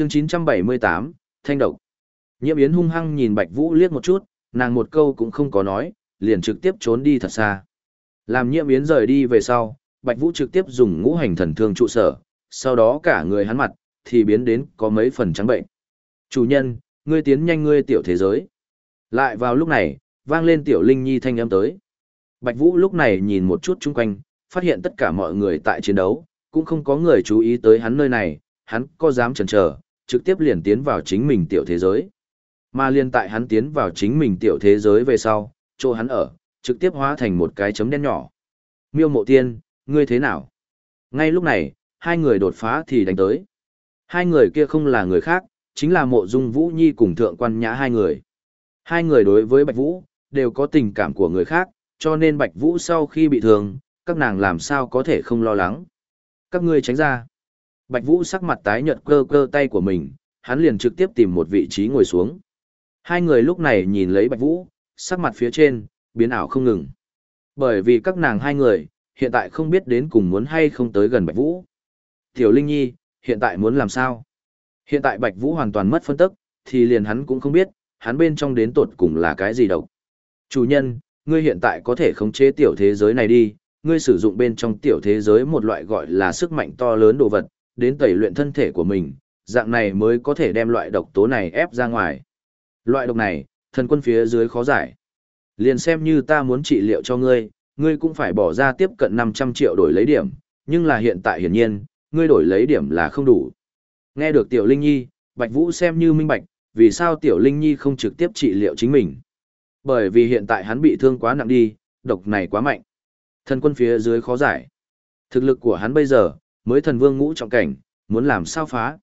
chương 978, Thanh Độc. Nhiễm Yến hung hăng nhìn Bạch Vũ liếc một chút, nàng một câu cũng không có nói, liền trực tiếp trốn đi thật xa. Làm Nhiễm Yến rời đi về sau, Bạch Vũ trực tiếp dùng ngũ hành thần thương trụ sở, sau đó cả người hắn mặt, thì biến đến có mấy phần trắng bệnh. Chủ nhân, ngươi tiến nhanh ngươi tiểu thế giới. Lại vào lúc này, vang lên tiểu linh nhi thanh âm tới. Bạch Vũ lúc này nhìn một chút chung quanh, phát hiện tất cả mọi người tại chiến đấu, cũng không có người chú ý tới hắn nơi này, hắn có dám chần chờ, trực tiếp liền tiến vào chính mình tiểu thế giới. Mà liên tại hắn tiến vào chính mình tiểu thế giới về sau, chỗ hắn ở, trực tiếp hóa thành một cái chấm đen nhỏ. Miêu mộ tiên, ngươi thế nào? Ngay lúc này, hai người đột phá thì đánh tới. Hai người kia không là người khác, chính là mộ dung Vũ Nhi cùng thượng quan nhã hai người. Hai người đối với Bạch Vũ, đều có tình cảm của người khác, cho nên Bạch Vũ sau khi bị thương, các nàng làm sao có thể không lo lắng. Các ngươi tránh ra. Bạch Vũ sắc mặt tái nhợt cơ cơ tay của mình, hắn liền trực tiếp tìm một vị trí ngồi xuống. Hai người lúc này nhìn lấy Bạch Vũ, sắc mặt phía trên, biến ảo không ngừng. Bởi vì các nàng hai người, hiện tại không biết đến cùng muốn hay không tới gần Bạch Vũ. Tiểu Linh Nhi, hiện tại muốn làm sao? Hiện tại Bạch Vũ hoàn toàn mất phân tức, thì liền hắn cũng không biết, hắn bên trong đến tột cùng là cái gì độc. Chủ nhân, ngươi hiện tại có thể khống chế tiểu thế giới này đi, ngươi sử dụng bên trong tiểu thế giới một loại gọi là sức mạnh to lớn đồ vật, đến tẩy luyện thân thể của mình, dạng này mới có thể đem loại độc tố này ép ra ngoài. Loại độc này, thần quân phía dưới khó giải. Liền xem như ta muốn trị liệu cho ngươi, ngươi cũng phải bỏ ra tiếp cận 500 triệu đổi lấy điểm, nhưng là hiện tại hiển nhiên, ngươi đổi lấy điểm là không đủ. Nghe được Tiểu Linh Nhi, Bạch Vũ xem như minh bạch, vì sao Tiểu Linh Nhi không trực tiếp trị liệu chính mình. Bởi vì hiện tại hắn bị thương quá nặng đi, độc này quá mạnh. Thần quân phía dưới khó giải. Thực lực của hắn bây giờ, mới thần vương ngũ trọng cảnh, muốn làm sao phá.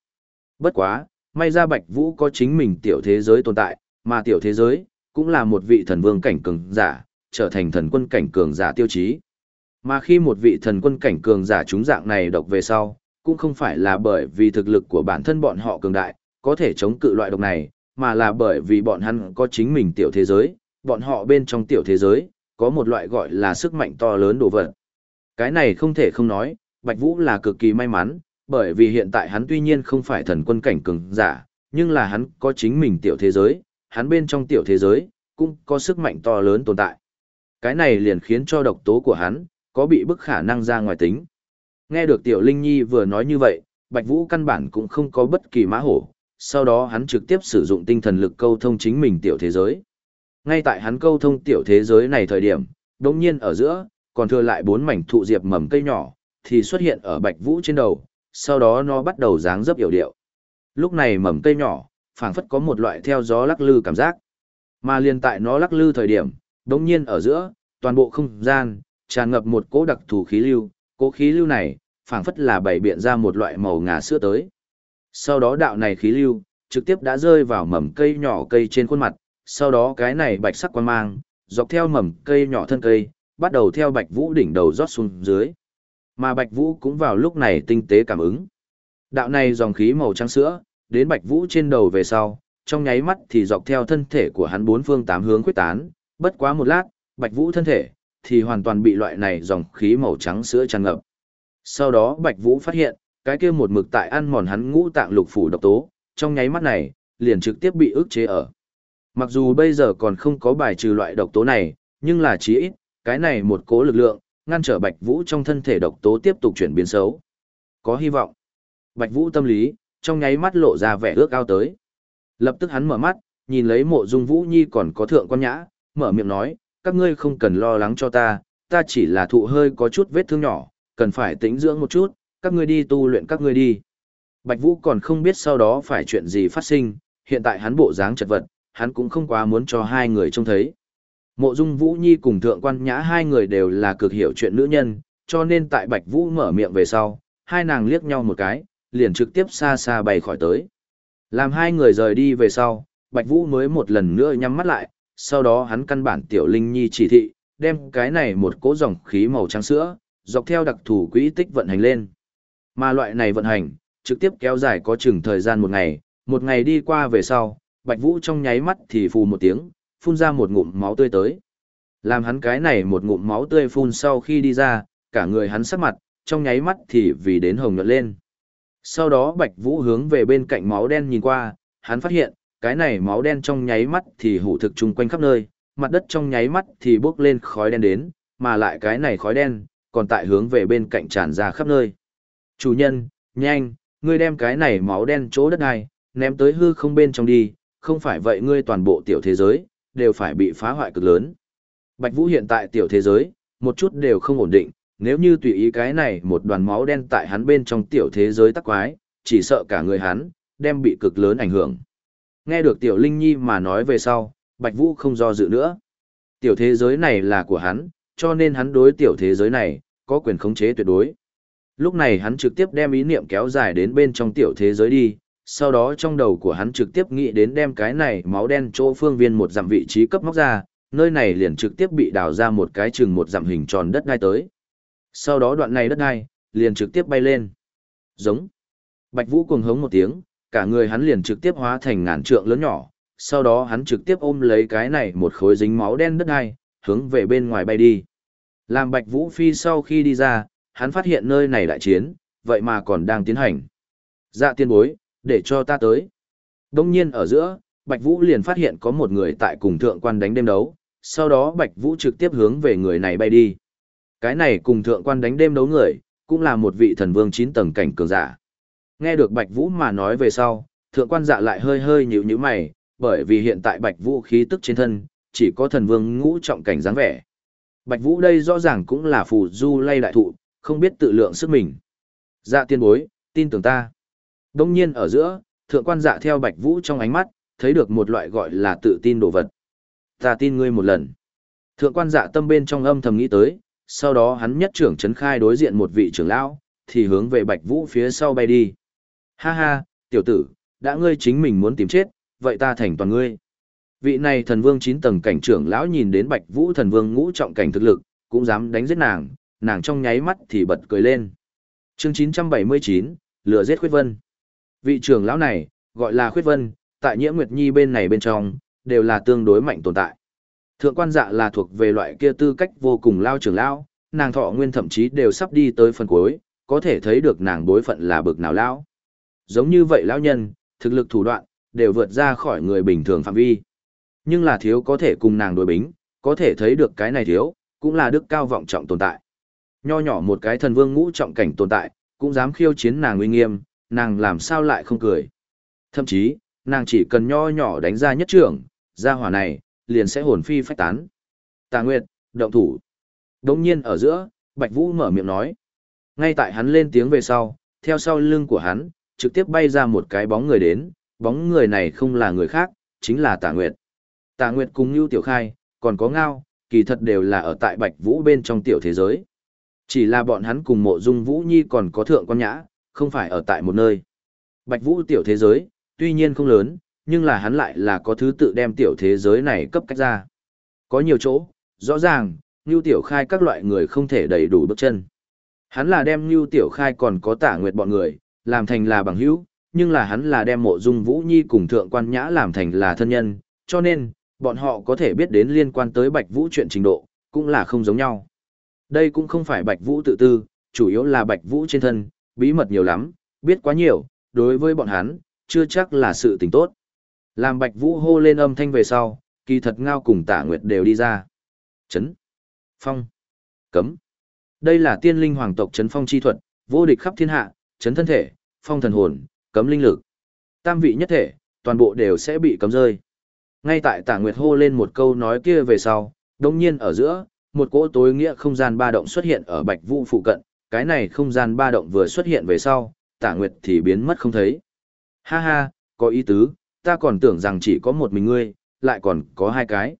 Bất quá, may ra Bạch Vũ có chính mình tiểu thế giới tồn tại, mà tiểu thế giới, cũng là một vị thần vương cảnh cường giả, trở thành thần quân cảnh cường giả tiêu chí. Mà khi một vị thần quân cảnh cường giả chúng dạng này độc về sau, cũng không phải là bởi vì thực lực của bản thân bọn họ cường đại, có thể chống cự loại độc này, mà là bởi vì bọn hắn có chính mình tiểu thế giới, bọn họ bên trong tiểu thế giới, có một loại gọi là sức mạnh to lớn đồ vật. Cái này không thể không nói, Bạch Vũ là cực kỳ may mắn, bởi vì hiện tại hắn tuy nhiên không phải thần quân cảnh cường giả, nhưng là hắn có chính mình tiểu thế giới, hắn bên trong tiểu thế giới, cũng có sức mạnh to lớn tồn tại. Cái này liền khiến cho độc tố của hắn, có bị bức khả năng ra ngoài tính. Nghe được Tiểu Linh Nhi vừa nói như vậy, Bạch Vũ căn bản cũng không có bất kỳ mã hổ, sau đó hắn trực tiếp sử dụng tinh thần lực câu thông chính mình tiểu thế giới. Ngay tại hắn câu thông tiểu thế giới này thời điểm, đống nhiên ở giữa, còn thừa lại bốn mảnh thụ diệp mầm cây nhỏ, thì xuất hiện ở Bạch Vũ trên đầu, sau đó nó bắt đầu dáng dấp hiểu điệu. Lúc này mầm cây nhỏ, phảng phất có một loại theo gió lắc lư cảm giác. Mà liền tại nó lắc lư thời điểm, đống nhiên ở giữa, toàn bộ không gian, tràn ngập một cỗ đặc thù khí lưu, cỗ khí lưu này, phảng phất là bảy biện ra một loại màu ngà sữa tới. Sau đó đạo này khí lưu, trực tiếp đã rơi vào mầm cây nhỏ cây trên khuôn mặt, sau đó cái này bạch sắc quang mang, dọc theo mầm cây nhỏ thân cây, bắt đầu theo bạch vũ đỉnh đầu rót xuống dưới. Mà bạch vũ cũng vào lúc này tinh tế cảm ứng. Đạo này dòng khí màu trắng sữa, đến bạch vũ trên đầu về sau, trong nháy mắt thì dọc theo thân thể của hắn bốn phương tám hướng quyết tán, bất quá một lát, bạch vũ thân thể, thì hoàn toàn bị loại này dòng khí màu trắng sữa tràn ngập. Sau đó bạch vũ phát hiện, cái kia một mực tại ăn mòn hắn ngũ tạng lục phủ độc tố, trong nháy mắt này, liền trực tiếp bị ức chế ở. Mặc dù bây giờ còn không có bài trừ loại độc tố này, nhưng là chí ít, cái này một cố lực lượng, ngăn trở Bạch Vũ trong thân thể độc tố tiếp tục chuyển biến xấu. Có hy vọng. Bạch Vũ tâm lý, trong nháy mắt lộ ra vẻ ước ao tới. Lập tức hắn mở mắt, nhìn lấy mộ dung Vũ Nhi còn có thượng quan nhã, mở miệng nói, các ngươi không cần lo lắng cho ta, ta chỉ là thụ hơi có chút vết thương nhỏ, cần phải tĩnh dưỡng một chút, các ngươi đi tu luyện các ngươi đi. Bạch Vũ còn không biết sau đó phải chuyện gì phát sinh, hiện tại hắn bộ dáng chật vật, hắn cũng không quá muốn cho hai người trông thấy. Mộ Dung Vũ Nhi cùng Thượng Quan Nhã hai người đều là cực hiểu chuyện nữ nhân, cho nên tại Bạch Vũ mở miệng về sau, hai nàng liếc nhau một cái, liền trực tiếp xa xa bay khỏi tới. Làm hai người rời đi về sau, Bạch Vũ mới một lần nữa nhắm mắt lại, sau đó hắn căn bản Tiểu Linh Nhi chỉ thị, đem cái này một cỗ dòng khí màu trắng sữa, dọc theo đặc thù quỹ tích vận hành lên. Mà loại này vận hành, trực tiếp kéo dài có chừng thời gian một ngày, một ngày đi qua về sau, Bạch Vũ trong nháy mắt thì phù một tiếng, phun ra một ngụm máu tươi tới. Làm hắn cái này một ngụm máu tươi phun sau khi đi ra, cả người hắn sắc mặt, trong nháy mắt thì vì đến hồng nhuận lên. Sau đó Bạch Vũ hướng về bên cạnh máu đen nhìn qua, hắn phát hiện, cái này máu đen trong nháy mắt thì hủ thực chung quanh khắp nơi, mặt đất trong nháy mắt thì bốc lên khói đen đến, mà lại cái này khói đen, còn tại hướng về bên cạnh tràn ra khắp nơi. Chủ nhân, nhanh, ngươi đem cái này máu đen chỗ đất này, ném tới hư không bên trong đi, không phải vậy ngươi toàn bộ tiểu thế giới, đều phải bị phá hoại cực lớn. Bạch Vũ hiện tại tiểu thế giới, một chút đều không ổn định, nếu như tùy ý cái này một đoàn máu đen tại hắn bên trong tiểu thế giới tắc quái, chỉ sợ cả người hắn, đem bị cực lớn ảnh hưởng. Nghe được tiểu Linh Nhi mà nói về sau, Bạch Vũ không do dự nữa. Tiểu thế giới này là của hắn, cho nên hắn đối tiểu thế giới này, có quyền khống chế tuyệt đối. Lúc này hắn trực tiếp đem ý niệm kéo dài đến bên trong tiểu thế giới đi, sau đó trong đầu của hắn trực tiếp nghĩ đến đem cái này máu đen chỗ phương viên một dặm vị trí cấp móc ra, nơi này liền trực tiếp bị đào ra một cái chừng một dặm hình tròn đất ngay tới. Sau đó đoạn này đất ngay, liền trực tiếp bay lên. Giống. Bạch Vũ cuồng hống một tiếng, cả người hắn liền trực tiếp hóa thành ngàn trượng lớn nhỏ, sau đó hắn trực tiếp ôm lấy cái này một khối dính máu đen đất ngay, hướng về bên ngoài bay đi. Làm Bạch Vũ Phi sau khi đi ra, hắn phát hiện nơi này đại chiến, vậy mà còn đang tiến hành. Dạ tiên bối, để cho ta tới. Đông nhiên ở giữa, Bạch Vũ liền phát hiện có một người tại cùng thượng quan đánh đêm đấu, sau đó Bạch Vũ trực tiếp hướng về người này bay đi. Cái này cùng thượng quan đánh đêm đấu người, cũng là một vị thần vương 9 tầng cảnh cường giả. Nghe được Bạch Vũ mà nói về sau, thượng quan dạ lại hơi hơi nhíu nhíu mày, bởi vì hiện tại Bạch Vũ khí tức trên thân, chỉ có thần vương ngũ trọng cảnh dáng vẻ. Bạch Vũ đây rõ ràng cũng là phù du lay đại thụ, không biết tự lượng sức mình. Dạ tiên bối, tin tưởng ta. Đông nhiên ở giữa, thượng quan dạ theo Bạch Vũ trong ánh mắt, thấy được một loại gọi là tự tin đồ vật. Ta tin ngươi một lần. Thượng quan dạ tâm bên trong âm thầm nghĩ tới, sau đó hắn nhất trưởng chấn khai đối diện một vị trưởng lão, thì hướng về Bạch Vũ phía sau bay đi. Ha ha, tiểu tử, đã ngươi chính mình muốn tìm chết, vậy ta thành toàn ngươi. Vị này thần vương 9 tầng cảnh trưởng lão nhìn đến Bạch Vũ thần vương ngũ trọng cảnh thực lực, cũng dám đánh giết nàng, nàng trong nháy mắt thì bật cười lên. Chương 979, lửa giết Khuyết Vân. Vị trưởng lão này, gọi là Khuyết Vân, tại Nhiễm Nguyệt Nhi bên này bên trong, đều là tương đối mạnh tồn tại. Thượng quan dạ là thuộc về loại kia tư cách vô cùng lao trưởng lão, nàng thọ nguyên thậm chí đều sắp đi tới phần cuối, có thể thấy được nàng đối phận là bực nào lão. Giống như vậy lão nhân, thực lực thủ đoạn, đều vượt ra khỏi người bình thường phạm vi. Nhưng là thiếu có thể cùng nàng đối bính, có thể thấy được cái này thiếu, cũng là đức cao vọng trọng tồn tại. Nho nhỏ một cái thần vương ngũ trọng cảnh tồn tại, cũng dám khiêu chiến nàng uy nghiêm, nàng làm sao lại không cười. Thậm chí, nàng chỉ cần nho nhỏ đánh ra nhất trưởng, ra hỏa này, liền sẽ hồn phi phách tán. Tà Nguyệt, động thủ. Đống nhiên ở giữa, Bạch Vũ mở miệng nói. Ngay tại hắn lên tiếng về sau, theo sau lưng của hắn, trực tiếp bay ra một cái bóng người đến, bóng người này không là người khác, chính là Tà Nguyệt. Tà Nguyệt cùng Nưu Tiểu Khai, còn có Ngao, kỳ thật đều là ở tại Bạch Vũ bên trong tiểu thế giới. Chỉ là bọn hắn cùng mộ dung Vũ Nhi còn có thượng quan nhã, không phải ở tại một nơi. Bạch Vũ tiểu thế giới, tuy nhiên không lớn, nhưng là hắn lại là có thứ tự đem tiểu thế giới này cấp cách ra. Có nhiều chỗ, rõ ràng, Ngưu Tiểu Khai các loại người không thể đầy đủ bước chân. Hắn là đem Ngưu Tiểu Khai còn có tả nguyệt bọn người, làm thành là bằng hữu, nhưng là hắn là đem mộ dung Vũ Nhi cùng thượng quan nhã làm thành là thân nhân, cho nên, bọn họ có thể biết đến liên quan tới Bạch Vũ chuyện trình độ, cũng là không giống nhau. Đây cũng không phải Bạch Vũ tự tư, chủ yếu là Bạch Vũ trên thân, bí mật nhiều lắm, biết quá nhiều, đối với bọn hắn, chưa chắc là sự tình tốt. Làm Bạch Vũ hô lên âm thanh về sau, kỳ thật ngao cùng tả nguyệt đều đi ra. Chấn. Phong. Cấm. Đây là tiên linh hoàng tộc chấn phong chi thuật, vô địch khắp thiên hạ, chấn thân thể, phong thần hồn, cấm linh lực. Tam vị nhất thể, toàn bộ đều sẽ bị cấm rơi. Ngay tại tả nguyệt hô lên một câu nói kia về sau, đồng nhiên ở giữa, một cỗ tối nghĩa không gian ba động xuất hiện ở Bạch Vũ phụ cận, cái này không gian ba động vừa xuất hiện về sau, tả nguyệt thì biến mất không thấy. Ha ha, có ý tứ, ta còn tưởng rằng chỉ có một mình ngươi, lại còn có hai cái.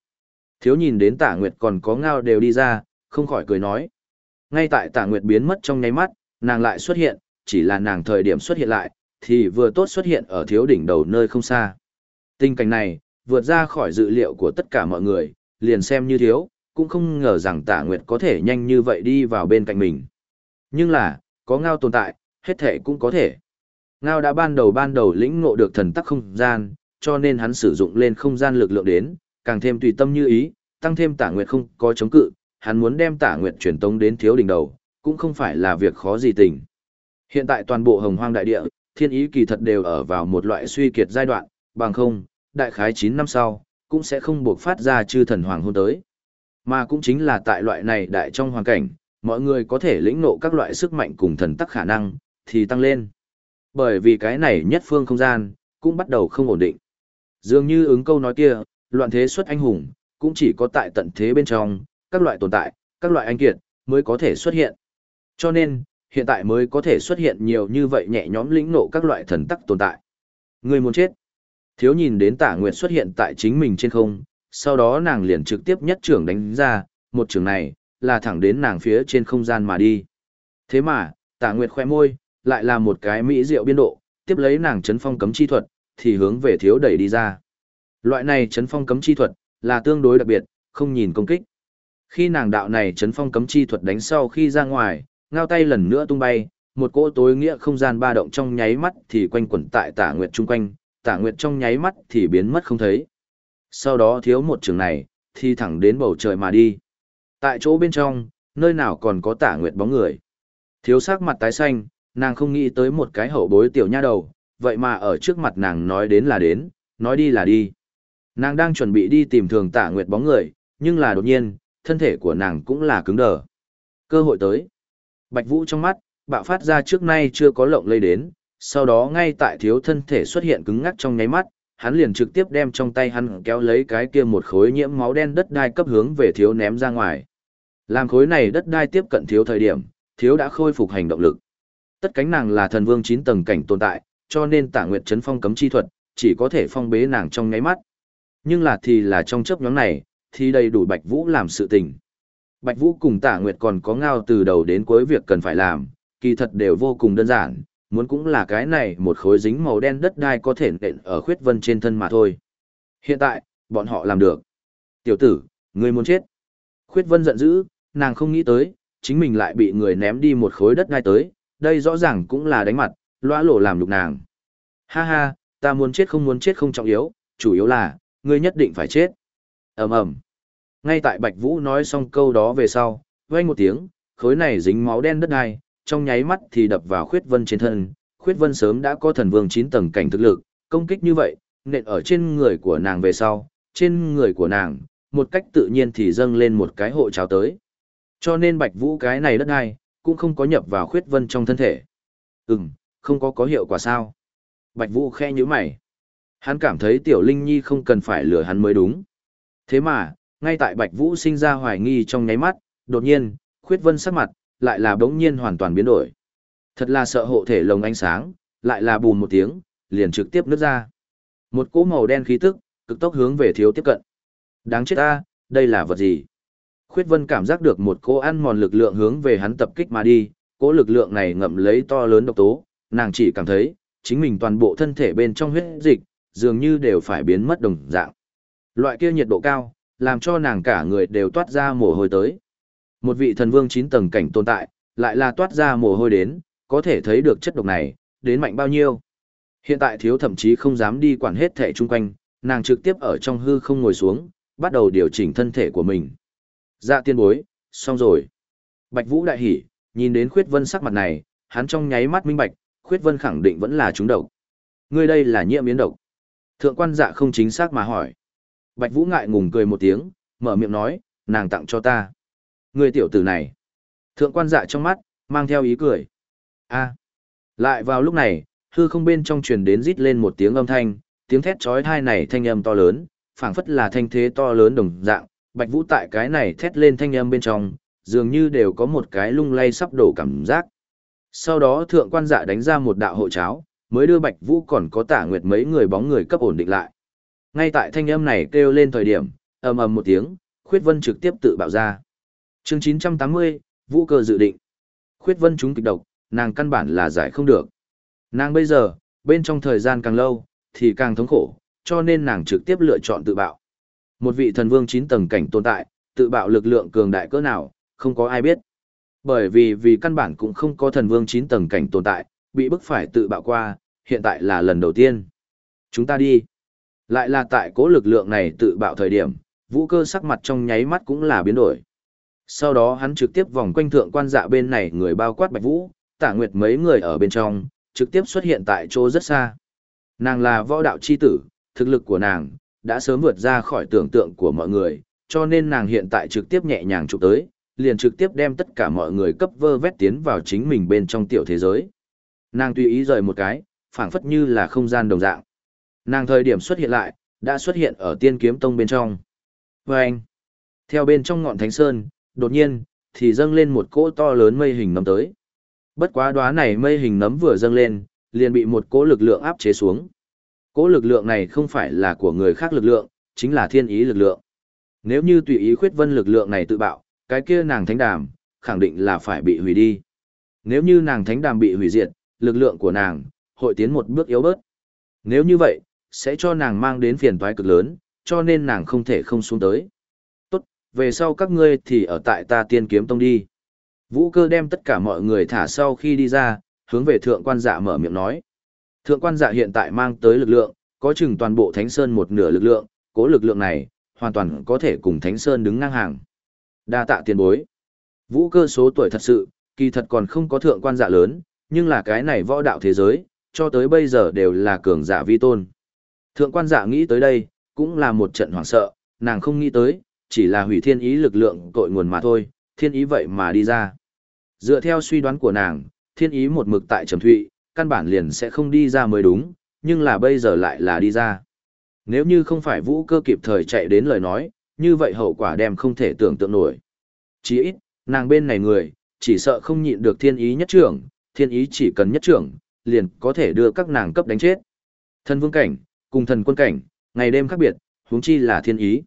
Thiếu nhìn đến tả nguyệt còn có ngao đều đi ra, không khỏi cười nói. Ngay tại tả nguyệt biến mất trong nháy mắt, nàng lại xuất hiện, chỉ là nàng thời điểm xuất hiện lại, thì vừa tốt xuất hiện ở thiếu đỉnh đầu nơi không xa. Tình cảnh này, vượt ra khỏi dự liệu của tất cả mọi người, liền xem như thiếu, cũng không ngờ rằng tả nguyệt có thể nhanh như vậy đi vào bên cạnh mình. Nhưng là, có ngao tồn tại, hết thể cũng có thể. Ngao đã ban đầu ban đầu lĩnh ngộ được thần tắc không gian, cho nên hắn sử dụng lên không gian lực lượng đến, càng thêm tùy tâm như ý, tăng thêm tả nguyệt không có chống cự, hắn muốn đem tả nguyệt truyền tống đến thiếu đỉnh đầu, cũng không phải là việc khó gì tình. Hiện tại toàn bộ hồng hoang đại địa, thiên ý kỳ thật đều ở vào một loại suy kiệt giai đoạn, bằng không, đại khái 9 năm sau, cũng sẽ không buộc phát ra chư thần hoàng hôn tới. Mà cũng chính là tại loại này đại trong hoàn cảnh, mọi người có thể lĩnh nộ các loại sức mạnh cùng thần tắc khả năng, thì tăng lên. Bởi vì cái này nhất phương không gian, cũng bắt đầu không ổn định. Dường như ứng câu nói kia, loạn thế xuất anh hùng, cũng chỉ có tại tận thế bên trong, các loại tồn tại, các loại anh kiệt, mới có thể xuất hiện. Cho nên, hiện tại mới có thể xuất hiện nhiều như vậy nhẹ nhõm lĩnh nộ các loại thần tắc tồn tại. Người muốn chết. Thiếu nhìn đến tả nguyệt xuất hiện tại chính mình trên không, sau đó nàng liền trực tiếp nhất trưởng đánh ra, một trường này, là thẳng đến nàng phía trên không gian mà đi. Thế mà, tả nguyệt khoe môi, lại là một cái mỹ diệu biên độ, tiếp lấy nàng chấn phong cấm chi thuật, thì hướng về thiếu đẩy đi ra. Loại này chấn phong cấm chi thuật, là tương đối đặc biệt, không nhìn công kích. Khi nàng đạo này chấn phong cấm chi thuật đánh sau khi ra ngoài, ngao tay lần nữa tung bay, một cỗ tối nghĩa không gian ba động trong nháy mắt thì quanh quẩn tại tả nguyệt chung quanh, tả nguyệt trong nháy mắt thì biến mất không thấy. Sau đó thiếu một trường này, thì thẳng đến bầu trời mà đi. Tại chỗ bên trong, nơi nào còn có tả nguyệt bóng người. Thiếu sắc mặt tái xanh, nàng không nghĩ tới một cái hậu bối tiểu nha đầu, vậy mà ở trước mặt nàng nói đến là đến, nói đi là đi. Nàng đang chuẩn bị đi tìm thường tả nguyệt bóng người, nhưng là đột nhiên, thân thể của nàng cũng là cứng đờ. Cơ hội tới. Bạch Vũ trong mắt, bạo phát ra trước nay chưa có lộng lây đến, sau đó ngay tại thiếu thân thể xuất hiện cứng ngắc trong nháy mắt, hắn liền trực tiếp đem trong tay hắn kéo lấy cái kia một khối nhiễm máu đen đất đai cấp hướng về thiếu ném ra ngoài. Làm khối này đất đai tiếp cận thiếu thời điểm, thiếu đã khôi phục hành động lực. Tất cánh nàng là thần vương 9 tầng cảnh tồn tại, cho nên tả nguyệt chấn phong cấm chi thuật, chỉ có thể phong bế nàng trong nháy mắt. Nhưng là thì là trong chớp nhóm này, thì đầy đủ Bạch Vũ làm sự tình. Bạch Vũ cùng tả nguyệt còn có ngao từ đầu đến cuối việc cần phải làm, kỳ thật đều vô cùng đơn giản, muốn cũng là cái này một khối dính màu đen đất đai có thể nện ở khuyết vân trên thân mà thôi. Hiện tại, bọn họ làm được. Tiểu tử, ngươi muốn chết. Khuyết vân giận dữ, nàng không nghĩ tới, chính mình lại bị người ném đi một khối đất ngay tới, đây rõ ràng cũng là đánh mặt, loa lộ làm lục nàng. Ha ha, ta muốn chết không muốn chết không trọng yếu, chủ yếu là, ngươi nhất định phải chết. ầm ầm Ngay tại Bạch Vũ nói xong câu đó về sau, vang một tiếng, khối này dính máu đen đất ngay trong nháy mắt thì đập vào khuyết vân trên thân. Khuyết vân sớm đã có thần vương 9 tầng cảnh thực lực, công kích như vậy, nện ở trên người của nàng về sau, trên người của nàng, một cách tự nhiên thì dâng lên một cái hộ cháo tới. Cho nên bạch vũ cái này đất ai cũng không có nhập vào khuyết vân trong thân thể. Ừm, không có có hiệu quả sao. Bạch vũ khe nhíu mày. Hắn cảm thấy tiểu linh nhi không cần phải lừa hắn mới đúng. Thế mà, ngay tại bạch vũ sinh ra hoài nghi trong nháy mắt, đột nhiên, khuyết vân sắc mặt, lại là bỗng nhiên hoàn toàn biến đổi. Thật là sợ hộ thể lồng ánh sáng, lại là bùn một tiếng, liền trực tiếp nứt ra. Một cỗ màu đen khí tức, cực tốc hướng về thiếu tiếp cận. Đáng chết ta, đây là vật gì? Khuyết Vân cảm giác được một cỗ ăn mòn lực lượng hướng về hắn tập kích mà đi, cỗ lực lượng này ngậm lấy to lớn độc tố, nàng chỉ cảm thấy, chính mình toàn bộ thân thể bên trong huyết dịch, dường như đều phải biến mất đồng dạng. Loại kia nhiệt độ cao, làm cho nàng cả người đều toát ra mồ hôi tới. Một vị thần vương 9 tầng cảnh tồn tại, lại là toát ra mồ hôi đến, có thể thấy được chất độc này, đến mạnh bao nhiêu. Hiện tại thiếu thậm chí không dám đi quản hết thể chung quanh, nàng trực tiếp ở trong hư không ngồi xuống, bắt đầu điều chỉnh thân thể của mình. Dạ tiên bối, xong rồi. Bạch Vũ đại hỉ, nhìn đến Khuyết Vân sắc mặt này, hắn trong nháy mắt minh bạch, Khuyết Vân khẳng định vẫn là trúng độc. Ngươi đây là nhiễm biến độc. Thượng quan dạ không chính xác mà hỏi. Bạch Vũ ngại ngùng cười một tiếng, mở miệng nói, nàng tặng cho ta. Người tiểu tử này. Thượng quan dạ trong mắt, mang theo ý cười. a Lại vào lúc này, hư không bên trong truyền đến rít lên một tiếng âm thanh, tiếng thét chói tai này thanh âm to lớn, phảng phất là thanh thế to lớn đồng dạng, Bạch Vũ tại cái này thét lên thanh âm bên trong, dường như đều có một cái lung lay sắp đổ cảm giác. Sau đó thượng quan dạ đánh ra một đạo hộ cháo, mới đưa Bạch Vũ còn có tả nguyệt mấy người bóng người cấp ổn định lại. Ngay tại thanh âm này kêu lên thời điểm, ầm ầm một tiếng, Khuyết Vân trực tiếp tự bạo ra. Chương 980, Vũ cơ dự định. Khuyết Vân chúng kịch độc, nàng căn bản là giải không được. Nàng bây giờ, bên trong thời gian càng lâu, thì càng thống khổ, cho nên nàng trực tiếp lựa chọn tự bạo. Một vị thần vương 9 tầng cảnh tồn tại, tự bạo lực lượng cường đại cỡ nào, không có ai biết. Bởi vì vì căn bản cũng không có thần vương 9 tầng cảnh tồn tại, bị bức phải tự bạo qua, hiện tại là lần đầu tiên. Chúng ta đi. Lại là tại cố lực lượng này tự bạo thời điểm, vũ cơ sắc mặt trong nháy mắt cũng là biến đổi. Sau đó hắn trực tiếp vòng quanh thượng quan dạ bên này người bao quát bạch vũ, tả nguyệt mấy người ở bên trong, trực tiếp xuất hiện tại chỗ rất xa. Nàng là võ đạo chi tử, thực lực của nàng đã sớm vượt ra khỏi tưởng tượng của mọi người, cho nên nàng hiện tại trực tiếp nhẹ nhàng chụp tới, liền trực tiếp đem tất cả mọi người cấp vơ vét tiến vào chính mình bên trong tiểu thế giới. Nàng tùy ý rời một cái, phảng phất như là không gian đồng dạng. Nàng thời điểm xuất hiện lại, đã xuất hiện ở tiên kiếm tông bên trong. Và anh, theo bên trong ngọn thánh sơn, đột nhiên, thì dâng lên một cỗ to lớn mây hình nấm tới. Bất quá đóa này mây hình nấm vừa dâng lên, liền bị một cỗ lực lượng áp chế xuống. Cỗ lực lượng này không phải là của người khác lực lượng, chính là thiên ý lực lượng. Nếu như tùy ý khuyết vân lực lượng này tự bạo, cái kia nàng thánh đàm, khẳng định là phải bị hủy đi. Nếu như nàng thánh đàm bị hủy diệt, lực lượng của nàng, hội tiến một bước yếu bớt. Nếu như vậy, sẽ cho nàng mang đến phiền toái cực lớn, cho nên nàng không thể không xuống tới. Tốt, về sau các ngươi thì ở tại ta tiên kiếm tông đi. Vũ cơ đem tất cả mọi người thả sau khi đi ra, hướng về thượng quan dạ mở miệng nói. Thượng quan dạ hiện tại mang tới lực lượng, có chừng toàn bộ Thánh Sơn một nửa lực lượng, cố lực lượng này, hoàn toàn có thể cùng Thánh Sơn đứng ngang hàng. Đa tạ tiền bối. Vũ cơ số tuổi thật sự, kỳ thật còn không có thượng quan dạ lớn, nhưng là cái này võ đạo thế giới, cho tới bây giờ đều là cường giả vi tôn. Thượng quan dạ nghĩ tới đây, cũng là một trận hoảng sợ, nàng không nghĩ tới, chỉ là hủy thiên ý lực lượng cội nguồn mà thôi, thiên ý vậy mà đi ra. Dựa theo suy đoán của nàng, thiên ý một mực tại trầm thụy, căn bản liền sẽ không đi ra mới đúng, nhưng là bây giờ lại là đi ra. Nếu như không phải vũ cơ kịp thời chạy đến lời nói, như vậy hậu quả đem không thể tưởng tượng nổi. Chỉ ít, nàng bên này người, chỉ sợ không nhịn được thiên ý nhất trưởng, thiên ý chỉ cần nhất trưởng, liền có thể đưa các nàng cấp đánh chết. Thần vương cảnh, cùng thần quân cảnh, ngày đêm khác biệt, huống chi là thiên ý.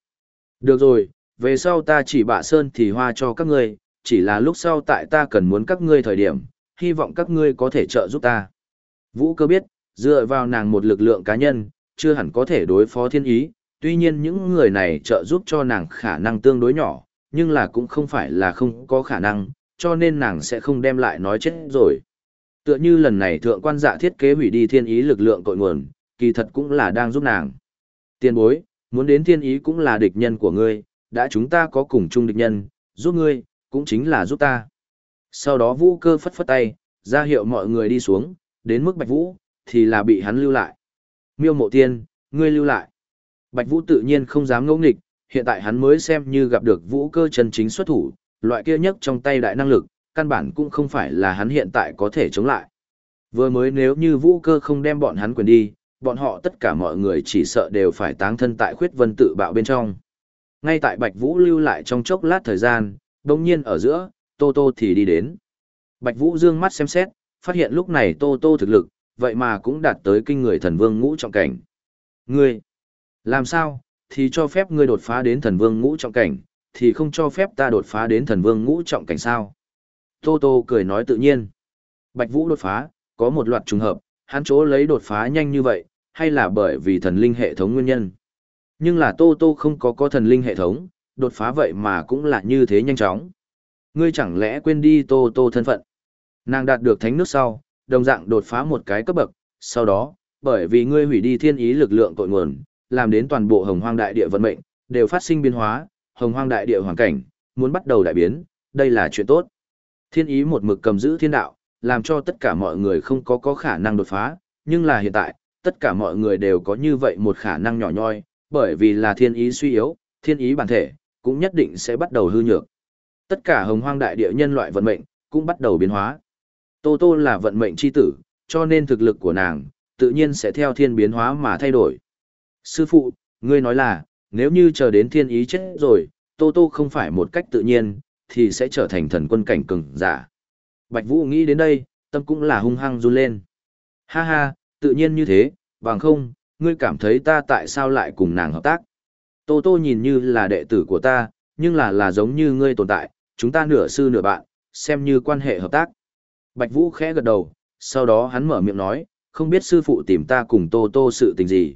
Được rồi, về sau ta chỉ bạ sơn thì hoa cho các ngươi, chỉ là lúc sau tại ta cần muốn các ngươi thời điểm, hy vọng các ngươi có thể trợ giúp ta. Vũ cơ biết, dựa vào nàng một lực lượng cá nhân, chưa hẳn có thể đối phó thiên ý, tuy nhiên những người này trợ giúp cho nàng khả năng tương đối nhỏ, nhưng là cũng không phải là không có khả năng, cho nên nàng sẽ không đem lại nói chết rồi. Tựa như lần này thượng quan dạ thiết kế hủy đi thiên ý lực lượng cội nguồn, kỳ thật cũng là đang giúp nàng. Tiên bối, muốn đến thiên ý cũng là địch nhân của ngươi, đã chúng ta có cùng chung địch nhân, giúp ngươi, cũng chính là giúp ta. Sau đó vũ cơ phất phất tay, ra hiệu mọi người đi xuống, đến mức bạch vũ, thì là bị hắn lưu lại. Miêu mộ tiên, ngươi lưu lại. Bạch vũ tự nhiên không dám ngẫu nghịch, hiện tại hắn mới xem như gặp được vũ cơ chân chính xuất thủ, loại kia nhất trong tay đại năng lực, căn bản cũng không phải là hắn hiện tại có thể chống lại. Vừa mới nếu như vũ cơ không đem bọn hắn quyền đi, bọn họ tất cả mọi người chỉ sợ đều phải táng thân tại khuyết vân tự bạo bên trong. Ngay tại Bạch Vũ lưu lại trong chốc lát thời gian, đồng nhiên ở giữa, Tô Tô thì đi đến. Bạch Vũ dương mắt xem xét, phát hiện lúc này Tô Tô thực lực, vậy mà cũng đạt tới kinh người thần vương ngũ trọng cảnh. Ngươi, làm sao, thì cho phép ngươi đột phá đến thần vương ngũ trọng cảnh, thì không cho phép ta đột phá đến thần vương ngũ trọng cảnh sao? Tô Tô cười nói tự nhiên. Bạch Vũ đột phá, có một loạt trùng hợp, hắn chỗ lấy đột phá nhanh như vậy, hay là bởi vì thần linh hệ thống nguyên nhân. Nhưng là Tô Tô không có có thần linh hệ thống, đột phá vậy mà cũng là như thế nhanh chóng. Ngươi chẳng lẽ quên đi Tô Tô thân phận. Nàng đạt được thánh nước sau, đồng dạng đột phá một cái cấp bậc, sau đó, bởi vì ngươi hủy đi thiên ý lực lượng cội nguồn, làm đến toàn bộ hồng hoang đại địa vận mệnh, đều phát sinh biến hóa, hồng hoang đại địa hoàn cảnh, muốn bắt đầu đại biến, đây là chuyện tốt. Thiên ý một mực cầm giữ thiên đạo, làm cho tất cả mọi người không có có khả năng đột phá, nhưng là hiện tại, tất cả mọi người đều có như vậy một khả năng nhỏ nhoi, bởi vì là thiên ý suy yếu, thiên ý bản thể, cũng nhất định sẽ bắt đầu hư nhược. Tất cả hồng hoang đại địa nhân loại vận mệnh, cũng bắt đầu biến hóa. Tô Tô là vận mệnh chi tử, cho nên thực lực của nàng, tự nhiên sẽ theo thiên biến hóa mà thay đổi. Sư phụ, ngươi nói là, nếu như chờ đến thiên ý chết rồi, Tô Tô không phải một cách tự nhiên, thì sẽ trở thành thần quân cảnh cường giả. Bạch Vũ nghĩ đến đây, tâm cũng là hung hăng run lên. Ha ha, tự nhiên như thế, bằng không, ngươi cảm thấy ta tại sao lại cùng nàng hợp tác. Tô Tô nhìn như là đệ tử của ta, nhưng là là giống như ngươi tồn tại, chúng ta nửa sư nửa bạn, xem như quan hệ hợp tác. Bạch Vũ khẽ gật đầu, sau đó hắn mở miệng nói, không biết sư phụ tìm ta cùng Tô Tô sự tình gì.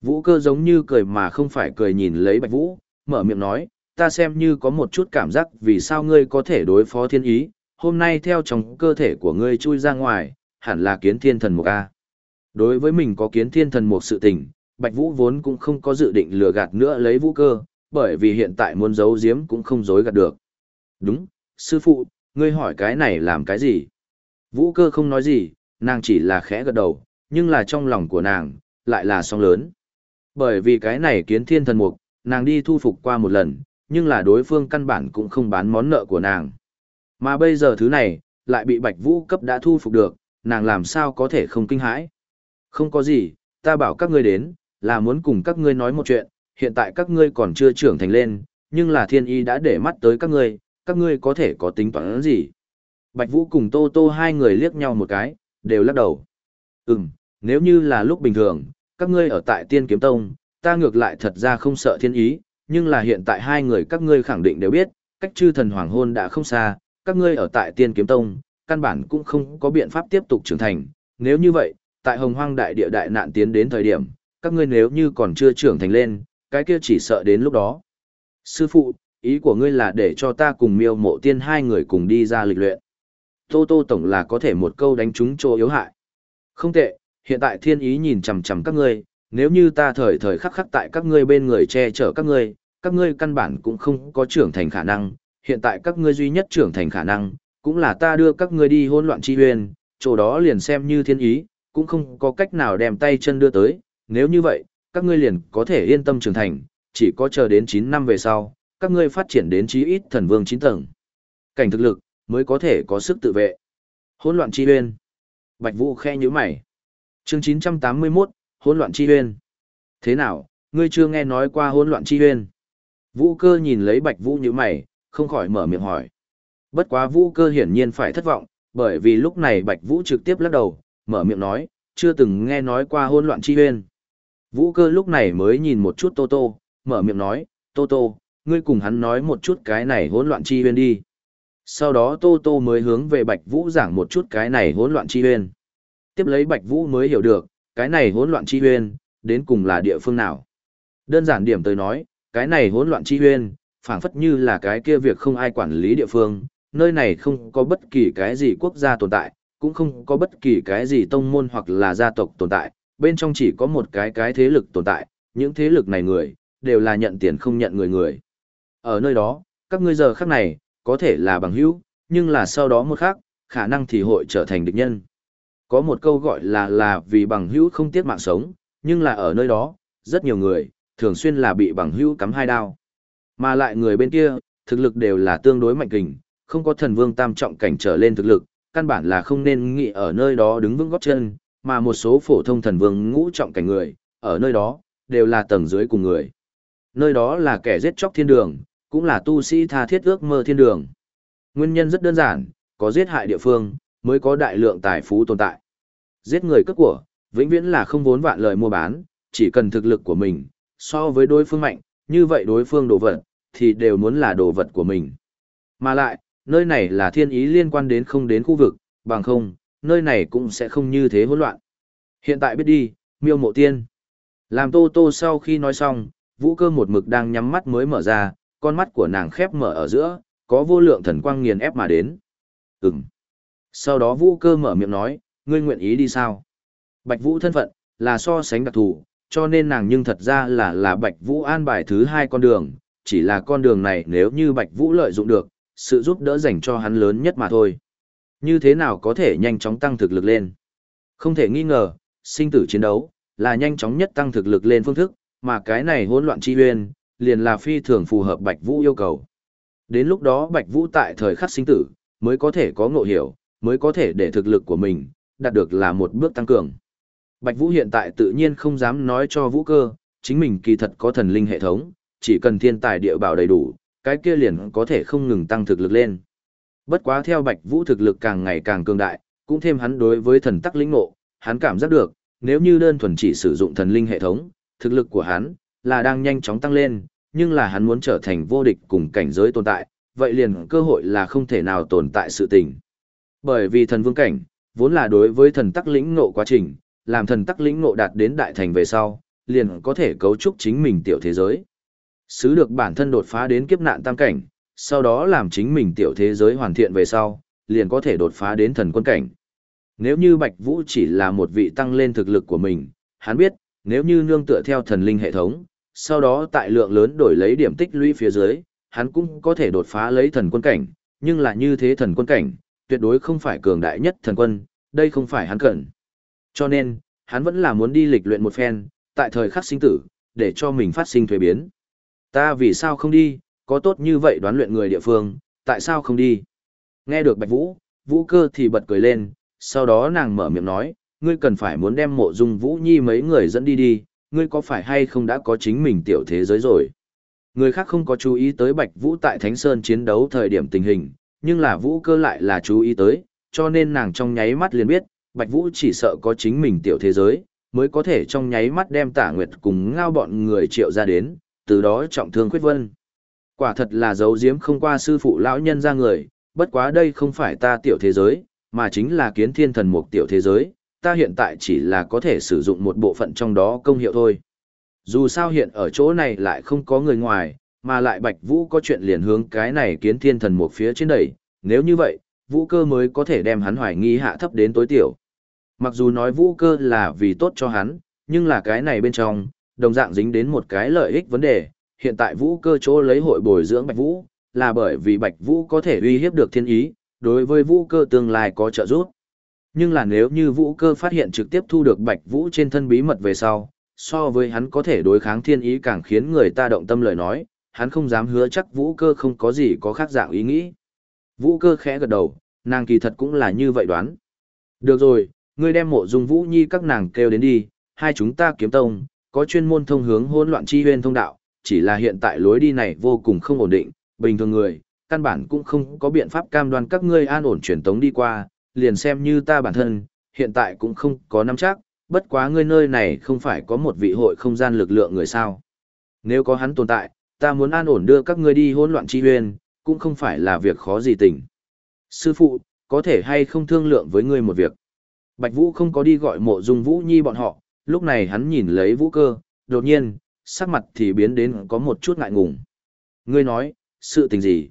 Vũ cơ giống như cười mà không phải cười nhìn lấy Bạch Vũ, mở miệng nói, ta xem như có một chút cảm giác vì sao ngươi có thể đối phó thiên ý, hôm nay theo trong cơ thể của ngươi chui ra ngoài, hẳn là kiến thiên thần một A. Đối với mình có kiến thiên thần một sự tình, Bạch Vũ vốn cũng không có dự định lừa gạt nữa lấy vũ cơ, bởi vì hiện tại muốn giấu giếm cũng không dối gạt được. Đúng, sư phụ, ngươi hỏi cái này làm cái gì? Vũ cơ không nói gì, Nàng chỉ là khẽ gật đầu, nhưng là trong lòng của nàng, lại là sóng lớn. Bởi vì cái này kiến thiên thần mục, nàng đi thu phục qua một lần, nhưng là đối phương căn bản cũng không bán món nợ của nàng. Mà bây giờ thứ này, lại bị Bạch Vũ cấp đã thu phục được, nàng làm sao có thể không kinh hãi. Không có gì, ta bảo các ngươi đến, là muốn cùng các ngươi nói một chuyện, hiện tại các ngươi còn chưa trưởng thành lên, nhưng là thiên y đã để mắt tới các ngươi, các ngươi có thể có tính toán gì. Bạch Vũ cùng Tô Tô hai người liếc nhau một cái, đều lắc đầu. Ừm, nếu như là lúc bình thường, các ngươi ở tại tiên kiếm tông, ta ngược lại thật ra không sợ thiên ý, nhưng là hiện tại hai người các ngươi khẳng định đều biết, cách chư thần hoàng hôn đã không xa, các ngươi ở tại tiên kiếm tông, căn bản cũng không có biện pháp tiếp tục trưởng thành, nếu như vậy, tại hồng hoang đại địa đại nạn tiến đến thời điểm, các ngươi nếu như còn chưa trưởng thành lên, cái kia chỉ sợ đến lúc đó. Sư phụ, ý của ngươi là để cho ta cùng miêu mộ tiên hai người cùng đi ra lịch luyện. Tô Tô Tổng là có thể một câu đánh trúng chỗ yếu hại. Không tệ, hiện tại thiên ý nhìn chằm chằm các ngươi, nếu như ta thời thời khắc khắc tại các ngươi bên người che chở các ngươi, các ngươi căn bản cũng không có trưởng thành khả năng, hiện tại các ngươi duy nhất trưởng thành khả năng, cũng là ta đưa các ngươi đi hỗn loạn chi huyền, chỗ đó liền xem như thiên ý, cũng không có cách nào đem tay chân đưa tới, nếu như vậy, các ngươi liền có thể yên tâm trưởng thành, chỉ có chờ đến 9 năm về sau, các ngươi phát triển đến chí ít thần vương 9 tầng. Cảnh thực lực, mới có thể có sức tự vệ. Hỗn loạn chi huyên. Bạch Vũ khe nhíu mày. Chương 981, hỗn loạn chi huyên. Thế nào, ngươi chưa nghe nói qua hỗn loạn chi huyên? Vũ cơ nhìn lấy Bạch Vũ nhíu mày, không khỏi mở miệng hỏi. Bất quá Vũ cơ hiển nhiên phải thất vọng, bởi vì lúc này Bạch Vũ trực tiếp lắc đầu, mở miệng nói, chưa từng nghe nói qua hỗn loạn chi huyên. Vũ cơ lúc này mới nhìn một chút Tô Tô, mở miệng nói, Tô Tô, ngươi cùng hắn nói một chút cái này hỗn loạn chi huyên đi. Sau đó Tô Tô mới hướng về Bạch Vũ giảng một chút cái này hỗn loạn chi huyên. Tiếp lấy Bạch Vũ mới hiểu được, cái này hỗn loạn chi huyên, đến cùng là địa phương nào. Đơn giản điểm tới nói, cái này hỗn loạn chi huyên, phảng phất như là cái kia việc không ai quản lý địa phương, nơi này không có bất kỳ cái gì quốc gia tồn tại, cũng không có bất kỳ cái gì tông môn hoặc là gia tộc tồn tại, bên trong chỉ có một cái cái thế lực tồn tại, những thế lực này người, đều là nhận tiền không nhận người người. Ở nơi đó, các ngươi giờ khắc này, có thể là bằng hữu, nhưng là sau đó một khác, khả năng thì hội trở thành địch nhân. Có một câu gọi là là vì bằng hữu không tiếc mạng sống, nhưng là ở nơi đó, rất nhiều người, thường xuyên là bị bằng hữu cắm hai đao. Mà lại người bên kia, thực lực đều là tương đối mạnh kình, không có thần vương tam trọng cảnh trở lên thực lực, căn bản là không nên nghĩ ở nơi đó đứng vững góp chân, mà một số phổ thông thần vương ngũ trọng cảnh người, ở nơi đó, đều là tầng dưới cùng người. Nơi đó là kẻ giết chóc thiên đường, cũng là tu sĩ tha thiết ước mơ thiên đường. Nguyên nhân rất đơn giản, có giết hại địa phương, mới có đại lượng tài phú tồn tại. Giết người cất của, vĩnh viễn là không vốn vạn lời mua bán, chỉ cần thực lực của mình, so với đối phương mạnh, như vậy đối phương đồ vật, thì đều muốn là đồ vật của mình. Mà lại, nơi này là thiên ý liên quan đến không đến khu vực, bằng không, nơi này cũng sẽ không như thế hỗn loạn. Hiện tại biết đi, miêu mộ tiên. Làm tô tô sau khi nói xong, vũ cơ một mực đang nhắm mắt mới mở ra, con mắt của nàng khép mở ở giữa, có vô lượng thần quang nghiền ép mà đến. Ừm. Sau đó vũ cơ mở miệng nói, ngươi nguyện ý đi sao? Bạch vũ thân phận, là so sánh đặc thù, cho nên nàng nhưng thật ra là là Bạch Vũ an bài thứ hai con đường, chỉ là con đường này nếu như Bạch Vũ lợi dụng được, sự giúp đỡ dành cho hắn lớn nhất mà thôi. Như thế nào có thể nhanh chóng tăng thực lực lên? Không thể nghi ngờ, sinh tử chiến đấu, là nhanh chóng nhất tăng thực lực lên phương thức, mà cái này hỗn loạn chi uyên, liền là phi thường phù hợp Bạch Vũ yêu cầu. Đến lúc đó Bạch Vũ tại thời khắc sinh tử, mới có thể có ngộ hiểu, mới có thể để thực lực của mình, đạt được là một bước tăng cường. Bạch Vũ hiện tại tự nhiên không dám nói cho Vũ cơ, chính mình kỳ thật có thần linh hệ thống, chỉ cần thiên tài địa bảo đầy đủ, cái kia liền có thể không ngừng tăng thực lực lên. Bất quá theo Bạch Vũ thực lực càng ngày càng cường đại, cũng thêm hắn đối với thần tắc lĩnh ngộ, hắn cảm giác được, nếu như đơn thuần chỉ sử dụng thần linh hệ thống, thực lực của hắn là đang nhanh chóng tăng lên, nhưng là hắn muốn trở thành vô địch cùng cảnh giới tồn tại, vậy liền cơ hội là không thể nào tồn tại sự tình. Bởi vì thần vương cảnh, vốn là đối với thần tắc lĩnh ngộ quá trình, làm thần tắc lĩnh ngộ đạt đến đại thành về sau, liền có thể cấu trúc chính mình tiểu thế giới. Sứ được bản thân đột phá đến kiếp nạn tam cảnh, sau đó làm chính mình tiểu thế giới hoàn thiện về sau, liền có thể đột phá đến thần quân cảnh. Nếu như Bạch Vũ chỉ là một vị tăng lên thực lực của mình, hắn biết, nếu như nương tựa theo thần linh hệ thống, sau đó tại lượng lớn đổi lấy điểm tích lũy phía dưới, hắn cũng có thể đột phá lấy thần quân cảnh, nhưng là như thế thần quân cảnh, tuyệt đối không phải cường đại nhất thần quân, đây không phải hắn cần. Cho nên, hắn vẫn là muốn đi lịch luyện một phen, tại thời khắc sinh tử, để cho mình phát sinh thuế biến. Ta vì sao không đi, có tốt như vậy đoán luyện người địa phương, tại sao không đi? Nghe được Bạch Vũ, Vũ cơ thì bật cười lên, sau đó nàng mở miệng nói, ngươi cần phải muốn đem mộ dung Vũ Nhi mấy người dẫn đi đi, ngươi có phải hay không đã có chính mình tiểu thế giới rồi? Người khác không có chú ý tới Bạch Vũ tại Thánh Sơn chiến đấu thời điểm tình hình, nhưng là Vũ cơ lại là chú ý tới, cho nên nàng trong nháy mắt liền biết, Bạch Vũ chỉ sợ có chính mình tiểu thế giới, mới có thể trong nháy mắt đem tả nguyệt cùng ngao bọn người triệu ra đến, từ đó trọng thương khuyết vân. Quả thật là giấu diếm không qua sư phụ lão nhân ra người, bất quá đây không phải ta tiểu thế giới, mà chính là kiến thiên thần mục tiểu thế giới, ta hiện tại chỉ là có thể sử dụng một bộ phận trong đó công hiệu thôi. Dù sao hiện ở chỗ này lại không có người ngoài, mà lại Bạch Vũ có chuyện liền hướng cái này kiến thiên thần một phía trên đẩy, nếu như vậy, Vũ cơ mới có thể đem hắn hoài nghi hạ thấp đến tối tiểu. Mặc dù nói Vũ cơ là vì tốt cho hắn, nhưng là cái này bên trong, đồng dạng dính đến một cái lợi ích vấn đề, hiện tại Vũ cơ chỗ lấy hội bồi dưỡng Bạch Vũ, là bởi vì Bạch Vũ có thể uy hiếp được thiên ý, đối với Vũ cơ tương lai có trợ giúp. Nhưng là nếu như Vũ cơ phát hiện trực tiếp thu được Bạch Vũ trên thân bí mật về sau, so với hắn có thể đối kháng thiên ý càng khiến người ta động tâm lời nói, hắn không dám hứa chắc Vũ cơ không có gì có khác dạng ý nghĩ. Vũ cơ khẽ gật đầu, nàng kỳ thật cũng là như vậy đoán. Được rồi, ngươi đem mộ dung Vũ Nhi các nàng kêu đến đi, hai chúng ta kiếm tông, có chuyên môn thông hướng hỗn loạn chi huyên thông đạo, chỉ là hiện tại lối đi này vô cùng không ổn định, bình thường người, căn bản cũng không có biện pháp cam đoan các ngươi an ổn truyền tống đi qua, liền xem như ta bản thân, hiện tại cũng không có nắm chắc, bất quá ngươi nơi này không phải có một vị hội không gian lực lượng người sao. Nếu có hắn tồn tại, ta muốn an ổn đưa các ngươi đi hỗn loạn chi huyền, cũng không phải là việc khó gì tình. Sư phụ, có thể hay không thương lượng với ngươi một việc. Bạch Vũ không có đi gọi mộ dung Vũ Nhi bọn họ, lúc này hắn nhìn lấy Vũ cơ, đột nhiên, sắc mặt thì biến đến có một chút ngại ngùng. Ngươi nói, sự tình gì?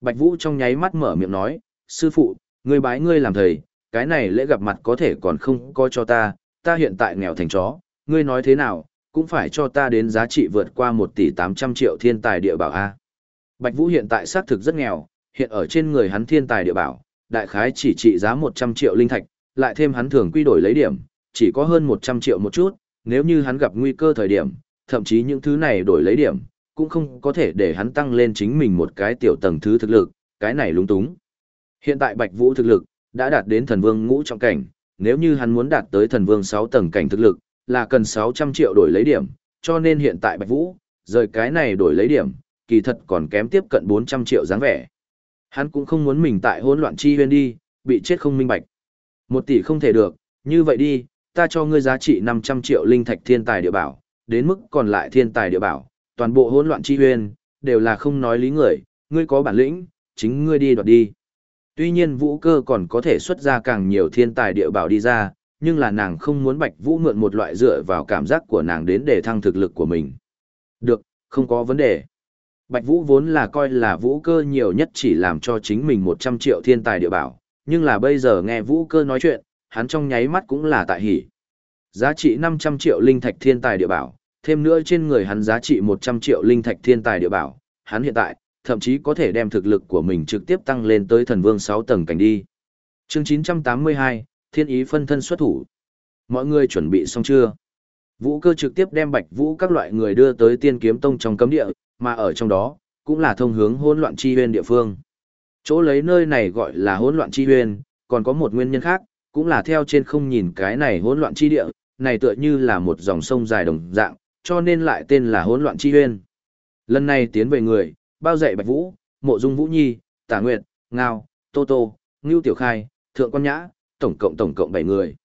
Bạch Vũ trong nháy mắt mở miệng nói, sư phụ, ngươi bái ngươi làm thầy, cái này lễ gặp mặt có thể còn không coi cho ta, ta hiện tại nghèo thành chó, ngươi nói thế nào, cũng phải cho ta đến giá trị vượt qua 1 tỷ 800 triệu thiên tài địa bảo A. Bạch Vũ hiện tại xác thực rất nghèo, hiện ở trên người hắn thiên tài địa bảo, đại khái chỉ trị giá 100 triệu linh thạch, lại thêm hắn thường quy đổi lấy điểm, chỉ có hơn 100 triệu một chút, nếu như hắn gặp nguy cơ thời điểm, thậm chí những thứ này đổi lấy điểm, cũng không có thể để hắn tăng lên chính mình một cái tiểu tầng thứ thực lực, cái này lúng túng. Hiện tại Bạch Vũ thực lực, đã đạt đến thần vương ngũ trọng cảnh, nếu như hắn muốn đạt tới thần vương 6 tầng cảnh thực lực, là cần 600 triệu đổi lấy điểm, cho nên hiện tại Bạch Vũ, rời cái này đổi lấy điểm, kỳ thật còn kém tiếp cận 400 triệu dáng vẻ. Hắn cũng không muốn mình tại hỗn loạn chi huyên đi, bị chết không minh bạch. Một tỷ không thể được, như vậy đi, ta cho ngươi giá trị 500 triệu linh thạch thiên tài địa bảo, đến mức còn lại thiên tài địa bảo, toàn bộ hỗn loạn chi huyên, đều là không nói lý người, ngươi có bản lĩnh, chính ngươi đi đoạt đi. Tuy nhiên vũ cơ còn có thể xuất ra càng nhiều thiên tài địa bảo đi ra, nhưng là nàng không muốn bạch vũ mượn một loại dựa vào cảm giác của nàng đến để thăng thực lực của mình. Được, không có vấn đề. Bạch vũ vốn là coi là vũ cơ nhiều nhất chỉ làm cho chính mình 100 triệu thiên tài địa bảo, nhưng là bây giờ nghe vũ cơ nói chuyện, hắn trong nháy mắt cũng là tại hỉ. Giá trị 500 triệu linh thạch thiên tài địa bảo, thêm nữa trên người hắn giá trị 100 triệu linh thạch thiên tài địa bảo, hắn hiện tại, thậm chí có thể đem thực lực của mình trực tiếp tăng lên tới thần vương 6 tầng cảnh đi. Chương 982, Thiên ý phân thân xuất thủ. Mọi người chuẩn bị xong chưa? Vũ cơ trực tiếp đem bạch vũ các loại người đưa tới tiên kiếm tông trong cấm địa, mà ở trong đó, cũng là thông hướng hỗn loạn chi huyên địa phương. Chỗ lấy nơi này gọi là hỗn loạn chi huyên, còn có một nguyên nhân khác, cũng là theo trên không nhìn cái này hỗn loạn chi địa, này tựa như là một dòng sông dài đồng dạng, cho nên lại tên là hỗn loạn chi huyên. Lần này tiến về người, bao dạy Bạch Vũ, Mộ Dung Vũ Nhi, Tả Nguyệt, Ngao, Tô Tô, Ngưu Tiểu Khai, Thượng Quan Nhã, tổng cộng tổng cộng 7 người.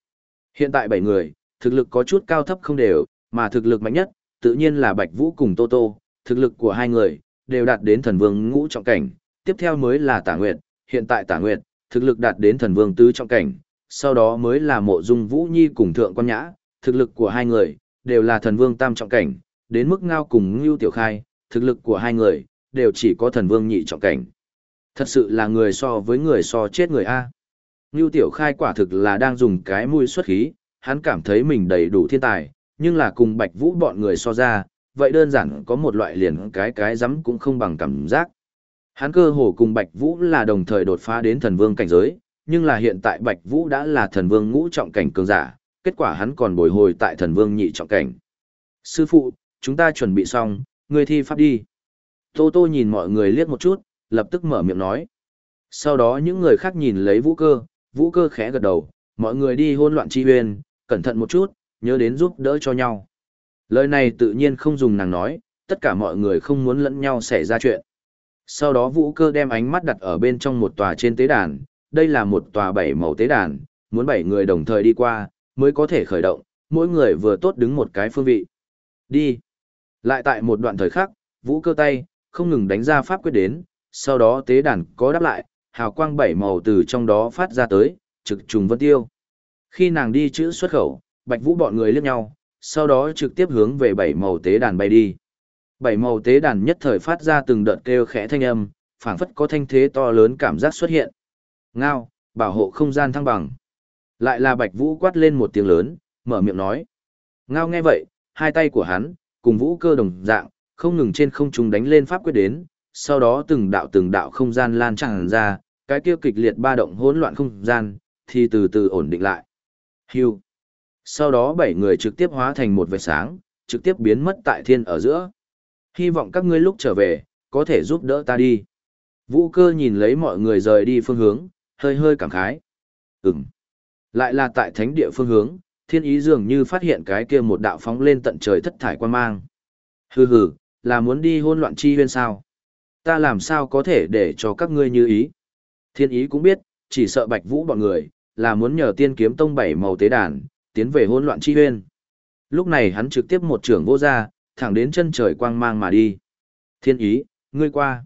Hiện tại 7 người, thực lực có chút cao thấp không đều, mà thực lực mạnh nhất, tự nhiên là Bạch Vũ cùng Tô Tô, thực lực của hai người, đều đạt đến thần vương ngũ trọng cảnh, tiếp theo mới là Tả Nguyệt, hiện tại Tả Nguyệt, thực lực đạt đến thần vương tứ trọng cảnh, sau đó mới là Mộ Dung Vũ Nhi cùng Thượng Quan Nhã, thực lực của hai người, đều là thần vương tam trọng cảnh, đến mức ngao cùng Ngưu Tiểu Khai, thực lực của hai người, đều chỉ có thần vương nhị trọng cảnh. Thật sự là người so với người so chết người A. Ngưu Tiểu Khai quả thực là đang dùng cái mũi xuất khí, hắn cảm thấy mình đầy đủ thiên tài, nhưng là cùng Bạch Vũ bọn người so ra, vậy đơn giản có một loại liền cái cái rắm cũng không bằng cảm giác. Hắn cơ hồ cùng Bạch Vũ là đồng thời đột phá đến thần vương cảnh giới, nhưng là hiện tại Bạch Vũ đã là thần vương ngũ trọng cảnh cường giả, kết quả hắn còn bồi hồi tại thần vương nhị trọng cảnh. Sư phụ, chúng ta chuẩn bị xong, người thi pháp đi. Tô Tô nhìn mọi người liếc một chút, lập tức mở miệng nói. Sau đó những người khác nhìn lấy vũ cơ, vũ cơ khẽ gật đầu, mọi người đi hôn loạn chi huyền, cẩn thận một chút, nhớ đến giúp đỡ cho nhau. Lời này tự nhiên không dùng nàng nói, tất cả mọi người không muốn lẫn nhau xảy ra chuyện. Sau đó vũ cơ đem ánh mắt đặt ở bên trong một tòa trên tế đàn, đây là một tòa bảy màu tế đàn, muốn bảy người đồng thời đi qua, mới có thể khởi động, mỗi người vừa tốt đứng một cái phương vị. Đi. Lại tại một đoạn thời khắc, vũ cơ tay, không ngừng đánh ra pháp quyết đến, sau đó tế đàn có đáp lại, hào quang bảy màu từ trong đó phát ra tới, trực trùng vân tiêu. Khi nàng đi chữ xuất khẩu, bạch vũ bọn người liếc nhau, sau đó trực tiếp hướng về bảy màu tế đàn bay đi. Bảy màu tế đàn nhất thời phát ra từng đợt kêu khẽ thanh âm, phảng phất có thanh thế to lớn cảm giác xuất hiện. Ngao, bảo hộ không gian thăng bằng. Lại là Bạch Vũ quát lên một tiếng lớn, mở miệng nói. Ngao nghe vậy, hai tay của hắn, cùng vũ cơ đồng dạng, không ngừng trên không trung đánh lên pháp quyết đến, sau đó từng đạo từng đạo không gian lan tràn ra, cái kia kịch liệt ba động hỗn loạn không gian, thì từ từ ổn định lại. Hưu. Sau đó bảy người trực tiếp hóa thành một vệt sáng, trực tiếp biến mất tại thiên ở giữa. Hy vọng các ngươi lúc trở về, có thể giúp đỡ ta đi. Vũ cơ nhìn lấy mọi người rời đi phương hướng, hơi hơi cảm khái. Ừm. Lại là tại thánh địa phương hướng, thiên ý dường như phát hiện cái kia một đạo phóng lên tận trời thất thải quan mang. Hừ hừ, là muốn đi hôn loạn chi huyên sao? Ta làm sao có thể để cho các ngươi như ý? Thiên ý cũng biết, chỉ sợ bạch vũ bọn người, là muốn nhờ tiên kiếm tông bảy màu tế đàn, tiến về hôn loạn chi huyên. Lúc này hắn trực tiếp một trưởng vô ra, thẳng đến chân trời quang mang mà đi. Thiên ý, ngươi qua.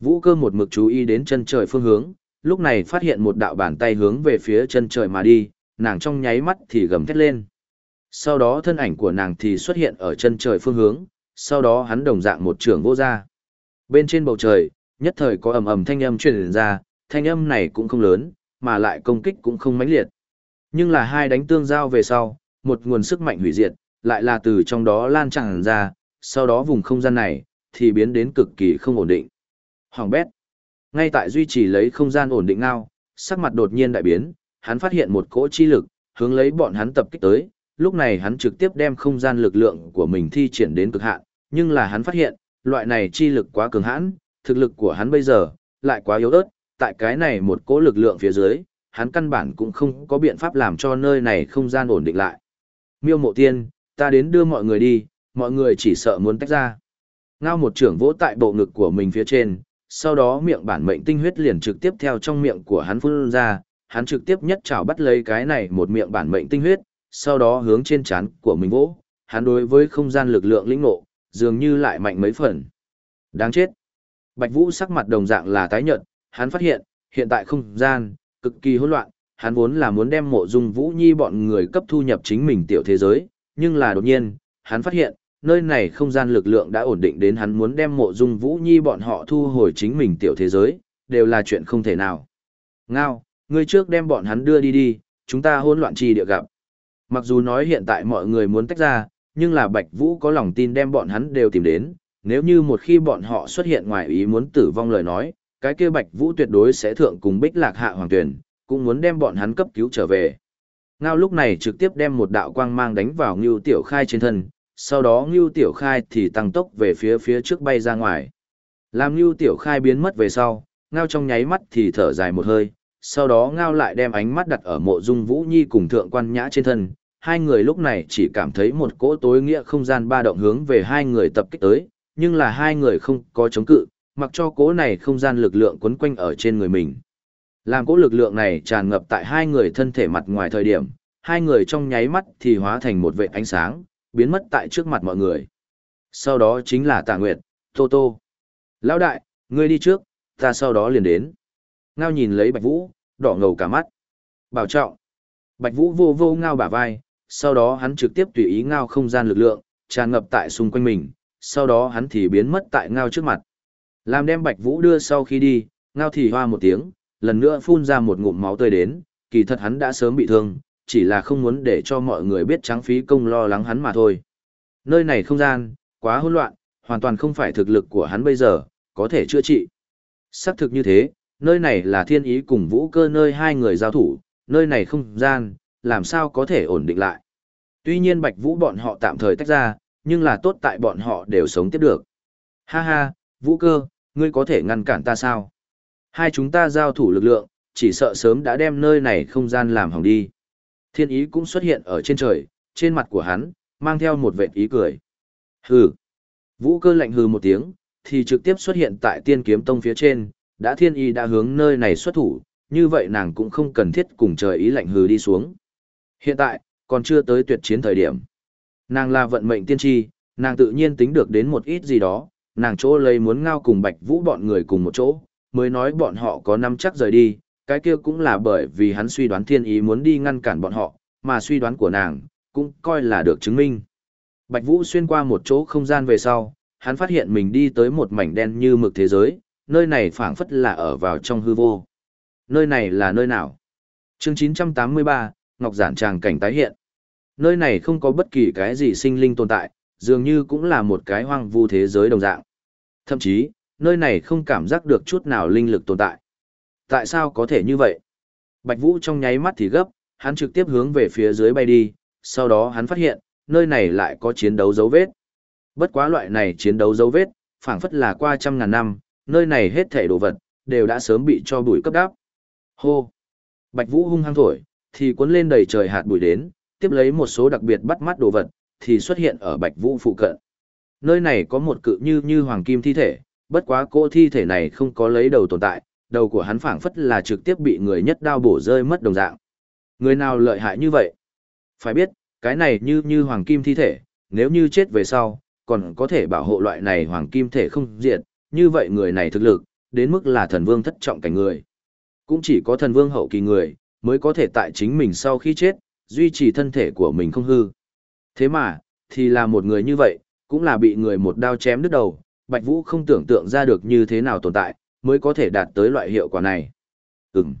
Vũ cơ một mực chú ý đến chân trời phương hướng, lúc này phát hiện một đạo bàn tay hướng về phía chân trời mà đi, nàng trong nháy mắt thì gầm thét lên. Sau đó thân ảnh của nàng thì xuất hiện ở chân trời phương hướng, sau đó hắn đồng dạng một trường vô ra. Bên trên bầu trời, nhất thời có ầm ầm thanh âm truyền ra, thanh âm này cũng không lớn, mà lại công kích cũng không mãnh liệt. Nhưng là hai đánh tương giao về sau, một nguồn sức mạnh hủy diệt, lại là từ trong đó lan tràn ra, sau đó vùng không gian này, thì biến đến cực kỳ không ổn định. Hoàng bét. Ngay tại duy trì lấy không gian ổn định ngao, sắc mặt đột nhiên đại biến, hắn phát hiện một cỗ chi lực, hướng lấy bọn hắn tập kích tới, lúc này hắn trực tiếp đem không gian lực lượng của mình thi triển đến cực hạn, nhưng là hắn phát hiện, loại này chi lực quá cường hãn, thực lực của hắn bây giờ, lại quá yếu ớt, tại cái này một cỗ lực lượng phía dưới, hắn căn bản cũng không có biện pháp làm cho nơi này không gian ổn định lại. Miêu mộ tiên, ta đến đưa mọi người đi, mọi người chỉ sợ muốn tách ra. Ngao một trưởng vỗ tại bộ ngực của mình phía trên, sau đó miệng bản mệnh tinh huyết liền trực tiếp theo trong miệng của hắn phun ra, hắn trực tiếp nhất trảo bắt lấy cái này một miệng bản mệnh tinh huyết, sau đó hướng trên trán của mình vỗ, hắn đối với không gian lực lượng lĩnh ngộ, dường như lại mạnh mấy phần. Đáng chết. Bạch Vũ sắc mặt đồng dạng là tái nhợt, hắn phát hiện, hiện tại không gian, cực kỳ hỗn loạn, hắn vốn là muốn đem mộ dung Vũ Nhi bọn người cấp thu nhập chính mình tiểu thế giới, nhưng là đột nhiên, hắn phát hiện, nơi này không gian lực lượng đã ổn định đến hắn muốn đem mộ dung Vũ Nhi bọn họ thu hồi chính mình tiểu thế giới, đều là chuyện không thể nào. Ngao, ngươi trước đem bọn hắn đưa đi đi, chúng ta hỗn loạn trì địa gặp. Mặc dù nói hiện tại mọi người muốn tách ra, nhưng là Bạch Vũ có lòng tin đem bọn hắn đều tìm đến, nếu như một khi bọn họ xuất hiện ngoài ý muốn tử vong lời nói, cái kia Bạch Vũ tuyệt đối sẽ thượng cùng Bích Lạc Hạ Hoàng Tuyển, cũng muốn đem bọn hắn cấp cứu trở về. Ngao lúc này trực tiếp đem một đạo quang mang đánh vào Ngưu Tiểu Khai trên thân, sau đó Ngưu Tiểu Khai thì tăng tốc về phía phía trước bay ra ngoài. Làm Ngưu Tiểu Khai biến mất về sau, Ngao trong nháy mắt thì thở dài một hơi, sau đó Ngao lại đem ánh mắt đặt ở mộ dung Vũ Nhi cùng thượng quan nhã trên thân, hai người lúc này chỉ cảm thấy một cỗ tối nghĩa không gian ba động hướng về hai người tập kích tới, nhưng là hai người không có chống cự, mặc cho cỗ này không gian lực lượng quấn quanh ở trên người mình. Làm cỗ lực lượng này tràn ngập tại hai người thân thể mặt ngoài thời điểm, hai người trong nháy mắt thì hóa thành một vệ ánh sáng, biến mất tại trước mặt mọi người. Sau đó chính là tạ Nguyệt, Tô Tô. Lão đại, ngươi đi trước, ta sau đó liền đến. Ngao nhìn lấy Bạch Vũ, đỏ ngầu cả mắt. Bảo trọng. Bạch Vũ vô vô ngao bả vai, sau đó hắn trực tiếp tùy ý ngao không gian lực lượng, tràn ngập tại xung quanh mình, sau đó hắn thì biến mất tại ngao trước mặt. Làm đem Bạch Vũ đưa sau khi đi, ngao thì hoa một tiếng, lần nữa phun ra một ngụm máu tươi đến, kỳ thật hắn đã sớm bị thương, chỉ là không muốn để cho mọi người biết trắng phí công lo lắng hắn mà thôi. Nơi này không gian, quá hỗn loạn, hoàn toàn không phải thực lực của hắn bây giờ, có thể chữa trị. Xác thực như thế, nơi này là thiên ý cùng vũ cơ nơi hai người giao thủ, nơi này không gian, làm sao có thể ổn định lại. Tuy nhiên Bạch Vũ bọn họ tạm thời tách ra, nhưng là tốt tại bọn họ đều sống tiếp được. Ha ha, Vũ cơ, ngươi có thể ngăn cản ta sao? Hai chúng ta giao thủ lực lượng, chỉ sợ sớm đã đem nơi này không gian làm hỏng đi. Thiên ý cũng xuất hiện ở trên trời, trên mặt của hắn, mang theo một vệt ý cười. Hừ. Vũ cơ lạnh hừ một tiếng, thì trực tiếp xuất hiện tại tiên kiếm tông phía trên, đã thiên ý đã hướng nơi này xuất thủ, như vậy nàng cũng không cần thiết cùng trời ý lạnh hừ đi xuống. Hiện tại, còn chưa tới tuyệt chiến thời điểm. Nàng là vận mệnh tiên tri, nàng tự nhiên tính được đến một ít gì đó, nàng chỗ lấy muốn ngao cùng bạch vũ bọn người cùng một chỗ, mới nói bọn họ có năm chắc rời đi, cái kia cũng là bởi vì hắn suy đoán thiên ý muốn đi ngăn cản bọn họ, mà suy đoán của nàng, cũng coi là được chứng minh. Bạch Vũ xuyên qua một chỗ không gian về sau, hắn phát hiện mình đi tới một mảnh đen như mực thế giới, nơi này phảng phất là ở vào trong hư vô. Nơi này là nơi nào? Chương 983, Ngọc Giản tràng cảnh tái hiện. Nơi này không có bất kỳ cái gì sinh linh tồn tại, dường như cũng là một cái hoang vu thế giới đồng dạng. Thậm chí, nơi này không cảm giác được chút nào linh lực tồn tại. Tại sao có thể như vậy? Bạch Vũ trong nháy mắt thì gấp, hắn trực tiếp hướng về phía dưới bay đi, sau đó hắn phát hiện, nơi này lại có chiến đấu dấu vết. Bất quá loại này chiến đấu dấu vết, phảng phất là qua trăm ngàn năm, nơi này hết thảy đồ vật, đều đã sớm bị cho bụi cấp đáp. Hô! Bạch Vũ hung hăng thổi, thì cuốn lên đầy trời hạt bụi đến, tiếp lấy một số đặc biệt bắt mắt đồ vật, thì xuất hiện ở Bạch Vũ phụ cận. Nơi này có một cự như như hoàng kim thi thể, bất quá cô thi thể này không có lấy đầu tồn tại, đầu của hắn phảng phất là trực tiếp bị người nhất đao bổ rơi mất đồng dạng. Người nào lợi hại như vậy? Phải biết, cái này như như hoàng kim thi thể, nếu như chết về sau, còn có thể bảo hộ loại này hoàng kim thể không diệt, như vậy người này thực lực, đến mức là thần vương thất trọng cảnh người. Cũng chỉ có thần vương hậu kỳ người, mới có thể tại chính mình sau khi chết, duy trì thân thể của mình không hư. Thế mà, thì là một người như vậy, cũng là bị người một đao chém đứt đầu, Bạch Vũ không tưởng tượng ra được như thế nào tồn tại, mới có thể đạt tới loại hiệu quả này. Ừm.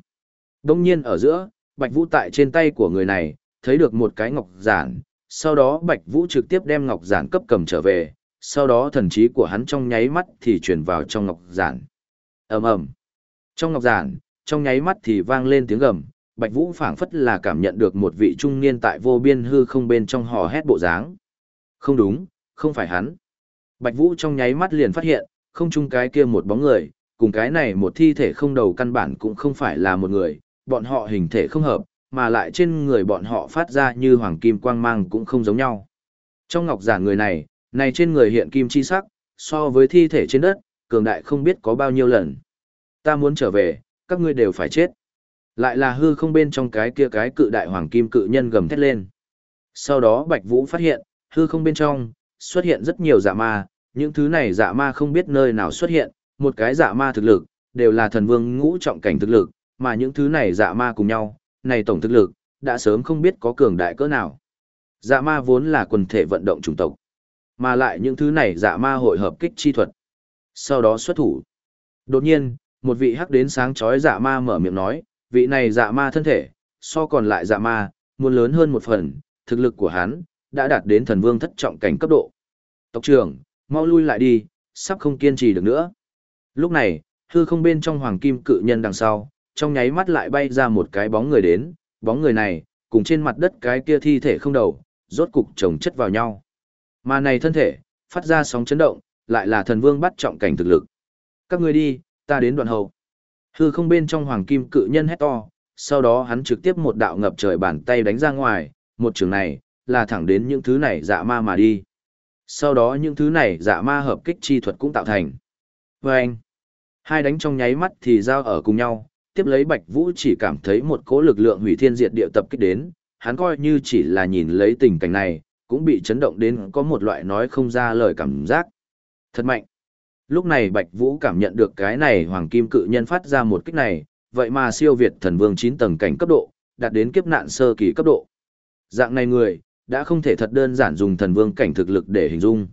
Đông nhiên ở giữa, Bạch Vũ tại trên tay của người này, thấy được một cái ngọc giản, sau đó Bạch Vũ trực tiếp đem ngọc giản cấp cầm trở về, sau đó thần trí của hắn trong nháy mắt thì truyền vào trong ngọc giản. ầm ầm Trong ngọc giản, trong nháy mắt thì vang lên tiếng gầm, Bạch Vũ phảng phất là cảm nhận được một vị trung niên tại vô biên hư không bên trong hò hét bộ dáng. Không đúng, không phải hắn. Bạch Vũ trong nháy mắt liền phát hiện, không chung cái kia một bóng người, cùng cái này một thi thể không đầu căn bản cũng không phải là một người, bọn họ hình thể không hợp, mà lại trên người bọn họ phát ra như hoàng kim quang mang cũng không giống nhau. Trong ngọc giả người này, này trên người hiện kim chi sắc, so với thi thể trên đất, cường đại không biết có bao nhiêu lần. Ta muốn trở về, các ngươi đều phải chết. Lại là hư không bên trong cái kia cái cự đại hoàng kim cự nhân gầm thét lên. Sau đó Bạch Vũ phát hiện, hư không bên trong, xuất hiện rất nhiều dạ ma, những thứ này dạ ma không biết nơi nào xuất hiện, một cái dạ ma thực lực, đều là thần vương ngũ trọng cảnh thực lực, mà những thứ này dạ ma cùng nhau, này tổng thực lực, đã sớm không biết có cường đại cỡ nào. Dạ ma vốn là quần thể vận động chủng tộc, mà lại những thứ này dạ ma hội hợp kích chi thuật. Sau đó xuất thủ. Đột nhiên, một vị hắc đến sáng chói dạ ma mở miệng nói, vị này dạ ma thân thể, so còn lại dạ ma, muốn lớn hơn một phần, thực lực của hắn, đã đạt đến thần vương thất trọng cảnh cấp độ. Tộc trưởng, mau lui lại đi, sắp không kiên trì được nữa. Lúc này, hư không bên trong hoàng kim cự nhân đằng sau, trong nháy mắt lại bay ra một cái bóng người đến, bóng người này, cùng trên mặt đất cái kia thi thể không đầu, rốt cục chồng chất vào nhau. Mà này thân thể, phát ra sóng chấn động, lại là thần vương bắt trọng cảnh thực lực. Các ngươi đi, ta đến đoạn hậu. Hư không bên trong hoàng kim cự nhân hét to, sau đó hắn trực tiếp một đạo ngập trời bàn tay đánh ra ngoài, một trường này, là thẳng đến những thứ này dạ ma mà đi. Sau đó những thứ này dạ ma hợp kích chi thuật cũng tạo thành. Và anh, hai đánh trong nháy mắt thì giao ở cùng nhau, tiếp lấy Bạch Vũ chỉ cảm thấy một cỗ lực lượng hủy thiên diệt địa tập kích đến, hắn coi như chỉ là nhìn lấy tình cảnh này, cũng bị chấn động đến có một loại nói không ra lời cảm giác. Thật mạnh. Lúc này Bạch Vũ cảm nhận được cái này hoàng kim cự nhân phát ra một kích này, vậy mà siêu việt thần vương 9 tầng cảnh cấp độ, đạt đến kiếp nạn sơ kỳ cấp độ. Dạng này người, đã không thể thật đơn giản dùng thần vương cảnh thực lực để hình dung.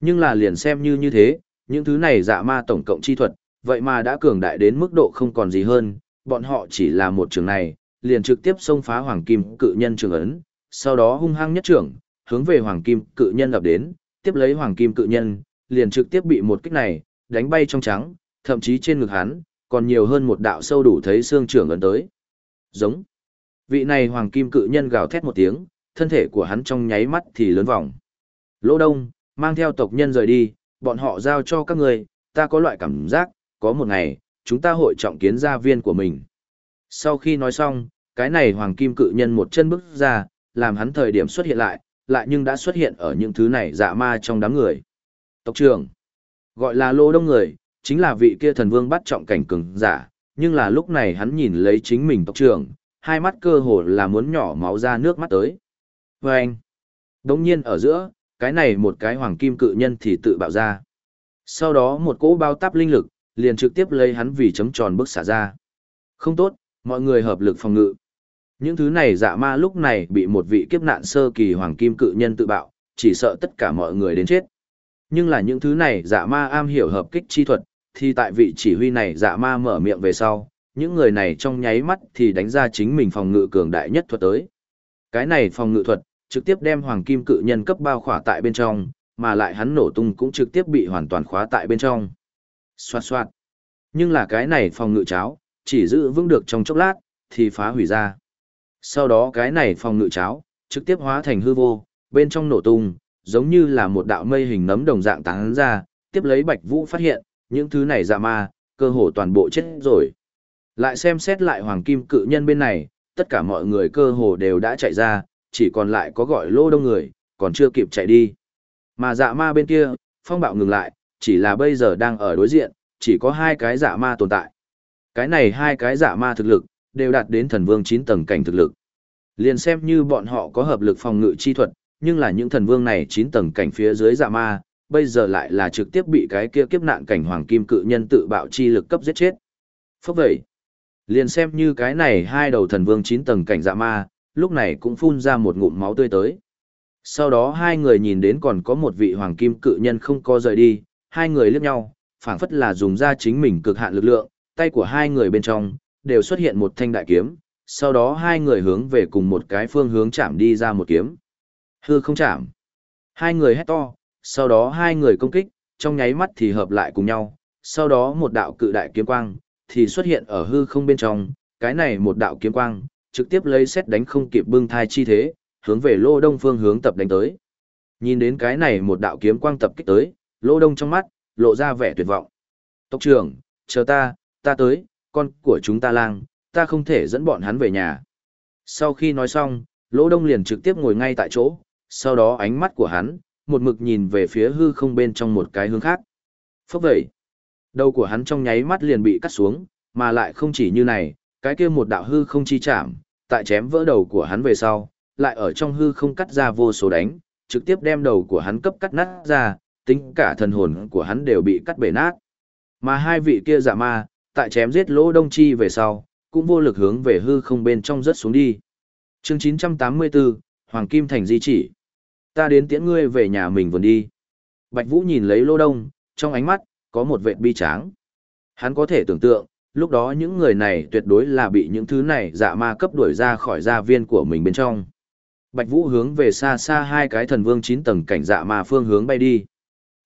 Nhưng là liền xem như như thế, những thứ này dạ ma tổng cộng chi thuật, vậy mà đã cường đại đến mức độ không còn gì hơn, bọn họ chỉ là một trường này, liền trực tiếp xông phá hoàng kim cự nhân trường ấn, sau đó hung hăng nhất trưởng, hướng về hoàng kim cự nhân lập đến, tiếp lấy hoàng kim cự nhân, liền trực tiếp bị một kích này, đánh bay trong trắng, thậm chí trên ngực hắn, còn nhiều hơn một đạo sâu đủ thấy xương trưởng ấn tới. Giống. Vị này hoàng kim cự nhân gào thét một tiếng, thân thể của hắn trong nháy mắt thì lớn vòng. Lỗ đông, mang theo tộc nhân rời đi, bọn họ giao cho các người, ta có loại cảm giác, có một ngày, chúng ta hội trọng kiến gia viên của mình. Sau khi nói xong, cái này hoàng kim cự nhân một chân bước ra, làm hắn thời điểm xuất hiện lại, lại nhưng đã xuất hiện ở những thứ này dạ ma trong đám người. Tộc trưởng, gọi là lô đông người, chính là vị kia thần vương bắt trọng cảnh cường giả, nhưng là lúc này hắn nhìn lấy chính mình tộc trưởng, hai mắt cơ hồ là muốn nhỏ máu ra nước mắt tới. Và anh, đồng nhiên ở giữa, cái này một cái hoàng kim cự nhân thì tự bạo ra. Sau đó một cỗ bao táp linh lực, liền trực tiếp lấy hắn vì chấm tròn bức xả ra. Không tốt, mọi người hợp lực phòng ngự. Những thứ này dạ ma lúc này bị một vị kiếp nạn sơ kỳ hoàng kim cự nhân tự bạo, chỉ sợ tất cả mọi người đến chết. Nhưng là những thứ này dạ ma am hiểu hợp kích chi thuật, thì tại vị chỉ huy này dạ ma mở miệng về sau, những người này trong nháy mắt thì đánh ra chính mình phòng ngự cường đại nhất thuật tới. Cái này phòng ngự thuật, trực tiếp đem hoàng kim cự nhân cấp bao khỏa tại bên trong, mà lại hắn nổ tung cũng trực tiếp bị hoàn toàn khóa tại bên trong. Xoạt xoạt. Nhưng là cái này phòng ngự cháo, chỉ giữ vững được trong chốc lát, thì phá hủy ra. Sau đó cái này phòng ngự cháo, trực tiếp hóa thành hư vô, bên trong nổ tung, giống như là một đạo mây hình nấm đồng dạng tán ra, tiếp lấy Bạch Vũ phát hiện, những thứ này dạ ma, cơ hồ toàn bộ chết rồi. Lại xem xét lại hoàng kim cự nhân bên này, tất cả mọi người cơ hồ đều đã chạy ra, chỉ còn lại có gọi lô đông người, còn chưa kịp chạy đi. Mà dạ ma bên kia, phong bạo ngừng lại, chỉ là bây giờ đang ở đối diện, chỉ có hai cái dạ ma tồn tại. Cái này hai cái dạ ma thực lực, đều đạt đến thần vương 9 tầng cảnh thực lực. Liền xem như bọn họ có hợp lực phòng ngự chi thuật, nhưng là những thần vương này chín tầng cảnh phía dưới dạ ma, bây giờ lại là trực tiếp bị cái kia kiếp nạn cảnh hoàng kim cự nhân tự bạo chi lực cấp giết chết. Phốc vậy, liền xem như cái này hai đầu thần vương chín tầng cảnh dạ ma, lúc này cũng phun ra một ngụm máu tươi tới. Sau đó hai người nhìn đến còn có một vị hoàng kim cự nhân không có rời đi, hai người liếc nhau, phảng phất là dùng ra chính mình cực hạn lực lượng, tay của hai người bên trong, đều xuất hiện một thanh đại kiếm, sau đó hai người hướng về cùng một cái phương hướng chạm đi ra một kiếm. Hư không chạm. Hai người hét to, sau đó hai người công kích, trong nháy mắt thì hợp lại cùng nhau, sau đó một đạo cự đại kiếm quang, thì xuất hiện ở hư không bên trong, cái này một đạo kiếm quang, trực tiếp lấy xét đánh không kịp bưng thai chi thế, hướng về lô đông phương hướng tập đánh tới. Nhìn đến cái này một đạo kiếm quang tập kích tới, lô đông trong mắt, lộ ra vẻ tuyệt vọng. Tộc trưởng, chờ ta, ta tới, con của chúng ta lang, ta không thể dẫn bọn hắn về nhà. Sau khi nói xong, lỗ đông liền trực tiếp ngồi ngay tại chỗ, sau đó ánh mắt của hắn, một mực nhìn về phía hư không bên trong một cái hướng khác. Phốc vậy, đầu của hắn trong nháy mắt liền bị cắt xuống, mà lại không chỉ như này, cái kia một đạo hư không chi chạm, tại chém vỡ đầu của hắn về sau, lại ở trong hư không cắt ra vô số đánh, trực tiếp đem đầu của hắn cấp cắt nát ra, tính cả thần hồn của hắn đều bị cắt bể nát. Mà hai vị kia giả ma, tại chém giết lỗ đông chi về sau, cũng vô lực hướng về hư không bên trong rớt xuống đi. Chương 984, Hoàng Kim Thành di chỉ. Ta đến tiễn ngươi về nhà mình vườn đi. Bạch Vũ nhìn lấy lô đông, trong ánh mắt, có một vệt bi tráng. Hắn có thể tưởng tượng, lúc đó những người này tuyệt đối là bị những thứ này dạ ma cấp đuổi ra khỏi gia viên của mình bên trong. Bạch Vũ hướng về xa xa hai cái thần vương 9 tầng cảnh dạ ma phương hướng bay đi.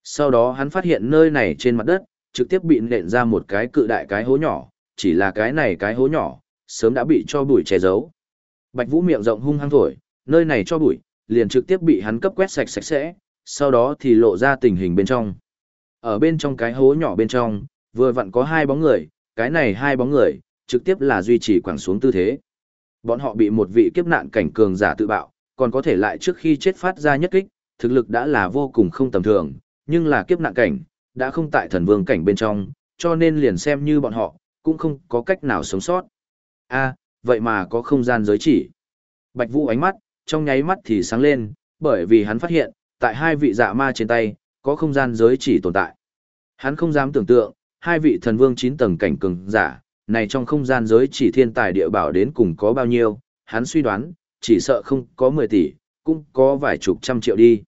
Sau đó hắn phát hiện nơi này trên mặt đất, trực tiếp bị nện ra một cái cự đại cái hố nhỏ, chỉ là cái này cái hố nhỏ, sớm đã bị cho bụi che giấu. Bạch Vũ miệng rộng hung hăng thổi, nơi này cho bụi, liền trực tiếp bị hắn cấp quét sạch sạch sẽ, sau đó thì lộ ra tình hình bên trong. Ở bên trong cái hố nhỏ bên trong, vừa vặn có hai bóng người, cái này hai bóng người, trực tiếp là duy trì quẳng xuống tư thế. Bọn họ bị một vị kiếp nạn cảnh cường giả tự bạo, còn có thể lại trước khi chết phát ra nhất kích, thực lực đã là vô cùng không tầm thường, nhưng là kiếp nạn cảnh, đã không tại thần vương cảnh bên trong, cho nên liền xem như bọn họ, cũng không có cách nào sống sót. a vậy mà có không gian giới chỉ. Bạch Vũ ánh mắt, trong nháy mắt thì sáng lên, bởi vì hắn phát hiện, tại hai vị dạ ma trên tay, có không gian giới chỉ tồn tại. Hắn không dám tưởng tượng, hai vị thần vương 9 tầng cảnh cường giả, này trong không gian giới chỉ thiên tài địa bảo đến cùng có bao nhiêu, hắn suy đoán, chỉ sợ không có 10 tỷ, cũng có vài chục trăm triệu đi.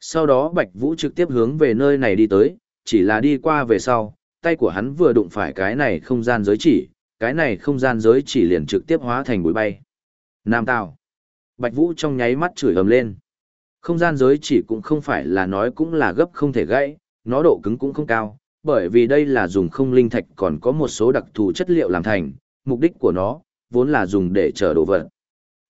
Sau đó Bạch Vũ trực tiếp hướng về nơi này đi tới, chỉ là đi qua về sau, tay của hắn vừa đụng phải cái này không gian giới chỉ, cái này không gian giới chỉ liền trực tiếp hóa thành bụi bay. Nam Tào. Bạch Vũ trong nháy mắt chửi ầm lên. Không gian giới chỉ cũng không phải là nói cũng là gấp không thể gãy, nó độ cứng cũng không cao, bởi vì đây là dùng không linh thạch còn có một số đặc thù chất liệu làm thành, mục đích của nó, vốn là dùng để chở đồ vật.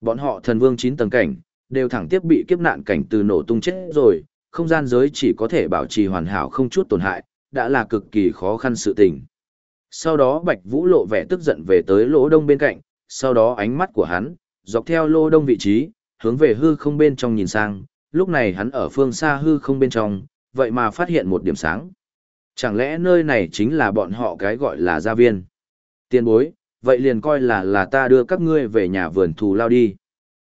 Bọn họ thần vương 9 tầng cảnh, đều thẳng tiếp bị kiếp nạn cảnh từ nổ tung chết rồi, không gian giới chỉ có thể bảo trì hoàn hảo không chút tổn hại, đã là cực kỳ khó khăn sự tình. Sau đó Bạch Vũ lộ vẻ tức giận về tới lỗ đông bên cạnh, sau đó ánh mắt của hắn, dọc theo lỗ đông vị trí, hướng về hư không bên trong nhìn sang, lúc này hắn ở phương xa hư không bên trong, vậy mà phát hiện một điểm sáng. Chẳng lẽ nơi này chính là bọn họ cái gọi là gia viên? Tiên bối, vậy liền coi là là ta đưa các ngươi về nhà vườn thù lao đi.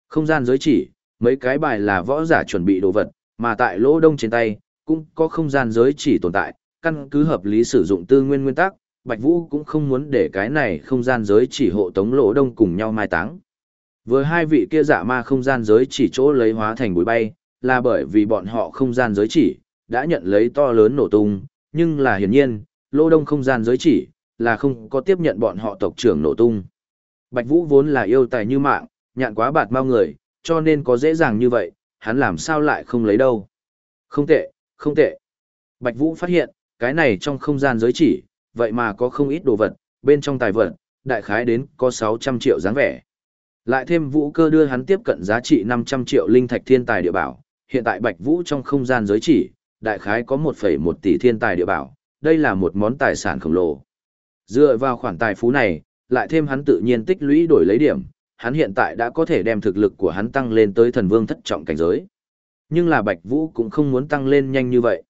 Không gian giới chỉ, mấy cái bài là võ giả chuẩn bị đồ vật, mà tại lỗ đông trên tay, cũng có không gian giới chỉ tồn tại, căn cứ hợp lý sử dụng tư nguyên nguyên tắc, Bạch Vũ cũng không muốn để cái này không gian giới chỉ hộ tống lỗ đông cùng nhau mai táng. Vừa hai vị kia giả ma không gian giới chỉ chỗ lấy hóa thành bụi bay, là bởi vì bọn họ không gian giới chỉ, đã nhận lấy to lớn nổ tung, nhưng là hiển nhiên, lô đông không gian giới chỉ, là không có tiếp nhận bọn họ tộc trưởng nổ tung. Bạch Vũ vốn là yêu tài như mạng, nhạn quá bạt bao người, cho nên có dễ dàng như vậy, hắn làm sao lại không lấy đâu. Không tệ, không tệ. Bạch Vũ phát hiện, cái này trong không gian giới chỉ, vậy mà có không ít đồ vật, bên trong tài vật, đại khái đến có 600 triệu dáng vẻ. Lại thêm vũ cơ đưa hắn tiếp cận giá trị 500 triệu linh thạch thiên tài địa bảo, hiện tại Bạch Vũ trong không gian giới chỉ, đại khái có 1,1 tỷ thiên tài địa bảo, đây là một món tài sản khổng lồ. Dựa vào khoản tài phú này, lại thêm hắn tự nhiên tích lũy đổi lấy điểm, hắn hiện tại đã có thể đem thực lực của hắn tăng lên tới thần vương thất trọng cảnh giới. Nhưng là Bạch Vũ cũng không muốn tăng lên nhanh như vậy.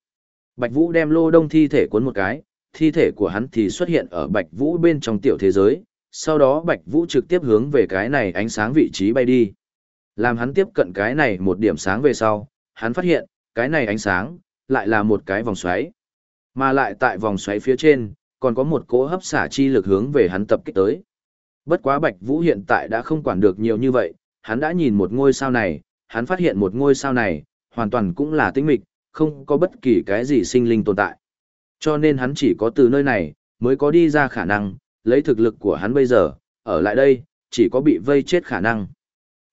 Bạch Vũ đem lô đông thi thể cuốn một cái, thi thể của hắn thì xuất hiện ở Bạch Vũ bên trong tiểu thế giới, sau đó Bạch Vũ trực tiếp hướng về cái này ánh sáng vị trí bay đi. Làm hắn tiếp cận cái này một điểm sáng về sau, hắn phát hiện, cái này ánh sáng, lại là một cái vòng xoáy. Mà lại tại vòng xoáy phía trên, còn có một cỗ hấp xả chi lực hướng về hắn tập kích tới. Bất quá Bạch Vũ hiện tại đã không quản được nhiều như vậy, hắn đã nhìn một ngôi sao này, hắn phát hiện một ngôi sao này, hoàn toàn cũng là tĩnh mịch, không có bất kỳ cái gì sinh linh tồn tại. Cho nên hắn chỉ có từ nơi này, mới có đi ra khả năng, lấy thực lực của hắn bây giờ, ở lại đây, chỉ có bị vây chết khả năng.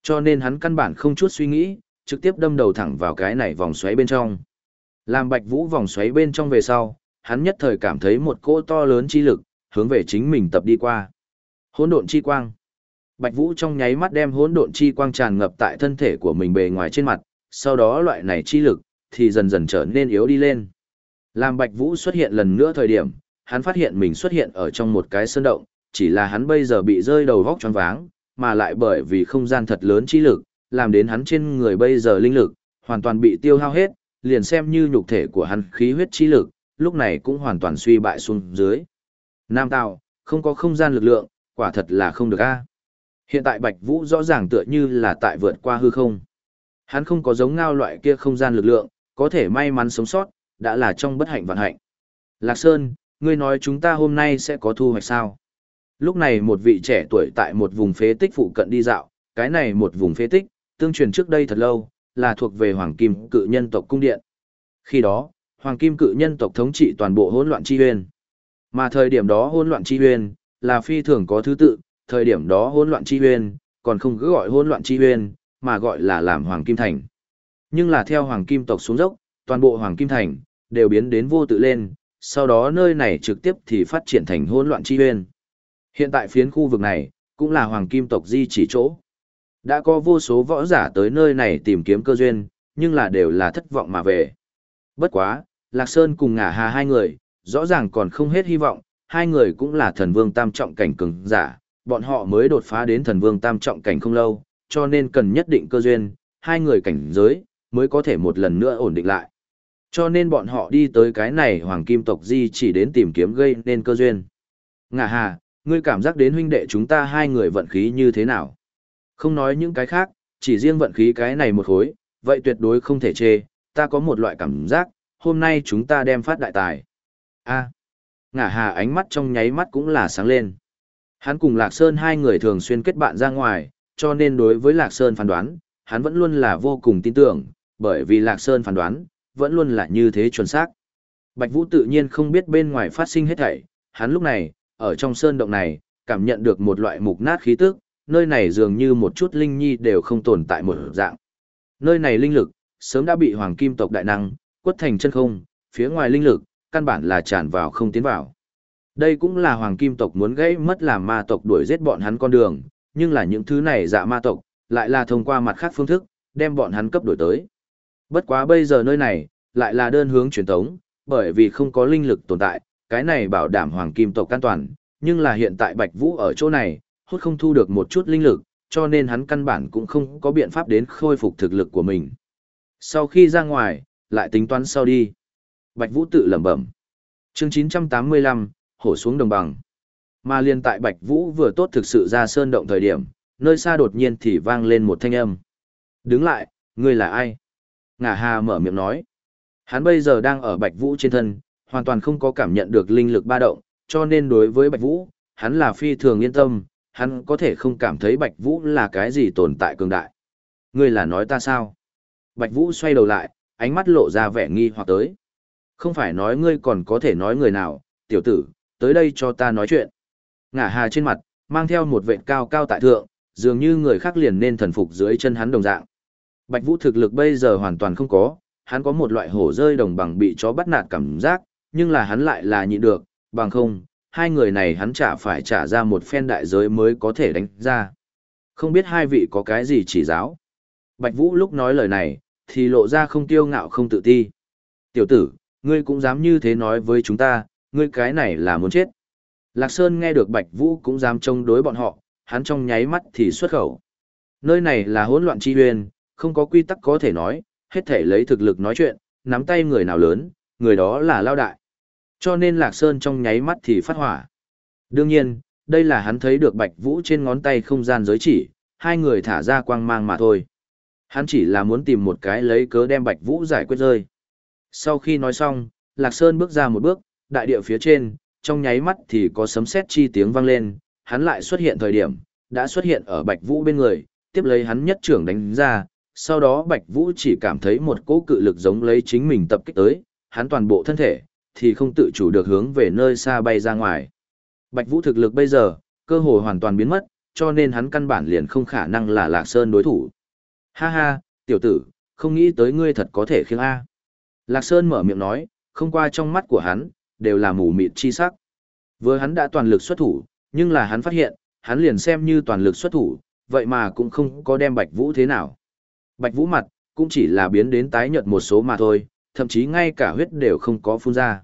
Cho nên hắn căn bản không chút suy nghĩ, trực tiếp đâm đầu thẳng vào cái này vòng xoáy bên trong. Làm bạch vũ vòng xoáy bên trong về sau, hắn nhất thời cảm thấy một cỗ to lớn chi lực, hướng về chính mình tập đi qua. Hỗn độn chi quang. Bạch Vũ trong nháy mắt đem hỗn độn chi quang tràn ngập tại thân thể của mình bề ngoài trên mặt, sau đó loại này chi lực thì dần dần trở nên yếu đi lên. Làm Bạch Vũ xuất hiện lần nữa thời điểm, hắn phát hiện mình xuất hiện ở trong một cái sơn động, chỉ là hắn bây giờ bị rơi đầu vóc choáng váng, mà lại bởi vì không gian thật lớn chi lực, làm đến hắn trên người bây giờ linh lực hoàn toàn bị tiêu hao hết, liền xem như nhục thể của hắn khí huyết chi lực, lúc này cũng hoàn toàn suy bại xuống dưới. Nam Tào, không có không gian lực lượng, quả thật là không được a. Hiện tại Bạch Vũ rõ ràng tựa như là tại vượt qua hư không. Hắn không có giống ngao loại kia không gian lực lượng, có thể may mắn sống sót, đã là trong bất hạnh vạn hạnh. Lạc Sơn, ngươi nói chúng ta hôm nay sẽ có thu hoạch sao? Lúc này một vị trẻ tuổi tại một vùng phế tích phụ cận đi dạo, cái này một vùng phế tích, tương truyền trước đây thật lâu, là thuộc về Hoàng Kim cự nhân tộc cung điện. Khi đó, Hoàng Kim cự nhân tộc thống trị toàn bộ hỗn loạn chi huyền. Mà thời điểm đó hỗn loạn chi huyền là phi thường có thứ tự, thời điểm đó hỗn loạn chi huyền còn không cứ gọi hỗn loạn chi huyền, mà gọi là làm Hoàng Kim Thành. Nhưng là theo Hoàng Kim tộc xuống dốc, toàn bộ Hoàng Kim Thành, đều biến đến vô tự lên, sau đó nơi này trực tiếp thì phát triển thành hỗn loạn chi huyên. Hiện tại phiến khu vực này, cũng là Hoàng Kim tộc di chỉ chỗ. Đã có vô số võ giả tới nơi này tìm kiếm cơ duyên, nhưng là đều là thất vọng mà về. Bất quá, Lạc Sơn cùng ngả hà hai người, rõ ràng còn không hết hy vọng, hai người cũng là thần vương tam trọng cảnh cường giả, bọn họ mới đột phá đến thần vương tam trọng cảnh không lâu, cho nên cần nhất định cơ duyên, hai người cảnh giới, mới có thể một lần nữa ổn định lại. Cho nên bọn họ đi tới cái này hoàng kim tộc di chỉ đến tìm kiếm gây nên cơ duyên. Ngà hà, ngươi cảm giác đến huynh đệ chúng ta hai người vận khí như thế nào? Không nói những cái khác, chỉ riêng vận khí cái này một khối, vậy tuyệt đối không thể chê, ta có một loại cảm giác, hôm nay chúng ta đem phát đại tài. a ngả hà ánh mắt trong nháy mắt cũng là sáng lên. Hắn cùng Lạc Sơn hai người thường xuyên kết bạn ra ngoài, cho nên đối với Lạc Sơn phán đoán, hắn vẫn luôn là vô cùng tin tưởng, bởi vì Lạc Sơn phán đoán, vẫn luôn là như thế chuẩn xác. Bạch Vũ tự nhiên không biết bên ngoài phát sinh hết thảy, hắn lúc này, ở trong sơn động này, cảm nhận được một loại mục nát khí tức, nơi này dường như một chút linh nhi đều không tồn tại một dạng. Nơi này linh lực, sớm đã bị hoàng kim tộc đại năng, quất thành chân không, phía ngoài linh lực, căn bản là tràn vào không tiến vào. Đây cũng là hoàng kim tộc muốn gãy mất làm ma tộc đuổi giết bọn hắn con đường, nhưng là những thứ này dạ ma tộc, lại là thông qua mặt khác phương thức, đem bọn hắn cấp đổi tới. Bất quá bây giờ nơi này, lại là đơn hướng truyền thống, bởi vì không có linh lực tồn tại, cái này bảo đảm hoàng kim tộc an toàn, nhưng là hiện tại Bạch Vũ ở chỗ này, hút không thu được một chút linh lực, cho nên hắn căn bản cũng không có biện pháp đến khôi phục thực lực của mình. Sau khi ra ngoài, lại tính toán sau đi. Bạch Vũ tự lẩm bẩm. Chương 985, hổ xuống đồng bằng. Mà liên tại Bạch Vũ vừa tốt thực sự ra sơn động thời điểm, nơi xa đột nhiên thì vang lên một thanh âm. Đứng lại, ngươi là ai? Ngà Hà mở miệng nói. Hắn bây giờ đang ở Bạch Vũ trên thân, hoàn toàn không có cảm nhận được linh lực ba động, cho nên đối với Bạch Vũ, hắn là phi thường yên tâm, hắn có thể không cảm thấy Bạch Vũ là cái gì tồn tại cường đại. Ngươi là nói ta sao? Bạch Vũ xoay đầu lại, ánh mắt lộ ra vẻ nghi hoặc tới. Không phải nói ngươi còn có thể nói người nào, tiểu tử, tới đây cho ta nói chuyện. Ngả hà trên mặt, mang theo một vệt cao cao tại thượng, dường như người khác liền nên thần phục dưới chân hắn đồng dạng. Bạch Vũ thực lực bây giờ hoàn toàn không có, hắn có một loại hổ rơi đồng bằng bị chó bắt nạt cảm giác, nhưng là hắn lại là nhịn được, bằng không, hai người này hắn chả phải trả ra một phen đại giới mới có thể đánh ra. Không biết hai vị có cái gì chỉ giáo. Bạch Vũ lúc nói lời này, thì lộ ra không tiêu ngạo không tự ti. Tiểu tử, ngươi cũng dám như thế nói với chúng ta, ngươi cái này là muốn chết. Lạc Sơn nghe được Bạch Vũ cũng dám chống đối bọn họ, hắn trong nháy mắt thì xuất khẩu. Nơi này là hỗn loạn chi huyền, không có quy tắc có thể nói, hết thể lấy thực lực nói chuyện, nắm tay người nào lớn, người đó là lao đại. Cho nên Lạc Sơn trong nháy mắt thì phát hỏa. Đương nhiên, đây là hắn thấy được Bạch Vũ trên ngón tay không gian giới chỉ, hai người thả ra quang mang mà thôi. Hắn chỉ là muốn tìm một cái lấy cớ đem Bạch Vũ giải quyết rơi. Sau khi nói xong, Lạc Sơn bước ra một bước, đại địa phía trên, trong nháy mắt thì có sấm sét chi tiếng vang lên, hắn lại xuất hiện thời điểm, đã xuất hiện ở Bạch Vũ bên người, tiếp lấy hắn nhất trưởng đánh ra, sau đó Bạch Vũ chỉ cảm thấy một cỗ cự lực giống lấy chính mình tập kích tới, hắn toàn bộ thân thể, thì không tự chủ được hướng về nơi xa bay ra ngoài. Bạch Vũ thực lực bây giờ, cơ hội hoàn toàn biến mất, cho nên hắn căn bản liền không khả năng là Lạc Sơn đối thủ. Ha ha, tiểu tử, không nghĩ tới ngươi thật có thể khiêng A. Lạc Sơn mở miệng nói, không qua trong mắt của hắn, đều là mù mịt chi sắc. Vừa hắn đã toàn lực xuất thủ, nhưng là hắn phát hiện, hắn liền xem như toàn lực xuất thủ, vậy mà cũng không có đem Bạch Vũ thế nào. Bạch Vũ mặt, cũng chỉ là biến đến tái nhợt một số mà thôi, thậm chí ngay cả huyết đều không có phun ra.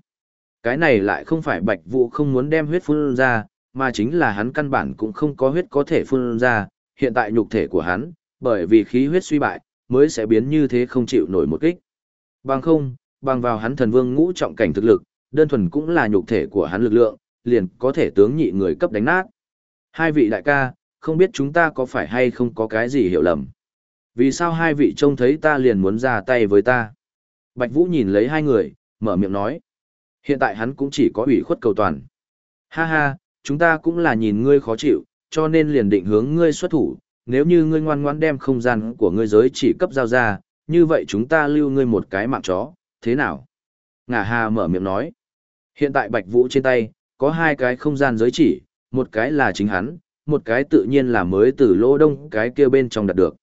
Cái này lại không phải Bạch Vũ không muốn đem huyết phun ra, mà chính là hắn căn bản cũng không có huyết có thể phun ra, hiện tại nhục thể của hắn, bởi vì khí huyết suy bại, mới sẽ biến như thế không chịu nổi một kích. Bằng không, bằng vào hắn thần vương ngũ trọng cảnh thực lực, đơn thuần cũng là nhục thể của hắn lực lượng, liền có thể tướng nhị người cấp đánh nát. Hai vị đại ca, không biết chúng ta có phải hay không có cái gì hiểu lầm. Vì sao hai vị trông thấy ta liền muốn ra tay với ta? Bạch Vũ nhìn lấy hai người, mở miệng nói. Hiện tại hắn cũng chỉ có ủy khuất cầu toàn. Ha ha, chúng ta cũng là nhìn ngươi khó chịu, cho nên liền định hướng ngươi xuất thủ. Nếu như ngươi ngoan ngoãn đem không gian của ngươi giới chỉ cấp giao ra, như vậy chúng ta lưu ngươi một cái mạng chó, thế nào? Ngả Hà mở miệng nói. Hiện tại Bạch Vũ trên tay, có hai cái không gian giới chỉ, một cái là chính hắn, một cái tự nhiên là mới từ lỗ đông cái kia bên trong đặt được.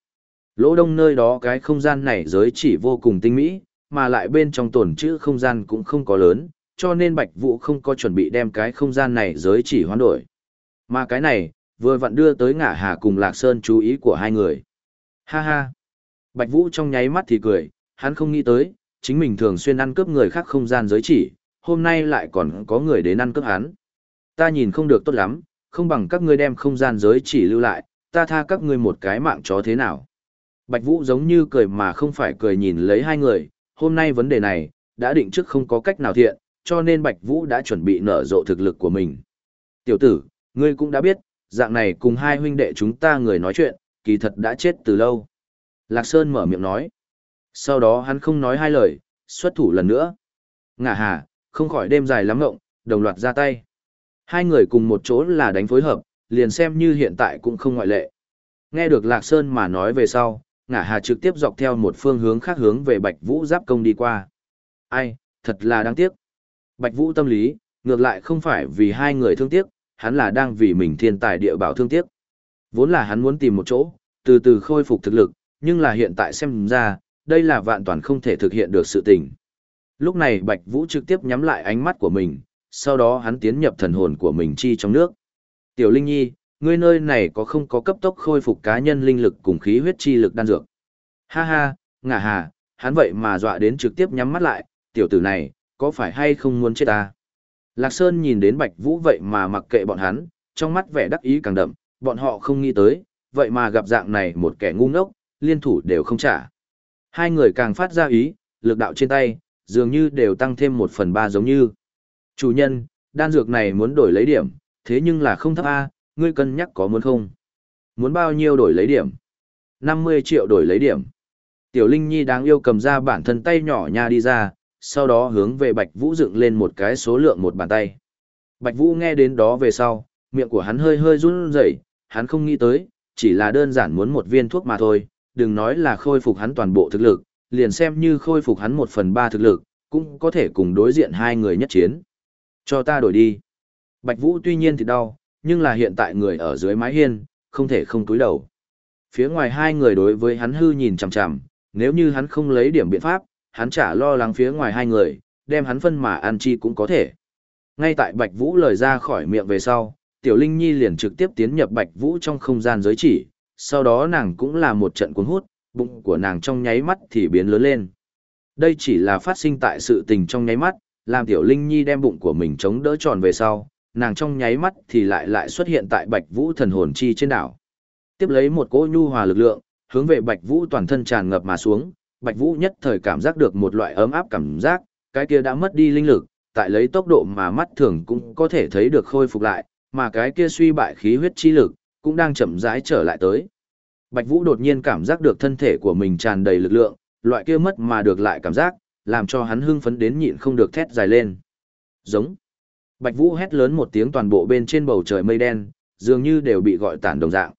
Lỗ đông nơi đó cái không gian này giới chỉ vô cùng tinh mỹ, mà lại bên trong tổn chữ không gian cũng không có lớn, cho nên Bạch Vũ không có chuẩn bị đem cái không gian này giới chỉ hoán đổi. Mà cái này, vừa vặn đưa tới ngả hà cùng Lạc Sơn chú ý của hai người. Ha ha! Bạch Vũ trong nháy mắt thì cười, hắn không nghĩ tới, chính mình thường xuyên ăn cướp người khác không gian giới chỉ, hôm nay lại còn có người đến ăn cướp hắn. Ta nhìn không được tốt lắm, không bằng các ngươi đem không gian giới chỉ lưu lại, ta tha các ngươi một cái mạng chó thế nào. Bạch Vũ giống như cười mà không phải cười nhìn lấy hai người, hôm nay vấn đề này, đã định trước không có cách nào thiện, cho nên Bạch Vũ đã chuẩn bị nở rộ thực lực của mình. Tiểu tử, ngươi cũng đã biết, dạng này cùng hai huynh đệ chúng ta người nói chuyện, kỳ thật đã chết từ lâu. Lạc Sơn mở miệng nói. Sau đó hắn không nói hai lời, xuất thủ lần nữa. Ngả hà, không khỏi đêm dài lắm ngộng, đồng loạt ra tay. Hai người cùng một chỗ là đánh phối hợp, liền xem như hiện tại cũng không ngoại lệ. Nghe được Lạc Sơn mà nói về sau, ngả hà trực tiếp dọc theo một phương hướng khác hướng về Bạch Vũ giáp công đi qua. Ai, thật là đáng tiếc. Bạch Vũ tâm lý, ngược lại không phải vì hai người thương tiếc, hắn là đang vì mình thiên tài địa bảo thương tiếc. Vốn là hắn muốn tìm một chỗ, từ từ khôi phục thực lực, nhưng là hiện tại xem ra, đây là vạn toàn không thể thực hiện được sự tình. Lúc này Bạch Vũ trực tiếp nhắm lại ánh mắt của mình, sau đó hắn tiến nhập thần hồn của mình chi trong nước. Tiểu Linh Nhi, ngươi nơi này có không có cấp tốc khôi phục cá nhân linh lực cùng khí huyết chi lực đan dược? Ha ha, ngả hà, hắn vậy mà dọa đến trực tiếp nhắm mắt lại, tiểu tử này, có phải hay không muốn chết ta? Lạc Sơn nhìn đến Bạch Vũ vậy mà mặc kệ bọn hắn, trong mắt vẻ đắc ý càng đậm, bọn họ không nghĩ tới, vậy mà gặp dạng này một kẻ ngu ngốc, liên thủ đều không trả. Hai người càng phát ra ý, lực đạo trên tay, dường như đều tăng thêm một phần ba giống như. Chủ nhân, đan dược này muốn đổi lấy điểm, thế nhưng là không thấp A, ngươi cân nhắc có muốn không? Muốn bao nhiêu đổi lấy điểm? 50 triệu đổi lấy điểm. Tiểu Linh Nhi đáng yêu cầm ra bản thân tay nhỏ nha đi ra, sau đó hướng về Bạch Vũ dựng lên một cái số lượng một bàn tay. Bạch Vũ nghe đến đó về sau, miệng của hắn hơi hơi run rẩy, hắn không nghĩ tới, chỉ là đơn giản muốn một viên thuốc mà thôi, đừng nói là khôi phục hắn toàn bộ thực lực, liền xem như khôi phục hắn một phần ba thực lực, cũng có thể cùng đối diện hai người nhất chiến. Cho ta đổi đi. Bạch Vũ tuy nhiên thì đau, nhưng là hiện tại người ở dưới mái hiên, không thể không túi đầu. Phía ngoài hai người đối với hắn hư nhìn chằm chằm, nếu như hắn không lấy điểm biện pháp, hắn chả lo lắng phía ngoài hai người, đem hắn phân mà ăn chi cũng có thể. Ngay tại Bạch Vũ lời ra khỏi miệng về sau, Tiểu Linh Nhi liền trực tiếp tiến nhập Bạch Vũ trong không gian giới chỉ, sau đó nàng cũng là một trận cuốn hút, bụng của nàng trong nháy mắt thì biến lớn lên. Đây chỉ là phát sinh tại sự tình trong nháy mắt, làm Tiểu Linh Nhi đem bụng của mình chống đỡ tròn về sau, nàng trong nháy mắt thì lại lại xuất hiện tại Bạch Vũ thần hồn chi trên đảo. Tiếp lấy một cỗ nhu hòa lực lượng, hướng về Bạch Vũ toàn thân tràn ngập mà xuống, Bạch Vũ nhất thời cảm giác được một loại ấm áp cảm giác, cái kia đã mất đi linh lực, tại lấy tốc độ mà mắt thường cũng có thể thấy được khôi phục lại, mà cái kia suy bại khí huyết chi lực, cũng đang chậm rãi trở lại tới. Bạch Vũ đột nhiên cảm giác được thân thể của mình tràn đầy lực lượng, loại kia mất mà được lại cảm giác, làm cho hắn hưng phấn đến nhịn không được thét dài lên. Giống. Bạch Vũ hét lớn một tiếng toàn bộ bên trên bầu trời mây đen, dường như đều bị gọi tản đồng dạng.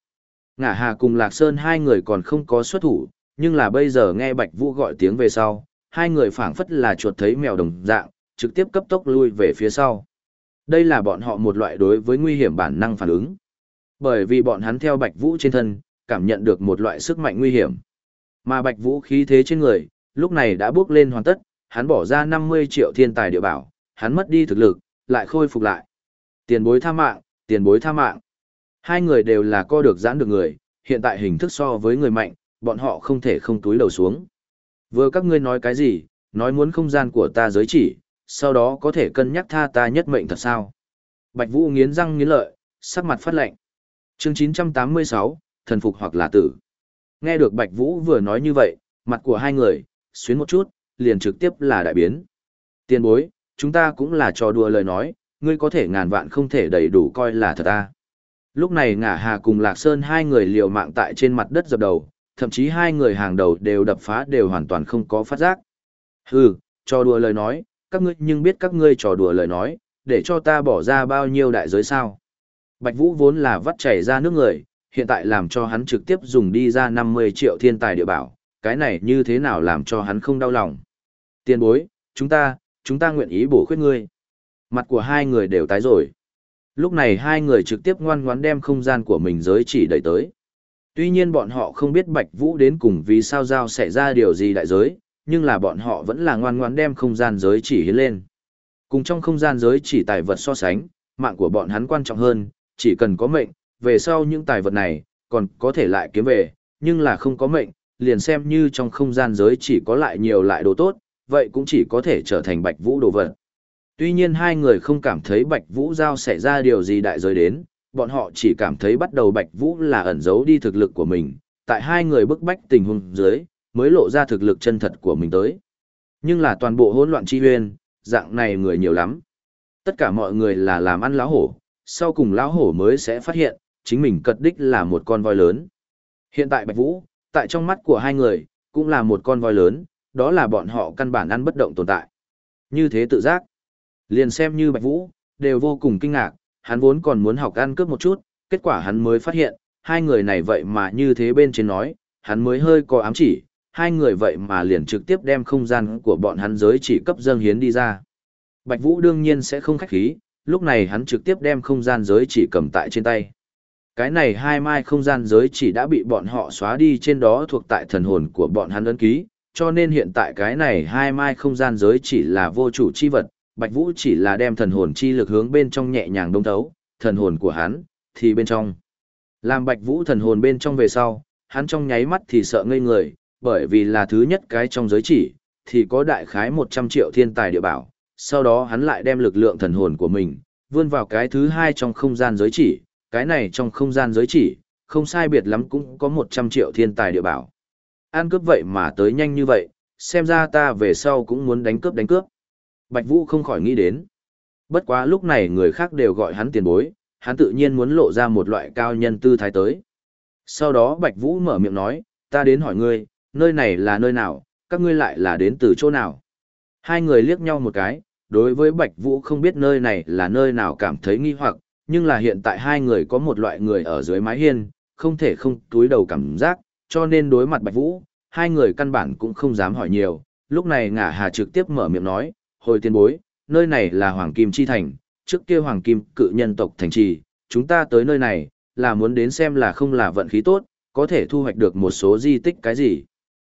Ngả Hà cùng Lạc Sơn hai người còn không có xuất thủ, nhưng là bây giờ nghe Bạch Vũ gọi tiếng về sau, hai người phảng phất là chuột thấy mèo đồng dạng, trực tiếp cấp tốc lui về phía sau. Đây là bọn họ một loại đối với nguy hiểm bản năng phản ứng. Bởi vì bọn hắn theo Bạch Vũ trên thân, cảm nhận được một loại sức mạnh nguy hiểm. Mà Bạch Vũ khí thế trên người, lúc này đã bước lên hoàn tất, hắn bỏ ra 50 triệu thiên tài địa bảo, hắn mất đi thực lực, lại khôi phục lại. Tiền bối tha mạng, tiền bối tha mạng. Hai người đều là co được giãn được người, hiện tại hình thức so với người mạnh, bọn họ không thể không túi đầu xuống. Vừa các ngươi nói cái gì, nói muốn không gian của ta giới chỉ, sau đó có thể cân nhắc tha ta nhất mệnh thật sao. Bạch Vũ nghiến răng nghiến lợi, sắc mặt phát lệnh. Chương 986, thần phục hoặc là tử. Nghe được Bạch Vũ vừa nói như vậy, mặt của hai người, xuyến một chút, liền trực tiếp là đại biến. Tiên bối, chúng ta cũng là trò đùa lời nói, ngươi có thể ngàn vạn không thể đầy đủ coi là thật ta. Lúc này ngả hà cùng Lạc Sơn hai người liều mạng tại trên mặt đất dập đầu, thậm chí hai người hàng đầu đều đập phá đều hoàn toàn không có phát giác. Hừ, trò đùa lời nói, các ngươi nhưng biết các ngươi trò đùa lời nói, để cho ta bỏ ra bao nhiêu đại giới sao. Bạch Vũ vốn là vắt chảy ra nước người, hiện tại làm cho hắn trực tiếp dùng đi ra 50 triệu thiên tài địa bảo, cái này như thế nào làm cho hắn không đau lòng. Tiên bối, chúng ta, chúng ta nguyện ý bổ khuyết ngươi. Mặt của hai người đều tái rồi. Lúc này hai người trực tiếp ngoan ngoãn đem không gian của mình giới chỉ đẩy tới. Tuy nhiên bọn họ không biết Bạch Vũ đến cùng vì sao giao xảy ra điều gì đại giới, nhưng là bọn họ vẫn là ngoan ngoãn đem không gian giới chỉ hiến lên. Cùng trong không gian giới chỉ tài vật so sánh, mạng của bọn hắn quan trọng hơn, chỉ cần có mệnh, về sau những tài vật này, còn có thể lại kiếm về, nhưng là không có mệnh, liền xem như trong không gian giới chỉ có lại nhiều lại đồ tốt, vậy cũng chỉ có thể trở thành Bạch Vũ đồ vật. Tuy nhiên hai người không cảm thấy Bạch Vũ giao xảy ra điều gì đại giới đến, bọn họ chỉ cảm thấy bắt đầu Bạch Vũ là ẩn giấu đi thực lực của mình, tại hai người bức bách tình huống dưới, mới lộ ra thực lực chân thật của mình tới. Nhưng là toàn bộ hỗn loạn chi huyên, dạng này người nhiều lắm. Tất cả mọi người là làm ăn lão hổ, sau cùng lão hổ mới sẽ phát hiện, chính mình cật đích là một con voi lớn. Hiện tại Bạch Vũ, tại trong mắt của hai người, cũng là một con voi lớn, đó là bọn họ căn bản ăn bất động tồn tại. Như thế tự giác. Liền xem như Bạch Vũ, đều vô cùng kinh ngạc, hắn vốn còn muốn học ăn cướp một chút, kết quả hắn mới phát hiện, hai người này vậy mà như thế bên trên nói, hắn mới hơi có ám chỉ, hai người vậy mà liền trực tiếp đem không gian của bọn hắn giới chỉ cấp dâng hiến đi ra. Bạch Vũ đương nhiên sẽ không khách khí, lúc này hắn trực tiếp đem không gian giới chỉ cầm tại trên tay. Cái này hai mai không gian giới chỉ đã bị bọn họ xóa đi trên đó thuộc tại thần hồn của bọn hắn ấn ký, cho nên hiện tại cái này hai mai không gian giới chỉ là vô chủ chi vật, Bạch Vũ chỉ là đem thần hồn chi lực hướng bên trong nhẹ nhàng đông thấu, thần hồn của hắn thì bên trong. Làm Bạch Vũ thần hồn bên trong về sau, hắn trong nháy mắt thì sợ ngây người, bởi vì là thứ nhất cái trong giới chỉ, thì có đại khái 100 triệu thiên tài địa bảo, sau đó hắn lại đem lực lượng thần hồn của mình, vươn vào cái thứ hai trong không gian giới chỉ, cái này trong không gian giới chỉ, không sai biệt lắm cũng có 100 triệu thiên tài địa bảo. An cướp vậy mà tới nhanh như vậy, xem ra ta về sau cũng muốn đánh cướp đánh cướp. Bạch Vũ không khỏi nghĩ đến. Bất quá lúc này người khác đều gọi hắn tiền bối, hắn tự nhiên muốn lộ ra một loại cao nhân tư thái tới. Sau đó Bạch Vũ mở miệng nói, ta đến hỏi ngươi, nơi này là nơi nào, các ngươi lại là đến từ chỗ nào. Hai người liếc nhau một cái, đối với Bạch Vũ không biết nơi này là nơi nào cảm thấy nghi hoặc, nhưng là hiện tại hai người có một loại người ở dưới mái hiên, không thể không túi đầu cảm giác, cho nên đối mặt Bạch Vũ, hai người căn bản cũng không dám hỏi nhiều, lúc này ngả hà trực tiếp mở miệng nói, hồi tiên bối, nơi này là Hoàng Kim Chi Thành, trước kia Hoàng Kim cự nhân tộc thành trì, chúng ta tới nơi này, là muốn đến xem là không là vận khí tốt, có thể thu hoạch được một số di tích cái gì.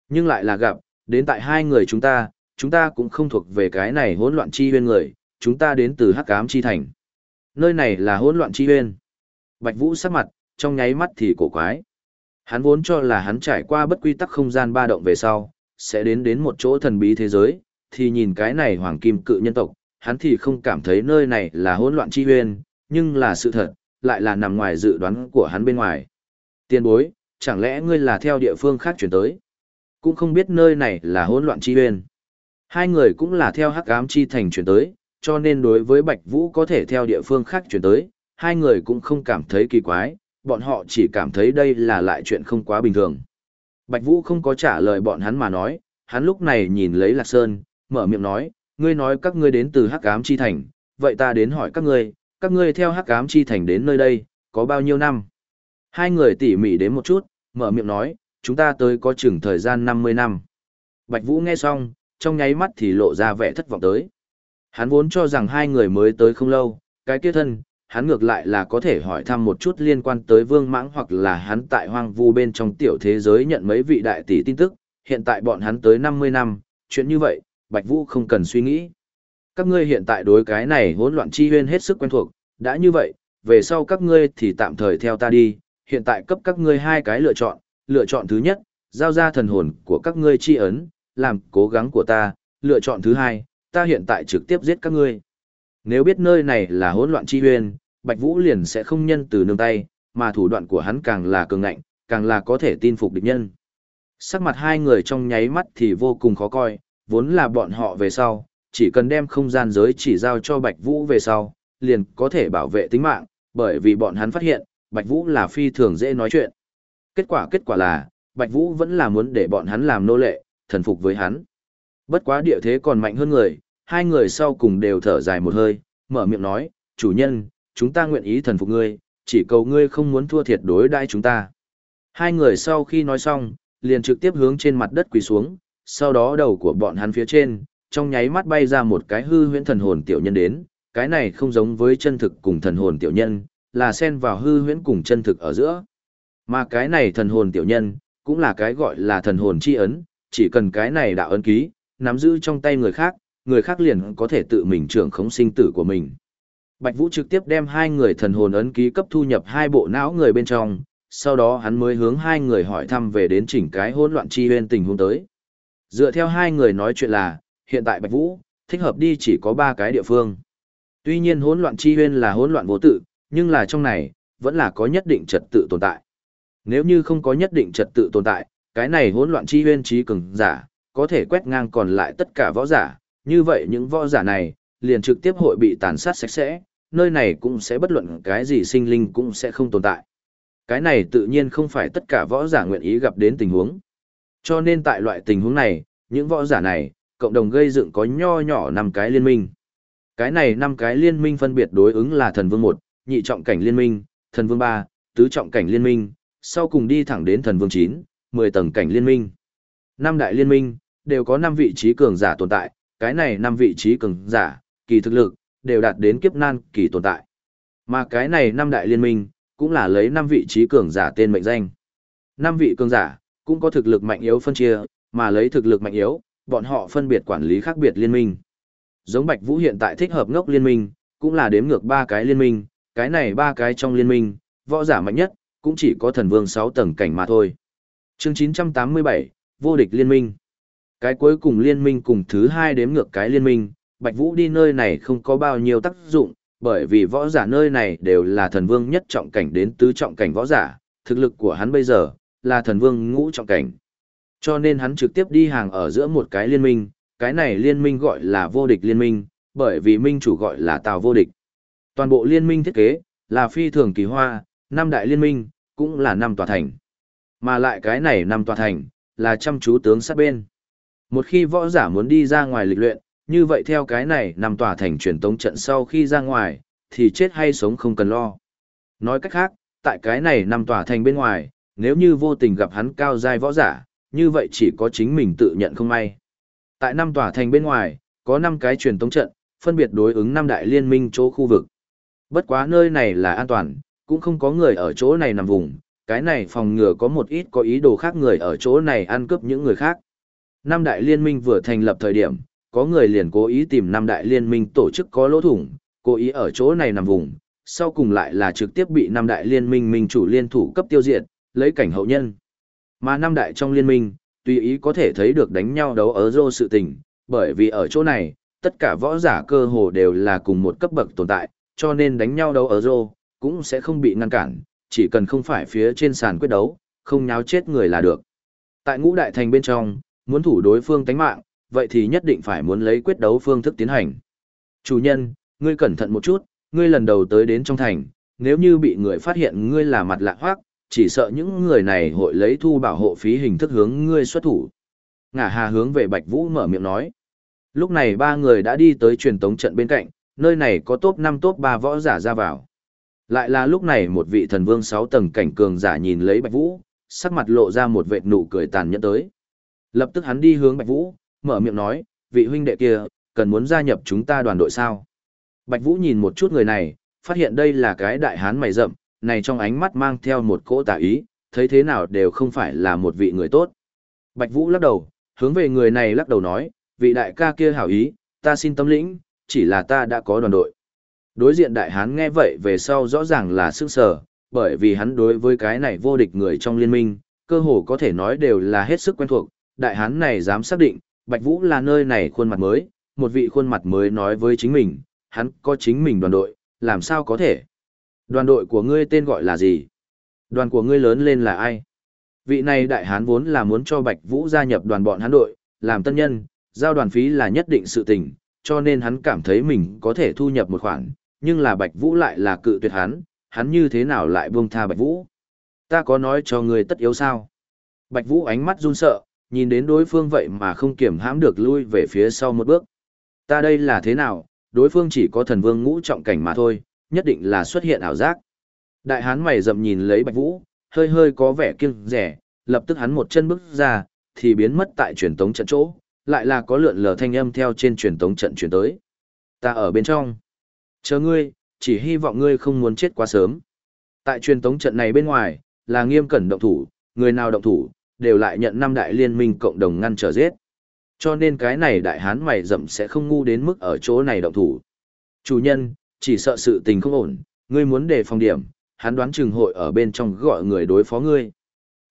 Nhưng lại là gặp, đến tại hai người chúng ta, chúng ta cũng không thuộc về cái này hỗn loạn chi huyên người, chúng ta đến từ Hắc Ám Chi Thành. Nơi này là hỗn loạn chi huyên. Bạch Vũ sắc mặt, trong nháy mắt thì cổ quái. Hắn vốn cho là hắn trải qua bất quy tắc không gian ba động về sau, sẽ đến đến một chỗ thần bí thế giới, thì nhìn cái này hoàng kim cự nhân tộc, hắn thì không cảm thấy nơi này là hỗn loạn chi huyên, nhưng là sự thật, lại là nằm ngoài dự đoán của hắn bên ngoài. Tiên bối, chẳng lẽ ngươi là theo địa phương khác chuyển tới? Cũng không biết nơi này là hỗn loạn chi huyên. Hai người cũng là theo hắc ám chi thành chuyển tới, cho nên đối với Bạch Vũ có thể theo địa phương khác chuyển tới, hai người cũng không cảm thấy kỳ quái, bọn họ chỉ cảm thấy đây là lại chuyện không quá bình thường. Bạch Vũ không có trả lời bọn hắn mà nói, hắn lúc này nhìn lấy Lạc Sơn, mở miệng nói, ngươi nói các ngươi đến từ Hắc Ám Chi Thành, vậy ta đến hỏi các ngươi, các ngươi theo Hắc Ám Chi Thành đến nơi đây, có bao nhiêu năm? Hai người tỉ mỉ đến một chút, mở miệng nói, chúng ta tới có chừng thời gian 50 năm. Bạch Vũ nghe xong, trong nháy mắt thì lộ ra vẻ thất vọng tới. Hắn vốn cho rằng hai người mới tới không lâu, cái kia thân, hắn ngược lại là có thể hỏi thăm một chút liên quan tới vương mãng hoặc là hắn tại hoang vu bên trong tiểu thế giới nhận mấy vị đại tỷ tin tức, hiện tại bọn hắn tới 50 năm, chuyện như vậy, Bạch Vũ không cần suy nghĩ. Các ngươi hiện tại đối cái này hỗn loạn chi huyên hết sức quen thuộc, đã như vậy, về sau các ngươi thì tạm thời theo ta đi, hiện tại cấp các ngươi hai cái lựa chọn, lựa chọn thứ nhất, giao ra thần hồn của các ngươi chi ấn, làm cố gắng của ta, lựa chọn thứ hai, ta hiện tại trực tiếp giết các ngươi. Nếu biết nơi này là hỗn loạn chi huyên, Bạch Vũ liền sẽ không nhân từ nương tay, mà thủ đoạn của hắn càng là cường ngạnh, càng là có thể tin phục địch nhân. Sắc mặt hai người trong nháy mắt thì vô cùng khó coi, vốn là bọn họ về sau, chỉ cần đem không gian giới chỉ giao cho Bạch Vũ về sau, liền có thể bảo vệ tính mạng, bởi vì bọn hắn phát hiện, Bạch Vũ là phi thường dễ nói chuyện. Kết quả kết quả là, Bạch Vũ vẫn là muốn để bọn hắn làm nô lệ, thần phục với hắn. Bất quá địa thế còn mạnh hơn người, hai người sau cùng đều thở dài một hơi, mở miệng nói, chủ nhân, chúng ta nguyện ý thần phục ngươi, chỉ cầu ngươi không muốn thua thiệt đối đãi chúng ta. Hai người sau khi nói xong, liền trực tiếp hướng trên mặt đất quỳ xuống, sau đó đầu của bọn hắn phía trên, trong nháy mắt bay ra một cái hư huyễn thần hồn tiểu nhân đến, cái này không giống với chân thực cùng thần hồn tiểu nhân, là xen vào hư huyễn cùng chân thực ở giữa. Mà cái này thần hồn tiểu nhân, cũng là cái gọi là thần hồn chi ấn, chỉ cần cái này đạo ấn ký, nắm giữ trong tay người khác, người khác liền có thể tự mình trưởng khống sinh tử của mình. Bạch Vũ trực tiếp đem hai người thần hồn ấn ký cấp thu nhập hai bộ não người bên trong, sau đó hắn mới hướng hai người hỏi thăm về đến chỉnh cái hỗn loạn chi huyên tình huống tới. Dựa theo hai người nói chuyện là, hiện tại Bạch Vũ, thích hợp đi chỉ có ba cái địa phương. Tuy nhiên hỗn loạn chi huyên là hỗn loạn vô tự, nhưng là trong này, vẫn là có nhất định trật tự tồn tại. Nếu như không có nhất định trật tự tồn tại, cái này hỗn loạn chi huyên trí cường giả, có thể quét ngang còn lại tất cả võ giả, như vậy những võ giả này, liền trực tiếp hội bị tàn sát sạch sẽ, nơi này cũng sẽ bất luận cái gì sinh linh cũng sẽ không tồn tại. Cái này tự nhiên không phải tất cả võ giả nguyện ý gặp đến tình huống. Cho nên tại loại tình huống này, những võ giả này, cộng đồng gây dựng có nho nhỏ năm cái liên minh. Cái này năm cái liên minh phân biệt đối ứng là thần vương 1, nhị trọng cảnh liên minh, thần vương 3, tứ trọng cảnh liên minh, sau cùng đi thẳng đến thần vương 9, 10 tầng cảnh liên minh. Năm đại liên minh, đều có 5 vị trí cường giả tồn tại, cái này 5 vị trí cường giả, kỳ thực lực, đều đạt đến kiếp nan kỳ tồn tại. Mà cái này năm đại liên minh, cũng là lấy năm vị trí cường giả tên mệnh danh. Năm vị cường giả, cũng có thực lực mạnh yếu phân chia, Mà lấy thực lực mạnh yếu, bọn họ phân biệt quản lý khác biệt liên minh. Giống Bạch Vũ hiện tại thích hợp ngốc liên minh, cũng là đếm ngược ba cái liên minh, cái này ba cái trong liên minh, võ giả mạnh nhất, cũng chỉ có thần vương 6 tầng cảnh mà thôi. Chương 987, vô địch liên minh. Cái cuối cùng liên minh cùng thứ hai đếm ngược cái liên minh, Bạch Vũ đi nơi này không có bao nhiêu tác dụng, bởi vì võ giả nơi này đều là thần vương nhất trọng cảnh đến tứ trọng cảnh võ giả, thực lực của hắn bây giờ là thần vương ngũ trọng cảnh. Cho nên hắn trực tiếp đi hàng ở giữa một cái liên minh, cái này liên minh gọi là vô địch liên minh, bởi vì minh chủ gọi là Tào vô địch. Toàn bộ liên minh thiết kế là phi thường kỳ hoa, năm đại liên minh cũng là năm tòa thành. Mà lại cái này năm tòa thành là chăm chú tướng sát bên. Một khi võ giả muốn đi ra ngoài lịch luyện, như vậy theo cái này năm tòa thành truyền tống trận sau khi ra ngoài, thì chết hay sống không cần lo. Nói cách khác, tại cái này năm tòa thành bên ngoài, nếu như vô tình gặp hắn cao giai võ giả, như vậy chỉ có chính mình tự nhận không may. Tại năm tòa thành bên ngoài, có năm cái truyền tống trận, phân biệt đối ứng năm đại liên minh chỗ khu vực. Bất quá nơi này là an toàn, cũng không có người ở chỗ này nằm vùng, cái này phòng ngừa có một ít có ý đồ khác người ở chỗ này ăn cướp những người khác. Năm đại liên minh vừa thành lập thời điểm, có người liền cố ý tìm năm đại liên minh tổ chức có lỗ thủng, cố ý ở chỗ này nằm vùng, sau cùng lại là trực tiếp bị năm đại liên minh minh chủ liên thủ cấp tiêu diệt, lấy cảnh hậu nhân. Mà năm đại trong liên minh, tùy ý có thể thấy được đánh nhau đấu ở rô sự tình, bởi vì ở chỗ này, tất cả võ giả cơ hồ đều là cùng một cấp bậc tồn tại, cho nên đánh nhau đấu ở rô, cũng sẽ không bị ngăn cản, chỉ cần không phải phía trên sàn quyết đấu, không nháo chết người là được. Tại ngũ đại thành bên trong, muốn thủ đối phương tánh mạng, vậy thì nhất định phải muốn lấy quyết đấu phương thức tiến hành. Chủ nhân, ngươi cẩn thận một chút, ngươi lần đầu tới đến trong thành, nếu như bị người phát hiện ngươi là mặt lạ hoác, chỉ sợ những người này hội lấy thu bảo hộ phí hình thức hướng ngươi xuất thủ. Ngả hà hướng về Bạch Vũ mở miệng nói. Lúc này ba người đã đi tới truyền tống trận bên cạnh, nơi này có top 5 top 3 võ giả ra vào. Lại là lúc này một vị thần vương 6 tầng cảnh cường giả nhìn lấy Bạch Vũ, sắc mặt lộ ra một vệt nụ cười tàn nhẫn tới. Lập tức hắn đi hướng Bạch Vũ, mở miệng nói, vị huynh đệ kia, cần muốn gia nhập chúng ta đoàn đội sao? Bạch Vũ nhìn một chút người này, phát hiện đây là cái đại hán mày rậm, này trong ánh mắt mang theo một cỗ tà ý, thấy thế nào đều không phải là một vị người tốt. Bạch Vũ lắc đầu, hướng về người này lắc đầu nói, vị đại ca kia hảo ý, ta xin tâm lĩnh, chỉ là ta đã có đoàn đội. Đối diện đại hán nghe vậy về sau rõ ràng là sức sở, bởi vì hắn đối với cái này vô địch người trong liên minh, cơ hồ có thể nói đều là hết sức quen thuộc, đại hán này dám xác định, Bạch Vũ là nơi này khuôn mặt mới, một vị khuôn mặt mới nói với chính mình, hắn có chính mình đoàn đội, làm sao có thể. Đoàn đội của ngươi tên gọi là gì? Đoàn của ngươi lớn lên là ai? Vị này đại hán vốn là muốn cho Bạch Vũ gia nhập đoàn bọn hắn đội, làm tân nhân, giao đoàn phí là nhất định sự tình, cho nên hắn cảm thấy mình có thể thu nhập một khoản, nhưng là Bạch Vũ lại là cự tuyệt hắn, hắn như thế nào lại buông tha Bạch Vũ? Ta có nói cho ngươi tất yếu sao? Bạch Vũ ánh mắt run sợ, nhìn đến đối phương vậy mà không kiểm hãm được lui về phía sau một bước. Ta đây là thế nào, đối phương chỉ có thần vương ngũ trọng cảnh mà thôi, nhất định là xuất hiện ảo giác. Đại hán mày rậm nhìn lấy Bạch Vũ, hơi hơi có vẻ kiêng rẻ, lập tức hắn một chân bước ra, thì biến mất tại truyền tống trận chỗ, lại là có lượn lờ thanh âm theo trên truyền tống trận truyền tới. Ta ở bên trong. Chờ ngươi, chỉ hy vọng ngươi không muốn chết quá sớm. Tại truyền tống trận này bên ngoài, là nghiêm cẩn động thủ, người nào động thủ, đều lại nhận năm đại liên minh cộng đồng ngăn trở giết. Cho nên cái này đại hán mày rậm sẽ không ngu đến mức ở chỗ này động thủ. Chủ nhân, chỉ sợ sự tình không ổn, ngươi muốn đề phòng điểm, hắn đoán chừng hội ở bên trong gọi người đối phó ngươi.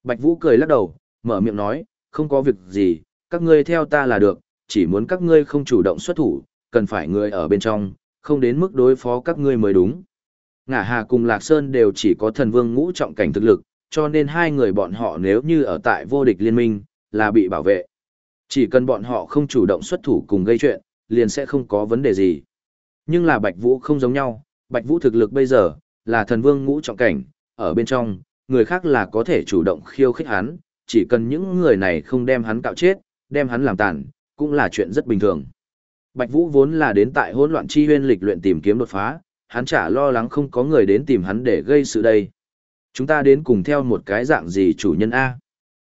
Bạch Vũ cười lắc đầu, mở miệng nói, không có việc gì, các ngươi theo ta là được, chỉ muốn các ngươi không chủ động xuất thủ, cần phải người ở bên trong, không đến mức đối phó các ngươi mới đúng. Ngả Hà cùng Lạc Sơn đều chỉ có thần vương ngũ trọng cảnh thực lực, cho nên hai người bọn họ nếu như ở tại vô địch liên minh, là bị bảo vệ. Chỉ cần bọn họ không chủ động xuất thủ cùng gây chuyện, liền sẽ không có vấn đề gì. Nhưng là Bạch Vũ không giống nhau, Bạch Vũ thực lực bây giờ, là thần vương ngũ trọng cảnh, ở bên trong, người khác là có thể chủ động khiêu khích hắn, chỉ cần những người này không đem hắn cạo chết, đem hắn làm tàn, cũng là chuyện rất bình thường. Bạch Vũ vốn là đến tại hỗn loạn chi huyên lịch luyện tìm kiếm đột phá, hắn chả lo lắng không có người đến tìm hắn để gây sự đây. Chúng ta đến cùng theo một cái dạng gì chủ nhân A.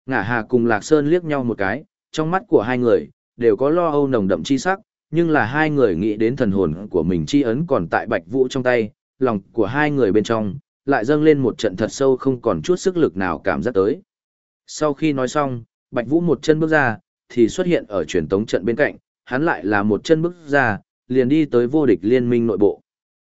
Ngả Hà cùng Lạc Sơn liếc nhau một cái, trong mắt của hai người, đều có lo âu nồng đậm chi sắc, nhưng là hai người nghĩ đến thần hồn của mình chi ấn còn tại Bạch Vũ trong tay, lòng của hai người bên trong, lại dâng lên một trận thật sâu không còn chút sức lực nào cảm giác tới. Sau khi nói xong, Bạch Vũ một chân bước ra, thì xuất hiện ở truyền tống trận bên cạnh, hắn lại là một chân bước ra, liền đi tới vô địch liên minh nội bộ.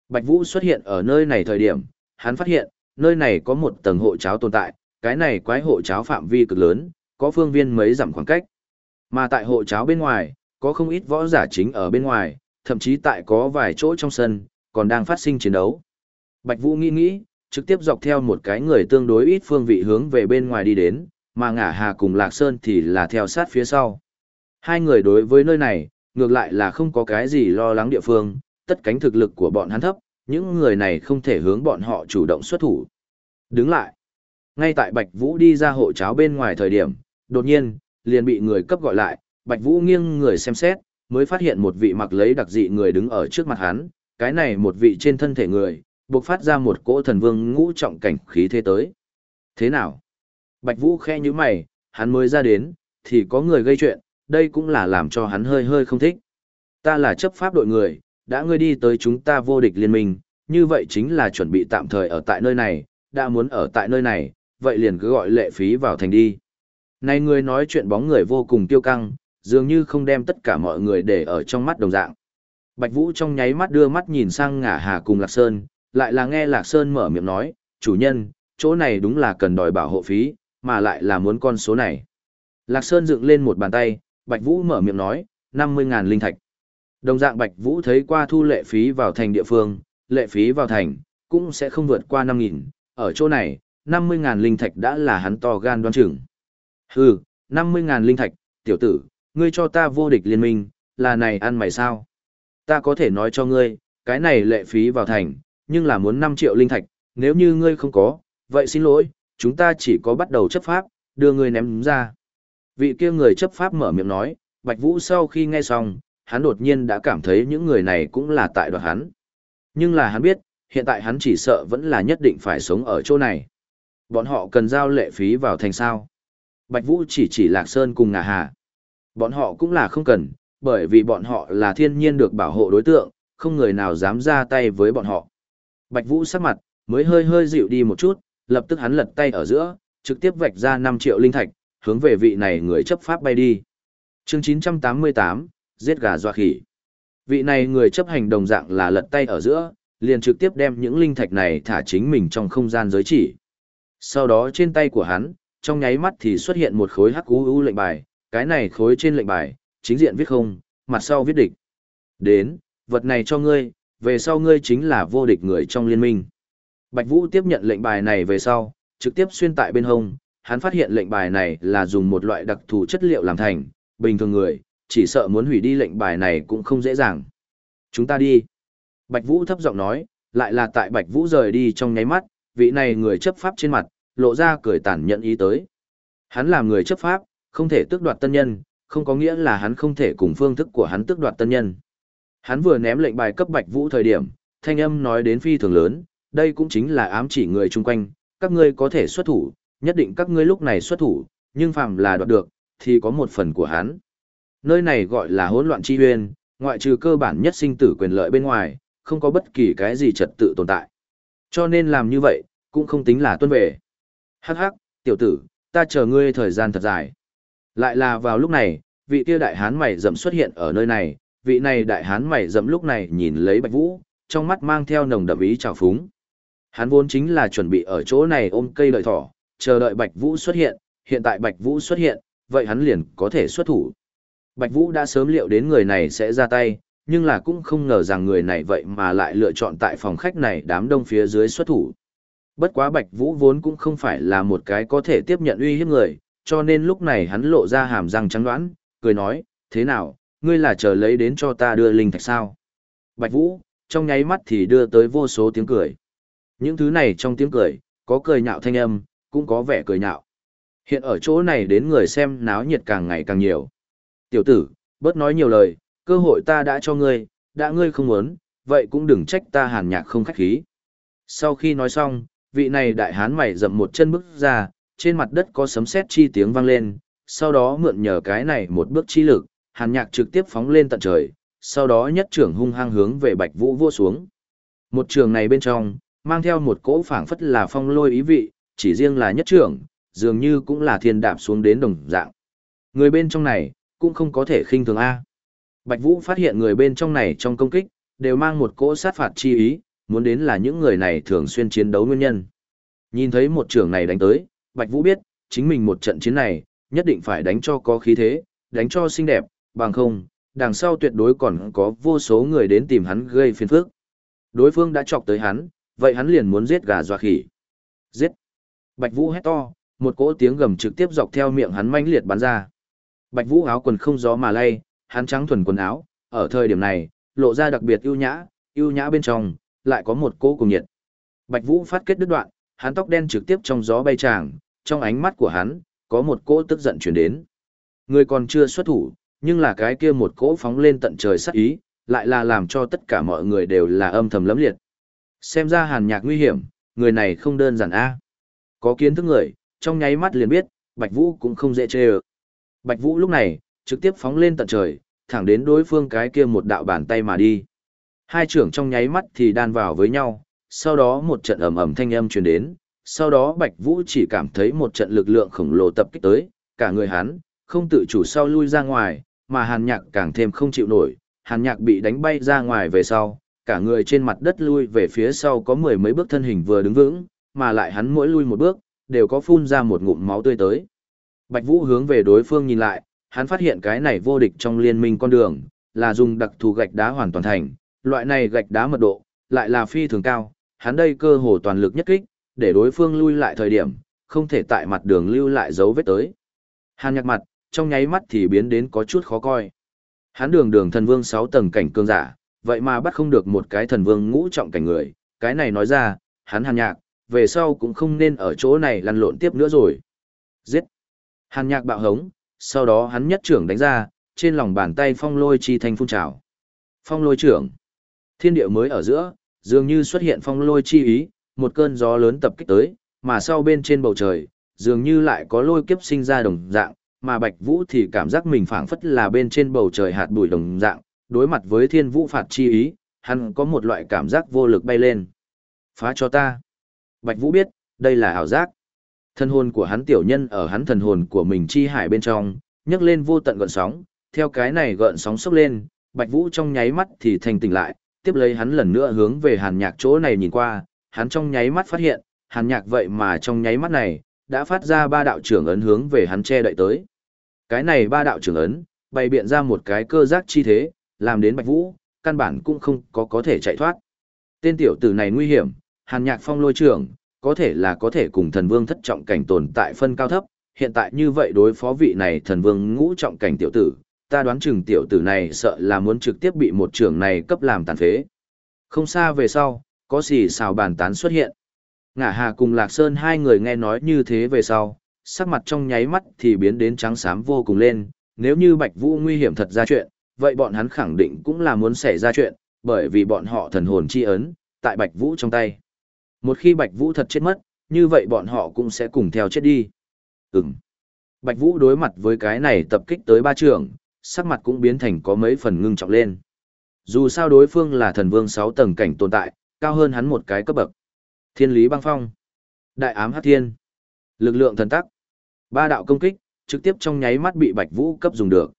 Bạch Vũ xuất hiện ở nơi này thời điểm, hắn phát hiện, nơi này có một tầng hộ cháo tồn tại, cái này quái hộ cháo phạm vi cực lớn, có phương viên mấy dặm khoảng cách. Mà tại hộ cháo bên ngoài, có không ít võ giả chính ở bên ngoài, thậm chí tại có vài chỗ trong sân, còn đang phát sinh chiến đấu. Bạch Vũ nghĩ nghĩ, trực tiếp dọc theo một cái người tương đối ít phương vị hướng về bên ngoài đi đến, mà ngả hà cùng Lạc Sơn thì là theo sát phía sau. Hai người đối với nơi này, ngược lại là không có cái gì lo lắng địa phương, tất cánh thực lực của bọn hắn thấp, những người này không thể hướng bọn họ chủ động xuất thủ. Đứng lại. Ngay tại Bạch Vũ đi ra hộ cháo bên ngoài thời điểm, đột nhiên, liền bị người cấp gọi lại, Bạch Vũ nghiêng người xem xét, mới phát hiện một vị mặc lấy đặc dị người đứng ở trước mặt hắn, cái này một vị trên thân thể người, bộc phát ra một cỗ thần vương ngũ trọng cảnh khí thế tới. Thế nào? Bạch Vũ khe như mày, hắn mới ra đến, thì có người gây chuyện, đây cũng là làm cho hắn hơi hơi không thích. Ta là chấp pháp đội người, đã ngươi đi tới chúng ta vô địch liên minh, như vậy chính là chuẩn bị tạm thời ở tại nơi này, đã muốn ở tại nơi này, vậy liền cứ gọi lệ phí vào thành đi. Này ngươi nói chuyện bóng người vô cùng tiêu căng, dường như không đem tất cả mọi người để ở trong mắt đồng dạng. Bạch Vũ trong nháy mắt đưa mắt nhìn sang ngả hà cùng Lạc Sơn, lại là nghe Lạc Sơn mở miệng nói, chủ nhân, chỗ này đúng là cần đòi bảo hộ phí, mà lại là muốn con số này. Lạc Sơn dựng lên một bàn tay, Bạch Vũ mở miệng nói, 50.000 linh thạch. Đồng dạng Bạch Vũ thấy qua thu lệ phí vào thành địa phương, lệ phí vào thành, cũng sẽ không vượt qua 5.000, ở chỗ này, 50.000 linh thạch đã là hắn to gan đoán chừng. Hừ, 50.000 linh thạch, tiểu tử, ngươi cho ta vô địch liên minh, là này ăn mày sao? Ta có thể nói cho ngươi, cái này lệ phí vào thành, nhưng là muốn 5 triệu linh thạch, nếu như ngươi không có, vậy xin lỗi, chúng ta chỉ có bắt đầu chấp pháp, đưa ngươi ném ra. Vị kia người chấp pháp mở miệng nói, Bạch Vũ sau khi nghe xong, hắn đột nhiên đã cảm thấy những người này cũng là tại đoạt hắn. Nhưng là hắn biết, hiện tại hắn chỉ sợ vẫn là nhất định phải sống ở chỗ này. Bọn họ cần giao lệ phí vào thành sao. Bạch Vũ chỉ chỉ Lạc Sơn cùng ngà hà. Bọn họ cũng là không cần, bởi vì bọn họ là thiên nhiên được bảo hộ đối tượng, không người nào dám ra tay với bọn họ. Bạch Vũ sắc mặt, mới hơi hơi dịu đi một chút, lập tức hắn lật tay ở giữa, trực tiếp vạch ra 5 triệu linh thạch, hướng về vị này người chấp pháp bay đi. Chương 988, giết gà doa khỉ. Vị này người chấp hành đồng dạng là lật tay ở giữa, liền trực tiếp đem những linh thạch này thả chính mình trong không gian giới chỉ. Sau đó trên tay của hắn, trong nháy mắt thì xuất hiện một khối hắc u lệnh bài, cái này khối trên lệnh bài, chính diện viết không, mặt sau viết địch. Đến, vật này cho ngươi, về sau ngươi chính là vô địch người trong liên minh. Bạch Vũ tiếp nhận lệnh bài này về sau, trực tiếp xuyên tại bên hông, hắn phát hiện lệnh bài này là dùng một loại đặc thù chất liệu làm thành, bình thường người, chỉ sợ muốn hủy đi lệnh bài này cũng không dễ dàng. Chúng ta đi. Bạch Vũ thấp giọng nói, lại là tại Bạch Vũ rời đi trong nháy mắt, vị này người chấp pháp trên mặt, lộ ra cười tàn nhận ý tới. Hắn là người chấp pháp, không thể tước đoạt tân nhân, không có nghĩa là hắn không thể cùng phương thức của hắn tước đoạt tân nhân. Hắn vừa ném lệnh bài cấp Bạch Vũ thời điểm, thanh âm nói đến phi thường lớn, đây cũng chính là ám chỉ người chung quanh, các ngươi có thể xuất thủ, nhất định các ngươi lúc này xuất thủ, nhưng phàm là đoạt được, thì có một phần của hắn. Nơi này gọi là hỗn loạn chi uyên, ngoại trừ cơ bản nhất sinh tử quyền lợi bên ngoài, không có bất kỳ cái gì trật tự tồn tại. Cho nên làm như vậy, cũng không tính là tuân về. Hắc hắc, tiểu tử, ta chờ ngươi thời gian thật dài. Lại là vào lúc này, vị kia đại hán mày rậm xuất hiện ở nơi này, vị này đại hán mày rậm lúc này nhìn lấy Bạch Vũ, trong mắt mang theo nồng đậm ý trào phúng. Hắn vốn chính là chuẩn bị ở chỗ này ôm cây đợi thỏ, chờ đợi Bạch Vũ xuất hiện, hiện tại Bạch Vũ xuất hiện, vậy hắn liền có thể xuất thủ. Bạch Vũ đã sớm liệu đến người này sẽ ra tay, nhưng là cũng không ngờ rằng người này vậy mà lại lựa chọn tại phòng khách này đám đông phía dưới xuất thủ. Bất quá Bạch Vũ vốn cũng không phải là một cái có thể tiếp nhận uy hiếp người, cho nên lúc này hắn lộ ra hàm răng trắng đoán, cười nói, thế nào, ngươi là chờ lấy đến cho ta đưa linh thạch sao? Bạch Vũ, trong nháy mắt thì đưa tới vô số tiếng cười. Những thứ này trong tiếng cười, có cười nhạo thanh âm, cũng có vẻ cười nhạo. Hiện ở chỗ này đến người xem náo nhiệt càng ngày càng nhiều. Tiểu tử, bớt nói nhiều lời, cơ hội ta đã cho ngươi, đã ngươi không muốn, vậy cũng đừng trách ta hàn nhạc không khách khí. Sau khi nói xong, vị này đại hán mày dậm một chân bước ra, trên mặt đất có sấm sét chi tiếng vang lên, sau đó mượn nhờ cái này một bước chi lực, hàn nhạc trực tiếp phóng lên tận trời, sau đó nhất trưởng hung hăng hướng về bạch vũ vô xuống. Một trường này bên trong, mang theo một cỗ phảng phất là phong lôi ý vị, chỉ riêng là nhất trưởng, dường như cũng là thiên đạp xuống đến đồng dạng. Người bên trong này, cũng không có thể khinh thường A. Bạch Vũ phát hiện người bên trong này trong công kích, đều mang một cỗ sát phạt chi ý, muốn đến là những người này thường xuyên chiến đấu nguyên nhân. Nhìn thấy một trưởng này đánh tới, Bạch Vũ biết, chính mình một trận chiến này, nhất định phải đánh cho có khí thế, đánh cho xinh đẹp, bằng không, đằng sau tuyệt đối còn có vô số người đến tìm hắn gây phiền phức. Đối phương đã chọc tới hắn, vậy hắn liền muốn giết gà dọa khỉ. Giết! Bạch Vũ hét to, một cỗ tiếng gầm trực tiếp dọc theo miệng hắn manh liệt bắn ra. Bạch Vũ áo quần không gió mà lay, hắn trắng thuần quần áo, ở thời điểm này, lộ ra đặc biệt ưu nhã, ưu nhã bên trong lại có một cỗ cùng nhiệt. Bạch Vũ phát kết đứt đoạn, hắn tóc đen trực tiếp trong gió bay tràng, trong ánh mắt của hắn có một cỗ tức giận truyền đến. Người còn chưa xuất thủ, nhưng là cái kia một cỗ phóng lên tận trời sát ý, lại là làm cho tất cả mọi người đều là âm thầm lấm liệt. Xem ra hàn nhạc nguy hiểm, người này không đơn giản a. Có kiến thức người, trong nháy mắt liền biết, Bạch Vũ cũng không dễ chê. Bạch Vũ lúc này, trực tiếp phóng lên tận trời, thẳng đến đối phương cái kia một đạo bàn tay mà đi. Hai trưởng trong nháy mắt thì đan vào với nhau, sau đó một trận ầm ầm thanh âm truyền đến, sau đó Bạch Vũ chỉ cảm thấy một trận lực lượng khổng lồ tập kích tới, cả người hắn không tự chủ sau lui ra ngoài, mà Hàn Nhạc càng thêm không chịu nổi, Hàn Nhạc bị đánh bay ra ngoài về sau, cả người trên mặt đất lui về phía sau có mười mấy bước thân hình vừa đứng vững, mà lại hắn mỗi lui một bước, đều có phun ra một ngụm máu tươi tới. Bạch Vũ hướng về đối phương nhìn lại, hắn phát hiện cái này vô địch trong liên minh con đường, là dùng đặc thù gạch đá hoàn toàn thành, loại này gạch đá mật độ, lại là phi thường cao, hắn đây cơ hồ toàn lực nhất kích, để đối phương lui lại thời điểm, không thể tại mặt đường lưu lại dấu vết tới. Hàn nhạc mặt, trong nháy mắt thì biến đến có chút khó coi. Hắn đường đường thần vương 6 tầng cảnh cương giả, vậy mà bắt không được một cái thần vương ngũ trọng cảnh người, cái này nói ra, hắn hàn nhạc, về sau cũng không nên ở chỗ này lăn lộn tiếp nữa rồi. Giết! Hàn nhạc bạo hống, sau đó hắn nhất trưởng đánh ra, trên lòng bàn tay phong lôi chi thanh phun trào. Phong lôi trưởng! Thiên địa mới ở giữa, dường như xuất hiện phong lôi chi ý, một cơn gió lớn tập kích tới, mà sau bên trên bầu trời, dường như lại có lôi kiếp sinh ra đồng dạng, mà Bạch Vũ thì cảm giác mình phảng phất là bên trên bầu trời hạt bụi đồng dạng, đối mặt với thiên vũ phạt chi ý, hắn có một loại cảm giác vô lực bay lên. Phá cho ta. Bạch Vũ biết, đây là ảo giác. Thần hồn của hắn tiểu nhân ở hắn thần hồn của mình chi hải bên trong, nhấc lên vô tận gợn sóng, theo cái này gợn sóng sốc lên, Bạch Vũ trong nháy mắt thì thành tỉnh lại, tiếp lấy hắn lần nữa hướng về Hàn Nhạc chỗ này nhìn qua, hắn trong nháy mắt phát hiện, Hàn Nhạc vậy mà trong nháy mắt này, đã phát ra ba đạo trưởng ấn hướng về hắn che đậy tới. Cái này ba đạo trưởng ấn, bày biện ra một cái cơ giác chi thế, làm đến Bạch Vũ, căn bản cũng không có có thể chạy thoát. Tên tiểu tử này nguy hiểm, Hàn Nhạc Phong lôi trưởng, có thể là có thể cùng thần vương thất trọng cảnh tồn tại phân cao thấp, hiện tại như vậy đối phó vị này thần vương ngũ trọng cảnh tiểu tử, ta đoán chừng tiểu tử này sợ là muốn trực tiếp bị một trưởng này cấp làm tàn phế. Không xa về sau, có gì xào bàn tán xuất hiện. Ngả Hà cùng Lạc Sơn hai người nghe nói như thế về sau, sắc mặt trong nháy mắt thì biến đến trắng xám vô cùng lên, nếu như Bạch Vũ nguy hiểm thật ra chuyện, vậy bọn hắn khẳng định cũng là muốn xảy ra chuyện, bởi vì bọn họ thần hồn chi ấn, tại Bạch Vũ trong tay. Một khi Bạch Vũ thật chết mất, như vậy bọn họ cũng sẽ cùng theo chết đi. Ừm. Bạch Vũ đối mặt với cái này tập kích tới ba trường, sắc mặt cũng biến thành có mấy phần ngưng trọng lên. Dù sao đối phương là thần vương 6 tầng cảnh tồn tại, cao hơn hắn một cái cấp bậc. Thiên lý băng phong. Đại ám hắc thiên. Lực lượng thần tắc. Ba đạo công kích, trực tiếp trong nháy mắt bị Bạch Vũ cấp dùng được.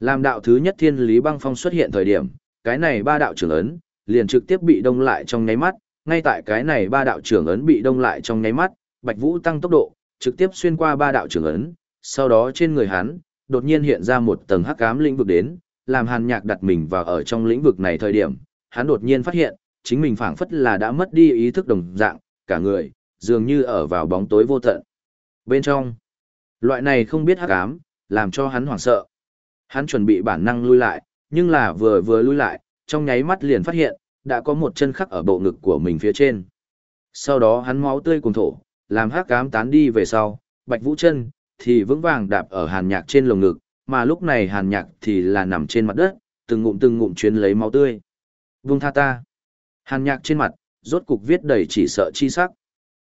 Làm đạo thứ nhất thiên lý băng phong xuất hiện thời điểm, cái này ba đạo trưởng ấn, liền trực tiếp bị đông lại trong nháy mắt, ngay tại cái này ba đạo trưởng ấn bị đông lại trong nháy mắt, Bạch Vũ tăng tốc độ, trực tiếp xuyên qua ba đạo trưởng ấn, sau đó trên người hắn, đột nhiên hiện ra một tầng hắc ám lĩnh vực đến, làm Hàn Nhạc đặt mình vào ở trong lĩnh vực này thời điểm, hắn đột nhiên phát hiện, chính mình phảng phất là đã mất đi ý thức đồng dạng, cả người, dường như ở vào bóng tối vô tận. Bên trong, loại này không biết hắc ám, làm cho hắn hoảng sợ. Hắn chuẩn bị bản năng lui lại, nhưng là vừa vừa lui lại, trong nháy mắt liền phát hiện, đã có một chân khắc ở bộ ngực của mình phía trên. Sau đó hắn máu tươi cùng thổ, làm hắc cám tán đi về sau, bạch vũ chân, thì vững vàng đạp ở hàn nhạc trên lồng ngực, mà lúc này hàn nhạc thì là nằm trên mặt đất, từng ngụm từng ngụm chuyến lấy máu tươi. Vung tha ta. Hàn nhạc trên mặt, rốt cục viết đầy chỉ sợ chi sắc.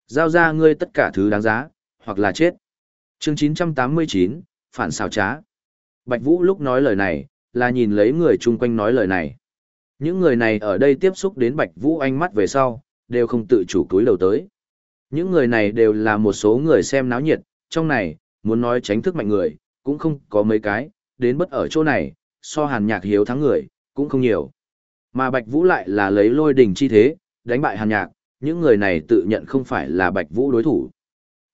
Giao ra ngươi tất cả thứ đáng giá, hoặc là chết. Chương 989, phản xào trá. Bạch Vũ lúc nói lời này, là nhìn lấy người chung quanh nói lời này. Những người này ở đây tiếp xúc đến Bạch Vũ ánh mắt về sau, đều không tự chủ túi đầu tới. Những người này đều là một số người xem náo nhiệt, trong này, muốn nói tránh thức mạnh người, cũng không có mấy cái, đến bất ở chỗ này, so hàn nhạc hiếu thắng người, cũng không nhiều. Mà Bạch Vũ lại là lấy lôi đỉnh chi thế, đánh bại hàn nhạc, những người này tự nhận không phải là Bạch Vũ đối thủ.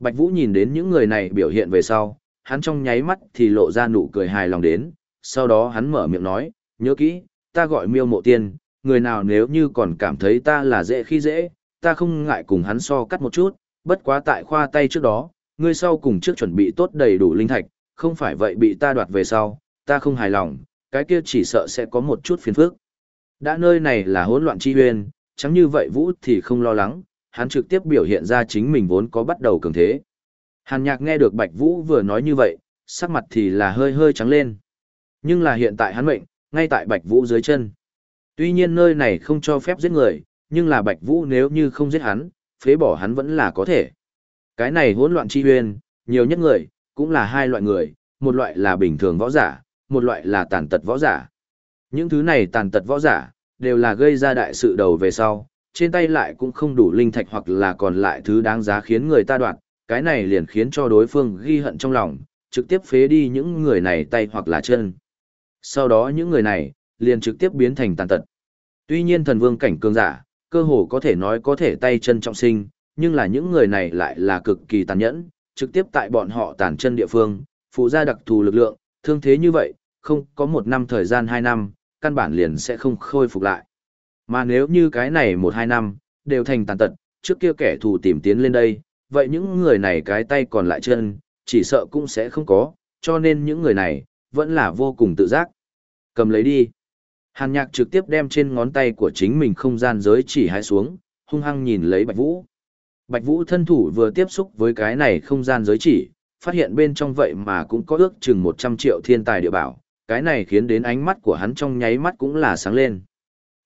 Bạch Vũ nhìn đến những người này biểu hiện về sau, hắn trong nháy mắt thì lộ ra nụ cười hài lòng đến, sau đó hắn mở miệng nói, nhớ kỹ, ta gọi miêu mộ tiên, người nào nếu như còn cảm thấy ta là dễ khi dễ, ta không ngại cùng hắn so cắt một chút, bất quá tại khoa tay trước đó, ngươi sau cùng trước chuẩn bị tốt đầy đủ linh thạch, không phải vậy bị ta đoạt về sau, ta không hài lòng, cái kia chỉ sợ sẽ có một chút phiền phức. Đã nơi này là hỗn loạn chi huyên, chẳng như vậy Vũ thì không lo lắng, hắn trực tiếp biểu hiện ra chính mình vốn có bắt đầu cường thế. Hàn nhạc nghe được Bạch Vũ vừa nói như vậy, sắc mặt thì là hơi hơi trắng lên. Nhưng là hiện tại hắn mệnh, ngay tại Bạch Vũ dưới chân. Tuy nhiên nơi này không cho phép giết người, nhưng là Bạch Vũ nếu như không giết hắn, phế bỏ hắn vẫn là có thể. Cái này hỗn loạn chi huyền, nhiều nhất người, cũng là hai loại người, một loại là bình thường võ giả, một loại là tàn tật võ giả. Những thứ này tàn tật võ giả, đều là gây ra đại sự đầu về sau, trên tay lại cũng không đủ linh thạch hoặc là còn lại thứ đáng giá khiến người ta đoạt, cái này liền khiến cho đối phương ghi hận trong lòng, trực tiếp phế đi những người này tay hoặc là chân. Sau đó những người này, liền trực tiếp biến thành tàn tật. Tuy nhiên thần vương cảnh cường giả, cơ hồ có thể nói có thể tay chân trọng sinh, nhưng là những người này lại là cực kỳ tàn nhẫn, trực tiếp tại bọn họ tàn chân địa phương, phụ ra đặc thù lực lượng, thương thế như vậy, không có một năm thời gian hai năm, căn bản liền sẽ không khôi phục lại. Mà nếu như cái này một hai năm, đều thành tàn tật, trước kia kẻ thù tìm tiến lên đây, vậy những người này cái tay còn lại chân, chỉ sợ cũng sẽ không có, cho nên những người này, vẫn là vô cùng tự giác. Cầm lấy đi. Hàn nhạc trực tiếp đem trên ngón tay của chính mình không gian giới chỉ hái xuống, hung hăng nhìn lấy Bạch Vũ. Bạch Vũ thân thủ vừa tiếp xúc với cái này không gian giới chỉ, phát hiện bên trong vậy mà cũng có ước chừng 100 triệu thiên tài địa bảo, cái này khiến đến ánh mắt của hắn trong nháy mắt cũng là sáng lên.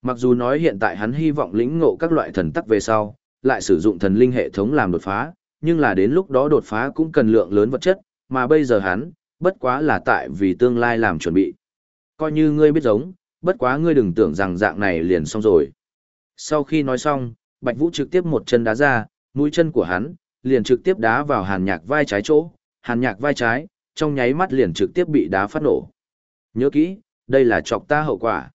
Mặc dù nói hiện tại hắn hy vọng lĩnh ngộ các loại thần tắc về sau, lại sử dụng thần linh hệ thống làm đột phá, nhưng là đến lúc đó đột phá cũng cần lượng lớn vật chất, mà bây giờ hắn, bất quá là tại vì tương lai làm chuẩn bị. Coi như ngươi biết giống, bất quá ngươi đừng tưởng rằng dạng này liền xong rồi. Sau khi nói xong, Bạch Vũ trực tiếp một chân đá ra, mũi chân của hắn, liền trực tiếp đá vào hàn nhạc vai trái chỗ, hàn nhạc vai trái, trong nháy mắt liền trực tiếp bị đá phát nổ. Nhớ kỹ, đây là chọc ta hậu quả.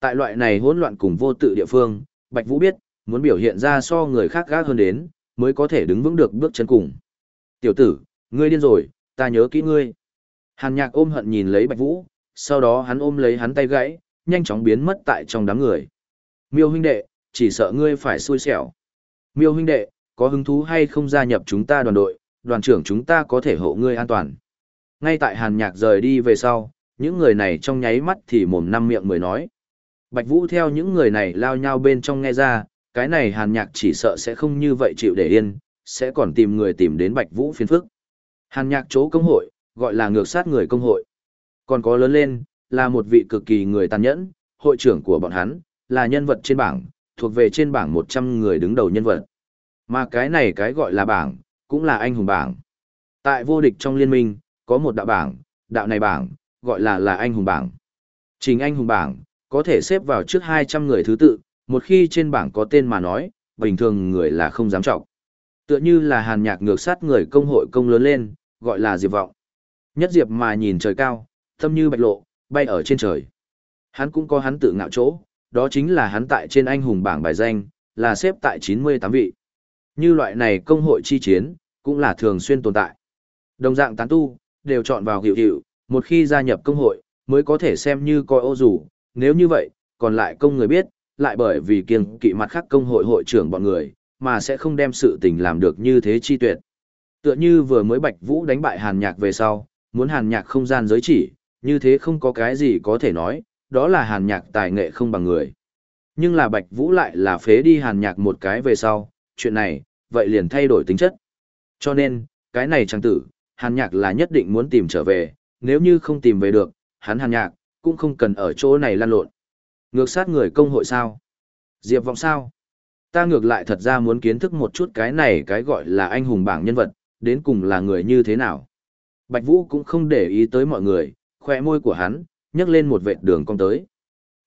Tại loại này hỗn loạn cùng vô tự địa phương, Bạch Vũ biết, muốn biểu hiện ra so người khác gác hơn đến, mới có thể đứng vững được bước chân cùng. Tiểu tử, ngươi điên rồi, ta nhớ kỹ ngươi. Hàn nhạc ôm hận nhìn lấy Bạch Vũ, sau đó hắn ôm lấy hắn tay gãy, nhanh chóng biến mất tại trong đám người. Miêu huynh đệ, chỉ sợ ngươi phải xui xẻo. Miêu huynh đệ, có hứng thú hay không gia nhập chúng ta đoàn đội, đoàn trưởng chúng ta có thể hộ ngươi an toàn. Ngay tại hàn nhạc rời đi về sau, những người này trong nháy mắt thì mồm năm miệng mới nói. Bạch Vũ theo những người này lao nhau bên trong nghe ra, cái này hàn nhạc chỉ sợ sẽ không như vậy chịu để yên, sẽ còn tìm người tìm đến Bạch Vũ phiền phức. Hàn nhạc chỗ công hội, gọi là ngược sát người công hội. Còn có lớn lên, là một vị cực kỳ người tàn nhẫn, hội trưởng của bọn hắn, là nhân vật trên bảng, thuộc về trên bảng 100 người đứng đầu nhân vật. Mà cái này cái gọi là bảng, cũng là anh hùng bảng. Tại vô địch trong liên minh, có một đạo bảng, đạo này bảng, gọi là là anh hùng bảng. Chính anh hùng bảng, có thể xếp vào trước 200 người thứ tự, một khi trên bảng có tên mà nói, bình thường người là không dám trọng. Tựa như là hàn nhạc ngược sát người công hội công lớn lên, gọi là diệp vọng. Nhất diệp mà nhìn trời cao, tâm như bạch lộ, bay ở trên trời. Hắn cũng có hắn tự ngạo chỗ, đó chính là hắn tại trên anh hùng bảng bài danh, là xếp tại 98 vị. Như loại này công hội chi chiến, cũng là thường xuyên tồn tại. Đồng dạng tán tu, đều chọn vào hiệu hiệu, một khi gia nhập công hội, mới có thể xem như coi ô rủ, nếu như vậy, còn lại công người biết, lại bởi vì kiêng kỵ mặt khác công hội hội trưởng bọn người, mà sẽ không đem sự tình làm được như thế chi tuyệt. Tựa như vừa mới Bạch Vũ đánh bại Hàn Nhạc về sau, muốn Hàn Nhạc không gian giới chỉ, như thế không có cái gì có thể nói, đó là Hàn Nhạc tài nghệ không bằng người. Nhưng là Bạch Vũ lại là phế đi Hàn Nhạc một cái về sau, chuyện này, vậy liền thay đổi tính chất. Cho nên, cái này trang tử, Hàn Nhạc là nhất định muốn tìm trở về, nếu như không tìm về được, hắn Hàn Nhạc, cũng không cần ở chỗ này lan lộn. Ngược sát người công hội sao? Diệp vọng sao? Ta ngược lại thật ra muốn kiến thức một chút cái này cái gọi là anh hùng bảng nhân vật, đến cùng là người như thế nào. Bạch Vũ cũng không để ý tới mọi người, khoe môi của hắn, nhấc lên một vệt đường cong tới.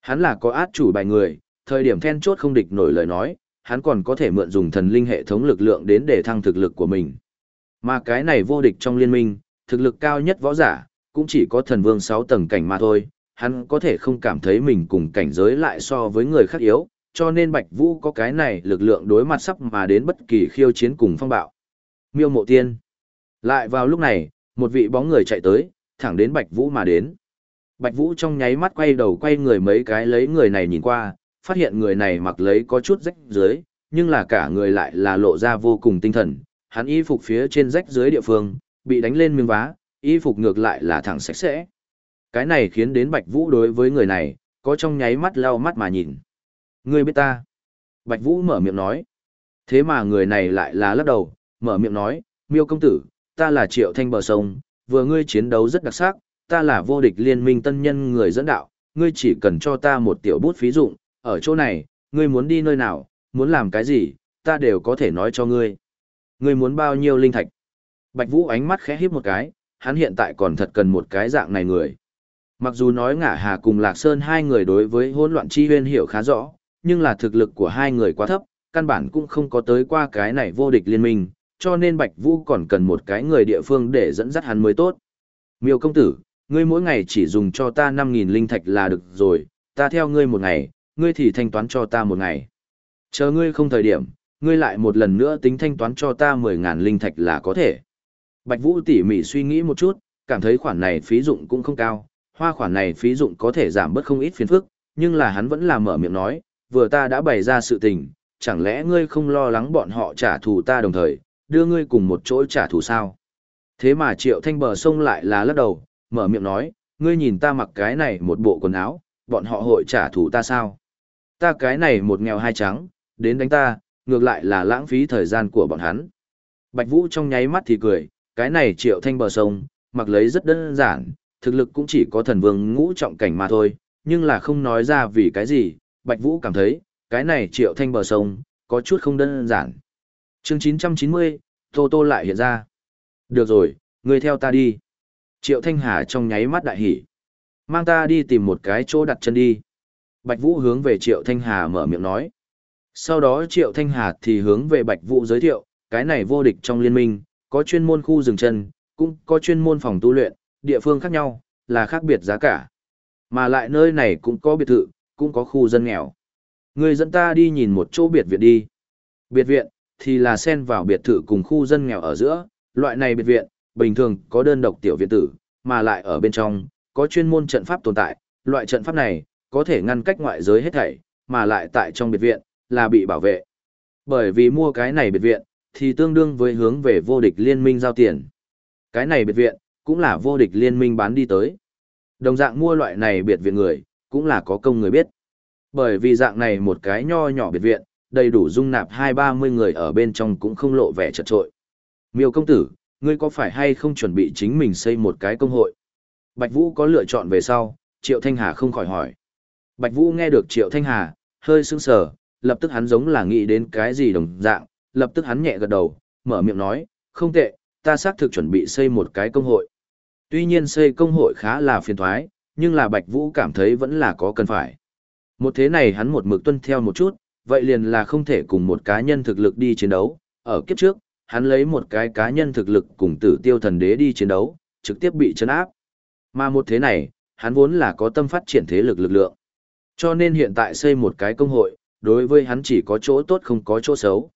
Hắn là có át chủ bài người, thời điểm then chốt không địch nổi lời nói, hắn còn có thể mượn dùng thần linh hệ thống lực lượng đến để thăng thực lực của mình. Mà cái này vô địch trong liên minh, thực lực cao nhất võ giả, cũng chỉ có thần vương sáu tầng cảnh mà thôi, hắn có thể không cảm thấy mình cùng cảnh giới lại so với người khác yếu, cho nên Bạch Vũ có cái này lực lượng đối mặt sắp mà đến bất kỳ khiêu chiến cùng phong bạo. Miêu Mộ Tiên. Lại vào lúc này, một vị bóng người chạy tới, thẳng đến Bạch Vũ mà đến. Bạch Vũ trong nháy mắt quay đầu quay người mấy cái lấy người này nhìn qua, phát hiện người này mặc lấy có chút rách dưới, nhưng là cả người lại là lộ ra vô cùng tinh thần. Hắn y phục phía trên rách dưới địa phương, bị đánh lên miếng vá, y phục ngược lại là thẳng sạch sẽ. Cái này khiến đến Bạch Vũ đối với người này, có trong nháy mắt lau mắt mà nhìn. Ngươi biết ta. Bạch Vũ mở miệng nói. Thế mà người này lại là lắc đầu, mở miệng nói, miêu công tử, ta là triệu thanh bờ sông, vừa ngươi chiến đấu rất đặc sắc, ta là vô địch liên minh tân nhân người dẫn đạo, ngươi chỉ cần cho ta một tiểu bút phí dụng, ở chỗ này, ngươi muốn đi nơi nào, muốn làm cái gì, ta đều có thể nói cho ngươi. Ngươi muốn bao nhiêu linh thạch? Bạch Vũ ánh mắt khẽ híp một cái, hắn hiện tại còn thật cần một cái dạng này người. Mặc dù nói ngả hà cùng Lạc Sơn hai người đối với hỗn loạn chi huyên hiểu khá rõ, nhưng là thực lực của hai người quá thấp, căn bản cũng không có tới qua cái này vô địch liên minh, cho nên Bạch Vũ còn cần một cái người địa phương để dẫn dắt hắn mới tốt. Miêu công tử, ngươi mỗi ngày chỉ dùng cho ta 5.000 linh thạch là được rồi, ta theo ngươi một ngày, ngươi thì thanh toán cho ta một ngày. Chờ ngươi không thời điểm, ngươi lại một lần nữa tính thanh toán cho ta 10.000 linh thạch là có thể. Bạch Vũ tỉ mỉ suy nghĩ một chút, cảm thấy khoản này phí dụng cũng không cao, hoa khoản này phí dụng có thể giảm bớt không ít phiền phức, nhưng là hắn vẫn là mở miệng nói, vừa ta đã bày ra sự tình, chẳng lẽ ngươi không lo lắng bọn họ trả thù ta đồng thời, đưa ngươi cùng một chỗ trả thù sao? Thế mà Triệu Thanh bờ sông lại là lắc đầu, mở miệng nói, ngươi nhìn ta mặc cái này một bộ quần áo, bọn họ hội trả thù ta sao? Ta cái này một nghèo hai trắng, đến đánh ta, ngược lại là lãng phí thời gian của bọn hắn. Bạch Vũ trong nháy mắt thì cười, cái này Triệu Thanh bờ sông, mặc lấy rất đơn giản, thực lực cũng chỉ có thần vương ngũ trọng cảnh mà thôi, nhưng là không nói ra vì cái gì, Bạch Vũ cảm thấy, cái này triệu thanh bờ sông, có chút không đơn giản chương 990, Tô Tô lại hiện ra. Được rồi, ngươi theo ta đi. Triệu Thanh Hà trong nháy mắt đại hỉ. Mang ta đi tìm một cái chỗ đặt chân đi. Bạch Vũ hướng về Triệu Thanh Hà mở miệng nói. Sau đó Triệu Thanh Hà thì hướng về Bạch Vũ giới thiệu, cái này vô địch trong liên minh, có chuyên môn khu dừng chân, cũng có chuyên môn phòng tu luyện, địa phương khác nhau, là khác biệt giá cả. Mà lại nơi này cũng có biệt thự, cũng có khu dân nghèo. Người dẫn ta đi nhìn một chỗ biệt viện đi. Biệt viện, thì là xen vào biệt thự cùng khu dân nghèo ở giữa, loại này biệt viện, bình thường có đơn độc tiểu viện tử, mà lại ở bên trong, có chuyên môn trận pháp tồn tại, loại trận pháp này, có thể ngăn cách ngoại giới hết thảy, mà lại tại trong biệt viện, là bị bảo vệ. Bởi vì mua cái này biệt viện, thì tương đương với hướng về vô địch liên minh giao tiền. Cái này biệt viện, cũng là vô địch liên minh bán đi tới. Đồng dạng mua loại này biệt viện người, cũng là có công người biết. Bởi vì dạng này một cái nho nhỏ biệt viện, đầy đủ dung nạp hai ba mươi người ở bên trong cũng không lộ vẻ chật trội. Miêu công tử, ngươi có phải hay không chuẩn bị chính mình xây một cái công hội? Bạch Vũ có lựa chọn về sau, Triệu Thanh Hà không khỏi hỏi. Bạch Vũ nghe được Triệu Thanh Hà, hơi sững sờ, lập tức hắn giống là nghĩ đến cái gì đồng dạng, lập tức hắn nhẹ gật đầu, mở miệng nói, không tệ, ta xác thực chuẩn bị xây một cái công hội. Tuy nhiên xây công hội khá là phiền thoái, nhưng là Bạch Vũ cảm thấy vẫn là có cần phải. Một thế này hắn một mực tuân theo một chút, vậy liền là không thể cùng một cá nhân thực lực đi chiến đấu. Ở kiếp trước, hắn lấy một cái cá nhân thực lực cùng tử tiêu thần đế đi chiến đấu, trực tiếp bị chấn áp. Mà một thế này, hắn vốn là có tâm phát triển thế lực lực lượng. Cho nên hiện tại xây một cái công hội, đối với hắn chỉ có chỗ tốt không có chỗ xấu.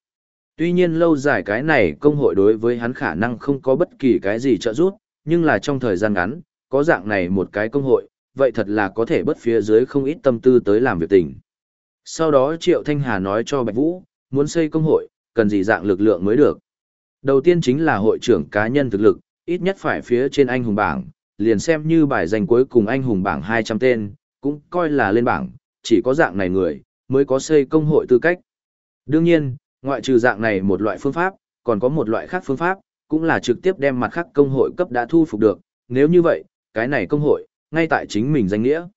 Tuy nhiên lâu dài cái này công hội đối với hắn khả năng không có bất kỳ cái gì trợ giúp, nhưng là trong thời gian ngắn, có dạng này một cái công hội, vậy thật là có thể bất phía dưới không ít tâm tư tới làm việc tình. Sau đó Triệu Thanh Hà nói cho Bạch Vũ, muốn xây công hội, cần gì dạng lực lượng mới được. Đầu tiên chính là hội trưởng cá nhân thực lực, ít nhất phải phía trên anh hùng bảng, liền xem như bài danh cuối cùng anh hùng bảng 200 tên, cũng coi là lên bảng, chỉ có dạng này người, mới có xây công hội tư cách. Đương nhiên, ngoại trừ dạng này một loại phương pháp, còn có một loại khác phương pháp, cũng là trực tiếp đem mặt khác công hội cấp đã thu phục được, nếu như vậy, cái này công hội, ngay tại chính mình danh nghĩa.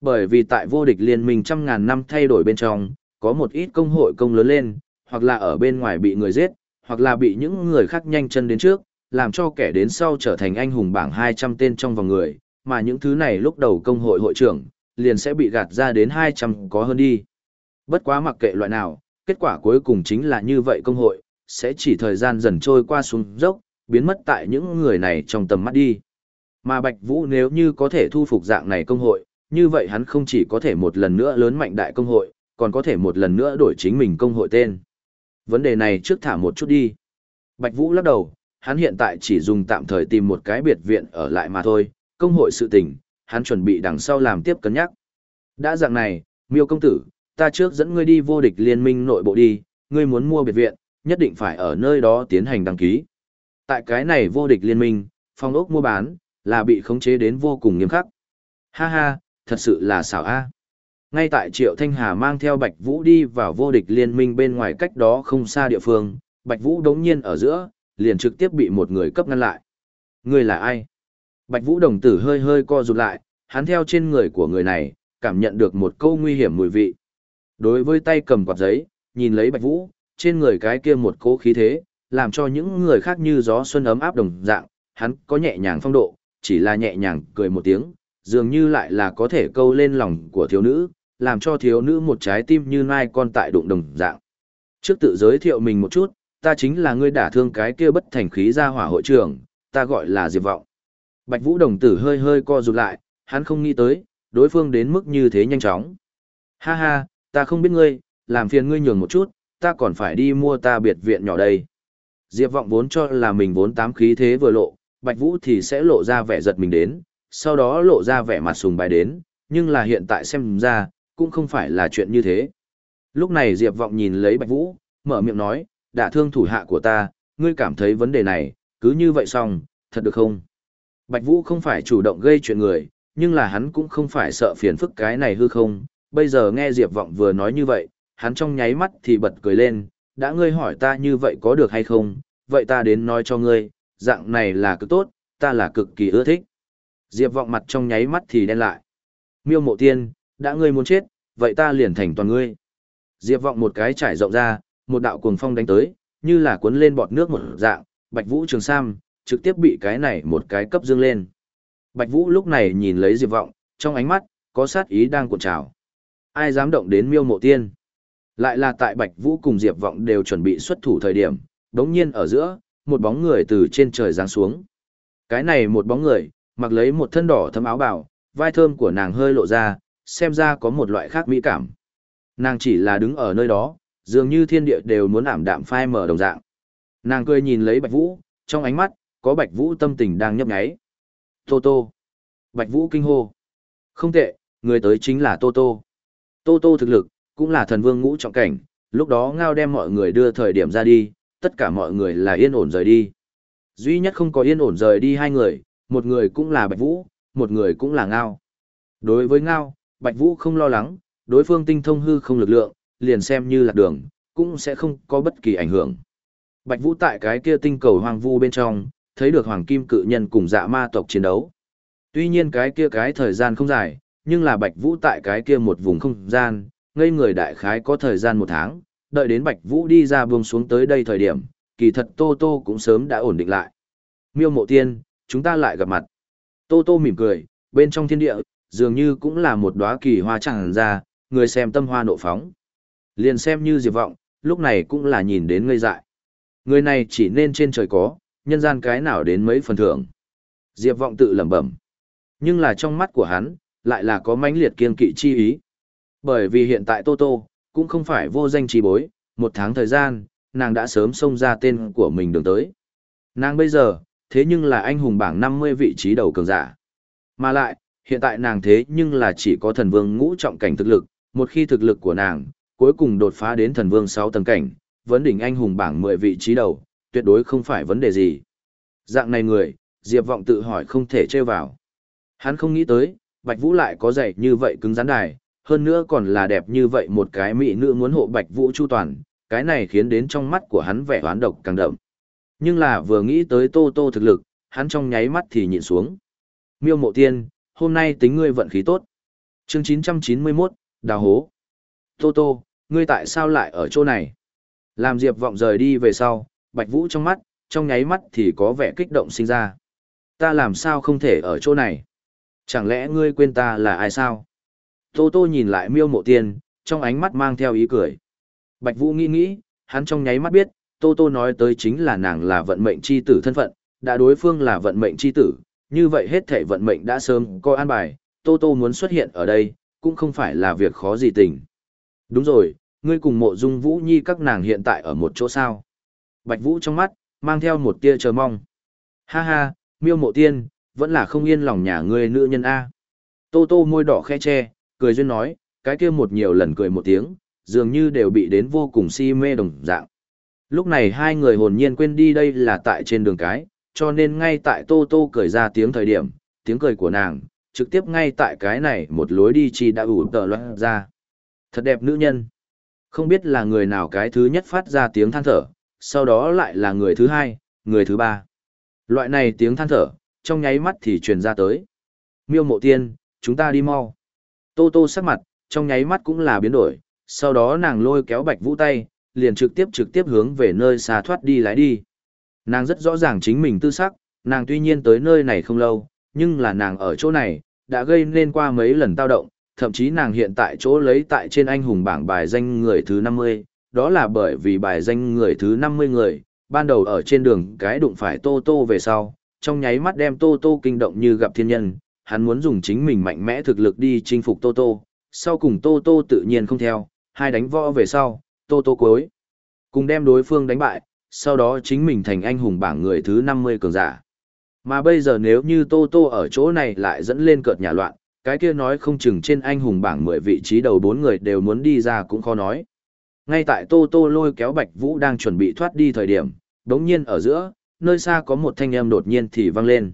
Bởi vì tại vô địch liên minh trăm ngàn năm thay đổi bên trong, có một ít công hội công lớn lên, hoặc là ở bên ngoài bị người giết, hoặc là bị những người khác nhanh chân đến trước, làm cho kẻ đến sau trở thành anh hùng bảng 200 tên trong vòng người, mà những thứ này lúc đầu công hội hội trưởng, liền sẽ bị gạt ra đến 200 có hơn đi. Bất quá mặc kệ loại nào, kết quả cuối cùng chính là như vậy công hội, sẽ chỉ thời gian dần trôi qua xuống dốc, biến mất tại những người này trong tầm mắt đi. Mà Bạch Vũ nếu như có thể thu phục dạng này công hội, như vậy hắn không chỉ có thể một lần nữa lớn mạnh đại công hội, còn có thể một lần nữa đổi chính mình công hội tên. Vấn đề này trước thả một chút đi. Bạch Vũ lắc đầu, hắn hiện tại chỉ dùng tạm thời tìm một cái biệt viện ở lại mà thôi, công hội sự tình, hắn chuẩn bị đằng sau làm tiếp cân nhắc. Đã dạng này, miêu công tử, ta trước dẫn ngươi đi vô địch liên minh nội bộ đi, ngươi muốn mua biệt viện, nhất định phải ở nơi đó tiến hành đăng ký. Tại cái này vô địch liên minh, phong ốc mua bán, là bị khống chế đến vô cùng nghiêm khắc. Ha ha, thật sự là xảo a. Ngay tại Triệu Thanh Hà mang theo Bạch Vũ đi vào vô địch liên minh bên ngoài cách đó không xa địa phương, Bạch Vũ đống nhiên ở giữa, liền trực tiếp bị một người cấp ngăn lại. Người là ai? Bạch Vũ đồng tử hơi hơi co rụt lại, hắn theo trên người của người này, cảm nhận được một câu nguy hiểm mùi vị. Đối với tay cầm quạt giấy, nhìn lấy Bạch Vũ, trên người cái kia một cỗ khí thế, làm cho những người khác như gió xuân ấm áp đồng dạng, hắn có nhẹ nhàng phong độ, chỉ là nhẹ nhàng cười một tiếng, dường như lại là có thể câu lên lòng của thiếu nữ, làm cho thiếu nữ một trái tim như nai con tại đụng đồng dạng. Trước tự giới thiệu mình một chút, ta chính là ngươi đả thương cái kia bất thành khí ra hỏa hội trưởng, ta gọi là Diệp Vọng. Bạch Vũ đồng tử hơi hơi co rụt lại, hắn không nghĩ tới, đối phương đến mức như thế nhanh chóng. Ha ha, ta không biết ngươi, làm phiền ngươi nhường một chút, ta còn phải đi mua ta biệt viện nhỏ đây. Diệp Vọng vốn cho là mình vốn tám khí thế vừa lộ, Bạch Vũ thì sẽ lộ ra vẻ giật mình đến, sau đó lộ ra vẻ mặt sùng bài đến, nhưng là hiện tại xem ra, cũng không phải là chuyện như thế. Lúc này Diệp Vọng nhìn lấy Bạch Vũ, mở miệng nói, đã thương thủ hạ của ta, ngươi cảm thấy vấn đề này, cứ như vậy xong, thật được không? Bạch Vũ không phải chủ động gây chuyện người, nhưng là hắn cũng không phải sợ phiền phức cái này hư không, bây giờ nghe Diệp Vọng vừa nói như vậy, hắn trong nháy mắt thì bật cười lên, đã ngươi hỏi ta như vậy có được hay không, vậy ta đến nói cho ngươi, dạng này là cực tốt, ta là cực kỳ ưa thích. Diệp Vọng mặt trong nháy mắt thì đen lại. Miêu Mộ Tiên, đã ngươi muốn chết, vậy ta liền thành toàn ngươi. Diệp Vọng một cái trải rộng ra, một đạo cuồng phong đánh tới, như là cuốn lên bọt nước một dạng, Bạch Vũ Trường Sam, trực tiếp bị cái này một cái cấp dương lên. Bạch Vũ lúc này nhìn lấy Diệp Vọng, trong ánh mắt, có sát ý đang cuộn trào. Ai dám động đến miêu mộ tiên? Lại là tại Bạch Vũ cùng Diệp Vọng đều chuẩn bị xuất thủ thời điểm, đống nhiên ở giữa, một bóng người từ trên trời giáng xuống. Cái này một bóng người, mặc lấy một thân đỏ thấm áo bào, vai thơm của nàng hơi lộ ra, xem ra có một loại khác mỹ cảm. Nàng chỉ là đứng ở nơi đó, dường như thiên địa đều muốn ảm đạm phai mở đồng dạng. Nàng cười nhìn lấy Bạch Vũ, trong ánh mắt, có Bạch Vũ tâm tình đang nhấp nháy. Tô Tô. Bạch Vũ kinh hô. Không tệ, người tới chính là Tô Tô. Tô Tô thực lực, cũng là thần vương ngũ trọng cảnh, lúc đó ngao đem mọi người đưa thời điểm ra đi, tất cả mọi người là yên ổn rời đi. Duy nhất không có yên ổn rời đi hai người, một người cũng là Bạch Vũ, một người cũng là ngao. Đối với ngao, Bạch Vũ không lo lắng, đối phương tinh thông hư không lực lượng, liền xem như lạc đường, cũng sẽ không có bất kỳ ảnh hưởng. Bạch Vũ tại cái kia tinh cầu hoang vu bên trong, thấy được hoàng kim cự nhân cùng dạ ma tộc chiến đấu. Tuy nhiên cái kia cái thời gian không dài, nhưng là Bạch Vũ tại cái kia một vùng không gian, ngây người đại khái có thời gian một tháng, đợi đến Bạch Vũ đi ra buông xuống tới đây thời điểm, kỳ thật Tô Tô cũng sớm đã ổn định lại. Miêu mộ tiên, chúng ta lại gặp mặt. Tô Tô mỉm cười, bên trong thiên địa, dường như cũng là một đóa kỳ hoa chẳng ra, người xem tâm hoa nộ phóng. Liền xem như Diệp Vọng, lúc này cũng là nhìn đến ngây dại. Người này chỉ nên trên trời có, nhân gian cái nào đến mấy phần thưởng. Diệp Vọng tự lẩm bẩm. Nhưng là trong mắt của hắn, lại là có mãnh liệt kiên kỵ chi ý. Bởi vì hiện tại Tô Tô, cũng không phải vô danh trí bối, một tháng thời gian, nàng đã sớm xông ra tên của mình đường tới. Nàng bây giờ, thế nhưng là anh hùng bảng 50 vị trí đầu cường giả. Mà lại, hiện tại nàng thế nhưng là chỉ có thần vương ngũ trọng cảnh thực lực, một khi thực lực của nàng, cuối cùng đột phá đến thần vương 6 tầng cảnh, vấn đỉnh anh hùng bảng 10 vị trí đầu, tuyệt đối không phải vấn đề gì. Dạng này người, Diệp Vọng tự hỏi không thể trêu vào. Hắn không nghĩ tới, Bạch Vũ lại có dạy như vậy cứng rắn đài, hơn nữa còn là đẹp như vậy một cái mỹ nữ muốn hộ Bạch Vũ chu toàn, cái này khiến đến trong mắt của hắn vẻ oán độc càng đậm. Nhưng là vừa nghĩ tới Tô Tô thực lực, hắn trong nháy mắt thì nhịn xuống. Miêu Mộ Tiên, hôm nay tính ngươi vận khí tốt. Chương 991, Đào hố. Tô Tô, ngươi tại sao lại ở chỗ này? Làm Diệp vọng rời đi về sau, Bạch Vũ trong mắt, trong nháy mắt thì có vẻ kích động sinh ra. Ta làm sao không thể ở chỗ này? Chẳng lẽ ngươi quên ta là ai sao? Tô Tô nhìn lại miêu mộ tiên, trong ánh mắt mang theo ý cười. Bạch Vũ nghĩ nghĩ, hắn trong nháy mắt biết, Tô Tô nói tới chính là nàng là vận mệnh chi tử thân phận, đã đối phương là vận mệnh chi tử, như vậy hết thể vận mệnh đã sớm coi an bài, Tô Tô muốn xuất hiện ở đây, cũng không phải là việc khó gì tình. Đúng rồi, ngươi cùng mộ dung Vũ Nhi các nàng hiện tại ở một chỗ sao. Bạch Vũ trong mắt, mang theo một tia chờ mong. Ha ha, miêu mộ tiên, vẫn là không yên lòng nhà ngươi nữ nhân A. Tô Tô môi đỏ khe che, cười duyên nói, cái kia một nhiều lần cười một tiếng, dường như đều bị đến vô cùng si mê đồng dạng. Lúc này hai người hồn nhiên quên đi đây là tại trên đường cái, cho nên ngay tại Tô Tô cười ra tiếng thời điểm, tiếng cười của nàng, trực tiếp ngay tại cái này một lối đi chi đã ủ tờ loạn ra. Thật đẹp nữ nhân. Không biết là người nào cái thứ nhất phát ra tiếng than thở, sau đó lại là người thứ hai, người thứ ba. Loại này tiếng than thở, trong nháy mắt thì truyền ra tới. Miêu mộ tiên, chúng ta đi mau. Tô tô sắc mặt, trong nháy mắt cũng là biến đổi, sau đó nàng lôi kéo bạch vũ tay, liền trực tiếp trực tiếp hướng về nơi xa thoát đi lái đi. Nàng rất rõ ràng chính mình tư sắc, nàng tuy nhiên tới nơi này không lâu, nhưng là nàng ở chỗ này, đã gây nên qua mấy lần tao động, thậm chí nàng hiện tại chỗ lấy tại trên anh hùng bảng bài danh người thứ 50, đó là bởi vì bài danh người thứ 50 người, ban đầu ở trên đường cái đụng phải Tô Tô về sau, trong nháy mắt đem Tô Tô kinh động như gặp thiên nhân, hắn muốn dùng chính mình mạnh mẽ thực lực đi chinh phục Tô Tô, sau cùng Tô Tô tự nhiên không theo, hai đánh võ về sau, Tô Tô cuối. Cùng đem đối phương đánh bại, sau đó chính mình thành anh hùng bảng người thứ 50 cường giả. Mà bây giờ nếu như Tô Tô ở chỗ này lại dẫn lên cợt nhà loạn, cái kia nói không chừng trên anh hùng bảng 10 vị trí đầu bốn người đều muốn đi ra cũng khó nói. Ngay tại Tô Tô lôi kéo Bạch Vũ đang chuẩn bị thoát đi thời điểm, đống nhiên ở giữa, nơi xa có một thanh âm đột nhiên thì vang lên.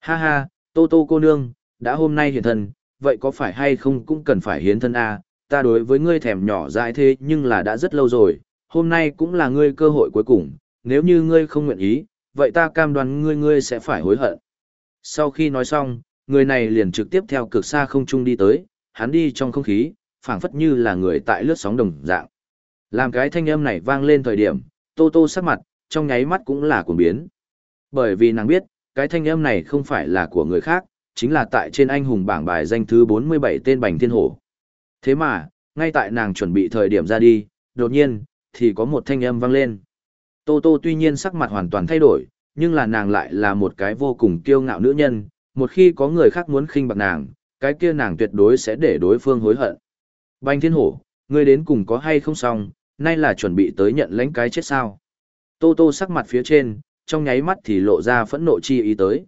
Ha ha, Tô Tô cô nương, đã hôm nay hiện thân, vậy có phải hay không cũng cần phải hiến thân a ta đối với ngươi thèm nhỏ dại thế nhưng là đã rất lâu rồi, hôm nay cũng là ngươi cơ hội cuối cùng, nếu như ngươi không nguyện ý, vậy ta cam đoan ngươi ngươi sẽ phải hối hận. Sau khi nói xong, người này liền trực tiếp theo cực xa không trung đi tới, hắn đi trong không khí, phảng phất như là người tại lướt sóng đồng dạng. Làm cái thanh âm này vang lên thời điểm, Tô Tô sắc mặt, trong nháy mắt cũng là cuồng biến. Bởi vì nàng biết, cái thanh âm này không phải là của người khác, chính là tại trên anh hùng bảng bài danh thứ 47 tên Bành Thiên Hổ. Thế mà, ngay tại nàng chuẩn bị thời điểm ra đi, đột nhiên, thì có một thanh âm vang lên. Tô Tô tuy nhiên sắc mặt hoàn toàn thay đổi, nhưng là nàng lại là một cái vô cùng kiêu ngạo nữ nhân, một khi có người khác muốn khinh bạc nàng, cái kia nàng tuyệt đối sẽ để đối phương hối hận. Bành Thiên Hổ, ngươi đến cùng có hay không xong, nay là chuẩn bị tới nhận lãnh cái chết sao. Tô Tô sắc mặt phía trên, trong nháy mắt thì lộ ra phẫn nộ chi ý tới.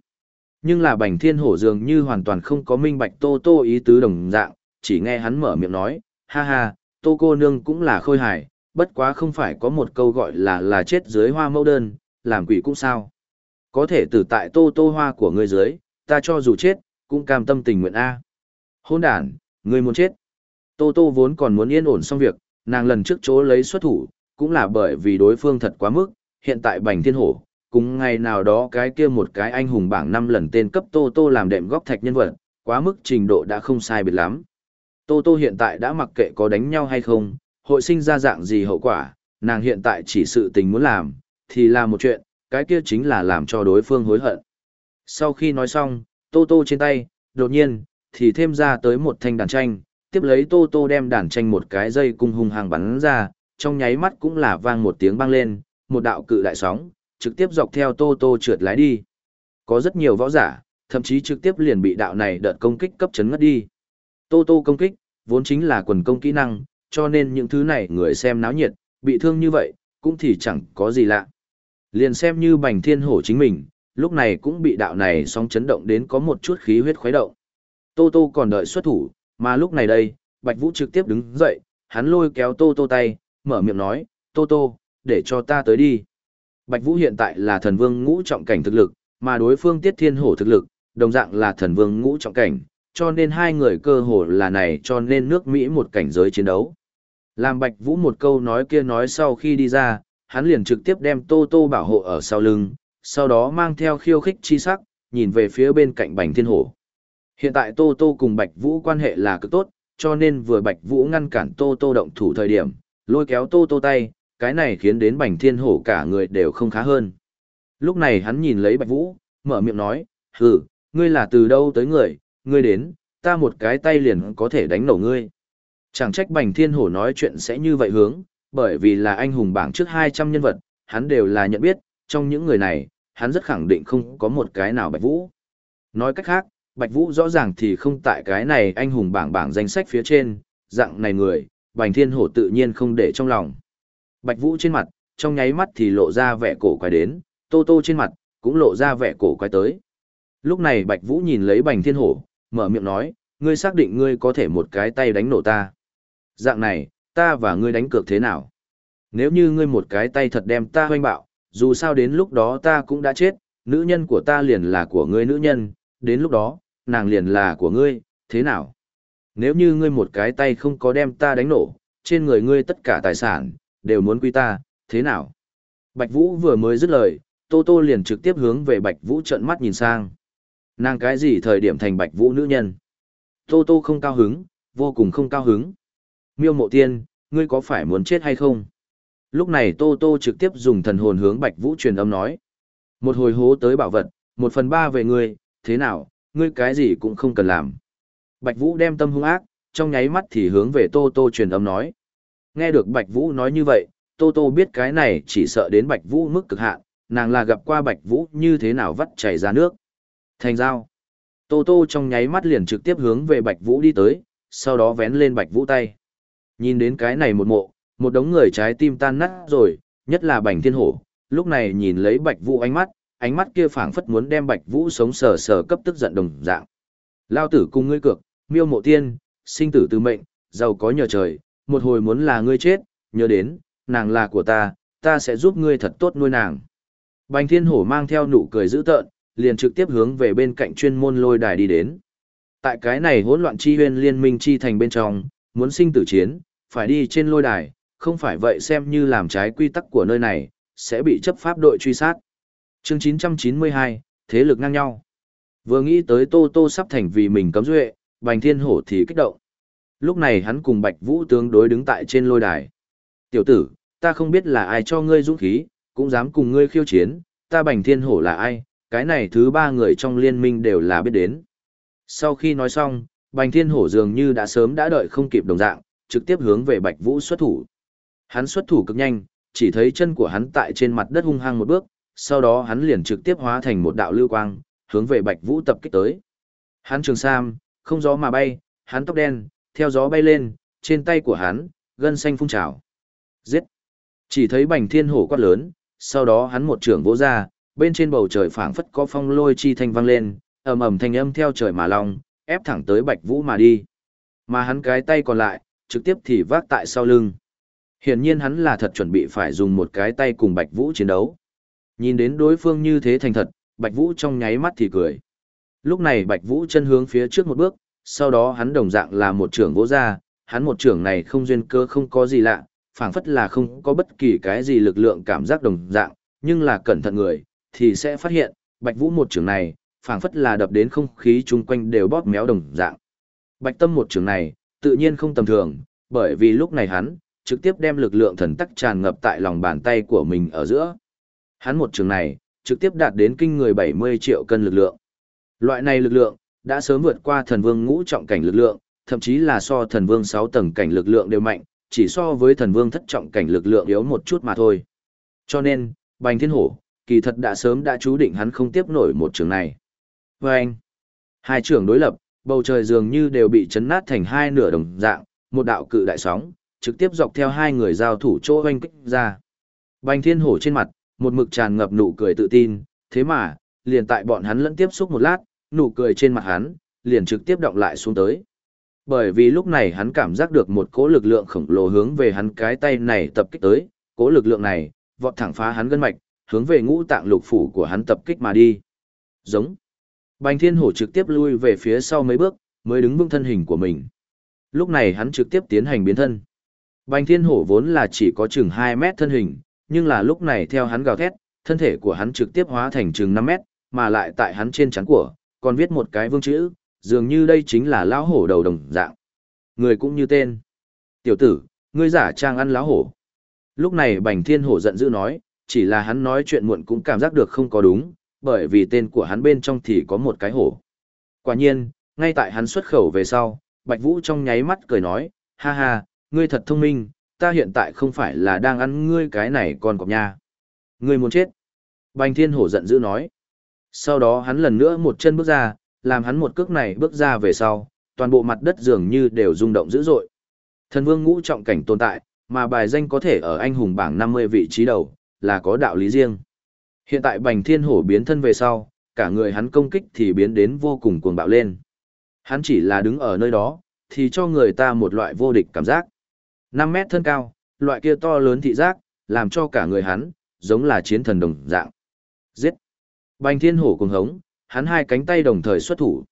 Nhưng là Bành Thiên Hổ dường như hoàn toàn không có minh bạch Tô Tô ý tứ đồng dạng, chỉ nghe hắn mở miệng nói, ha ha, Tô cô nương cũng là khôi hài, bất quá không phải có một câu gọi là là chết dưới hoa mẫu đơn, làm quỷ cũng sao. Có thể từ tại Tô Tô hoa của ngươi dưới, ta cho dù chết, cũng cam tâm tình nguyện A. Hôn đàn, ngươi muốn chết. Tô Tô vốn còn muốn yên ổn xong việc, nàng lần trước chỗ lấy xuất thủ, cũng là bởi vì đối phương thật quá mức, hiện tại bành thiên hổ, cùng ngày nào đó cái kia một cái anh hùng bảng năm lần tên cấp Tô Tô làm đệm góc thạch nhân vật, quá mức trình độ đã không sai biệt lắm. Tô Tô hiện tại đã mặc kệ có đánh nhau hay không, hội sinh ra dạng gì hậu quả, nàng hiện tại chỉ sự tình muốn làm, thì làm một chuyện, cái kia chính là làm cho đối phương hối hận. Sau khi nói xong, Tô Tô trên tay, đột nhiên, thì thêm ra tới một thanh đàn tranh, tiếp lấy Tô Tô đem đàn tranh một cái dây cung hung hàng bắn ra, trong nháy mắt cũng là vang một tiếng băng lên, một đạo cự đại sóng, trực tiếp dọc theo Tô Tô trượt lái đi. Có rất nhiều võ giả, thậm chí trực tiếp liền bị đạo này đợt công kích cấp chấn ngất đi. Tô Tô công kích, vốn chính là quần công kỹ năng, cho nên những thứ này người xem náo nhiệt, bị thương như vậy, cũng thì chẳng có gì lạ. Liền xem như bành thiên hổ chính mình, lúc này cũng bị đạo này sóng chấn động đến có một chút khí huyết khuấy động. Tô Tô còn đợi xuất thủ, mà lúc này đây, Bạch Vũ trực tiếp đứng dậy, hắn lôi kéo Tô Tô tay, mở miệng nói, Tô Tô, để cho ta tới đi. Bạch Vũ hiện tại là thần vương ngũ trọng cảnh thực lực, mà đối phương Tiết Thiên Hổ thực lực, đồng dạng là thần vương ngũ trọng cảnh, cho nên hai người cơ hồ là này cho nên nước Mỹ một cảnh giới chiến đấu. Làm Bạch Vũ một câu nói kia nói sau khi đi ra, hắn liền trực tiếp đem Tô Tô bảo hộ ở sau lưng, sau đó mang theo khiêu khích chi sắc, nhìn về phía bên cạnh Bành Thiên Hổ. Hiện tại Tô Tô cùng Bạch Vũ quan hệ là cực tốt, cho nên vừa Bạch Vũ ngăn cản Tô Tô động thủ thời điểm, lôi kéo Tô Tô tay, cái này khiến đến Bành Thiên Hổ cả người đều không khá hơn. Lúc này hắn nhìn lấy Bạch Vũ, mở miệng nói, hừ, ngươi là từ đâu tới người, ngươi đến, ta một cái tay liền có thể đánh nổ ngươi. Chẳng trách Bành Thiên Hổ nói chuyện sẽ như vậy hướng, bởi vì là anh hùng bảng trước 200 nhân vật, hắn đều là nhận biết, trong những người này, hắn rất khẳng định không có một cái nào Bạch Vũ. Nói cách khác, Bạch Vũ rõ ràng thì không tại cái này anh hùng bảng bảng danh sách phía trên, dạng này người, Bành Thiên Hổ tự nhiên không để trong lòng. Bạch Vũ trên mặt, trong nháy mắt thì lộ ra vẻ cổ quái đến, Tô Tô trên mặt, cũng lộ ra vẻ cổ quái tới. Lúc này Bạch Vũ nhìn lấy Bành Thiên Hổ, mở miệng nói, ngươi xác định ngươi có thể một cái tay đánh nổ ta. Dạng này, ta và ngươi đánh cược thế nào? Nếu như ngươi một cái tay thật đem ta hoanh bạo, dù sao đến lúc đó ta cũng đã chết, nữ nhân của ta liền là của ngươi nữ nhân, đến lúc đó, nàng liền là của ngươi, thế nào? Nếu như ngươi một cái tay không có đem ta đánh nổ, trên người ngươi tất cả tài sản, đều muốn quy ta, thế nào? Bạch Vũ vừa mới dứt lời, Tô Tô liền trực tiếp hướng về Bạch Vũ trợn mắt nhìn sang. Nàng cái gì thời điểm thành Bạch Vũ nữ nhân? Tô Tô không cao hứng, vô cùng không cao hứng. Miêu mộ tiên, ngươi có phải muốn chết hay không? Lúc này Tô Tô trực tiếp dùng thần hồn hướng Bạch Vũ truyền âm nói. Một hồi hố tới bảo vật, một phần ba về ngươi, thế nào, ngươi cái gì cũng không cần làm. Bạch Vũ đem tâm hung ác, trong nháy mắt thì hướng về Tô Tô truyền âm nói. Nghe được Bạch Vũ nói như vậy, Tô Tô biết cái này chỉ sợ đến Bạch Vũ mức cực hạn, nàng là gặp qua Bạch Vũ như thế nào vắt chảy ra nước. Thành giao. Tô Tô trong nháy mắt liền trực tiếp hướng về Bạch Vũ đi tới, sau đó vén lên Bạch Vũ tay. Nhìn đến cái này một mộ, một đống người trái tim tan nát rồi, nhất là Bành Thiên Hổ, lúc này nhìn lấy Bạch Vũ ánh mắt, ánh mắt kia phảng phất muốn đem Bạch Vũ sống sờ sờ cấp tức giận đồng dạng. Lao tử cùng ngươi cược, miêu mộ tiên, sinh tử từ mệnh, giàu có nhờ trời, một hồi muốn là ngươi chết, nhớ đến, nàng là của ta, ta sẽ giúp ngươi thật tốt nuôi nàng. Bành Thiên Hổ mang theo nụ cười dữ tợn, liền trực tiếp hướng về bên cạnh chuyên môn lôi đài đi đến. Tại cái này hỗn loạn chi huyên liên minh chi thành bên trong, muốn sinh tử chiến, phải đi trên lôi đài, không phải vậy xem như làm trái quy tắc của nơi này, sẽ bị chấp pháp đội truy sát. Chương 992, thế lực ngang nhau. Vừa nghĩ tới Tô Tô sắp thành vì mình cấm duệ, Bành Thiên Hổ thì kích động. Lúc này hắn cùng Bạch Vũ tướng đối đứng tại trên lôi đài. Tiểu tử, ta không biết là ai cho ngươi dũng khí, cũng dám cùng ngươi khiêu chiến, ta Bành Thiên Hổ là ai, cái này thứ ba người trong liên minh đều là biết đến. Sau khi nói xong, Bành Thiên Hổ dường như đã sớm đã đợi không kịp đồng dạng, trực tiếp hướng về Bạch Vũ xuất thủ. Hắn xuất thủ cực nhanh, chỉ thấy chân của hắn tại trên mặt đất hung hăng một bước, sau đó hắn liền trực tiếp hóa thành một đạo lưu quang, hướng về Bạch Vũ tập kích tới. Hắn trường sam, không gió mà bay, hắn tóc đen, theo gió bay lên, trên tay của hắn, gân xanh phun trào. Giết! Chỉ thấy Bành Thiên Hổ quát lớn, sau đó hắn một trường vỗ ra, bên trên bầu trời phảng phất có phong lôi chi thanh vang lên, ầm ầm thanh âm theo trời mà long, ép thẳng tới Bạch Vũ mà đi. Mà hắn cái tay còn lại, trực tiếp thì vác tại sau lưng. Hiển nhiên hắn là thật chuẩn bị phải dùng một cái tay cùng Bạch Vũ chiến đấu. Nhìn đến đối phương như thế thành thật, Bạch Vũ trong nháy mắt thì cười. Lúc này Bạch Vũ chân hướng phía trước một bước, sau đó hắn đồng dạng là một trưởng vỗ ra, hắn một trưởng này không duyên cơ không có gì lạ, phảng phất là không có bất kỳ cái gì lực lượng cảm giác đồng dạng, nhưng là cẩn thận người, thì sẽ phát hiện, Bạch Vũ một trường này, phảng phất là đập đến không khí chung quanh đều bóp méo đồng dạng. Bạch Tâm một trường này, tự nhiên không tầm thường, bởi vì lúc này hắn, trực tiếp đem lực lượng thần tắc tràn ngập tại lòng bàn tay của mình ở giữa. Hắn một trường này, trực tiếp đạt đến kinh người 70 triệu cân lực lượng. Loại này lực lượng, đã sớm vượt qua thần vương ngũ trọng cảnh lực lượng, thậm chí là so thần vương 6 tầng cảnh lực lượng đều mạnh, chỉ so với thần vương thất trọng cảnh lực lượng yếu một chút mà thôi. Cho nên, Bành Thiên Hổ, kỳ thật đã sớm đã chú định hắn không tiếp nổi một trường này. Và anh, hai trường đối lập, bầu trời dường như đều bị chấn nát thành hai nửa đồng dạng, một đạo cự đại sóng, trực tiếp dọc theo hai người giao thủ chỗ hoanh kích ra. Bành thiên hổ trên mặt, một mực tràn ngập nụ cười tự tin, thế mà, liền tại bọn hắn lẫn tiếp xúc một lát, nụ cười trên mặt hắn, liền trực tiếp động lại xuống tới. Bởi vì lúc này hắn cảm giác được một cỗ lực lượng khổng lồ hướng về hắn cái tay này tập kích tới, cỗ lực lượng này, vọt thẳng phá hắn gân mạch, hướng về ngũ tạng lục phủ của hắn tập kích mà đi. Giống. Bành thiên hổ trực tiếp lui về phía sau mấy bước, mới đứng vững thân hình của mình. Lúc này hắn trực tiếp tiến hành biến thân. Bành thiên hổ vốn là chỉ có chừng 2 mét thân hình, nhưng là lúc này theo hắn gào thét, thân thể của hắn trực tiếp hóa thành chừng 5 mét, mà lại tại hắn trên trán của, còn viết một cái vương chữ, dường như đây chính là lão hổ đầu đồng dạng. Người cũng như tên. Tiểu tử, ngươi giả trang ăn lão hổ. Lúc này bành thiên hổ giận dữ nói, chỉ là hắn nói chuyện muộn cũng cảm giác được không có đúng, bởi vì tên của hắn bên trong thì có một cái hổ. Quả nhiên, ngay tại hắn xuất khẩu về sau, Bạch Vũ trong nháy mắt cười nói, ha ha, ngươi thật thông minh, ta hiện tại không phải là đang ăn ngươi cái này còn cọp nha. Ngươi muốn chết. Bành thiên hổ giận dữ nói. Sau đó hắn lần nữa một chân bước ra, làm hắn một cước này bước ra về sau, toàn bộ mặt đất dường như đều rung động dữ dội. Thần vương ngũ trọng cảnh tồn tại, mà bài danh có thể ở anh hùng bảng 50 vị trí đầu, là có đạo lý riêng. Hiện tại bành thiên hổ biến thân về sau, cả người hắn công kích thì biến đến vô cùng cuồng bạo lên. Hắn chỉ là đứng ở nơi đó, thì cho người ta một loại vô địch cảm giác. 5 mét thân cao, loại kia to lớn thị giác, làm cho cả người hắn, giống là chiến thần đồng dạng. Giết! Bành thiên hổ cùng hống, hắn hai cánh tay đồng thời xuất thủ.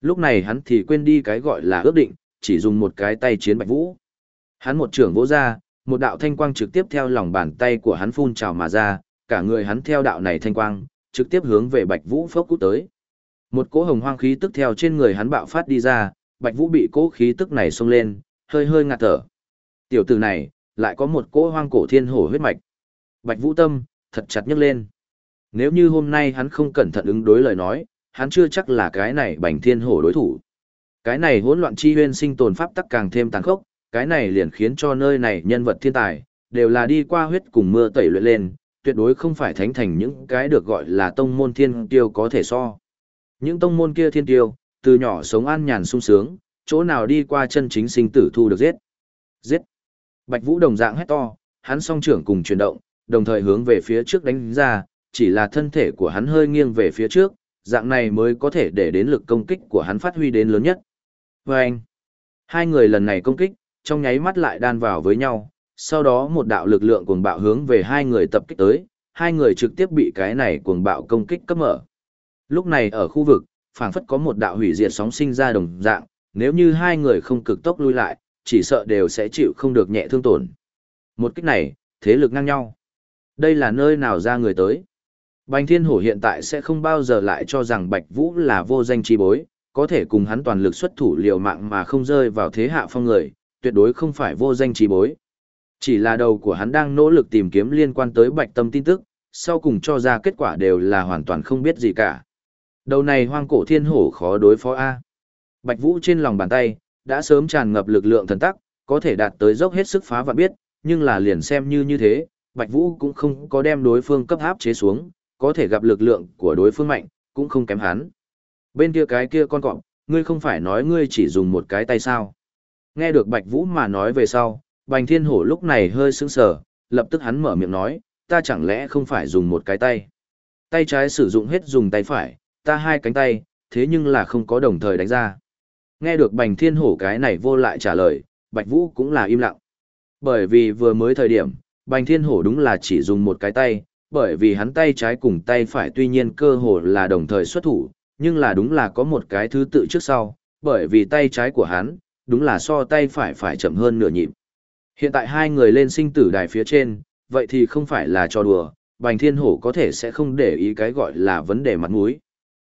Lúc này hắn thì quên đi cái gọi là ước định, chỉ dùng một cái tay chiến bạch vũ. Hắn một trưởng vỗ ra, một đạo thanh quang trực tiếp theo lòng bàn tay của hắn phun trào mà ra, cả người hắn theo đạo này thanh quang, trực tiếp hướng về bạch vũ phốc cút tới. Một cỗ hồng hoang khí tức theo trên người hắn bạo phát đi ra, bạch vũ bị cỗ khí tức này xông lên, hơi hơi ngạt thở. Tiểu tử này, lại có một cỗ hoang cổ thiên hổ huyết mạch. Bạch vũ tâm, thật chặt nhấc lên. Nếu như hôm nay hắn không cẩn thận ứng đối lời nói, hắn chưa chắc là cái này bành thiên hổ đối thủ. Cái này hỗn loạn chi huyên sinh tồn pháp tắc càng thêm tàn khốc, cái này liền khiến cho nơi này nhân vật thiên tài, đều là đi qua huyết cùng mưa tẩy luyện lên, tuyệt đối không phải thánh thành những cái được gọi là tông môn thiên tiêu có thể so. Những tông môn kia thiên tiêu, từ nhỏ sống an nhàn sung sướng, chỗ nào đi qua chân chính sinh tử thu được giết. Giết. Bạch Vũ đồng dạng hét to, hắn song trưởng cùng chuyển động, đồng thời hướng về phía trước đánh ra, chỉ là thân thể của hắn hơi nghiêng về phía trước, dạng này mới có thể để đến lực công kích của hắn phát huy đến lớn nhất. Và anh, hai người lần này công kích, trong nháy mắt lại đan vào với nhau, sau đó một đạo lực lượng cuồng bạo hướng về hai người tập kích tới, hai người trực tiếp bị cái này cuồng bạo công kích cấp mở. Lúc này ở khu vực, phảng phất có một đạo hủy diệt sóng sinh ra đồng dạng, nếu như hai người không cực tốc lui lại, chỉ sợ đều sẽ chịu không được nhẹ thương tổn. Một kích này, thế lực ngang nhau. Đây là nơi nào ra người tới? Bành Thiên Hổ hiện tại sẽ không bao giờ lại cho rằng Bạch Vũ là vô danh chi bối, có thể cùng hắn toàn lực xuất thủ liều mạng mà không rơi vào thế hạ phong người, tuyệt đối không phải vô danh trí bối. Chỉ là đầu của hắn đang nỗ lực tìm kiếm liên quan tới Bạch Tâm tin tức, sau cùng cho ra kết quả đều là hoàn toàn không biết gì cả. Đầu này hoang cổ thiên hổ khó đối phó A. Bạch Vũ trên lòng bàn tay, đã sớm tràn ngập lực lượng thần tắc, có thể đạt tới dốc hết sức phá vạn biết, nhưng là liền xem như như thế, Bạch Vũ cũng không có đem đối phương cấp áp chế xuống, có thể gặp lực lượng của đối phương mạnh, cũng không kém hắn. Bên kia cái kia con cọp, ngươi không phải nói ngươi chỉ dùng một cái tay sao. Nghe được Bạch Vũ mà nói về sau, Bành Thiên Hổ lúc này hơi sững sờ, lập tức hắn mở miệng nói, ta chẳng lẽ không phải dùng một cái tay. Tay trái sử dụng hết dùng tay phải, ta hai cánh tay, thế nhưng là không có đồng thời đánh ra. Nghe được Bành Thiên Hổ cái này vô lại trả lời, Bạch Vũ cũng là im lặng. Bởi vì vừa mới thời điểm, Bành Thiên Hổ đúng là chỉ dùng một cái tay, bởi vì hắn tay trái cùng tay phải tuy nhiên cơ hồ là đồng thời xuất thủ, nhưng là đúng là có một cái thứ tự trước sau, bởi vì tay trái của hắn, đúng là so tay phải phải chậm hơn nửa nhịp. Hiện tại hai người lên sinh tử đài phía trên, vậy thì không phải là cho đùa, Bành Thiên Hổ có thể sẽ không để ý cái gọi là vấn đề mặt mũi.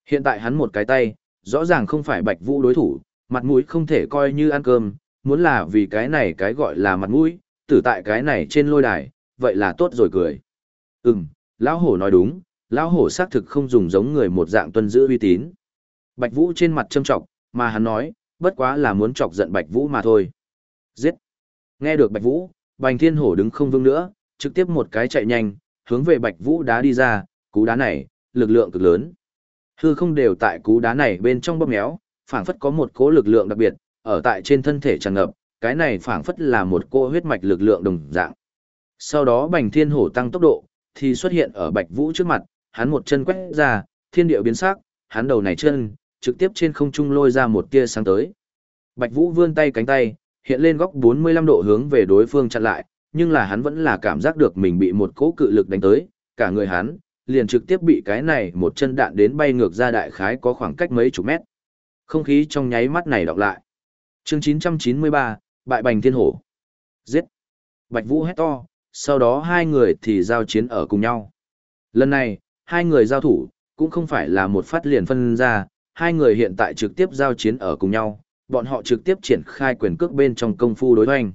Hiện tại hắn một cái tay, rõ ràng không phải Bạch Vũ đối thủ, mặt mũi không thể coi như ăn cơm, muốn là vì cái này cái gọi là mặt mũi, tử tại cái này trên lôi đài, vậy là tốt rồi cười. Ừm, lão hổ nói đúng, lão hổ xác thực không dùng giống người một dạng tuân giữ uy tín. Bạch Vũ trên mặt châm trọng, mà hắn nói, bất quá là muốn chọc giận Bạch Vũ mà thôi. Giết! Nghe được Bạch Vũ, Bành Thiên Hổ đứng không vững nữa, trực tiếp một cái chạy nhanh, hướng về Bạch Vũ đá đi ra, cú đá này, lực lượng cực lớn. Hư không đều tại cú đá này bên trong bóp méo, phảng phất có một cỗ lực lượng đặc biệt, ở tại trên thân thể tràn ngập, cái này phảng phất là một cô huyết mạch lực lượng đồng dạng. Sau đó Bành Thiên Hổ tăng tốc độ, thì xuất hiện ở Bạch Vũ trước mặt, hắn một chân quét ra, thiên địa biến sắc, hắn đầu này chân, trực tiếp trên không trung lôi ra một tia sáng tới. Bạch Vũ vươn tay cánh tay, hiện lên góc 45 độ hướng về đối phương chặn lại, nhưng là hắn vẫn là cảm giác được mình bị một cỗ cự lực đánh tới, cả người hắn liền trực tiếp bị cái này một chân đạn đến bay ngược ra đại khái có khoảng cách mấy chục mét. Không khí trong nháy mắt này đọc lại. Chương 993, bại bành thiên hổ. Giết. Bạch Vũ hét to, sau đó hai người thì giao chiến ở cùng nhau. Lần này, hai người giao thủ, cũng không phải là một phát liền phân ra, hai người hiện tại trực tiếp giao chiến ở cùng nhau, bọn họ trực tiếp triển khai quyền cước bên trong công phu đối hoành.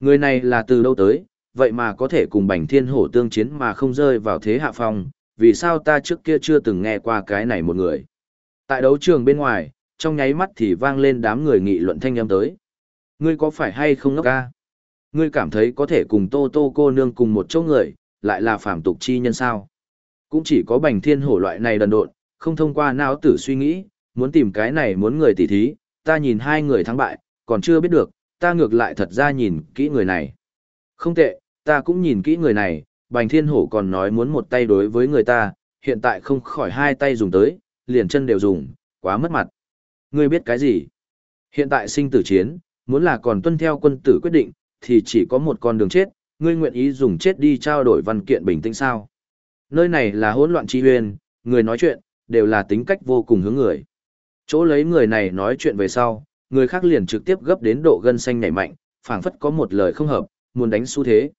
Người này là từ đâu tới, vậy mà có thể cùng bành thiên hổ tương chiến mà không rơi vào thế hạ phong, vì sao ta trước kia chưa từng nghe qua cái này một người. Tại đấu trường bên ngoài, trong nháy mắt thì vang lên đám người nghị luận thanh âm tới. Ngươi có phải hay không ngốc ca? Ngươi cảm thấy có thể cùng tô tô cô nương cùng một chỗ người, lại là phàm tục chi nhân sao? Cũng chỉ có bành thiên hổ loại này đần độn, không thông qua não tử suy nghĩ, muốn tìm cái này muốn người tỉ thí, ta nhìn hai người thắng bại, còn chưa biết được, ta ngược lại thật ra nhìn kỹ người này. Không tệ, ta cũng nhìn kỹ người này, Bành Thiên Hổ còn nói muốn một tay đối với người ta, hiện tại không khỏi hai tay dùng tới, liền chân đều dùng, quá mất mặt. Ngươi biết cái gì? Hiện tại sinh tử chiến, muốn là còn tuân theo quân tử quyết định, thì chỉ có một con đường chết, ngươi nguyện ý dùng chết đi trao đổi văn kiện bình tĩnh sao? Nơi này là hỗn loạn chi huyền, người nói chuyện, đều là tính cách vô cùng hướng người. Chỗ lấy người này nói chuyện về sau, người khác liền trực tiếp gấp đến độ gân xanh nhảy mạnh, phảng phất có một lời không hợp, muốn đánh xu thế.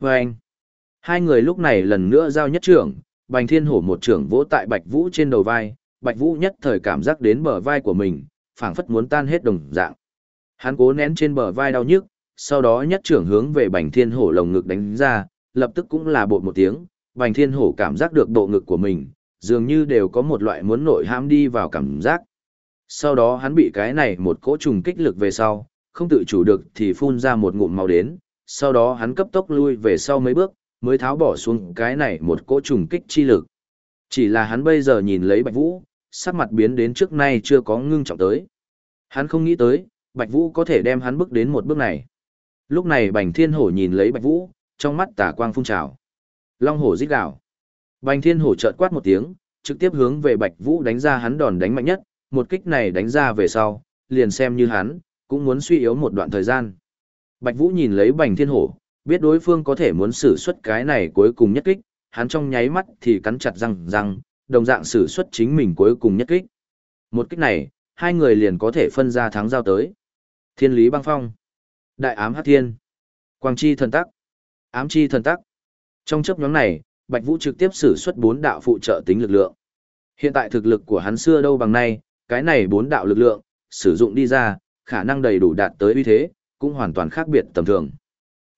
Và anh, hai người lúc này lần nữa giao nhất trưởng, Bành Thiên Hổ một trưởng vỗ tại Bạch Vũ trên đầu vai, Bạch Vũ nhất thời cảm giác đến bờ vai của mình, phảng phất muốn tan hết đồng dạng. Hắn cố nén trên bờ vai đau nhức, sau đó nhất trưởng hướng về Bành Thiên Hổ lồng ngực đánh ra, lập tức cũng là bột một tiếng, Bành Thiên Hổ cảm giác được bộ ngực của mình, dường như đều có một loại muốn nội ham đi vào cảm giác. Sau đó hắn bị cái này một cỗ trùng kích lực về sau, không tự chủ được thì phun ra một ngụm máu đến, sau đó hắn cấp tốc lui về sau mấy bước, mới tháo bỏ xuống cái này một cỗ trùng kích chi lực. Chỉ là hắn bây giờ nhìn lấy Bạch Vũ, sắc mặt biến đến trước nay chưa có ngưng trọng tới. Hắn không nghĩ tới, Bạch Vũ có thể đem hắn bước đến một bước này. Lúc này Bành Thiên Hổ nhìn lấy Bạch Vũ, trong mắt tà quang phun trào. Long hổ rít gào. Bành Thiên Hổ chợt quát một tiếng, trực tiếp hướng về Bạch Vũ đánh ra hắn đòn đánh mạnh nhất, một kích này đánh ra về sau, liền xem như hắn, cũng muốn suy yếu một đoạn thời gian. Bạch Vũ nhìn lấy Bành Thiên Hổ, biết đối phương có thể muốn sử xuất cái này cuối cùng nhất kích, hắn trong nháy mắt thì cắn chặt răng răng, đồng dạng sử xuất chính mình cuối cùng nhất kích. Một kích này, hai người liền có thể phân ra thắng giao tới. Thiên lý băng phong, đại ám hắc thiên, quang chi thần tắc, ám chi thần tắc. Trong chấp nhóm này, Bạch Vũ trực tiếp sử xuất bốn đạo phụ trợ tính lực lượng. Hiện tại thực lực của hắn xưa đâu bằng nay, cái này bốn đạo lực lượng, sử dụng đi ra, khả năng đầy đủ đạt tới uy thế, cũng hoàn toàn khác biệt tầm thường.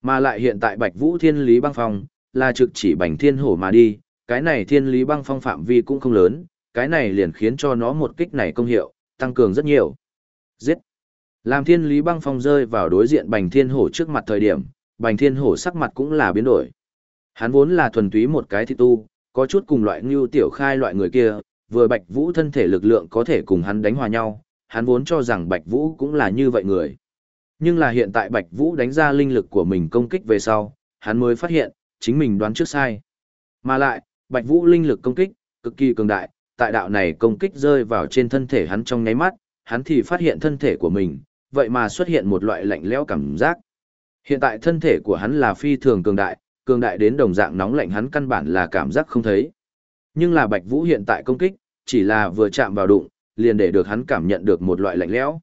Mà lại hiện tại Bạch Vũ Thiên Lý Băng Phong, là trực chỉ Bành Thiên Hổ mà đi, cái này Thiên Lý Băng Phong phạm vi cũng không lớn, cái này liền khiến cho nó một kích này công hiệu, tăng cường rất nhiều. Giết! Làm Thiên Lý Băng Phong rơi vào đối diện Bành Thiên Hổ trước mặt thời điểm, Bành Thiên Hổ sắc mặt cũng là biến đổi. Hắn vốn là thuần túy một cái thị tu, có chút cùng loại như tiểu khai loại người kia, vừa Bạch Vũ thân thể lực lượng có thể cùng hắn đánh hòa nhau, hắn vốn cho rằng Bạch Vũ cũng là như vậy người. Nhưng là hiện tại Bạch Vũ đánh ra linh lực của mình công kích về sau, hắn mới phát hiện, chính mình đoán trước sai. Mà lại, Bạch Vũ linh lực công kích, cực kỳ cường đại, tại đạo này công kích rơi vào trên thân thể hắn trong nháy mắt, hắn thì phát hiện thân thể của mình, vậy mà xuất hiện một loại lạnh lẽo cảm giác. Hiện tại thân thể của hắn là phi thường cường đại, cường đại đến đồng dạng nóng lạnh hắn căn bản là cảm giác không thấy. Nhưng là Bạch Vũ hiện tại công kích, chỉ là vừa chạm vào đụng, liền để được hắn cảm nhận được một loại lạnh lẽo.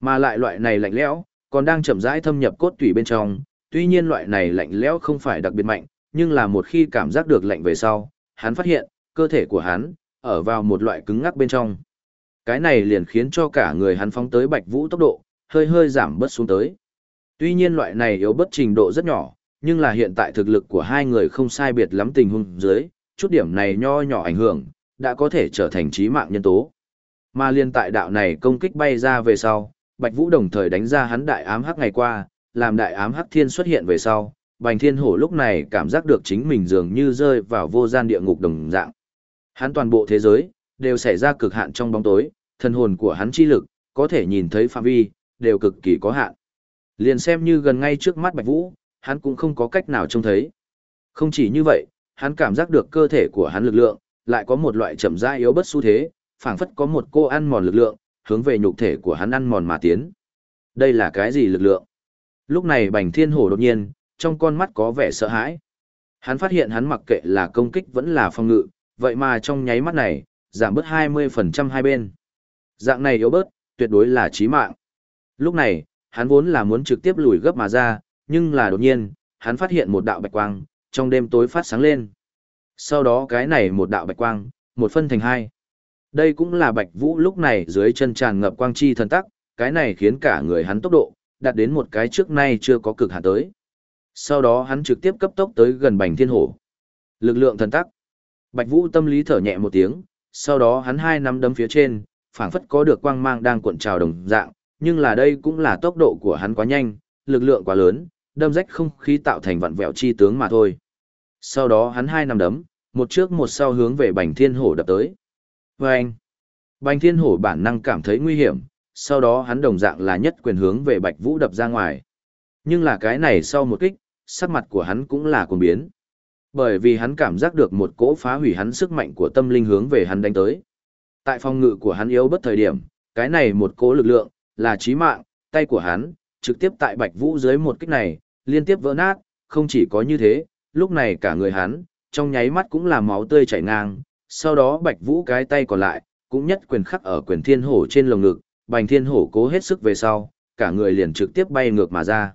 Mà lại loại này lạnh lẽo, còn đang chậm rãi thâm nhập cốt tủy bên trong, tuy nhiên loại này lạnh lẽo không phải đặc biệt mạnh, nhưng là một khi cảm giác được lạnh về sau, hắn phát hiện, cơ thể của hắn, ở vào một loại cứng ngắc bên trong. Cái này liền khiến cho cả người hắn phóng tới Bạch Vũ tốc độ, hơi hơi giảm bớt xuống tới. Tuy nhiên loại này yếu bất trình độ rất nhỏ, nhưng là hiện tại thực lực của hai người không sai biệt lắm tình huống dưới, chút điểm này nho nhỏ ảnh hưởng, đã có thể trở thành chí mạng nhân tố. Mà liên tại đạo này công kích bay ra về sau, Bạch Vũ đồng thời đánh ra hắn đại ám hắc ngày qua, làm đại ám hắc thiên xuất hiện về sau, Bành Thiên Hổ lúc này cảm giác được chính mình dường như rơi vào vô gian địa ngục đồng dạng. Hắn toàn bộ thế giới đều xảy ra cực hạn trong bóng tối, thần hồn của hắn chi lực có thể nhìn thấy phạm vi đều cực kỳ có hạn. Liền xem như gần ngay trước mắt Bạch Vũ, hắn cũng không có cách nào trông thấy. Không chỉ như vậy, hắn cảm giác được cơ thể của hắn lực lượng, lại có một loại chậm rãi yếu bất xu thế, phảng phất có một cô ăn mòn lực lượng, hướng về nhục thể của hắn ăn mòn mà tiến. Đây là cái gì lực lượng? Lúc này Bành Thiên Hổ đột nhiên, trong con mắt có vẻ sợ hãi. Hắn phát hiện hắn mặc kệ là công kích vẫn là phòng ngự, vậy mà trong nháy mắt này, giảm bớt 20% hai bên. Dạng này yếu bớt, tuyệt đối là chí mạng. Lúc này, hắn vốn là muốn trực tiếp lùi gấp mà ra, nhưng là đột nhiên, hắn phát hiện một đạo bạch quang, trong đêm tối phát sáng lên. Sau đó cái này một đạo bạch quang, một phân thành hai. Đây cũng là bạch vũ lúc này dưới chân tràn ngập quang chi thần tắc, cái này khiến cả người hắn tốc độ, đạt đến một cái trước nay chưa có cực hạn tới. Sau đó hắn trực tiếp cấp tốc tới gần bành thiên hổ. Lực lượng thần tắc. Bạch vũ tâm lý thở nhẹ một tiếng, sau đó hắn hai nắm đấm phía trên, phảng phất có được quang mang đang cuộn trào đồng dạng, nhưng là đây cũng là tốc độ của hắn quá nhanh, lực lượng quá lớn, đâm rách không khí tạo thành vặn vẹo chi tướng mà thôi. Sau đó hắn hai nắm đấm, một trước một sau hướng về bành thiên hổ đập tới. Và anh, Bành Thiên Hổ bản năng cảm thấy nguy hiểm, sau đó hắn đồng dạng là nhất quyền hướng về Bạch Vũ đập ra ngoài. Nhưng là cái này sau một kích, sắc mặt của hắn cũng là cuồng biến. Bởi vì hắn cảm giác được một cỗ phá hủy hắn sức mạnh của tâm linh hướng về hắn đánh tới. Tại phòng ngự của hắn yếu bất thời điểm, cái này một cỗ lực lượng, là chí mạng, tay của hắn, trực tiếp tại Bạch Vũ dưới một kích này, liên tiếp vỡ nát, không chỉ có như thế, lúc này cả người hắn, trong nháy mắt cũng là máu tươi chảy ngang, sau đó Bạch Vũ cái tay còn lại, cũng nhất quyền khắc ở quyền thiên hổ trên lồng ngực, Bành Thiên Hổ cố hết sức về sau, cả người liền trực tiếp bay ngược mà ra.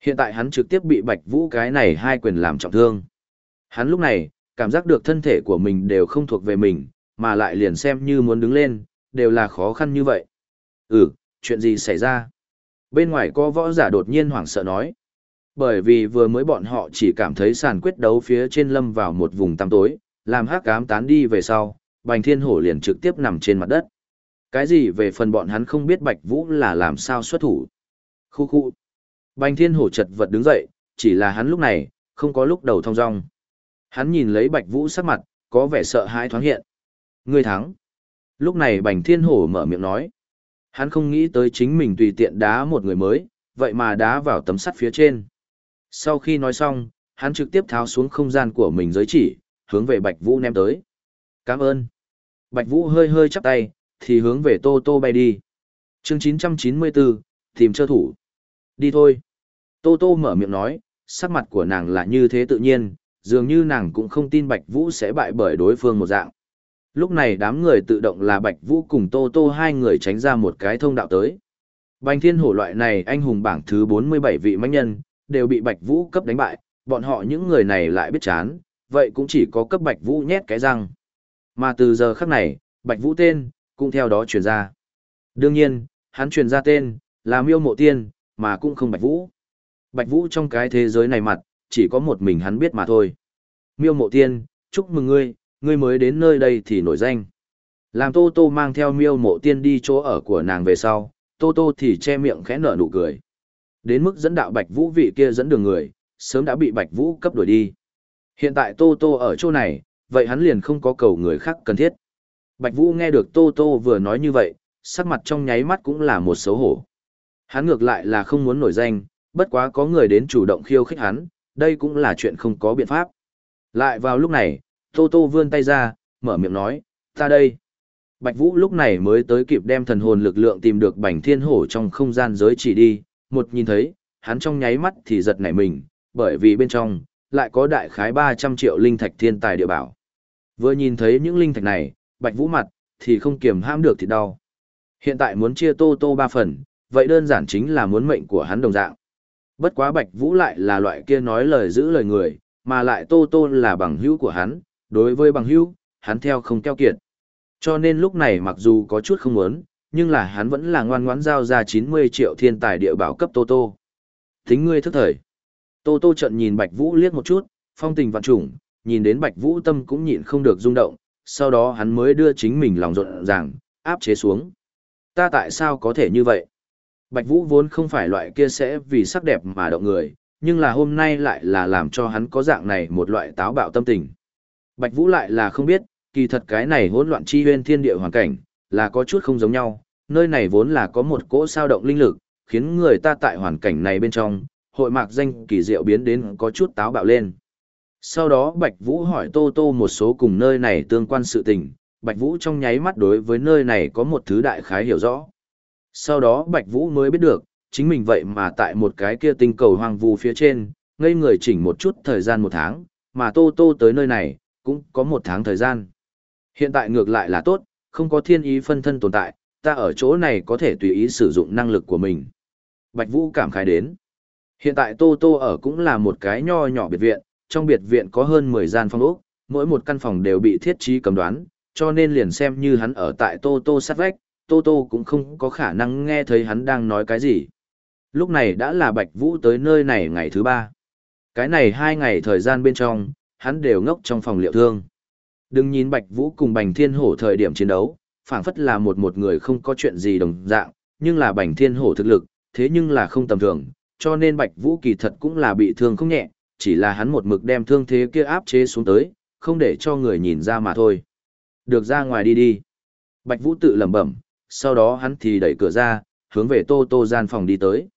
Hiện tại hắn trực tiếp bị Bạch Vũ cái này hai quyền làm trọng thương. Hắn lúc này, cảm giác được thân thể của mình đều không thuộc về mình, mà lại liền xem như muốn đứng lên, đều là khó khăn như vậy. Ừ, chuyện gì xảy ra? Bên ngoài có võ giả đột nhiên hoảng sợ nói. Bởi vì vừa mới bọn họ chỉ cảm thấy sàn quyết đấu phía trên lâm vào một vùng tăm tối, làm hắc cám tán đi về sau, Bành Thiên Hổ liền trực tiếp nằm trên mặt đất. Cái gì về phần bọn hắn không biết Bạch Vũ là làm sao xuất thủ. Khu khu. Bành Thiên Hổ chật vật đứng dậy, chỉ là hắn lúc này, không có lúc đầu thong dong. Hắn nhìn lấy Bạch Vũ sắc mặt, có vẻ sợ hãi thoáng hiện. Ngươi thắng. Lúc này Bành Thiên Hổ mở miệng nói. Hắn không nghĩ tới chính mình tùy tiện đá một người mới, vậy mà đá vào tấm sắt phía trên. Sau khi nói xong, hắn trực tiếp tháo xuống không gian của mình giới chỉ, hướng về Bạch Vũ ném tới. Cảm ơn. Bạch Vũ hơi hơi chắp tay, thì hướng về Tô Tô bay đi. Chương 994, tìm trợ thủ. Đi thôi. Tô Tô mở miệng nói, sắc mặt của nàng là như thế tự nhiên, dường như nàng cũng không tin Bạch Vũ sẽ bại bởi đối phương một dạng. Lúc này đám người tự động là Bạch Vũ cùng Tô Tô hai người tránh ra một cái thông đạo tới. Bành thiên hổ loại này anh hùng bảng thứ 47 vị mãnh nhân, đều bị Bạch Vũ cấp đánh bại, bọn họ những người này lại biết chán, vậy cũng chỉ có cấp Bạch Vũ nhét cái răng. Mà từ giờ khắc này, Bạch Vũ tên, cũng theo đó truyền ra. Đương nhiên, hắn truyền ra tên, là miêu mộ tiên, mà cũng không Bạch Vũ. Bạch Vũ trong cái thế giới này mặt, chỉ có một mình hắn biết mà thôi. Miêu mộ tiên, chúc mừng ngươi, ngươi mới đến nơi đây thì nổi danh. Làm Tô Tô mang theo miêu mộ tiên đi chỗ ở của nàng về sau, Tô Tô thì che miệng khẽ nở nụ cười. Đến mức dẫn đạo Bạch Vũ vị kia dẫn đường người, sớm đã bị Bạch Vũ cấp đuổi đi. Hiện tại Tô Tô ở chỗ này, vậy hắn liền không có cầu người khác cần thiết. Bạch Vũ nghe được Tô Tô vừa nói như vậy, sắc mặt trong nháy mắt cũng là một xấu hổ. Hắn ngược lại là không muốn nổi danh, bất quá có người đến chủ động khiêu khích hắn, đây cũng là chuyện không có biện pháp. Lại vào lúc này, Tô Tô vươn tay ra, mở miệng nói, ta đây. Bạch Vũ lúc này mới tới kịp đem thần hồn lực lượng tìm được bành thiên hổ trong không gian giới chỉ đi, một nhìn thấy, hắn trong nháy mắt thì giật nảy mình, bởi vì bên trong, lại có đại khái 300 triệu linh thạch thiên tài địa bảo. Vừa nhìn thấy những linh thạch này, Bạch Vũ mặt, thì không kiềm hãm được thì đau. Hiện tại muốn chia Tô Tô ba phần, vậy đơn giản chính là muốn mệnh của hắn đồng dạng. Bất quá Bạch Vũ lại là loại kia nói lời giữ lời người, mà lại Tô Tô là bằng hữu của hắn, đối với bằng hữu, hắn theo không keo kiệt. Cho nên lúc này mặc dù có chút không muốn, nhưng là hắn vẫn là ngoan ngoãn giao ra 90 triệu thiên tài địa bảo cấp Tô Tô. Thính ngươi thức thời. Tô Tô trận nhìn Bạch Vũ liếc một chút, phong tình vạn trùng, nhìn đến Bạch Vũ tâm cũng nhịn không được rung động, sau đó hắn mới đưa chính mình lòng rộn ràng, áp chế xuống. Ta tại sao có thể như vậy? Bạch Vũ vốn không phải loại kia sẽ vì sắc đẹp mà động người, nhưng là hôm nay lại là làm cho hắn có dạng này một loại táo bạo tâm tình. Bạch Vũ lại là không biết, kỳ thật cái này hỗn loạn chi huyên thiên địa hoàn cảnh, là có chút không giống nhau, nơi này vốn là có một cỗ sao động linh lực, khiến người ta tại hoàn cảnh này bên trong, hội mạc danh kỳ diệu biến đến có chút táo bạo lên. Sau đó Bạch Vũ hỏi Tô Tô một số cùng nơi này tương quan sự tình, Bạch Vũ trong nháy mắt đối với nơi này có một thứ đại khái hiểu rõ. Sau đó Bạch Vũ mới biết được, chính mình vậy mà tại một cái kia tinh cầu hoang vu phía trên, ngây người chỉnh một chút thời gian một tháng, mà Tô Tô tới nơi này, cũng có một tháng thời gian. Hiện tại ngược lại là tốt, không có thiên ý phân thân tồn tại, ta ở chỗ này có thể tùy ý sử dụng năng lực của mình. Bạch Vũ cảm khái đến. Hiện tại Tô Tô ở cũng là một cái nho nhỏ biệt viện, trong biệt viện có hơn 10 gian phòng ốc, mỗi một căn phòng đều bị thiết trí cầm đoán, cho nên liền xem như hắn ở tại Tô Tô sát vách, Tô Tô cũng không có khả năng nghe thấy hắn đang nói cái gì. Lúc này đã là Bạch Vũ tới nơi này ngày thứ ba. Cái này hai ngày thời gian bên trong, hắn đều ngốc trong phòng liệu thương. Đừng nhìn Bạch Vũ cùng Bành Thiên Hổ thời điểm chiến đấu, phảng phất là một một người không có chuyện gì đồng dạng, nhưng là Bành Thiên Hổ thực lực, thế nhưng là không tầm thường, cho nên Bạch Vũ kỳ thật cũng là bị thương không nhẹ, chỉ là hắn một mực đem thương thế kia áp chế xuống tới, không để cho người nhìn ra mà thôi. Được ra ngoài đi đi. Bạch Vũ tự lẩm bẩm, sau đó hắn thì đẩy cửa ra, hướng về Tô Tô gian phòng đi tới.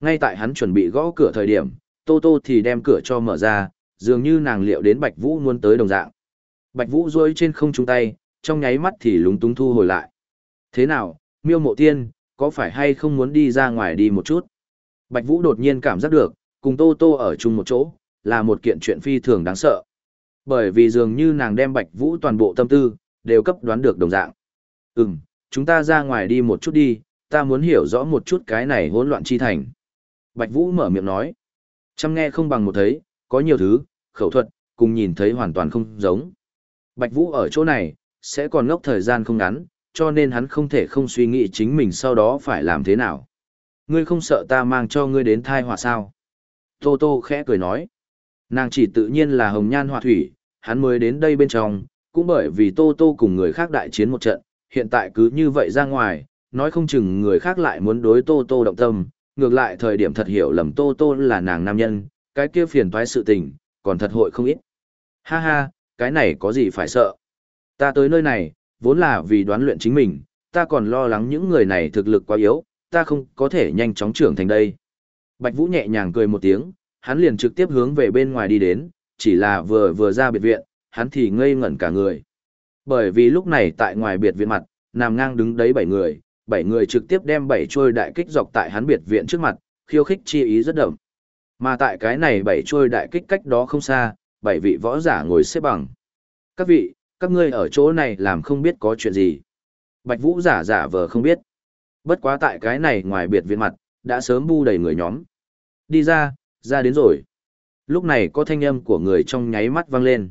Ngay tại hắn chuẩn bị gõ cửa thời điểm, Tô Tô thì đem cửa cho mở ra, dường như nàng liệu đến Bạch Vũ muốn tới đồng dạng. Bạch Vũ rôi trên không trung tay, trong nháy mắt thì lúng túng thu hồi lại. Thế nào, miêu mộ tiên, có phải hay không muốn đi ra ngoài đi một chút? Bạch Vũ đột nhiên cảm giác được, cùng Tô Tô ở chung một chỗ, là một kiện chuyện phi thường đáng sợ. Bởi vì dường như nàng đem Bạch Vũ toàn bộ tâm tư, đều cấp đoán được đồng dạng. Ừm, chúng ta ra ngoài đi một chút đi, ta muốn hiểu rõ một chút cái này hỗn loạn chi thành. Bạch Vũ mở miệng nói. Chăm nghe không bằng một thấy, có nhiều thứ, khẩu thuật, cùng nhìn thấy hoàn toàn không giống. Bạch Vũ ở chỗ này, sẽ còn ngốc thời gian không ngắn, cho nên hắn không thể không suy nghĩ chính mình sau đó phải làm thế nào. Ngươi không sợ ta mang cho ngươi đến thai họa sao? Tô Tô khẽ cười nói. Nàng chỉ tự nhiên là hồng nhan họa thủy, hắn mới đến đây bên trong, cũng bởi vì Tô Tô cùng người khác đại chiến một trận, hiện tại cứ như vậy ra ngoài, nói không chừng người khác lại muốn đối Tô Tô động tâm, ngược lại thời điểm thật hiểu lầm Tô Tô là nàng nam nhân, cái kia phiền toái sự tình, còn thật hội không ít. Ha ha, cái này có gì phải sợ. Ta tới nơi này, vốn là vì đoán luyện chính mình, ta còn lo lắng những người này thực lực quá yếu, ta không có thể nhanh chóng trưởng thành đây. Bạch Vũ nhẹ nhàng cười một tiếng, hắn liền trực tiếp hướng về bên ngoài đi đến, chỉ là vừa vừa ra biệt viện, hắn thì ngây ngẩn cả người. Bởi vì lúc này tại ngoài biệt viện mặt, nằm ngang đứng đấy bảy người, bảy người trực tiếp đem bảy trôi đại kích dọc tại hắn biệt viện trước mặt, khiêu khích chi ý rất đậm. Mà tại cái này bảy trôi đại kích cách đó không xa, bảy vị võ giả ngồi xếp bằng. Các vị, các ngươi ở chỗ này làm không biết có chuyện gì. Bạch Vũ giả giả vờ không biết. Bất quá tại cái này ngoài biệt viện mặt, đã sớm bu đầy người nhóm. Đi ra, ra đến rồi. Lúc này có thanh âm của người trong nháy mắt vang lên.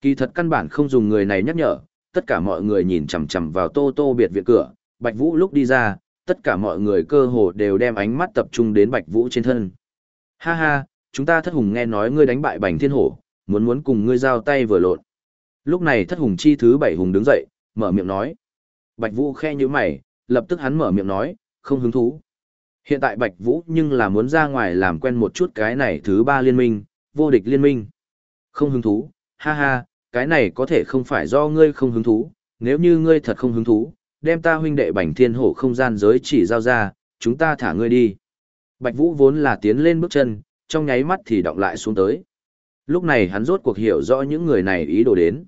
Kỳ thật căn bản không dùng người này nhắc nhở, tất cả mọi người nhìn chằm chằm vào tô tô biệt viện cửa, Bạch Vũ lúc đi ra, tất cả mọi người cơ hồ đều đem ánh mắt tập trung đến Bạch Vũ trên thân. Ha ha, chúng ta thất hùng nghe nói ngươi đánh bại bành thiên hổ, muốn muốn cùng ngươi giao tay vừa lộn. Lúc này thất hùng chi thứ bảy hùng đứng dậy, mở miệng nói. Bạch Vũ khe như mày, lập tức hắn mở miệng nói, không hứng thú. Hiện tại Bạch Vũ nhưng là muốn ra ngoài làm quen một chút cái này thứ ba liên minh, vô địch liên minh. Không hứng thú, ha ha, cái này có thể không phải do ngươi không hứng thú, nếu như ngươi thật không hứng thú, đem ta huynh đệ bành thiên hổ không gian giới chỉ giao ra, chúng ta thả ngươi đi. Bạch Vũ vốn là tiến lên bước chân, trong nháy mắt thì động lại xuống tới. Lúc này hắn rốt cuộc hiểu rõ những người này ý đồ đến.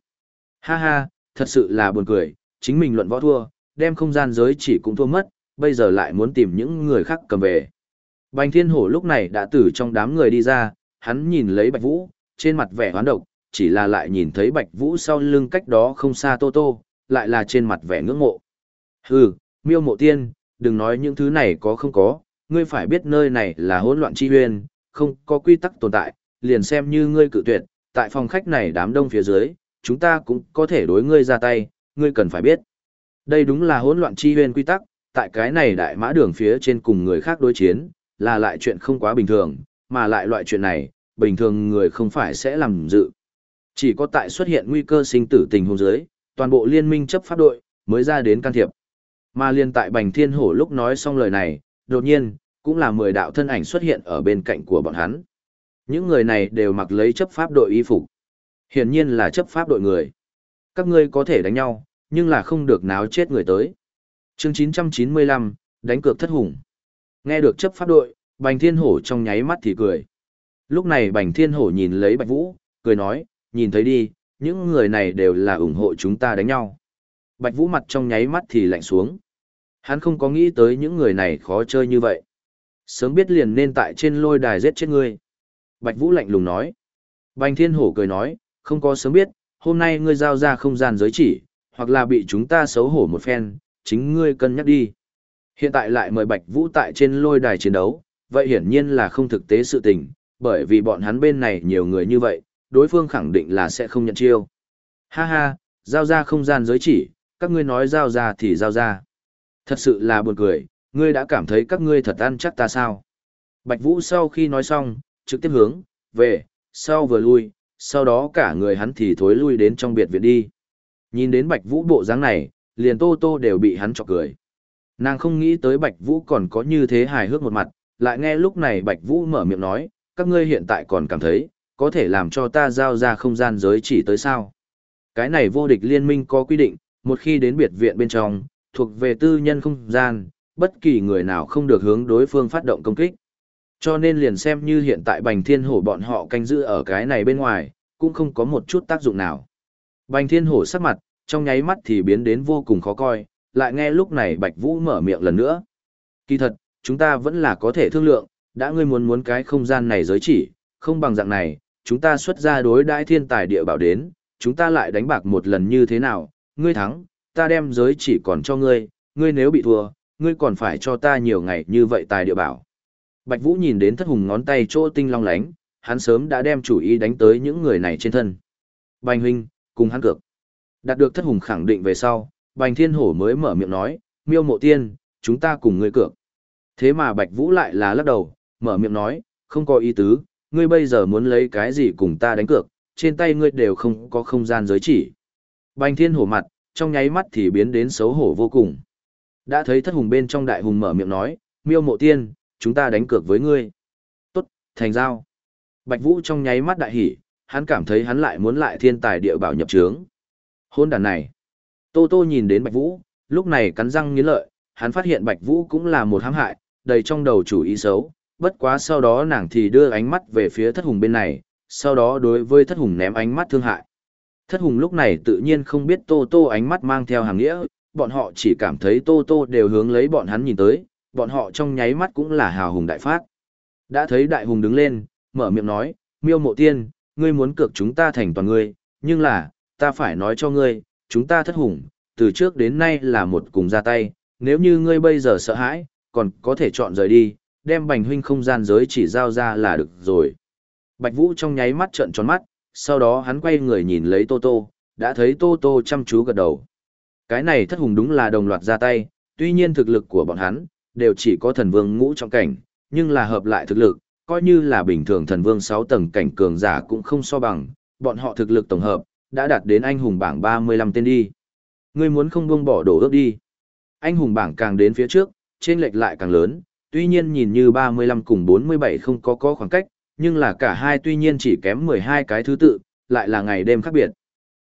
Ha ha, thật sự là buồn cười, chính mình luận võ thua, đem không gian giới chỉ cũng thua mất, bây giờ lại muốn tìm những người khác cầm về. Bành thiên hổ lúc này đã từ trong đám người đi ra, hắn nhìn lấy Bạch Vũ, trên mặt vẻ hoán độc, chỉ là lại nhìn thấy Bạch Vũ sau lưng cách đó không xa Tô Tô, lại là trên mặt vẻ ngưỡng mộ. Hừ, miêu mộ tiên, đừng nói những thứ này có không có, ngươi phải biết nơi này là hỗn loạn chi huyên, không có quy tắc tồn tại, liền xem như ngươi cự tuyệt, tại phòng khách này đám đông phía dưới, chúng ta cũng có thể đối ngươi ra tay, ngươi cần phải biết. Đây đúng là hỗn loạn chi huyên quy tắc, tại cái này đại mã đường phía trên cùng người khác đối chiến, là lại chuyện không quá bình thường, mà lại loại chuyện này, bình thường người không phải sẽ làm dự. Chỉ có tại xuất hiện nguy cơ sinh tử tình huống dưới, toàn bộ liên minh chấp pháp đội mới ra đến can thiệp. Mà liên tại Bành Thiên Hổ lúc nói xong lời này, đột nhiên, cũng là mười đạo thân ảnh xuất hiện ở bên cạnh của bọn hắn. Những người này đều mặc lấy chấp pháp đội y phục. Hiển nhiên là chấp pháp đội người. Các ngươi có thể đánh nhau, nhưng là không được náo chết người tới. Chương 995, đánh cược thất hùng. Nghe được chấp pháp đội, Bành Thiên Hổ trong nháy mắt thì cười. Lúc này Bành Thiên Hổ nhìn lấy Bạch Vũ, cười nói, nhìn thấy đi, những người này đều là ủng hộ chúng ta đánh nhau. Bạch Vũ mặt trong nháy mắt thì lạnh xuống. Hắn không có nghĩ tới những người này khó chơi như vậy. Sớm biết liền nên tại trên lôi đài giết chết ngươi. Bạch Vũ lạnh lùng nói. Bành Thiên Hổ cười nói, không có sớm biết, hôm nay ngươi giao ra không gian giới chỉ, hoặc là bị chúng ta xấu hổ một phen, chính ngươi cân nhắc đi. Hiện tại lại mời Bạch Vũ tại trên lôi đài chiến đấu, vậy hiển nhiên là không thực tế sự tình, bởi vì bọn hắn bên này nhiều người như vậy, đối phương khẳng định là sẽ không nhận chiêu. Ha ha, giao ra không gian giới chỉ, các ngươi nói giao ra thì giao ra. Thật sự là buồn cười, ngươi đã cảm thấy các ngươi thật ăn chắc ta sao. Bạch Vũ sau khi nói xong, trực tiếp hướng, về, sau vừa lui, sau đó cả người hắn thì thối lui đến trong biệt viện đi. Nhìn đến Bạch Vũ bộ dáng này, liền Tô Tô đều bị hắn chọc cười. Nàng không nghĩ tới Bạch Vũ còn có như thế hài hước một mặt, lại nghe lúc này Bạch Vũ mở miệng nói, các ngươi hiện tại còn cảm thấy, có thể làm cho ta giao ra không gian giới chỉ tới sao. Cái này vô địch liên minh có quy định, một khi đến biệt viện bên trong, thuộc về tư nhân không gian, bất kỳ người nào không được hướng đối phương phát động công kích. Cho nên liền xem như hiện tại Bành Thiên Hổ bọn họ canh giữ ở cái này bên ngoài, cũng không có một chút tác dụng nào. Bành Thiên Hổ sắc mặt, trong nháy mắt thì biến đến vô cùng khó coi, lại nghe lúc này Bạch Vũ mở miệng lần nữa. Kỳ thật, chúng ta vẫn là có thể thương lượng, đã ngươi muốn muốn cái không gian này giới chỉ, không bằng dạng này, chúng ta xuất ra đối đãi thiên tài địa bảo đến, chúng ta lại đánh bạc một lần như thế nào, ngươi thắng, ta đem giới chỉ còn cho ngươi, ngươi nếu bị thua, ngươi còn phải cho ta nhiều ngày như vậy tài địa bảo. Bạch Vũ nhìn đến thất hùng ngón tay chỗ tinh long lánh, hắn sớm đã đem chủ ý đánh tới những người này trên thân. Bành huynh, cùng hắn cược. Đạt được thất hùng khẳng định về sau, Bành Thiên Hổ mới mở miệng nói, miêu mộ tiên, chúng ta cùng ngươi cược. Thế mà Bạch Vũ lại là lắc đầu, mở miệng nói, không có ý tứ, ngươi bây giờ muốn lấy cái gì cùng ta đánh cược, trên tay ngươi đều không có không gian giới chỉ. Bành Thiên Hổ mặt, trong nháy mắt thì biến đến xấu hổ vô cùng. Đã thấy thất hùng bên trong đại hùng mở miệng nói, miêu mộ tiên, chúng ta đánh cược với ngươi. Tốt, thành giao. Bạch Vũ trong nháy mắt đại hỉ, hắn cảm thấy hắn lại muốn lại thiên tài địa bảo nhập trướng. Hôn đàn này. Tô Tô nhìn đến Bạch Vũ, lúc này cắn răng nghiến lợi, hắn phát hiện Bạch Vũ cũng là một hãm hại, đầy trong đầu chủ ý xấu, bất quá sau đó nàng thì đưa ánh mắt về phía thất hùng bên này, sau đó đối với thất hùng ném ánh mắt thương hại. Thất hùng lúc này tự nhiên không biết Tô Tô ánh mắt mang theo hàng nghĩa, bọn họ chỉ cảm thấy Tô Tô đều hướng lấy bọn hắn nhìn tới, bọn họ trong nháy mắt cũng là hào hùng đại phát. Đã thấy đại hùng đứng lên, mở miệng nói, miêu mộ tiên, ngươi muốn cược chúng ta thành toàn ngươi, nhưng là, ta phải nói cho ngươi, chúng ta thất hùng, từ trước đến nay là một cùng ra tay, nếu như ngươi bây giờ sợ hãi, còn có thể chọn rời đi, đem bành huynh không gian giới chỉ giao ra là được rồi. Bạch Vũ trong nháy mắt trợn tròn mắt, sau đó hắn quay người nhìn lấy Tô Tô, đã thấy Tô Tô chăm chú gật đầu. Cái này thất hùng đúng là đồng loạt ra tay, tuy nhiên thực lực của bọn hắn, đều chỉ có thần vương ngũ trong cảnh, nhưng là hợp lại thực lực, coi như là bình thường thần vương 6 tầng cảnh cường giả cũng không so bằng, bọn họ thực lực tổng hợp, đã đạt đến anh hùng bảng 35 tên đi. Ngươi muốn không buông bỏ đổ ước đi. Anh hùng bảng càng đến phía trước, trên lệch lại càng lớn, tuy nhiên nhìn như 35 cùng 47 không có có khoảng cách, nhưng là cả hai tuy nhiên chỉ kém 12 cái thứ tự, lại là ngày đêm khác biệt.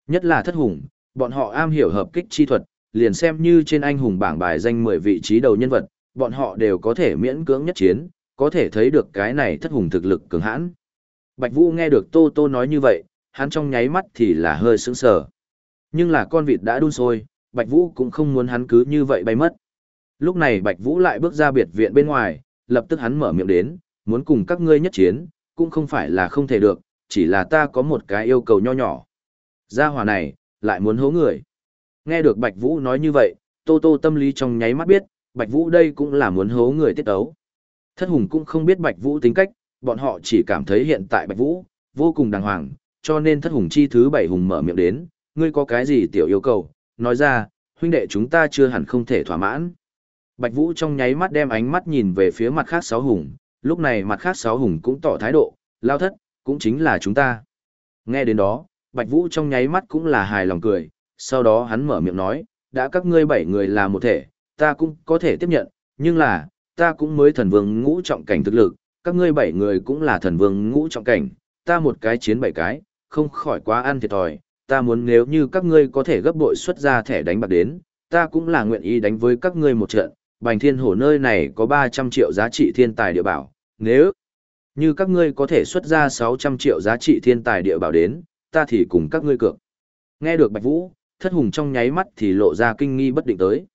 Nhất là thất hùng, bọn họ am hiểu hợp kích chi thuật, liền xem như trên anh hùng bảng bài danh 10 vị trí đầu nhân vật, bọn họ đều có thể miễn cưỡng nhất chiến, có thể thấy được cái này thất hùng thực lực cường hãn. Bạch Vũ nghe được Tô Tô nói như vậy, hắn trong nháy mắt thì là hơi sững sờ. Nhưng là con vịt đã đun sôi, Bạch Vũ cũng không muốn hắn cứ như vậy bay mất. Lúc này Bạch Vũ lại bước ra biệt viện bên ngoài, lập tức hắn mở miệng đến, muốn cùng các ngươi nhất chiến, cũng không phải là không thể được, chỉ là ta có một cái yêu cầu nho nhỏ. Gia hỏa này, lại muốn hố người. Nghe được Bạch Vũ nói như vậy, Tô Tô tâm lý trong nháy mắt biết, Bạch Vũ đây cũng là muốn hố người tiết ấu. Thất hùng cũng không biết Bạch Vũ tính cách, bọn họ chỉ cảm thấy hiện tại Bạch Vũ, vô cùng đàng hoàng, cho nên thất hùng chi thứ bảy hùng mở miệng đến, ngươi có cái gì tiểu yêu cầu, nói ra, huynh đệ chúng ta chưa hẳn không thể thỏa mãn. Bạch Vũ trong nháy mắt đem ánh mắt nhìn về phía mặt khác sáu hùng, lúc này mặt khác sáu hùng cũng tỏ thái độ, lao thất, cũng chính là chúng ta. Nghe đến đó, Bạch Vũ trong nháy mắt cũng là hài lòng cười, sau đó hắn mở miệng nói, đã các ngươi bảy người là một thể, ta cũng có thể tiếp nhận, nhưng là, ta cũng mới thần vương ngũ trọng cảnh thực lực, các ngươi bảy người cũng là thần vương ngũ trọng cảnh, ta một cái chiến bảy cái, không khỏi quá ăn thiệt thòi, ta muốn nếu như các ngươi có thể gấp bội xuất ra thẻ đánh bạc đến, ta cũng là nguyện ý đánh với các ngươi một trận, bành thiên hổ nơi này có 300 triệu giá trị thiên tài địa bảo, nếu như các ngươi có thể xuất ra 600 triệu giá trị thiên tài địa bảo đến, ta thì cùng các ngươi cược. Nghe được Bạch Vũ, thất hùng trong nháy mắt thì lộ ra kinh nghi bất định tới.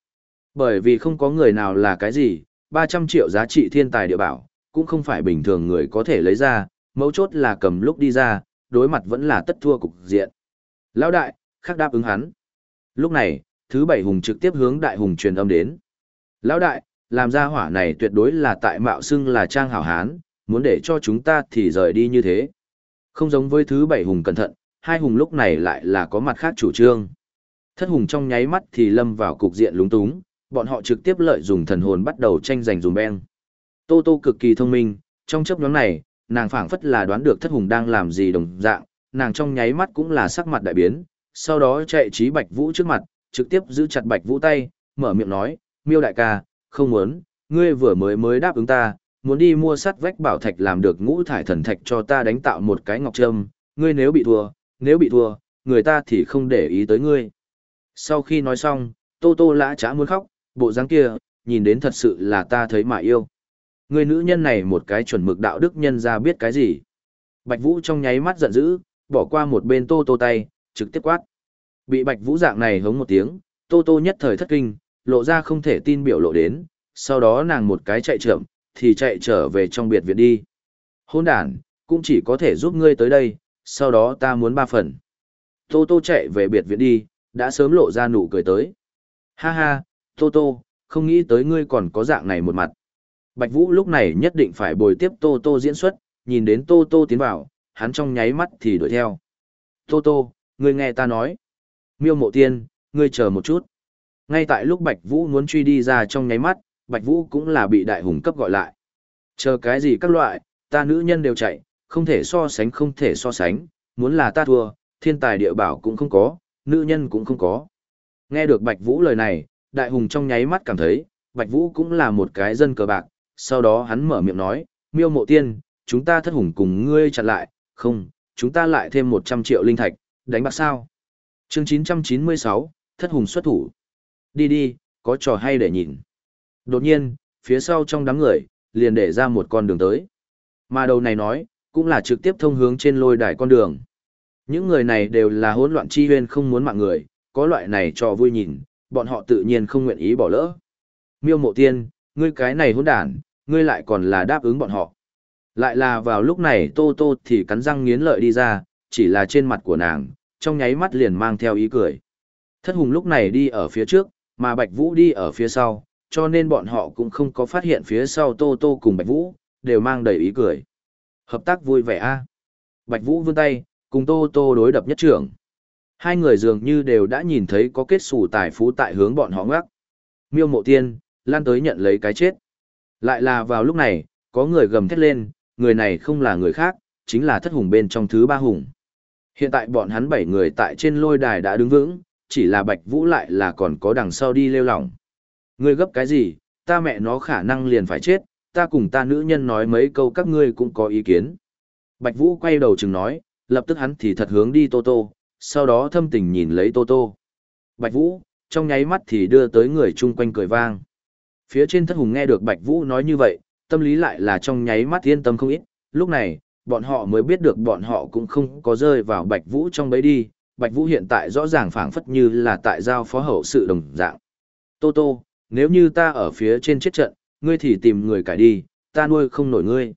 Bởi vì không có người nào là cái gì, 300 triệu giá trị thiên tài địa bảo, cũng không phải bình thường người có thể lấy ra, mấu chốt là cầm lúc đi ra, đối mặt vẫn là tất thua cục diện. Lão đại, khắc đáp ứng hắn. Lúc này, thứ bảy hùng trực tiếp hướng đại hùng truyền âm đến. Lão đại, làm ra hỏa này tuyệt đối là tại mạo xưng là trang hảo hán, muốn để cho chúng ta thì rời đi như thế. Không giống với thứ bảy hùng cẩn thận, hai hùng lúc này lại là có mặt khác chủ trương. Thất hùng trong nháy mắt thì lâm vào cục diện lúng túng, bọn họ trực tiếp lợi dùng thần hồn bắt đầu tranh giành dùng beng. Tô Tô cực kỳ thông minh, trong chấp nhóm này, nàng phảng phất là đoán được thất hùng đang làm gì đồng dạng, nàng trong nháy mắt cũng là sắc mặt đại biến, sau đó chạy trí Bạch Vũ trước mặt, trực tiếp giữ chặt Bạch Vũ tay, mở miệng nói, miêu đại ca, không muốn, ngươi vừa mới mới đáp ứng ta, muốn đi mua sắt vách bảo thạch làm được ngũ thải thần thạch cho ta đánh tạo một cái ngọc trâm, ngươi nếu bị thua, nếu bị thua, người ta thì không để ý tới ngươi. Sau khi nói xong, Tô Tô lã chả muốn khóc, bộ dáng kia, nhìn đến thật sự là ta thấy mà yêu. Người nữ nhân này một cái chuẩn mực đạo đức nhân ra biết cái gì. Bạch Vũ trong nháy mắt giận dữ, bỏ qua một bên Tô Tô tay, trực tiếp quát. Bị Bạch Vũ dạng này hống một tiếng, Tô Tô nhất thời thất kinh, lộ ra không thể tin biểu lộ đến, sau đó nàng một cái chạy trượm, thì chạy trở về trong biệt viện đi. Hôn đàn, cũng chỉ có thể giúp ngươi tới đây, sau đó ta muốn ba phần. Tô Tô chạy về biệt viện đi, đã sớm lộ ra nụ cười tới. Ha ha, Tô Tô, không nghĩ tới ngươi còn có dạng này một mặt. Bạch Vũ lúc này nhất định phải bồi tiếp Tô Tô diễn xuất, nhìn đến Tô Tô tiến vào, hắn trong nháy mắt thì đuổi theo. Tô Tô, ngươi nghe ta nói. Miêu mộ tiên, ngươi chờ một chút. Ngay tại lúc Bạch Vũ muốn truy đi ra trong nháy mắt, Bạch Vũ cũng là bị đại hùng cấp gọi lại. Chờ cái gì các loại, ta nữ nhân đều chạy, không thể so sánh không thể so sánh, muốn là ta thua, thiên tài địa bảo cũng không có, nữ nhân cũng không có. Nghe được Bạch Vũ lời này, đại hùng trong nháy mắt cảm thấy, Bạch Vũ cũng là một cái dân cờ bạc, sau đó hắn mở miệng nói, miêu mộ tiên, chúng ta thất hùng cùng ngươi chặn lại, không, chúng ta lại thêm 100 triệu linh thạch, đánh bạc sao. Chương 996, thất hùng xuất thủ. Đi đi, có trò hay để nhìn. Đột nhiên, phía sau trong đám người, liền để ra một con đường tới. Mà đầu này nói, cũng là trực tiếp thông hướng trên lôi đài con đường. Những người này đều là hỗn loạn chi huyên không muốn mạng người, có loại này cho vui nhìn, bọn họ tự nhiên không nguyện ý bỏ lỡ. Miêu mộ tiên, ngươi cái này hỗn đản, ngươi lại còn là đáp ứng bọn họ. Lại là vào lúc này Tô Tô thì cắn răng nghiến lợi đi ra, chỉ là trên mặt của nàng, trong nháy mắt liền mang theo ý cười. Thất hùng lúc này đi ở phía trước, mà Bạch Vũ đi ở phía sau, cho nên bọn họ cũng không có phát hiện phía sau Tô Tô cùng Bạch Vũ, đều mang đầy ý cười. Hợp tác vui vẻ a. Bạch Vũ vươn tay, cùng Tô Tô đối đập nhất trưởng. Hai người dường như đều đã nhìn thấy có kết xù tài phú tại hướng bọn họ ngắc. Miêu mộ tiên, lan tới nhận lấy cái chết. Lại là vào lúc này, có người gầm thét lên, người này không là người khác, chính là thất hùng bên trong thứ ba hùng. Hiện tại bọn hắn bảy người tại trên lôi đài đã đứng vững, chỉ là Bạch Vũ lại là còn có đằng sau đi lêu lỏng. Ngươi gấp cái gì, ta mẹ nó khả năng liền phải chết, ta cùng ta nữ nhân nói mấy câu các ngươi cũng có ý kiến. Bạch Vũ quay đầu chừng nói, lập tức hắn thì thật hướng đi Tô Tô, sau đó thâm tình nhìn lấy Tô Tô. Bạch Vũ, trong nháy mắt thì đưa tới người chung quanh cười vang. Phía trên thất hùng nghe được Bạch Vũ nói như vậy, tâm lý lại là trong nháy mắt yên tâm không ít, lúc này, bọn họ mới biết được bọn họ cũng không có rơi vào Bạch Vũ trong bấy đi, Bạch Vũ hiện tại rõ ràng phảng phất như là tại giao phó hậu sự đồng dạng. Tô Tô, nếu như ta ở phía trên chết trận, ngươi thì tìm người cải đi, ta nuôi không nổi ngươi.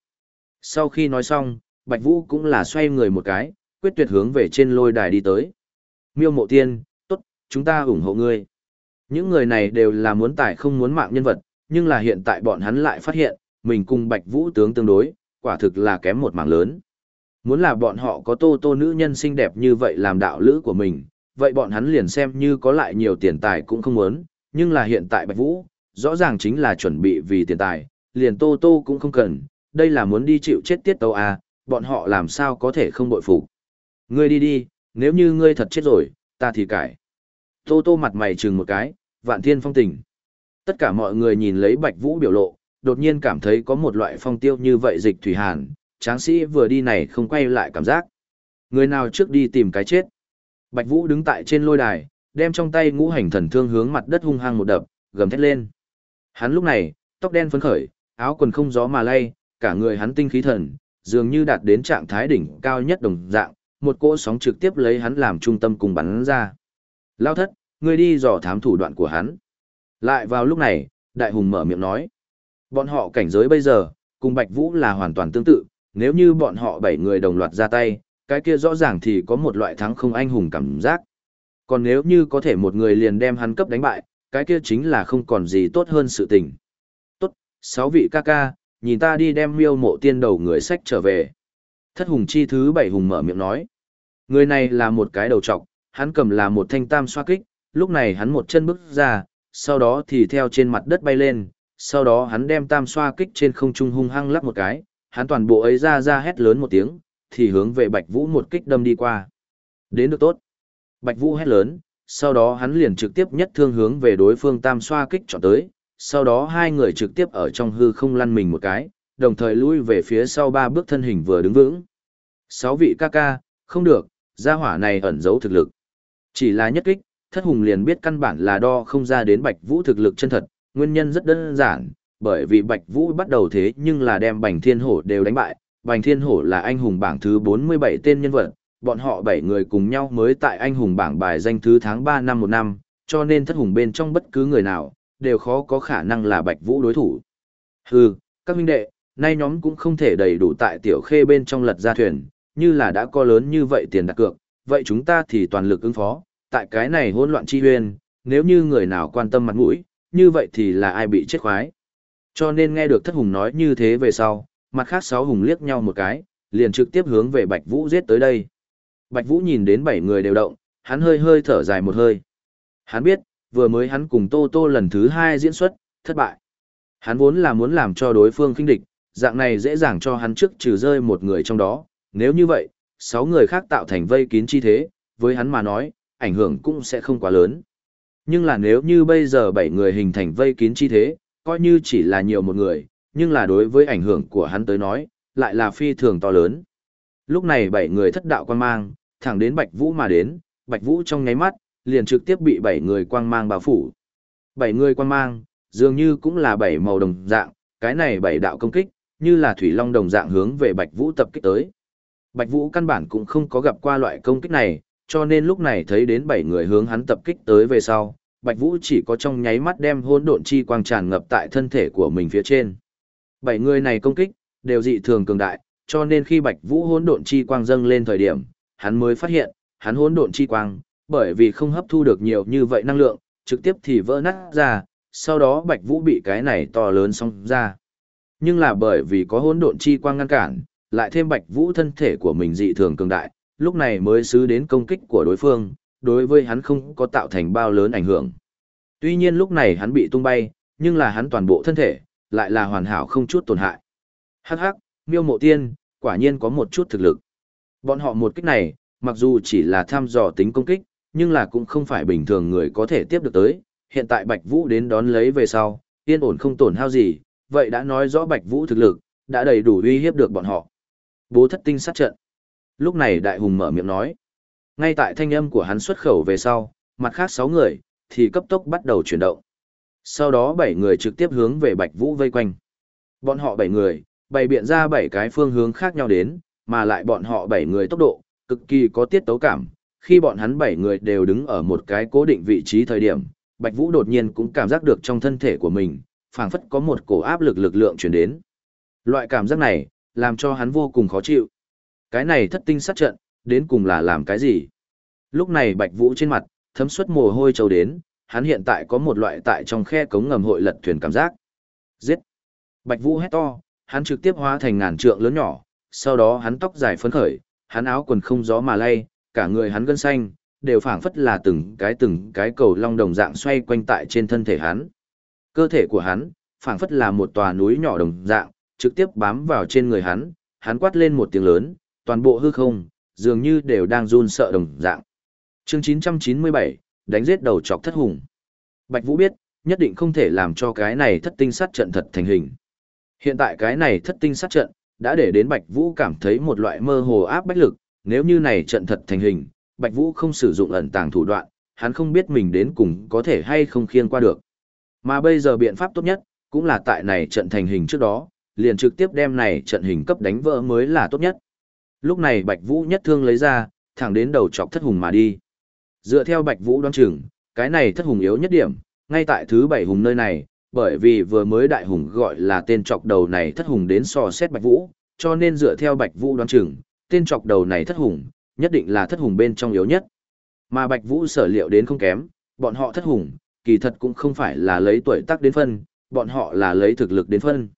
Sau khi nói xong, Bạch Vũ cũng là xoay người một cái, quyết tuyệt hướng về trên lôi đài đi tới. Miêu mộ tiên, tốt, chúng ta ủng hộ ngươi. Những người này đều là muốn tài không muốn mạng nhân vật, nhưng là hiện tại bọn hắn lại phát hiện, mình cùng Bạch Vũ tướng tương đối, quả thực là kém một mảng lớn. Muốn là bọn họ có tô tô nữ nhân xinh đẹp như vậy làm đạo lữ của mình, vậy bọn hắn liền xem như có lại nhiều tiền tài cũng không muốn, nhưng là hiện tại Bạch Vũ, rõ ràng chính là chuẩn bị vì tiền tài, liền tô tô cũng không cần, đây là muốn đi chịu chết tiết tâu à, bọn họ làm sao có thể không bội phục. Ngươi đi đi, nếu như ngươi thật chết rồi, ta thì cải. Tô tô mặt mày chừng một cái, vạn thiên phong tình. Tất cả mọi người nhìn lấy Bạch Vũ biểu lộ, đột nhiên cảm thấy có một loại phong tiêu như vậy dịch thủy hàn, tráng sĩ vừa đi này không quay lại cảm giác. Người nào trước đi tìm cái chết. Bạch Vũ đứng tại trên lôi đài, đem trong tay ngũ hành thần thương hướng mặt đất hung hăng một đập, gầm thét lên. Hắn lúc này, tóc đen phấn khởi, áo quần không gió mà lay, cả người hắn tinh khí thần, dường như đạt đến trạng thái đỉnh cao nhất đồng dạng, một cỗ sóng trực tiếp lấy hắn làm trung tâm cùng bắn ra. Lao thất, ngươi đi dò thám thủ đoạn của hắn. Lại vào lúc này, đại hùng mở miệng nói. Bọn họ cảnh giới bây giờ, cùng Bạch Vũ là hoàn toàn tương tự, nếu như bọn họ bảy người đồng loạt ra tay, cái kia rõ ràng thì có một loại thắng không anh hùng cảm giác. Còn nếu như có thể một người liền đem hắn cấp đánh bại, cái kia chính là không còn gì tốt hơn sự tình. Tốt, sáu vị ca ca, nhìn ta đi đem miêu mộ tiên đầu người sách trở về. Thất hùng chi thứ bảy hùng mở miệng nói. Người này là một cái đầu trọc, hắn cầm là một thanh tam xoa kích, lúc này hắn một chân bước ra, sau đó thì theo trên mặt đất bay lên, sau đó hắn đem tam xoa kích trên không trung hung hăng lắc một cái, hắn toàn bộ ấy ra ra hét lớn một tiếng, thì hướng về Bạch Vũ một kích đâm đi qua. Đến được tốt. Bạch Vũ hét lớn, sau đó hắn liền trực tiếp nhất thương hướng về đối phương tam xoa kích chọn tới, sau đó hai người trực tiếp ở trong hư không lăn mình một cái, đồng thời lui về phía sau ba bước thân hình vừa đứng vững. Sáu vị ca ca, không được, gia hỏa này ẩn giấu thực lực. Chỉ là nhất kích, thất hùng liền biết căn bản là đo không ra đến Bạch Vũ thực lực chân thật, nguyên nhân rất đơn giản, bởi vì Bạch Vũ bắt đầu thế nhưng là đem Bành Thiên Hổ đều đánh bại, Bành Thiên Hổ là anh hùng bảng thứ 47 tên nhân vật, bọn họ 7 người cùng nhau mới tại anh hùng bảng bài danh thứ tháng 3 năm một năm, cho nên thất hùng bên trong bất cứ người nào, đều khó có khả năng là Bạch Vũ đối thủ. Hừ, các huynh đệ, nay nhóm cũng không thể đầy đủ tại tiểu khê bên trong lật ra thuyền, như là đã có lớn như vậy tiền đặt cược, vậy chúng ta thì toàn lực ứng phó, tại cái này hỗn loạn chi huyên, nếu như người nào quan tâm mặt mũi, như vậy thì là ai bị chết khoái. Cho nên nghe được thất hùng nói như thế về sau, mặt khác sáu hùng liếc nhau một cái, liền trực tiếp hướng về Bạch Vũ giết tới đây. Bạch Vũ nhìn đến bảy người đều động, hắn hơi hơi thở dài một hơi. Hắn biết, vừa mới hắn cùng Tô Tô lần thứ hai diễn xuất, thất bại. Hắn vốn là muốn làm cho đối phương kinh địch, dạng này dễ dàng cho hắn trước trừ rơi một người trong đó, nếu như vậy, sáu người khác tạo thành vây kín chi thế, với hắn mà nói, ảnh hưởng cũng sẽ không quá lớn. Nhưng là nếu như bây giờ bảy người hình thành vây kín chi thế, coi như chỉ là nhiều một người, nhưng là đối với ảnh hưởng của hắn tới nói, lại là phi thường to lớn. Lúc này bảy người thất đạo quang mang, thẳng đến Bạch Vũ mà đến, Bạch Vũ trong nháy mắt, liền trực tiếp bị bảy người quang mang bao phủ. Bảy người quang mang, dường như cũng là bảy màu đồng dạng, cái này bảy đạo công kích, như là thủy long đồng dạng hướng về Bạch Vũ tập kích tới. Bạch Vũ căn bản cũng không có gặp qua loại công kích này, cho nên lúc này thấy đến bảy người hướng hắn tập kích tới về sau, Bạch Vũ chỉ có trong nháy mắt đem hỗn độn chi quang tràn ngập tại thân thể của mình phía trên. Bảy người này công kích đều dị thường cường đại, cho nên khi Bạch Vũ hỗn độn chi quang dâng lên thời điểm, hắn mới phát hiện, hắn hỗn độn chi quang, bởi vì không hấp thu được nhiều như vậy năng lượng, trực tiếp thì vỡ nát ra, sau đó Bạch Vũ bị cái này to lớn xong ra. Nhưng là bởi vì có hỗn độn chi quang ngăn cản, lại thêm Bạch Vũ thân thể của mình dị thường cường đại, lúc này mới xứ đến công kích của đối phương, đối với hắn không có tạo thành bao lớn ảnh hưởng. Tuy nhiên lúc này hắn bị tung bay, nhưng là hắn toàn bộ thân thể, lại là hoàn hảo không chút tổn hại. Hắc hắc, miêu mộ tiên, quả nhiên có một chút thực lực. Bọn họ một kích này, mặc dù chỉ là thăm dò tính công kích, nhưng là cũng không phải bình thường người có thể tiếp được tới. Hiện tại Bạch Vũ đến đón lấy về sau, yên ổn không tổn hao gì, vậy đã nói rõ Bạch Vũ thực lực, đã đầy đủ uy hiếp được bọn họ. Bố thất tinh sát trận. Lúc này Đại Hùng mở miệng nói. Ngay tại thanh âm của hắn xuất khẩu về sau, mặt khác sáu người, thì cấp tốc bắt đầu chuyển động. Sau đó bảy người trực tiếp hướng về Bạch Vũ vây quanh. Bọn họ bảy người, bày biện ra bảy cái phương hướng khác nhau đến, mà lại bọn họ bảy người tốc độ, cực kỳ có tiết tấu cảm. Khi bọn hắn bảy người đều đứng ở một cái cố định vị trí thời điểm, Bạch Vũ đột nhiên cũng cảm giác được trong thân thể của mình, phảng phất có một cổ áp lực lực lượng truyền đến. Loại cảm giác này, làm cho hắn vô cùng khó chịu. Cái này thất tinh sát trận, đến cùng là làm cái gì? Lúc này Bạch Vũ trên mặt, thấm suất mồ hôi trâu đến, hắn hiện tại có một loại tại trong khe cống ngầm hội lật thuyền cảm giác. Giết! Bạch Vũ hét to, hắn trực tiếp hóa thành ngàn trượng lớn nhỏ, sau đó hắn tóc dài phấn khởi, hắn áo quần không gió mà lay, cả người hắn gân xanh, đều phảng phất là từng cái từng cái cầu long đồng dạng xoay quanh tại trên thân thể hắn. Cơ thể của hắn, phảng phất là một tòa núi nhỏ đồng dạng, trực tiếp bám vào trên người hắn, hắn quát lên một tiếng lớn, toàn bộ hư không, dường như đều đang run sợ đồng dạng. Chương 997, đánh giết đầu chọc thất hùng. Bạch Vũ biết, nhất định không thể làm cho cái này thất tinh sát trận thật thành hình. Hiện tại cái này thất tinh sát trận, đã để đến Bạch Vũ cảm thấy một loại mơ hồ áp bách lực, nếu như này trận thật thành hình, Bạch Vũ không sử dụng ẩn tàng thủ đoạn, hắn không biết mình đến cùng có thể hay không khiêng qua được. Mà bây giờ biện pháp tốt nhất, cũng là tại này trận thành hình trước đó, liền trực tiếp đem này trận hình cấp đánh vỡ mới là tốt nhất. Lúc này Bạch Vũ nhất thương lấy ra, thẳng đến đầu chọc thất hùng mà đi. Dựa theo Bạch Vũ đoán chừng, cái này thất hùng yếu nhất điểm, ngay tại thứ bảy hùng nơi này, bởi vì vừa mới đại hùng gọi là tên chọc đầu này thất hùng đến so xét Bạch Vũ, cho nên dựa theo Bạch Vũ đoán chừng, tên chọc đầu này thất hùng, nhất định là thất hùng bên trong yếu nhất. Mà Bạch Vũ sở liệu đến không kém, bọn họ thất hùng, kỳ thật cũng không phải là lấy tuổi tác đến phân, bọn họ là lấy thực lực đến phân.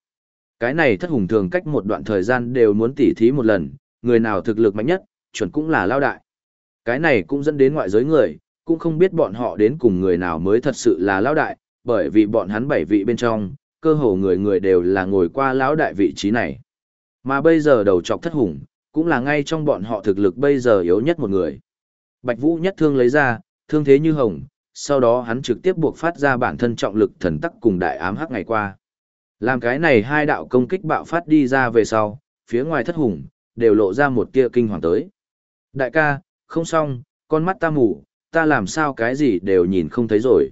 Cái này thất hùng thường cách một đoạn thời gian đều muốn tỉ thí một lần, người nào thực lực mạnh nhất, chuẩn cũng là lao đại. Cái này cũng dẫn đến ngoại giới người, cũng không biết bọn họ đến cùng người nào mới thật sự là lao đại, bởi vì bọn hắn bảy vị bên trong, cơ hồ người người đều là ngồi qua lão đại vị trí này. Mà bây giờ đầu chọc thất hùng, cũng là ngay trong bọn họ thực lực bây giờ yếu nhất một người. Bạch Vũ nhất thương lấy ra, thương thế như hồng, sau đó hắn trực tiếp buộc phát ra bản thân trọng lực thần tắc cùng đại ám hắc ngày qua. Làm cái này hai đạo công kích bạo phát đi ra về sau, phía ngoài thất hùng, đều lộ ra một tia kinh hoàng tới. Đại ca, không xong, con mắt ta mù, ta làm sao cái gì đều nhìn không thấy rồi.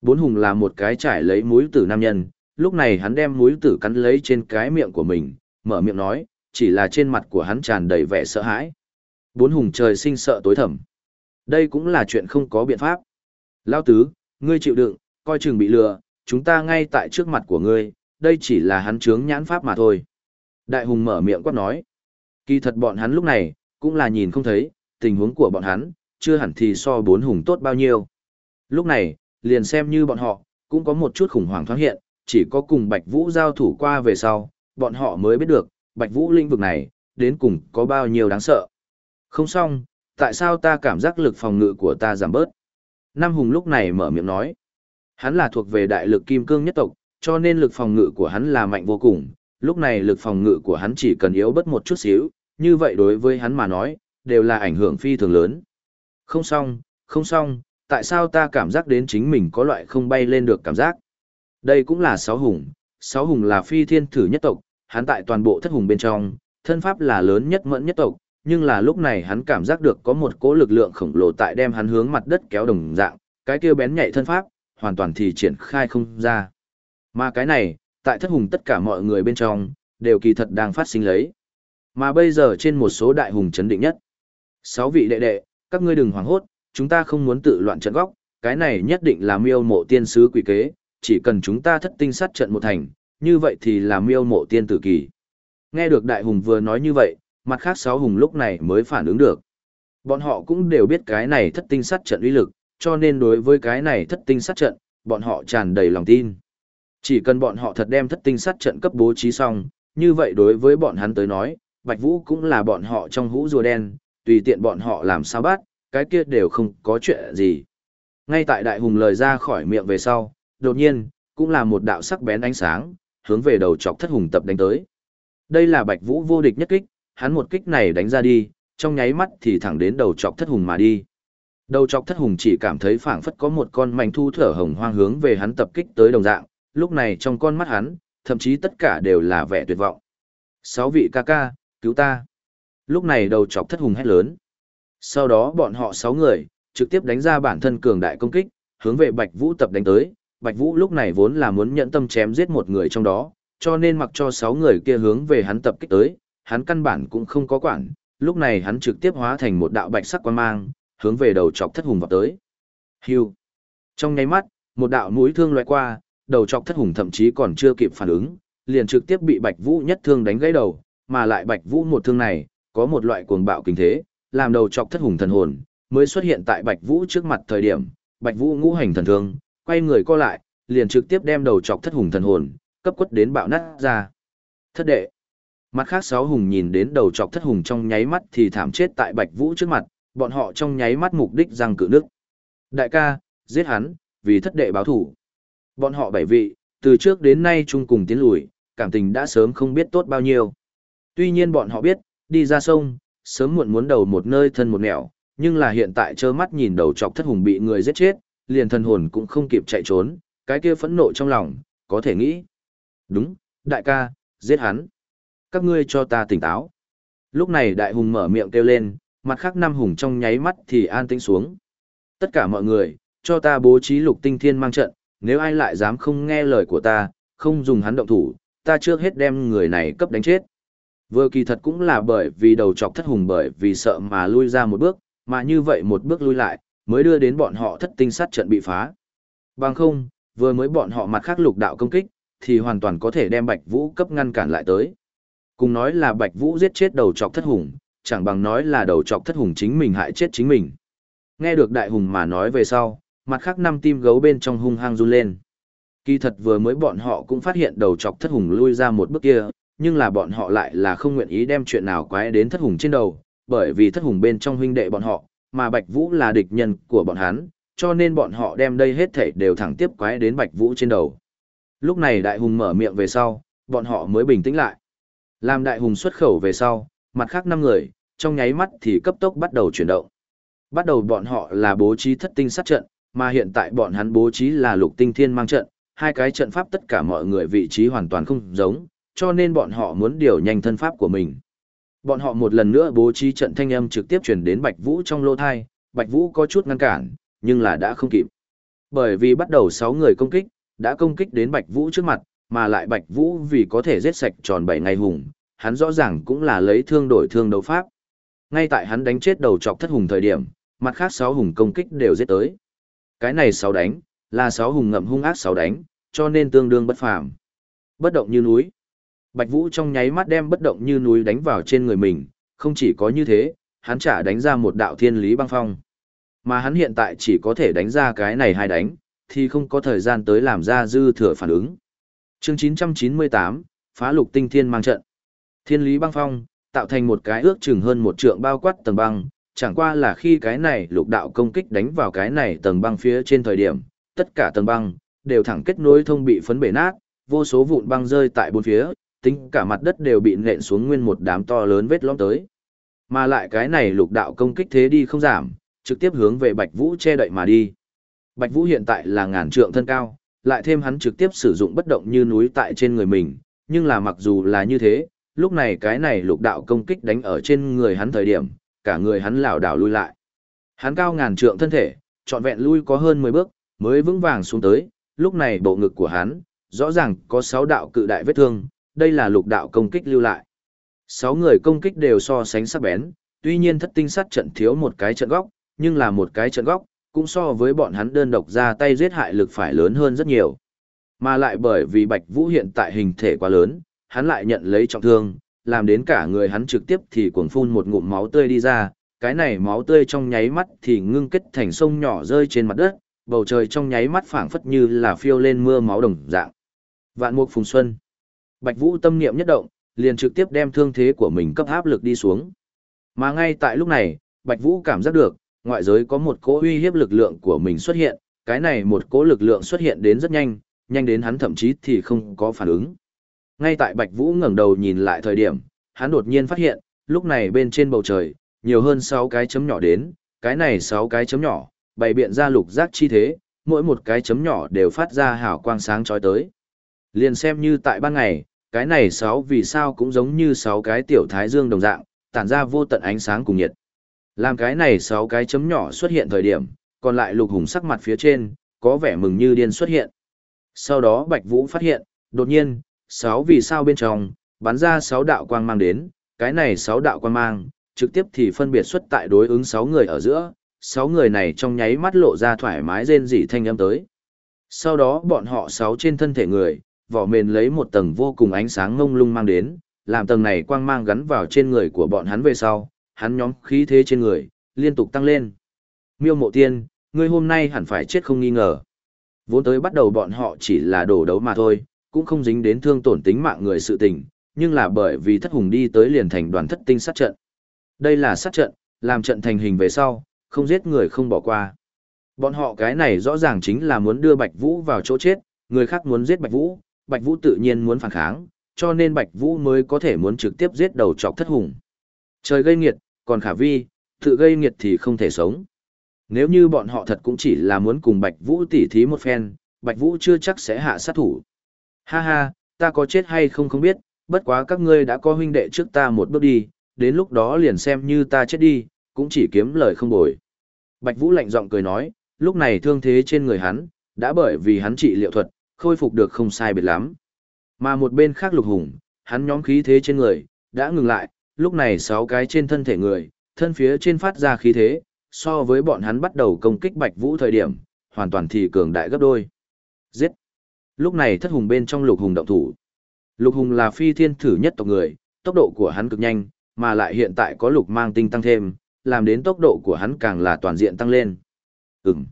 Bốn hùng là một cái trải lấy mũi tử nam nhân, lúc này hắn đem mũi tử cắn lấy trên cái miệng của mình, mở miệng nói, chỉ là trên mặt của hắn tràn đầy vẻ sợ hãi. Bốn hùng trời sinh sợ tối thầm. Đây cũng là chuyện không có biện pháp. Lao tứ, ngươi chịu đựng, coi chừng bị lừa, chúng ta ngay tại trước mặt của ngươi, đây chỉ là hắn chướng nhãn pháp mà thôi. Đại hùng mở miệng quát nói. Kỳ thật bọn hắn lúc này, cũng là nhìn không thấy, tình huống của bọn hắn, chưa hẳn thì so bốn hùng tốt bao nhiêu. Lúc này, liền xem như bọn họ, cũng có một chút khủng hoảng thoáng hiện, chỉ có cùng Bạch Vũ giao thủ qua về sau, bọn họ mới biết được, Bạch Vũ lĩnh vực này, đến cùng có bao nhiêu đáng sợ. Không xong, tại sao ta cảm giác lực phòng ngự của ta giảm bớt? Nam Hùng lúc này mở miệng nói. Hắn là thuộc về đại lực kim cương nhất tộc, cho nên lực phòng ngự của hắn là mạnh vô cùng. Lúc này lực phòng ngự của hắn chỉ cần yếu bớt một chút xíu, như vậy đối với hắn mà nói, đều là ảnh hưởng phi thường lớn. Không xong, không xong, tại sao ta cảm giác đến chính mình có loại không bay lên được cảm giác? Đây cũng là sáu hùng, sáu hùng là phi thiên thử nhất tộc, hắn tại toàn bộ thất hùng bên trong, thân pháp là lớn nhất mẫn nhất tộc, nhưng là lúc này hắn cảm giác được có một cỗ lực lượng khổng lồ tại đem hắn hướng mặt đất kéo đồng dạng, cái kia bén nhạy thân pháp, hoàn toàn thì triển khai không ra. Mà cái này, tại thất hùng tất cả mọi người bên trong, đều kỳ thật đang phát sinh lấy. Mà bây giờ trên một số đại hùng chấn định nhất. Sáu vị đệ đệ, các ngươi đừng hoảng hốt, chúng ta không muốn tự loạn trận góc, cái này nhất định là miêu mộ tiên sứ quỷ kế, chỉ cần chúng ta thất tinh sát trận một thành, như vậy thì là miêu mộ tiên tử kỳ. Nghe được đại hùng vừa nói như vậy, mặt khác sáu hùng lúc này mới phản ứng được. Bọn họ cũng đều biết cái này thất tinh sát trận uy lực, cho nên đối với cái này thất tinh sát trận, bọn họ tràn đầy lòng tin. Chỉ cần bọn họ thật đem thất tinh sát trận cấp bố trí xong, như vậy đối với bọn hắn tới nói, Bạch Vũ cũng là bọn họ trong hũ rùa đen, tùy tiện bọn họ làm sao bắt, cái kia đều không có chuyện gì. Ngay tại đại hùng lời ra khỏi miệng về sau, đột nhiên, cũng là một đạo sắc bén ánh sáng, hướng về đầu chọc thất hùng tập đánh tới. Đây là Bạch Vũ vô địch nhất kích, hắn một kích này đánh ra đi, trong nháy mắt thì thẳng đến đầu chọc thất hùng mà đi. Đầu chọc thất hùng chỉ cảm thấy phảng phất có một con mảnh thu thở hồng hoang hướng về hắn tập kích tới đồng dạng, lúc này trong con mắt hắn, thậm chí tất cả đều là vẻ tuyệt vọng. Sáu vị ca ca, cứu ta. Lúc này đầu chọc thất hùng hét lớn. Sau đó bọn họ sáu người, trực tiếp đánh ra bản thân cường đại công kích, hướng về Bạch Vũ tập đánh tới. Bạch Vũ lúc này vốn là muốn nhận tâm chém giết một người trong đó, cho nên mặc cho sáu người kia hướng về hắn tập kích tới, hắn căn bản cũng không có quản, lúc này hắn trực tiếp hóa thành một đạo bạch sắc quan mang, hướng về đầu chọc thất hùng vào tới. Hưu. Trong nháy mắt, một đạo mũi thương loại qua, đầu chọc thất hùng thậm chí còn chưa kịp phản ứng, liền trực tiếp bị Bạch Vũ nhất thương đánh gãy đầu, mà lại Bạch Vũ một thương này, có một loại cuồng bạo kinh thế, làm đầu chọc thất hùng thần hồn, mới xuất hiện tại Bạch Vũ trước mặt thời điểm, Bạch Vũ ngũ hành thần thương, quay người co lại, liền trực tiếp đem đầu chọc thất hùng thần hồn, cấp quất đến bạo nát ra. Thất đệ. Mặt khác sáu hùng nhìn đến đầu chọc thất hùng trong nháy mắt thì thảm chết tại Bạch Vũ trước mặt, bọn họ trong nháy mắt mục đích răng cự nước. Đại ca, giết hắn, vì thất đệ báo thủ. Bọn họ bảy vị, từ trước đến nay chung cùng tiến lùi, cảm tình đã sớm không biết tốt bao nhiêu. Tuy nhiên bọn họ biết, đi ra sông, sớm muộn muốn đầu một nơi thân một nẻo, nhưng là hiện tại trơ mắt nhìn đầu chọc thất hùng bị người giết chết, liền thân hồn cũng không kịp chạy trốn, cái kia phẫn nộ trong lòng, có thể nghĩ. Đúng, đại ca, giết hắn. Các ngươi cho ta tỉnh táo. Lúc này đại hùng mở miệng kêu lên, mặt khác năm hùng trong nháy mắt thì an tĩnh xuống. Tất cả mọi người, cho ta bố trí lục tinh thiên mang trận, nếu ai lại dám không nghe lời của ta, không dùng hắn động thủ, ta trước hết đem người này cấp đánh chết. Vừa kỳ thật cũng là bởi vì đầu chọc thất hùng bởi vì sợ mà lui ra một bước, mà như vậy một bước lui lại, mới đưa đến bọn họ thất tinh sát trận bị phá. Bằng không, vừa mới bọn họ mặt khác lục đạo công kích, thì hoàn toàn có thể đem Bạch Vũ cấp ngăn cản lại tới. Cùng nói là Bạch Vũ giết chết đầu chọc thất hùng, chẳng bằng nói là đầu chọc thất hùng chính mình hại chết chính mình. Nghe được đại hùng mà nói về sau, mặt khác năm tim gấu bên trong hung hăng run lên. Kỳ thật vừa mới bọn họ cũng phát hiện đầu chọc thất hùng lui ra một bước kia, nhưng là bọn họ lại là không nguyện ý đem chuyện nào quái đến thất hùng trên đầu, bởi vì thất hùng bên trong huynh đệ bọn họ, mà Bạch Vũ là địch nhân của bọn hắn, cho nên bọn họ đem đây hết thảy đều thẳng tiếp quái đến Bạch Vũ trên đầu. Lúc này đại hùng mở miệng về sau, bọn họ mới bình tĩnh lại. Làm đại hùng xuất khẩu về sau, mặt khác năm người, trong nháy mắt thì cấp tốc bắt đầu chuyển động. Bắt đầu bọn họ là bố trí thất tinh sát trận, mà hiện tại bọn hắn bố trí là lục tinh thiên mang trận, hai cái trận pháp tất cả mọi người vị trí hoàn toàn không giống, cho nên bọn họ muốn điều nhanh thân pháp của mình. Bọn họ một lần nữa bố trí trận thanh âm trực tiếp truyền đến Bạch Vũ trong lô thai, Bạch Vũ có chút ngăn cản, nhưng là đã không kịp. Bởi vì bắt đầu 6 người công kích, đã công kích đến Bạch Vũ trước mặt, mà lại Bạch Vũ vì có thể giết sạch tròn 7 ngày hùng, hắn rõ ràng cũng là lấy thương đổi thương đấu pháp. Ngay tại hắn đánh chết đầu chọc thất hùng thời điểm, mặt khác 6 hùng công kích đều giết tới. Cái này 6 đánh, là 6 hùng ngậm hung ác 6 đánh, cho nên tương đương bất phàm. Bất động như núi. Bạch Vũ trong nháy mắt đem bất động như núi đánh vào trên người mình, không chỉ có như thế, hắn trả đánh ra một đạo thiên lý băng phong. Mà hắn hiện tại chỉ có thể đánh ra cái này hai đánh, thì không có thời gian tới làm ra dư thừa phản ứng. Chương 998, phá lục tinh thiên mang trận. Thiên lý băng phong, tạo thành một cái ước chừng hơn một trượng bao quát tầng băng, chẳng qua là khi cái này lục đạo công kích đánh vào cái này tầng băng phía trên thời điểm, tất cả tầng băng đều thẳng kết nối thông bị phấn bể nát, vô số vụn băng rơi tại bốn phía, tính cả mặt đất đều bị nện xuống nguyên một đám to lớn vết lõm tới. Mà lại cái này lục đạo công kích thế đi không giảm, trực tiếp hướng về Bạch Vũ che đậy mà đi. Bạch Vũ hiện tại là ngàn trượng thân cao, lại thêm hắn trực tiếp sử dụng bất động như núi tại trên người mình, nhưng là mặc dù là như thế, lúc này cái này lục đạo công kích đánh ở trên người hắn thời điểm, cả người hắn lảo đảo lui lại. Hắn cao ngàn trượng thân thể, trọn vẹn lui có hơn 10 bước, mới vững vàng xuống tới, lúc này bộ ngực của hắn, rõ ràng có 6 đạo cự đại vết thương, đây là lục đạo công kích lưu lại. sáu người công kích đều so sánh sắc bén, tuy nhiên thất tinh sát trận thiếu một cái trận góc, nhưng là một cái trận góc, cũng so với bọn hắn đơn độc ra tay giết hại lực phải lớn hơn rất nhiều. Mà lại bởi vì Bạch Vũ hiện tại hình thể quá lớn, hắn lại nhận lấy trọng thương, làm đến cả người hắn trực tiếp thì cuồng phun một ngụm máu tươi đi ra, cái này máu tươi trong nháy mắt thì ngưng kết thành sông nhỏ rơi trên mặt đất, bầu trời trong nháy mắt phảng phất như là phiêu lên mưa máu đồng dạng. Vạn mục phùng xuân. Bạch Vũ tâm niệm nhất động, liền trực tiếp đem thương thế của mình cấp áp lực đi xuống. Mà ngay tại lúc này, Bạch Vũ cảm giác được, ngoại giới có một cỗ uy hiếp lực lượng của mình xuất hiện, cái này một cỗ lực lượng xuất hiện đến rất nhanh, nhanh đến hắn thậm chí thì không có phản ứng. Ngay tại Bạch Vũ ngẩng đầu nhìn lại thời điểm, hắn đột nhiên phát hiện, lúc này bên trên bầu trời, nhiều hơn 6 cái chấm nhỏ đến, cái này 6 cái chấm nhỏ, bày biện ra lục giác chi thế, mỗi một cái chấm nhỏ đều phát ra hào quang sáng chói tới. Liền xem như tại ban ngày, cái này sáu vì sao cũng giống như sáu cái tiểu thái dương đồng dạng, tản ra vô tận ánh sáng cùng nhiệt. Làm cái này sáu cái chấm nhỏ xuất hiện thời điểm, còn lại lục hùng sắc mặt phía trên, có vẻ mừng như điên xuất hiện. Sau đó Bạch Vũ phát hiện, đột nhiên, sáu vì sao bên trong, bắn ra sáu đạo quang mang đến, cái này sáu đạo quang mang, trực tiếp thì phân biệt xuất tại đối ứng sáu người ở giữa, sáu người này trong nháy mắt lộ ra thoải mái rên rỉ thanh âm tới. Sau đó bọn họ sáu trên thân thể người, vỏ mền lấy một tầng vô cùng ánh sáng ngông lung mang đến, làm tầng này quang mang gắn vào trên người của bọn hắn về sau, hắn nhóm khí thế trên người, liên tục tăng lên. Miêu mộ tiên, ngươi hôm nay hẳn phải chết không nghi ngờ. Vốn tới bắt đầu bọn họ chỉ là đổ đấu mà thôi, cũng không dính đến thương tổn tính mạng người sự tình, nhưng là bởi vì thất hùng đi tới liền thành đoàn thất tinh sát trận. Đây là sát trận, làm trận thành hình về sau, không giết người không bỏ qua. Bọn họ cái này rõ ràng chính là muốn đưa Bạch Vũ vào chỗ chết, người khác muốn giết Bạch Vũ, Bạch Vũ tự nhiên muốn phản kháng, cho nên Bạch Vũ mới có thể muốn trực tiếp giết đầu chọc thất hùng. Trời gây nghiệt, còn khả vi, tự gây nghiệt thì không thể sống. Nếu như bọn họ thật cũng chỉ là muốn cùng Bạch Vũ tỉ thí một phen, Bạch Vũ chưa chắc sẽ hạ sát thủ. Ha ha, ta có chết hay không không biết, bất quá các ngươi đã có huynh đệ trước ta một bước đi, đến lúc đó liền xem như ta chết đi, cũng chỉ kiếm lời không bồi. Bạch Vũ lạnh giọng cười nói, lúc này thương thế trên người hắn, đã bởi vì hắn trị liệu thuật, khôi phục được không sai biệt lắm. Mà một bên khác lục hùng, hắn nhóm khí thế trên người, đã ngừng lại, lúc này sáu cái trên thân thể người, thân phía trên phát ra khí thế, so với bọn hắn bắt đầu công kích Bạch Vũ thời điểm, hoàn toàn thì cường đại gấp đôi. Giết! Lúc này thất hùng bên trong lục hùng động thủ. Lục hùng là phi thiên thử nhất tộc người, tốc độ của hắn cực nhanh, mà lại hiện tại có lục mang tinh tăng thêm, làm đến tốc độ của hắn càng là toàn diện tăng lên. Ừm.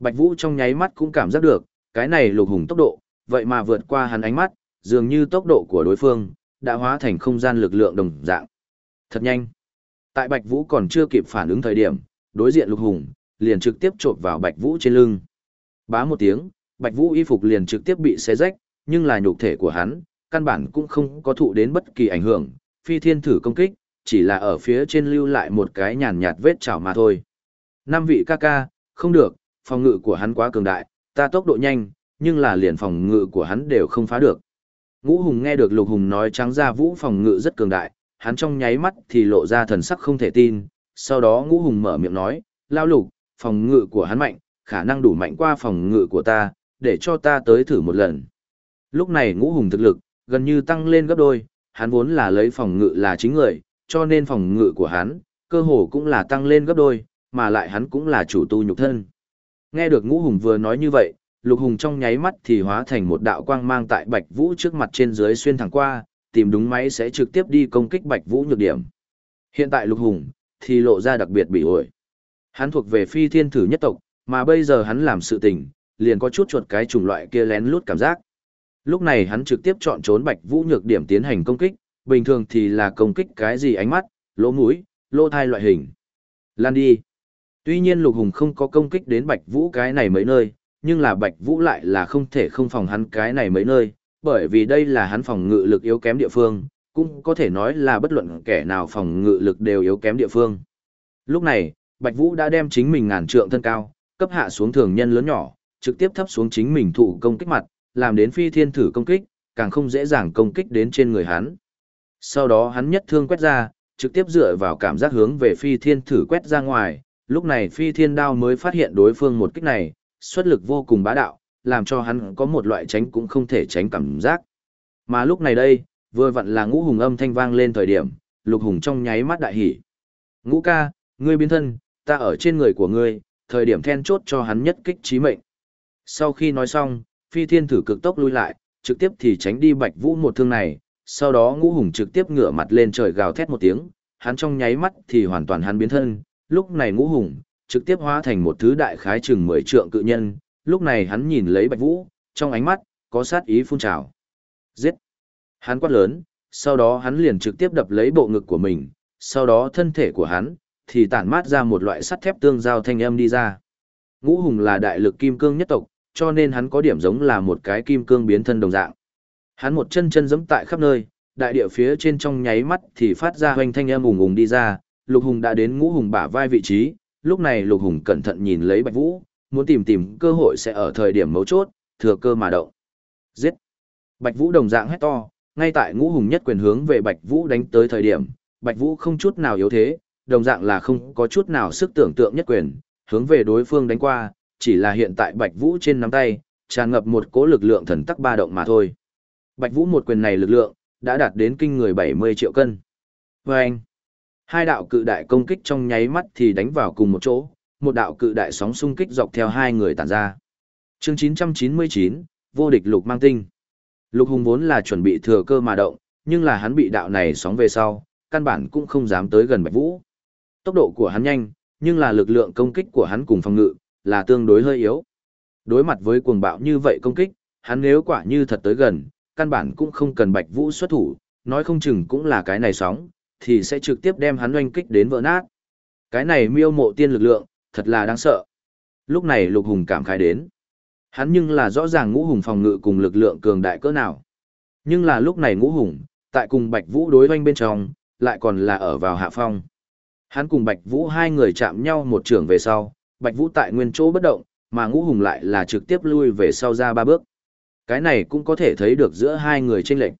Bạch Vũ trong nháy mắt cũng cảm giác được, cái này lục hùng tốc độ, vậy mà vượt qua hắn ánh mắt, dường như tốc độ của đối phương, đã hóa thành không gian lực lượng đồng dạng. Thật nhanh. Tại Bạch Vũ còn chưa kịp phản ứng thời điểm, đối diện lục hùng, liền trực tiếp trộn vào Bạch Vũ trên lưng. Bá một tiếng, Bạch Vũ y phục liền trực tiếp bị xé rách, nhưng là nhục thể của hắn, căn bản cũng không có thụ đến bất kỳ ảnh hưởng, phi thiên thử công kích, chỉ là ở phía trên lưu lại một cái nhàn nhạt vết chảo mà thôi. Năm vị ca ca, không được, phòng ngự của hắn quá cường đại, ta tốc độ nhanh, nhưng là liền phòng ngự của hắn đều không phá được. Ngũ Hùng nghe được Lục Hùng nói trắng ra vũ phòng ngự rất cường đại, hắn trong nháy mắt thì lộ ra thần sắc không thể tin, sau đó Ngũ Hùng mở miệng nói, lao lục, phòng ngự của hắn mạnh, khả năng đủ mạnh qua phòng ngự của ta, để cho ta tới thử một lần. Lúc này ngũ hùng thực lực, gần như tăng lên gấp đôi, hắn vốn là lấy phòng ngự là chính người, cho nên phòng ngự của hắn, cơ hồ cũng là tăng lên gấp đôi, mà lại hắn cũng là chủ tu nhục thân. Nghe được ngũ hùng vừa nói như vậy, lục hùng trong nháy mắt thì hóa thành một đạo quang mang tại bạch vũ trước mặt trên dưới xuyên thẳng qua, tìm đúng máy sẽ trực tiếp đi công kích bạch vũ nhược điểm. Hiện tại lục hùng, thì lộ ra đặc biệt bị ổi. Hắn thuộc về phi thiên thử nhất tộc, mà bây giờ hắn làm sự tình, liền có chút chuột cái chủng loại kia lén lút cảm giác. Lúc này hắn trực tiếp chọn trốn Bạch Vũ nhược điểm tiến hành công kích, bình thường thì là công kích cái gì ánh mắt, lỗ mũi, lỗ thai loại hình. Lan đi. Tuy nhiên Lục Hùng không có công kích đến Bạch Vũ cái này mấy nơi, nhưng là Bạch Vũ lại là không thể không phòng hắn cái này mấy nơi, bởi vì đây là hắn phòng ngự lực yếu kém địa phương, cũng có thể nói là bất luận kẻ nào phòng ngự lực đều yếu kém địa phương. Lúc này, Bạch Vũ đã đem chính mình ngàn trượng thân cao, cấp hạ xuống thường nhân lớn nhỏ, trực tiếp thấp xuống chính mình thụ công kích mặt, làm đến phi thiên thử công kích, càng không dễ dàng công kích đến trên người hắn. Sau đó hắn nhất thương quét ra, trực tiếp dựa vào cảm giác hướng về phi thiên thử quét ra ngoài, lúc này phi thiên đao mới phát hiện đối phương một kích này, xuất lực vô cùng bá đạo, làm cho hắn có một loại tránh cũng không thể tránh cảm giác. Mà lúc này đây, vừa vặn là ngũ hùng âm thanh vang lên thời điểm, lục hùng trong nháy mắt đại hỉ. Ngũ ca, ngươi biến thân, ta ở trên người của ngươi, thời điểm then chốt cho hắn nhất kích trí mệnh. Sau khi nói xong, phi thiên thử cực tốc lui lại, trực tiếp thì tránh đi bạch vũ một thương này, sau đó ngũ hùng trực tiếp ngửa mặt lên trời gào thét một tiếng, hắn trong nháy mắt thì hoàn toàn hắn biến thân, lúc này ngũ hùng, trực tiếp hóa thành một thứ đại khái chừng mười trượng cự nhân, lúc này hắn nhìn lấy bạch vũ, trong ánh mắt, có sát ý phun trào. Giết! Hắn quát lớn, sau đó hắn liền trực tiếp đập lấy bộ ngực của mình, sau đó thân thể của hắn, thì tản mát ra một loại sắt thép tương giao thanh âm đi ra. Ngũ hùng là đại lực kim cương nhất tộc, cho nên hắn có điểm giống là một cái kim cương biến thân đồng dạng. Hắn một chân chân giẫm tại khắp nơi, đại địa phía trên trong nháy mắt thì phát ra hoành thanh âm ùng ùng đi ra, Lục Hùng đã đến Ngũ Hùng bả vai vị trí, lúc này Lục Hùng cẩn thận nhìn lấy Bạch Vũ, muốn tìm tìm cơ hội sẽ ở thời điểm mấu chốt, thừa cơ mà động. Giết! Bạch Vũ đồng dạng hét to, ngay tại Ngũ Hùng nhất quyền hướng về Bạch Vũ đánh tới thời điểm, Bạch Vũ không chút nào yếu thế, đồng dạng là không có chút nào sức tưởng tượng nhất quyền, hướng về đối phương đánh qua, chỉ là hiện tại Bạch Vũ trên nắm tay, tràn ngập một cỗ lực lượng thần tắc ba động mà thôi. Bạch Vũ một quyền này lực lượng, đã đạt đến kinh người 70 triệu cân. Và anh, hai đạo cự đại công kích trong nháy mắt thì đánh vào cùng một chỗ, một đạo cự đại sóng xung kích dọc theo hai người tản ra. Chương 999, vô địch lục mang tinh. Lục Hùng vốn là chuẩn bị thừa cơ mà động, nhưng là hắn bị đạo này sóng về sau, căn bản cũng không dám tới gần Bạch Vũ. Tốc độ của hắn nhanh, nhưng là lực lượng công kích của hắn cùng phòng ngự, là tương đối hơi yếu. Đối mặt với cuồng bạo như vậy công kích, hắn nếu quả như thật tới gần, căn bản cũng không cần Bạch Vũ xuất thủ, nói không chừng cũng là cái này sóng, thì sẽ trực tiếp đem hắn oanh kích đến vỡ nát. Cái này miêu mộ tiên lực lượng, thật là đáng sợ. Lúc này Lục Hùng cảm khái đến. Hắn nhưng là rõ ràng ngũ hùng phòng ngự cùng lực lượng cường đại cỡ nào. Nhưng là lúc này ngũ hùng, tại cùng Bạch Vũ đối oanh bên trong, lại còn là ở vào hạ phong. Hắn cùng Bạch Vũ hai người chạm nhau một trường về sau, Bạch Vũ tại nguyên chỗ bất động, mà Ngũ Hùng lại là trực tiếp lui về sau ra ba bước. Cái này cũng có thể thấy được giữa hai người chênh lệch.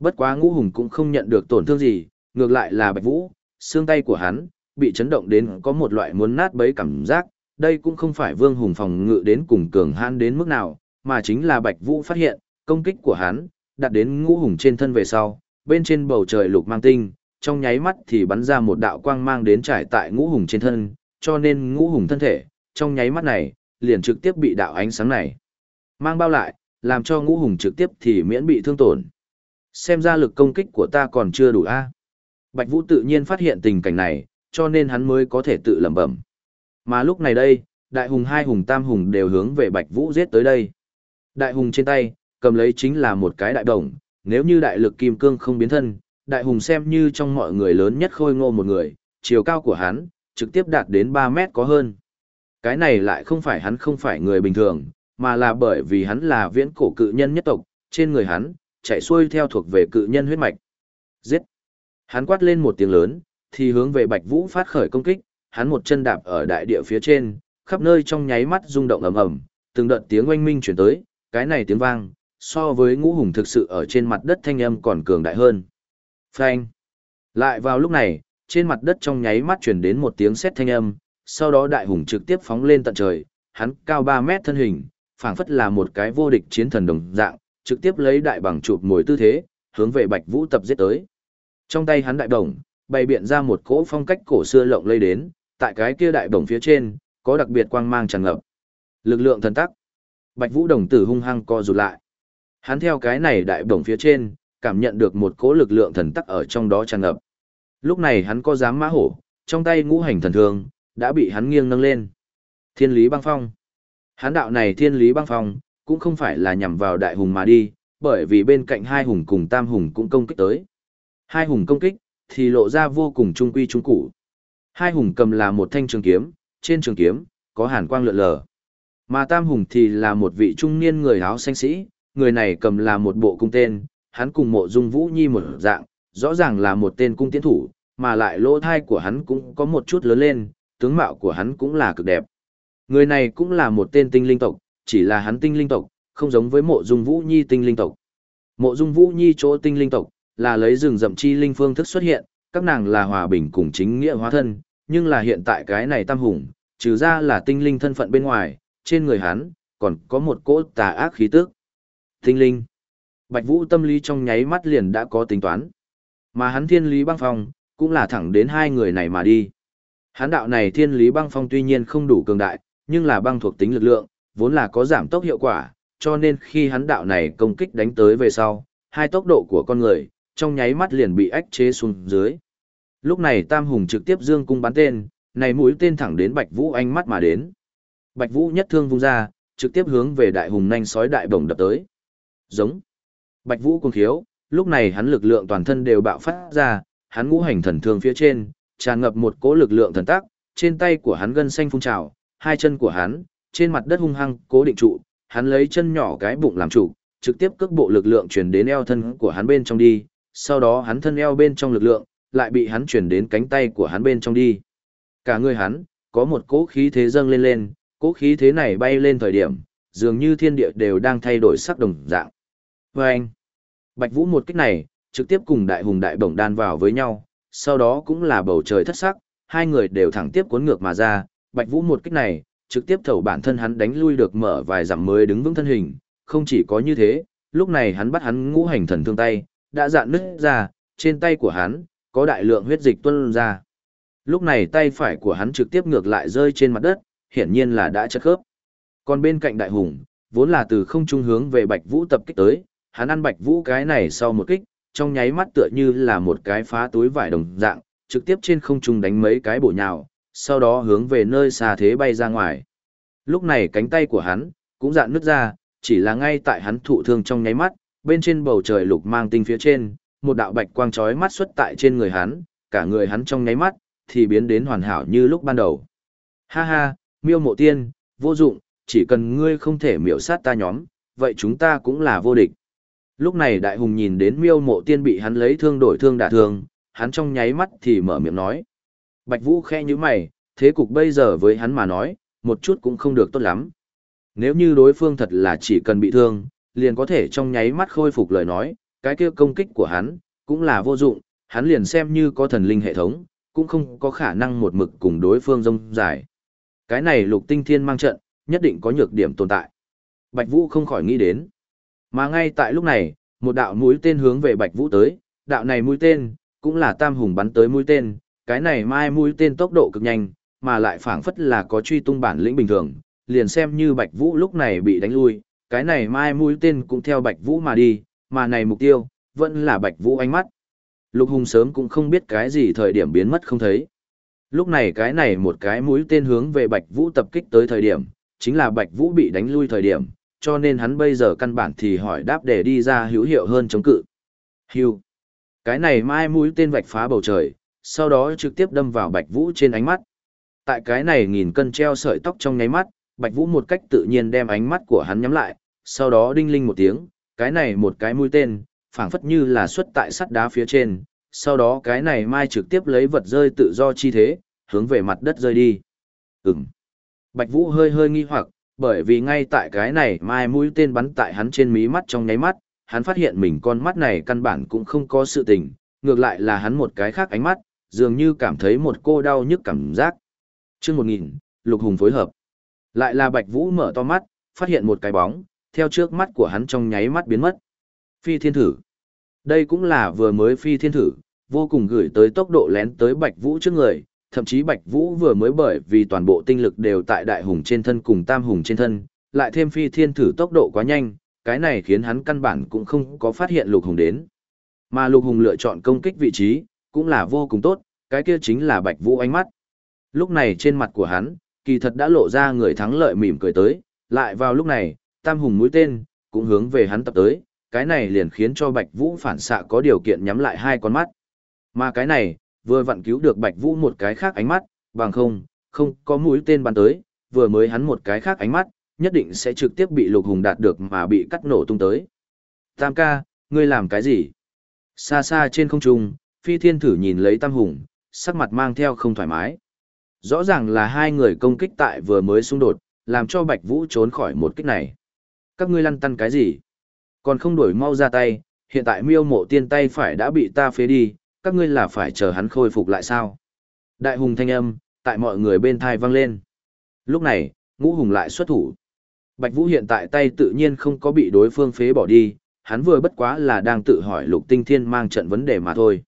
Bất quá Ngũ Hùng cũng không nhận được tổn thương gì, ngược lại là Bạch Vũ, xương tay của hắn bị chấn động đến có một loại muốn nát bấy cảm giác, đây cũng không phải Vương Hùng phòng ngự đến cùng cường hãn đến mức nào, mà chính là Bạch Vũ phát hiện, công kích của hắn đạt đến Ngũ Hùng trên thân về sau, bên trên bầu trời lục mang tinh, trong nháy mắt thì bắn ra một đạo quang mang đến trải tại Ngũ Hùng trên thân, cho nên ngũ hùng thân thể, trong nháy mắt này, liền trực tiếp bị đạo ánh sáng này. Mang bao lại, làm cho ngũ hùng trực tiếp thì miễn bị thương tổn. Xem ra lực công kích của ta còn chưa đủ a. Bạch Vũ tự nhiên phát hiện tình cảnh này, cho nên hắn mới có thể tự lẩm bẩm. Mà lúc này đây, đại hùng hai hùng tam hùng đều hướng về Bạch Vũ giết tới đây. Đại hùng trên tay, cầm lấy chính là một cái đại đồng, nếu như đại lực kim cương không biến thân, đại hùng xem như trong mọi người lớn nhất khôi ngô một người, chiều cao của hắn, trực tiếp đạt đến 3 mét có hơn. Cái này lại không phải hắn không phải người bình thường, mà là bởi vì hắn là viễn cổ cự nhân nhất tộc, trên người hắn, chạy xuôi theo thuộc về cự nhân huyết mạch. Giết! Hắn quát lên một tiếng lớn, thì hướng về Bạch Vũ phát khởi công kích, hắn một chân đạp ở đại địa phía trên, khắp nơi trong nháy mắt rung động ầm ầm, từng đợt tiếng oanh minh truyền tới, cái này tiếng vang, so với ngũ hùng thực sự ở trên mặt đất thanh âm còn cường đại hơn. Phanh! Lại vào lúc này, trên mặt đất trong nháy mắt truyền đến một tiếng sét thanh âm, sau đó đại hùng trực tiếp phóng lên tận trời, hắn cao 3 mét thân hình, phảng phất là một cái vô địch chiến thần đồng dạng, trực tiếp lấy đại bằng chụp mồi tư thế, hướng về Bạch Vũ tập giết tới. Trong tay hắn đại đồng, bày biện ra một cỗ phong cách cổ xưa lộng lây đến, tại cái kia đại đồng phía trên, có đặc biệt quang mang tràn ngập. Lực lượng thần tắc. Bạch Vũ đồng tử hung hăng co rụt lại. Hắn theo cái này đại đồng phía trên, cảm nhận được một cỗ lực lượng thần tắc ở trong đó tràn ngập. Lúc này hắn có dám mã hổ, trong tay ngũ hành thần thương, đã bị hắn nghiêng nâng lên. Thiên lý băng phong. Hắn đạo này thiên lý băng phong, cũng không phải là nhằm vào đại hùng mà đi, bởi vì bên cạnh hai hùng cùng tam hùng cũng công kích tới. Hai hùng công kích, thì lộ ra vô cùng trung quy trung cụ. Hai hùng cầm là một thanh trường kiếm, trên trường kiếm, có hàn quang lượn lờ. Mà tam hùng thì là một vị trung niên người áo xanh sĩ, người này cầm là một bộ cung tên, hắn cùng mộ dung vũ nhi một dạng, rõ ràng là một tên cung tiến thủ, mà lại lỗ thai của hắn cũng có một chút lớn lên, tướng mạo của hắn cũng là cực đẹp. Người này cũng là một tên tinh linh tộc, chỉ là hắn tinh linh tộc, không giống với mộ dung vũ nhi tinh linh tộc. Mộ dung vũ nhi chỗ tinh linh tộc, là lấy rừng rậm chi linh phương thức xuất hiện, các nàng là hòa bình cùng chính nghĩa hóa thân, nhưng là hiện tại cái này tam hùng, trừ ra là tinh linh thân phận bên ngoài, trên người hắn, còn có một cỗ tà ác khí tức. Tinh linh. Bạch Vũ tâm lý trong nháy mắt liền đã có tính toán. Mà hắn thiên lý băng phong, cũng là thẳng đến hai người này mà đi. Hắn đạo này thiên lý băng phong tuy nhiên không đủ cường đại, nhưng là băng thuộc tính lực lượng, vốn là có giảm tốc hiệu quả, cho nên khi hắn đạo này công kích đánh tới về sau, hai tốc độ của con người, trong nháy mắt liền bị ách chế xuống dưới. Lúc này Tam Hùng trực tiếp dương cung bắn tên, này mũi tên thẳng đến Bạch Vũ ánh mắt mà đến. Bạch Vũ nhất thương vung ra, trực tiếp hướng về đại hùng nhanh sói đại bổng đập tới. Giống. Bạch Vũ cuồng khiếu, lúc này hắn lực lượng toàn thân đều bạo phát ra, hắn ngũ hành thần thương phía trên, tràn ngập một cỗ lực lượng thần tác, trên tay của hắn gân xanh phun trào, hai chân của hắn, trên mặt đất hung hăng, cố định trụ, hắn lấy chân nhỏ cái bụng làm trụ, trực tiếp cước bộ lực lượng truyền đến eo thân của hắn bên trong đi, sau đó hắn thân eo bên trong lực lượng, lại bị hắn chuyển đến cánh tay của hắn bên trong đi. Cả người hắn, có một cỗ khí thế dâng lên lên, cỗ khí thế này bay lên thời điểm, dường như thiên địa đều đang thay đổi sắc đồng dạng. Và anh, Bạch Vũ một kích này, trực tiếp cùng đại hùng đại bổng đan vào với nhau, sau đó cũng là bầu trời thất sắc, hai người đều thẳng tiếp cuốn ngược mà ra, Bạch Vũ một kích này, trực tiếp thầu bản thân hắn đánh lui được mở vài dặm mới đứng vững thân hình, không chỉ có như thế, lúc này hắn bắt hắn ngũ hành thần thương tay, đã dạn nứt ra, trên tay của hắn, có đại lượng huyết dịch tuôn ra. Lúc này tay phải của hắn trực tiếp ngược lại rơi trên mặt đất, hiển nhiên là đã chất khớp. Còn bên cạnh đại hùng, vốn là từ không trung hướng về Bạch Vũ tập kích tới, hắn ăn Bạch Vũ cái này sau một kích, trong nháy mắt tựa như là một cái phá túi vải đồng dạng, trực tiếp trên không trung đánh mấy cái bổ nhào, sau đó hướng về nơi xa thế bay ra ngoài. Lúc này cánh tay của hắn cũng dạn nứt ra, chỉ là ngay tại hắn thụ thương trong nháy mắt, bên trên bầu trời lục mang tinh phía trên, một đạo bạch quang chói mắt xuất tại trên người hắn, cả người hắn trong nháy mắt thì biến đến hoàn hảo như lúc ban đầu. Ha ha, Miêu Mộ Tiên, vô dụng, chỉ cần ngươi không thể miểu sát ta nhóm, vậy chúng ta cũng là vô địch. Lúc này đại hùng nhìn đến Miêu Mộ Tiên bị hắn lấy thương đổi thương đả thương, hắn trong nháy mắt thì mở miệng nói. Bạch Vũ khe như mày, thế cục bây giờ với hắn mà nói, một chút cũng không được tốt lắm. Nếu như đối phương thật là chỉ cần bị thương, liền có thể trong nháy mắt khôi phục lời nói, cái kia công kích của hắn, cũng là vô dụng, hắn liền xem như có thần linh hệ thống, cũng không có khả năng một mực cùng đối phương rông dài. Cái này lục tinh thiên mang trận, nhất định có nhược điểm tồn tại. Bạch Vũ không khỏi nghĩ đến. Mà ngay tại lúc này, một đạo mũi tên hướng về Bạch Vũ tới, đạo này mũi tên, cũng là tam hùng bắn tới mũi tên, cái này mai mũi tên tốc độ cực nhanh, mà lại phảng phất là có truy tung bản lĩnh bình thường, liền xem như Bạch Vũ lúc này bị đánh lui, cái này mai mũi tên cũng theo Bạch Vũ mà đi, mà này mục tiêu, vẫn là Bạch Vũ ánh mắt. Lục Hùng sớm cũng không biết cái gì thời điểm biến mất không thấy. Lúc này cái này một cái mũi tên hướng về Bạch Vũ tập kích tới thời điểm, chính là Bạch Vũ bị đánh lui thời điểm, cho nên hắn bây giờ căn bản thì hỏi đáp để đi ra hữu hiệu hơn chống cự. Hưu. Cái này mai mũi tên vạch phá bầu trời, sau đó trực tiếp đâm vào Bạch Vũ trên ánh mắt. Tại cái này nghìn cân treo sợi tóc trong nháy mắt, Bạch Vũ một cách tự nhiên đem ánh mắt của hắn nhắm lại, sau đó đinh linh một tiếng, cái này một cái mũi tên, phảng phất như là xuất tại sắt đá phía trên, sau đó cái này mai trực tiếp lấy vật rơi tự do chi thế, hướng về mặt đất rơi đi. Ừm. Bạch Vũ hơi hơi nghi hoặc, bởi vì ngay tại cái này mai mũi tên bắn tại hắn trên mí mắt trong nháy mắt, hắn phát hiện mình con mắt này căn bản cũng không có sự tình, ngược lại là hắn một cái khác ánh mắt, dường như cảm thấy một cô đau nhức cảm giác. Chương 1000, Lục Hùng phối hợp. Lại là Bạch Vũ mở to mắt, phát hiện một cái bóng, theo trước mắt của hắn trong nháy mắt biến mất. Phi thiên thử. Đây cũng là vừa mới phi thiên thử, vô cùng gửi tới tốc độ lén tới Bạch Vũ trước người, thậm chí Bạch Vũ vừa mới bởi vì toàn bộ tinh lực đều tại đại hùng trên thân cùng tam hùng trên thân, lại thêm phi thiên thử tốc độ quá nhanh, cái này khiến hắn căn bản cũng không có phát hiện lục hùng đến. Mà lục hùng lựa chọn công kích vị trí, cũng là vô cùng tốt, cái kia chính là Bạch Vũ ánh mắt. Lúc này trên mặt của hắn, kỳ thật đã lộ ra người thắng lợi mỉm cười tới, lại vào lúc này, tam hùng mũi tên, cũng hướng về hắn tập tới, cái này liền khiến cho Bạch Vũ phản xạ có điều kiện nhắm lại hai con mắt. Mà cái này, vừa vặn cứu được Bạch Vũ một cái khác ánh mắt, bằng không, không có mũi tên bắn tới, vừa mới hắn một cái khác ánh mắt, nhất định sẽ trực tiếp bị Lục Hùng đạt được mà bị cắt nổ tung tới. Tam ca, ngươi làm cái gì? Xa xa trên không trung, Phi Thiên Thử nhìn lấy Tam Hùng, sắc mặt mang theo không thoải mái. Rõ ràng là hai người công kích tại vừa mới xung đột, làm cho Bạch Vũ trốn khỏi một kích này. Các ngươi lăn tăn cái gì? Còn không đuổi mau ra tay, hiện tại miêu mộ tiên tay phải đã bị ta phế đi, các ngươi là phải chờ hắn khôi phục lại sao? Đại hùng thanh âm, tại mọi người bên thai vang lên. Lúc này, ngũ hùng lại xuất thủ. Bạch Vũ hiện tại tay tự nhiên không có bị đối phương phế bỏ đi, hắn vừa bất quá là đang tự hỏi lục tinh thiên mang trận vấn đề mà thôi.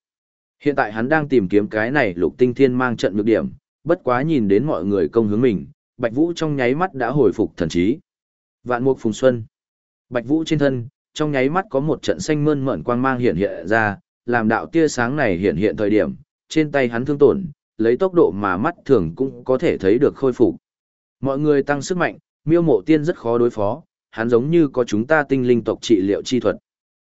Hiện tại hắn đang tìm kiếm cái này lục tinh thiên mang trận nhược điểm, bất quá nhìn đến mọi người công hướng mình, Bạch Vũ trong nháy mắt đã hồi phục thần trí. Vạn mục phùng xuân. Bạch Vũ trên thân, trong nháy mắt có một trận xanh mơn mởn quang mang hiện hiện ra, làm đạo tia sáng này hiện hiện thời điểm, trên tay hắn thương tổn, lấy tốc độ mà mắt thường cũng có thể thấy được khôi phục. Mọi người tăng sức mạnh, miêu mộ tiên rất khó đối phó, hắn giống như có chúng ta tinh linh tộc trị liệu chi thuật.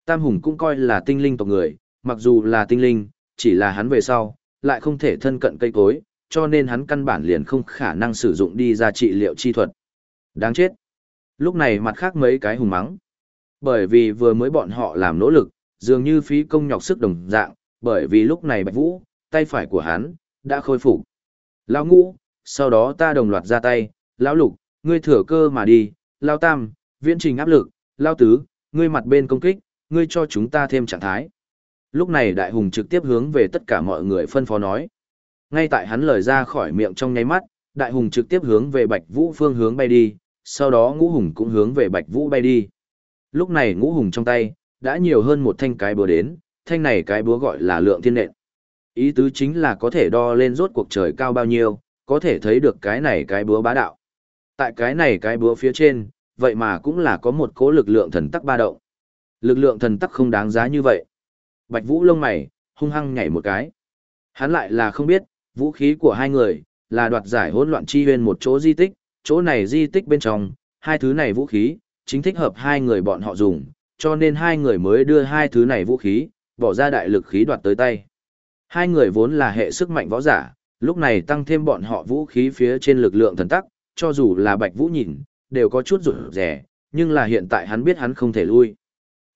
Tam Hùng cũng coi là tinh linh tộc người, mặc dù là tinh linh, chỉ là hắn về sau, lại không thể thân cận cây cối, cho nên hắn căn bản liền không khả năng sử dụng đi ra trị liệu chi thuật. Đáng chết. Lúc này mặt khác mấy cái hùng mắng. Bởi vì vừa mới bọn họ làm nỗ lực, dường như phí công nhọc sức đồng dạng, bởi vì lúc này Bạch Vũ, tay phải của hắn, đã khôi phục. Lão ngũ, sau đó ta đồng loạt ra tay, lão lục, ngươi thừa cơ mà đi, lão tam, viễn trình áp lực, lão tứ, ngươi mặt bên công kích, ngươi cho chúng ta thêm trạng thái. Lúc này đại hùng trực tiếp hướng về tất cả mọi người phân phó nói. Ngay tại hắn lời ra khỏi miệng trong nháy mắt, đại hùng trực tiếp hướng về Bạch Vũ phương hướng bay đi, sau đó ngũ hùng cũng hướng về Bạch Vũ bay đi. Lúc này ngũ hùng trong tay, đã nhiều hơn một thanh cái búa đến, thanh này cái búa gọi là lượng thiên nện. Ý tứ chính là có thể đo lên rốt cuộc trời cao bao nhiêu, có thể thấy được cái này cái búa bá đạo. Tại cái này cái búa phía trên, vậy mà cũng là có một cố lực lượng thần tắc ba động. Lực lượng thần tắc không đáng giá như vậy. Bạch Vũ lông mày, hung hăng nhảy một cái. Hắn lại là không biết, vũ khí của hai người, là đoạt giải hỗn loạn chi huyên một chỗ di tích, chỗ này di tích bên trong, hai thứ này vũ khí, chính thích hợp hai người bọn họ dùng, cho nên hai người mới đưa hai thứ này vũ khí, bỏ ra đại lực khí đoạt tới tay. Hai người vốn là hệ sức mạnh võ giả, lúc này tăng thêm bọn họ vũ khí phía trên lực lượng thần tắc, cho dù là Bạch Vũ nhìn, đều có chút rụt rẻ, nhưng là hiện tại hắn biết hắn không thể lui.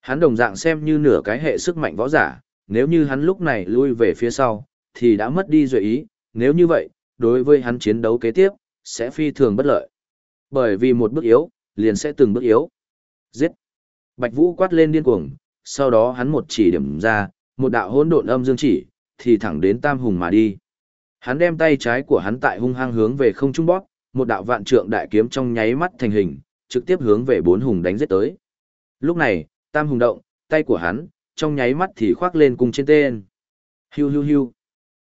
Hắn đồng dạng xem như nửa cái hệ sức mạnh võ giả, nếu như hắn lúc này lui về phía sau, thì đã mất đi dự ý, nếu như vậy, đối với hắn chiến đấu kế tiếp, sẽ phi thường bất lợi. Bởi vì một bước yếu, liền sẽ từng bước yếu. Giết! Bạch Vũ quát lên điên cuồng, sau đó hắn một chỉ điểm ra, một đạo hỗn độn âm dương chỉ, thì thẳng đến Tam Hùng mà đi. Hắn đem tay trái của hắn tại hung hăng hướng về không trung bóp, một đạo vạn trượng đại kiếm trong nháy mắt thành hình, trực tiếp hướng về bốn hùng đánh giết tới. Lúc này, Tam Hùng động, tay của hắn, trong nháy mắt thì khoác lên cùng trên tên. Hiu hiu hiu.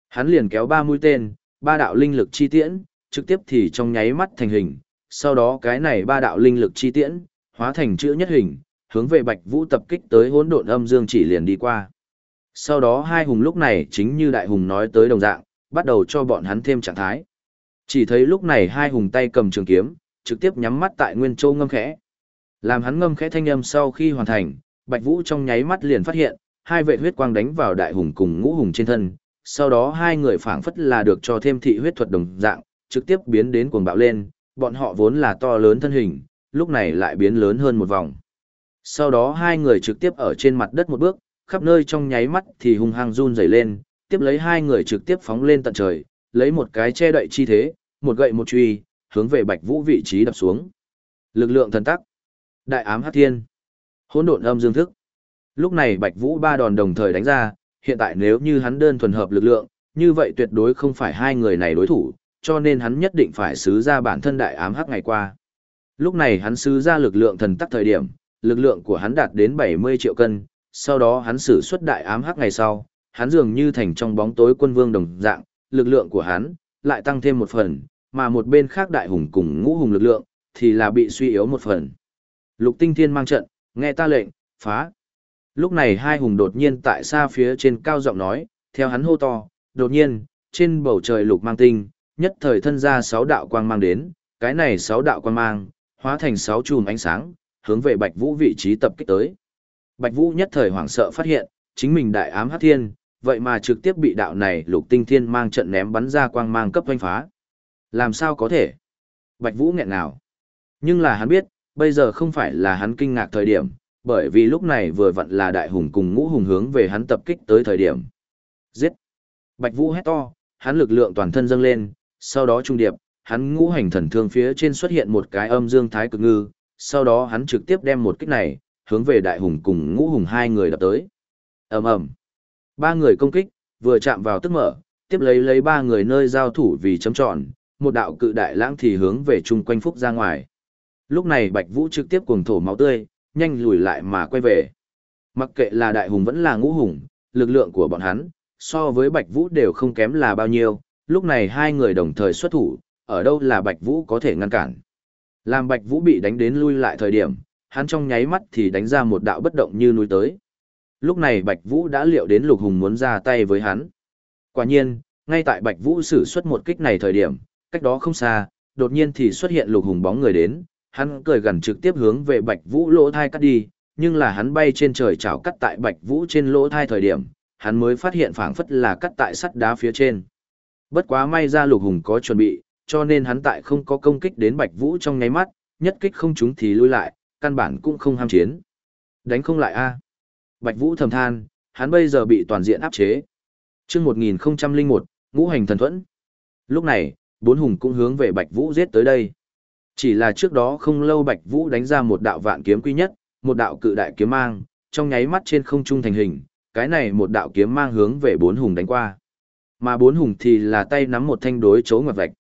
Hắn liền kéo ba mũi tên, ba đạo linh lực chi tiễn, trực tiếp thì trong nháy mắt thành hình, sau đó cái này ba đạo linh lực chi tiễn, hóa thành chữ nhất hình, hướng về Bạch Vũ tập kích tới hỗn độn âm dương chỉ liền đi qua. Sau đó hai hùng lúc này chính như đại hùng nói tới đồng dạng, bắt đầu cho bọn hắn thêm trạng thái. Chỉ thấy lúc này hai hùng tay cầm trường kiếm, trực tiếp nhắm mắt tại Nguyên Châu ngâm khẽ. Làm hắn ngâm khẽ thanh âm sau khi hoàn thành, Bạch Vũ trong nháy mắt liền phát hiện, hai vệ huyết quang đánh vào đại hùng cùng ngũ hùng trên thân, sau đó hai người phảng phất là được cho thêm thị huyết thuật đồng dạng, trực tiếp biến đến cuồng bạo lên, bọn họ vốn là to lớn thân hình, lúc này lại biến lớn hơn một vòng. Sau đó hai người trực tiếp ở trên mặt đất một bước, khắp nơi trong nháy mắt thì hung hăng run rẩy lên, tiếp lấy hai người trực tiếp phóng lên tận trời, lấy một cái che đậy chi thế, một gậy một truy, hướng về Bạch Vũ vị trí đập xuống. Lực lượng thần tắc, đại ám hắc thiên, hỗn độn âm dương thức. Lúc này Bạch Vũ ba đòn đồng thời đánh ra, hiện tại nếu như hắn đơn thuần hợp lực lượng, như vậy tuyệt đối không phải hai người này đối thủ, cho nên hắn nhất định phải xứ ra bản thân đại ám hắc ngày qua. Lúc này hắn xứ ra lực lượng thần tắc thời điểm, lực lượng của hắn đạt đến 70 triệu cân, sau đó hắn sử xuất đại ám hắc ngày sau, hắn dường như thành trong bóng tối quân vương đồng dạng, lực lượng của hắn lại tăng thêm một phần, mà một bên khác đại hùng cùng ngũ hùng lực lượng thì là bị suy yếu một phần. Lục Tinh Thiên mang trận, nghe ta lệnh, phá. Lúc này hai hùng đột nhiên tại xa phía trên cao giọng nói, theo hắn hô to, đột nhiên, trên bầu trời lục mang tinh, nhất thời thân ra sáu đạo quang mang đến, cái này sáu đạo quang mang, hóa thành sáu chùm ánh sáng, hướng về Bạch Vũ vị trí tập kích tới. Bạch Vũ nhất thời hoảng sợ phát hiện, chính mình đại ám hắc thiên, vậy mà trực tiếp bị đạo này lục tinh thiên mang trận ném bắn ra quang mang cấp hoanh phá. Làm sao có thể? Bạch Vũ nghẹn nào. Nhưng là hắn biết, bây giờ không phải là hắn kinh ngạc thời điểm, bởi vì lúc này vừa vặn là đại hùng cùng ngũ hùng hướng về hắn tập kích tới thời điểm. Giết! Bạch Vũ hét to, hắn lực lượng toàn thân dâng lên, sau đó trung điệp, hắn ngũ hành thần thương phía trên xuất hiện một cái âm dương thái cực ngư, sau đó hắn trực tiếp đem một kích này, hướng về đại hùng cùng ngũ hùng hai người đập tới. ầm ầm Ba người công kích, vừa chạm vào tức mở, tiếp lấy lấy ba người nơi giao thủ vì chấm tròn, một đạo cự đại lãng thì hướng về chung quanh phúc ra ngoài. Lúc này Bạch Vũ trực tiếp cuồng thổ máu tươi, nhanh lùi lại mà quay về. Mặc kệ là đại hùng vẫn là ngũ hùng, lực lượng của bọn hắn, so với Bạch Vũ đều không kém là bao nhiêu, lúc này hai người đồng thời xuất thủ, ở đâu là Bạch Vũ có thể ngăn cản. Làm Bạch Vũ bị đánh đến lui lại thời điểm, hắn trong nháy mắt thì đánh ra một đạo bất động như núi tới. Lúc này Bạch Vũ đã liệu đến Lục Hùng muốn ra tay với hắn. Quả nhiên, ngay tại Bạch Vũ sử xuất một kích này thời điểm, cách đó không xa, đột nhiên thì xuất hiện Lục Hùng bóng người đến, hắn cười gần trực tiếp hướng về Bạch Vũ lỗ thai cắt đi, nhưng là hắn bay trên trời chảo cắt tại Bạch Vũ trên lỗ thai thời điểm, hắn mới phát hiện phảng phất là cắt tại sắt đá phía trên. Bất quá may ra Lục Hùng có chuẩn bị, cho nên hắn tại không có công kích đến Bạch Vũ trong nháy mắt, nhất kích không chúng thì lui lại, căn bản cũng không ham chiến. Đánh không lại a. Bạch Vũ thầm than, hắn bây giờ bị toàn diện áp chế. Chương 1001, Ngũ hành thần thuẫn. Lúc này, bốn hùng cũng hướng về Bạch Vũ giết tới đây. Chỉ là trước đó không lâu Bạch Vũ đánh ra một đạo vạn kiếm quy nhất, một đạo cự đại kiếm mang, trong nháy mắt trên không trung thành hình, cái này một đạo kiếm mang hướng về bốn hùng đánh qua. Mà bốn hùng thì là tay nắm một thanh đối chấu ngoặt vạch.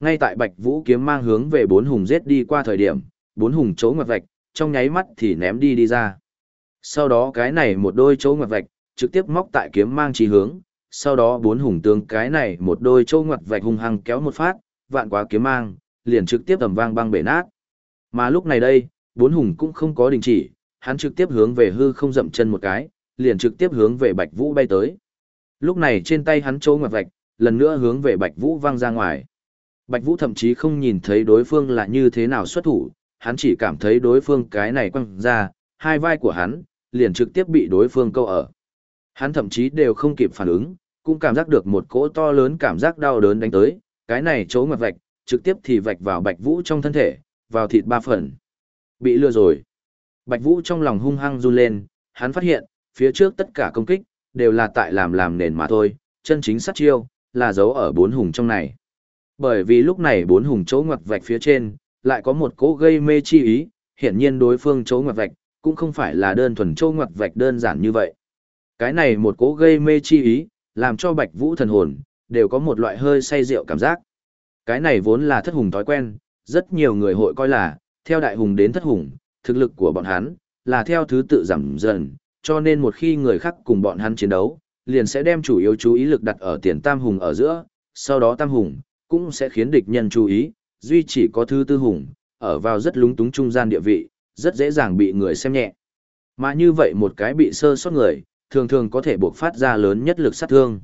Ngay tại Bạch Vũ kiếm mang hướng về bốn hùng giết đi qua thời điểm, bốn hùng chấu ngoặt vạch, trong nháy mắt thì ném đi đi ra. Sau đó cái này một đôi chấu ngoặt vạch, trực tiếp móc tại kiếm mang chỉ hướng, sau đó bốn hùng tướng cái này một đôi chấu ngoặt vạch hung hăng kéo một phát, vạn quá kiếm mang, liền trực tiếp tầm vang băng bể nát. Mà lúc này đây, bốn hùng cũng không có đình chỉ, hắn trực tiếp hướng về hư không dậm chân một cái, liền trực tiếp hướng về Bạch Vũ bay tới. Lúc này trên tay hắn trố ngoặt vạch, lần nữa hướng về Bạch Vũ văng ra ngoài. Bạch Vũ thậm chí không nhìn thấy đối phương là như thế nào xuất thủ, hắn chỉ cảm thấy đối phương cái này quăng ra, hai vai của hắn, liền trực tiếp bị đối phương câu ở. Hắn thậm chí đều không kịp phản ứng, cũng cảm giác được một cỗ to lớn cảm giác đau đớn đánh tới, cái này chỗ ngoặt vạch, trực tiếp thì vạch vào Bạch Vũ trong thân thể, vào thịt ba phần. Bị lừa rồi. Bạch Vũ trong lòng hung hăng run lên, hắn phát hiện, phía trước tất cả công kích, đều là tại làm làm nền mà thôi, chân chính sát chiêu, là giấu ở bốn hùng trong này. Bởi vì lúc này bốn hùng chỗ ngoặt vạch phía trên, lại có một cỗ gây mê chi ý, hiển nhiên đối phương chỗ ngoặt vạch, cũng không phải là đơn thuần chỗ ngoặt vạch đơn giản như vậy. Cái này một cỗ gây mê chi ý, làm cho bạch vũ thần hồn, đều có một loại hơi say rượu cảm giác. Cái này vốn là thất hùng thói quen, rất nhiều người hội coi là, theo đại hùng đến thất hùng, thực lực của bọn hắn, là theo thứ tự giảm dần, cho nên một khi người khác cùng bọn hắn chiến đấu, liền sẽ đem chủ yếu chú ý lực đặt ở tiền tam hùng ở giữa, sau đó tam hùng, cũng sẽ khiến địch nhân chú ý, duy chỉ có thứ tư hùng, ở vào rất lúng túng trung gian địa vị, rất dễ dàng bị người xem nhẹ. Mà như vậy một cái bị sơ sót người, thường thường có thể buộc phát ra lớn nhất lực sát thương.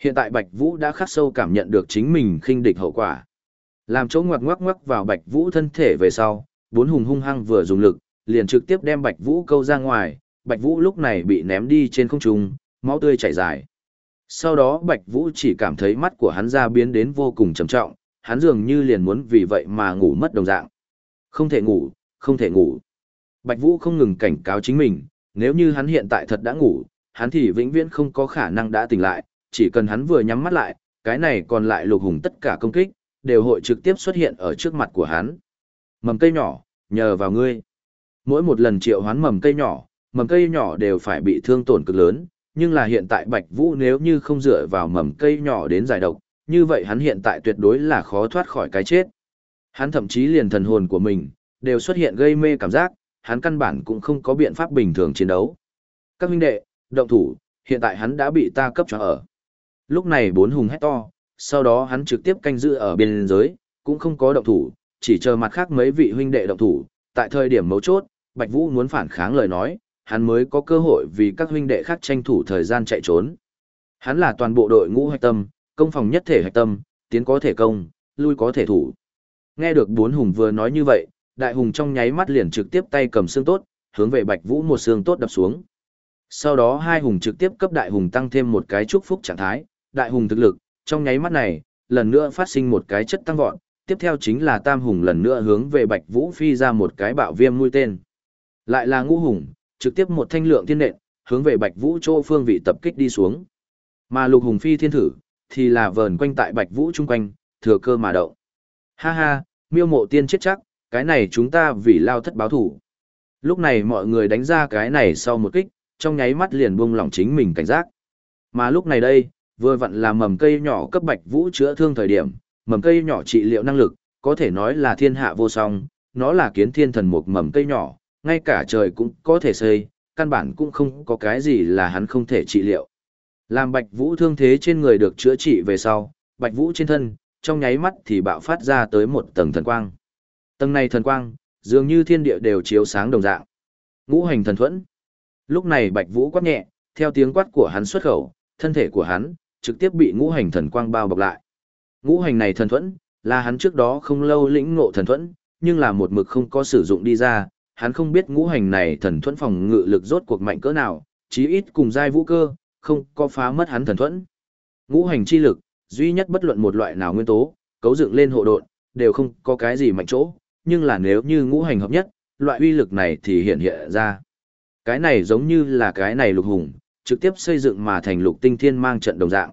Hiện tại Bạch Vũ đã khắc sâu cảm nhận được chính mình khinh địch hậu quả. Làm chỗ ngoặc ngoắc ngoắc vào Bạch Vũ thân thể về sau, bốn hùng hung hăng vừa dùng lực, liền trực tiếp đem Bạch Vũ câu ra ngoài, Bạch Vũ lúc này bị ném đi trên không trung, máu tươi chảy dài. Sau đó Bạch Vũ chỉ cảm thấy mắt của hắn ra biến đến vô cùng trầm trọng, hắn dường như liền muốn vì vậy mà ngủ mất đồng dạng. Không thể ngủ, không thể ngủ. Bạch Vũ không ngừng cảnh cáo chính mình, nếu như hắn hiện tại thật đã ngủ, hắn thì vĩnh viễn không có khả năng đã tỉnh lại, chỉ cần hắn vừa nhắm mắt lại, cái này còn lại lục hùng tất cả công kích, đều hội trực tiếp xuất hiện ở trước mặt của hắn. Mầm cây nhỏ, nhờ vào ngươi. Mỗi một lần triệu hoán mầm cây nhỏ, mầm cây nhỏ đều phải bị thương tổn cực lớn, nhưng là hiện tại Bạch Vũ nếu như không dựa vào mầm cây nhỏ đến giải độc, như vậy hắn hiện tại tuyệt đối là khó thoát khỏi cái chết. Hắn thậm chí liền thần hồn của mình, đều xuất hiện gây mê cảm giác, hắn căn bản cũng không có biện pháp bình thường chiến đấu. Các huynh đệ, động thủ, hiện tại hắn đã bị ta cấp cho ở. Lúc này bốn hùng hét to, sau đó hắn trực tiếp canh giữ ở biên giới, cũng không có động thủ, chỉ chờ mặt khác mấy vị huynh đệ động thủ, tại thời điểm mấu chốt, Bạch Vũ muốn phản kháng lời nói, hắn mới có cơ hội vì các huynh đệ khác tranh thủ thời gian chạy trốn. Hắn là toàn bộ đội ngũ hạch tâm, công phòng nhất thể hạch tâm, tiến có thể công, lui có thể thủ. Nghe được bốn hùng vừa nói như vậy, đại hùng trong nháy mắt liền trực tiếp tay cầm xương tốt, hướng về Bạch Vũ một xương tốt đập xuống. Sau đó hai hùng trực tiếp cấp đại hùng tăng thêm một cái chúc phúc trạng thái, đại hùng thực lực, trong nháy mắt này, lần nữa phát sinh một cái chất tăng vọt, tiếp theo chính là tam hùng lần nữa hướng về Bạch Vũ phi ra một cái bạo viêm mũi tên. Lại là ngũ hùng, trực tiếp một thanh lượng thiên nện, hướng về Bạch Vũ chỗ phương vị tập kích đi xuống. Mà lục hùng phi thiên thử, thì là vờn quanh tại Bạch Vũ chung quanh, thừa cơ mà động. Ha ha, miêu mộ tiên chết chắc, cái này chúng ta vì lao thất báo thủ. Lúc này mọi người đánh ra cái này sau một kích, trong nháy mắt liền buông lỏng chính mình cảnh giác. Mà lúc này đây, vừa vặn là mầm cây nhỏ cấp Bạch Vũ chữa thương thời điểm, mầm cây nhỏ trị liệu năng lực, có thể nói là thiên hạ vô song, nó là kiến thiên thần một mầm cây nhỏ, ngay cả trời cũng có thể xây, căn bản cũng không có cái gì là hắn không thể trị liệu. Làm Bạch Vũ thương thế trên người được chữa trị về sau, Bạch Vũ trên thân, trong nháy mắt thì bạo phát ra tới một tầng thần quang. Tầng này thần quang, dường như thiên địa đều chiếu sáng đồng dạng. Ngũ hành thần thuẫn. Lúc này Bạch Vũ quát nhẹ, theo tiếng quát của hắn xuất khẩu, thân thể của hắn trực tiếp bị ngũ hành thần quang bao bọc lại. Ngũ hành này thần thuẫn, là hắn trước đó không lâu lĩnh ngộ thần thuẫn, nhưng là một mực không có sử dụng đi ra, hắn không biết ngũ hành này thần thuẫn phòng ngự lực rốt cuộc mạnh cỡ nào, chí ít cùng giai vũ cơ, không có phá mất hắn thần thuẫn. Ngũ hành chi lực, duy nhất bất luận một loại nào nguyên tố, cấu dựng lên hộ độn, đều không có cái gì mạnh chỗ, nhưng là nếu như ngũ hành hợp nhất, loại uy lực này thì hiện hiện ra. Cái này giống như là cái này lục hùng, trực tiếp xây dựng mà thành lục tinh thiên mang trận đồng dạng.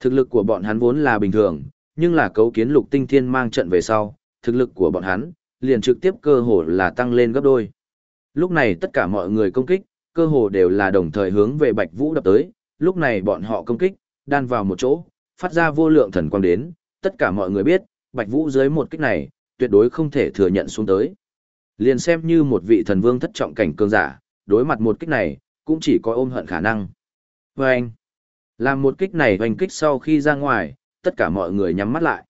Thực lực của bọn hắn vốn là bình thường, nhưng là cấu kiến lục tinh thiên mang trận về sau, thực lực của bọn hắn, liền trực tiếp cơ hồ là tăng lên gấp đôi. Lúc này tất cả mọi người công kích, cơ hồ đều là đồng thời hướng về Bạch Vũ đập tới, lúc này bọn họ công kích, đan vào một chỗ, phát ra vô lượng thần quang đến, tất cả mọi người biết, Bạch Vũ dưới một kích này, tuyệt đối không thể thừa nhận xuống tới. Liền xem như một vị thần vương thất trọng cảnh cường giả, đối mặt một kích này, cũng chỉ có ôm hận khả năng. Và anh, làm một kích này hoành kích sau khi ra ngoài, tất cả mọi người nhắm mắt lại.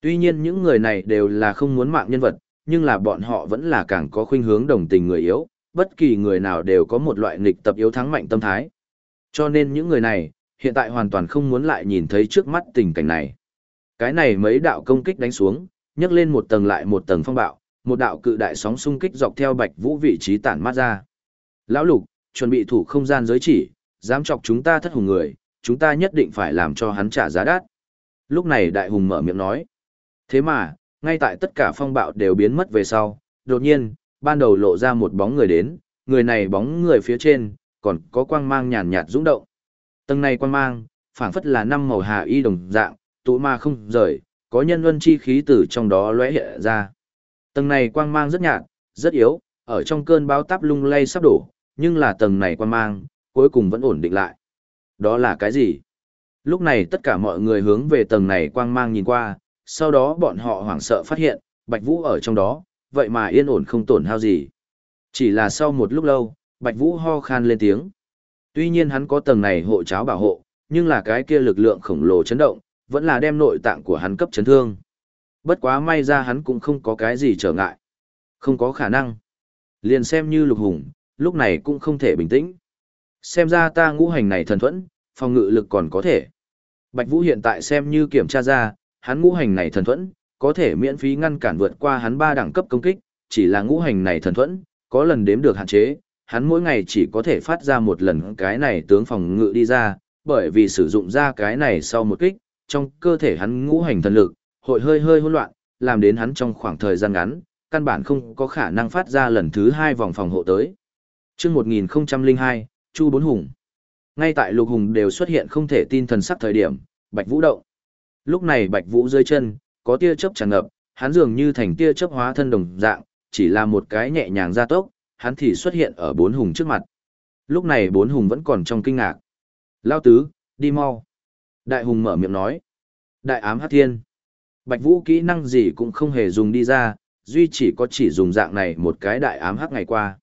Tuy nhiên những người này đều là không muốn mạng nhân vật, nhưng là bọn họ vẫn là càng có khuynh hướng đồng tình người yếu, bất kỳ người nào đều có một loại nghịch tập yếu thắng mạnh tâm thái. Cho nên những người này, hiện tại hoàn toàn không muốn lại nhìn thấy trước mắt tình cảnh này. Cái này mấy đạo công kích đánh xuống, nhấc lên một tầng lại một tầng phong bạo, một đạo cự đại sóng xung kích dọc theo Bạch Vũ vị trí tản mát ra. Lão Lục, chuẩn bị thủ không gian giới chỉ, dám chọc chúng ta thất hùng người, chúng ta nhất định phải làm cho hắn trả giá đắt. Lúc này đại hùng mở miệng nói. Thế mà, ngay tại tất cả phong bạo đều biến mất về sau, đột nhiên, ban đầu lộ ra một bóng người đến, người này bóng người phía trên, còn có quang mang nhàn nhạt rung động. Tầng này quang mang, phảng phất là năm màu hà y đồng dạng, tụ ma không rời, có nhân luân chi khí từ trong đó lóe hiện ra. Tầng này quang mang rất nhạt, rất yếu, ở trong cơn bão táp lung lay sắp đổ, nhưng là tầng này quang mang, cuối cùng vẫn ổn định lại. Đó là cái gì? Lúc này tất cả mọi người hướng về tầng này quang mang nhìn qua, sau đó bọn họ hoảng sợ phát hiện, Bạch Vũ ở trong đó, vậy mà yên ổn không tổn hao gì. Chỉ là sau một lúc lâu, Bạch Vũ ho khan lên tiếng. Tuy nhiên hắn có tầng này hộ cháo bảo hộ, nhưng là cái kia lực lượng khổng lồ chấn động, vẫn là đem nội tạng của hắn cấp chấn thương. Bất quá may ra hắn cũng không có cái gì trở ngại. Không có khả năng. Liền xem như lục hùng, lúc này cũng không thể bình tĩnh. Xem ra ta ngũ hành này thần thuẫn, phòng ngự lực còn có thể. Bạch Vũ hiện tại xem như kiểm tra ra, hắn ngũ hành này thần thuẫn, có thể miễn phí ngăn cản vượt qua hắn ba đẳng cấp công kích, chỉ là ngũ hành này thần thuẫn, có lần đếm được hạn chế, hắn mỗi ngày chỉ có thể phát ra một lần cái này tướng phòng ngự đi ra, bởi vì sử dụng ra cái này sau một kích, trong cơ thể hắn ngũ hành thần lực, hội hơi hơi hỗn loạn, làm đến hắn trong khoảng thời gian ngắn, căn bản không có khả năng phát ra lần thứ hai vòng phòng hộ tới. chương 1002, Chu Bốn Hùng. Ngay tại Lục Hùng đều xuất hiện không thể tin thần sắc thời điểm, Bạch Vũ động. Lúc này Bạch Vũ dưới chân, có tia chớp tràn ngập, hắn dường như thành tia chớp hóa thân đồng dạng, chỉ là một cái nhẹ nhàng gia tốc, hắn thì xuất hiện ở bốn hùng trước mặt. Lúc này bốn hùng vẫn còn trong kinh ngạc. Lao tứ, đi mau. Đại hùng mở miệng nói. Đại ám hắc thiên. Bạch Vũ kỹ năng gì cũng không hề dùng đi ra, duy chỉ có chỉ dùng dạng này một cái đại ám hắc ngày qua.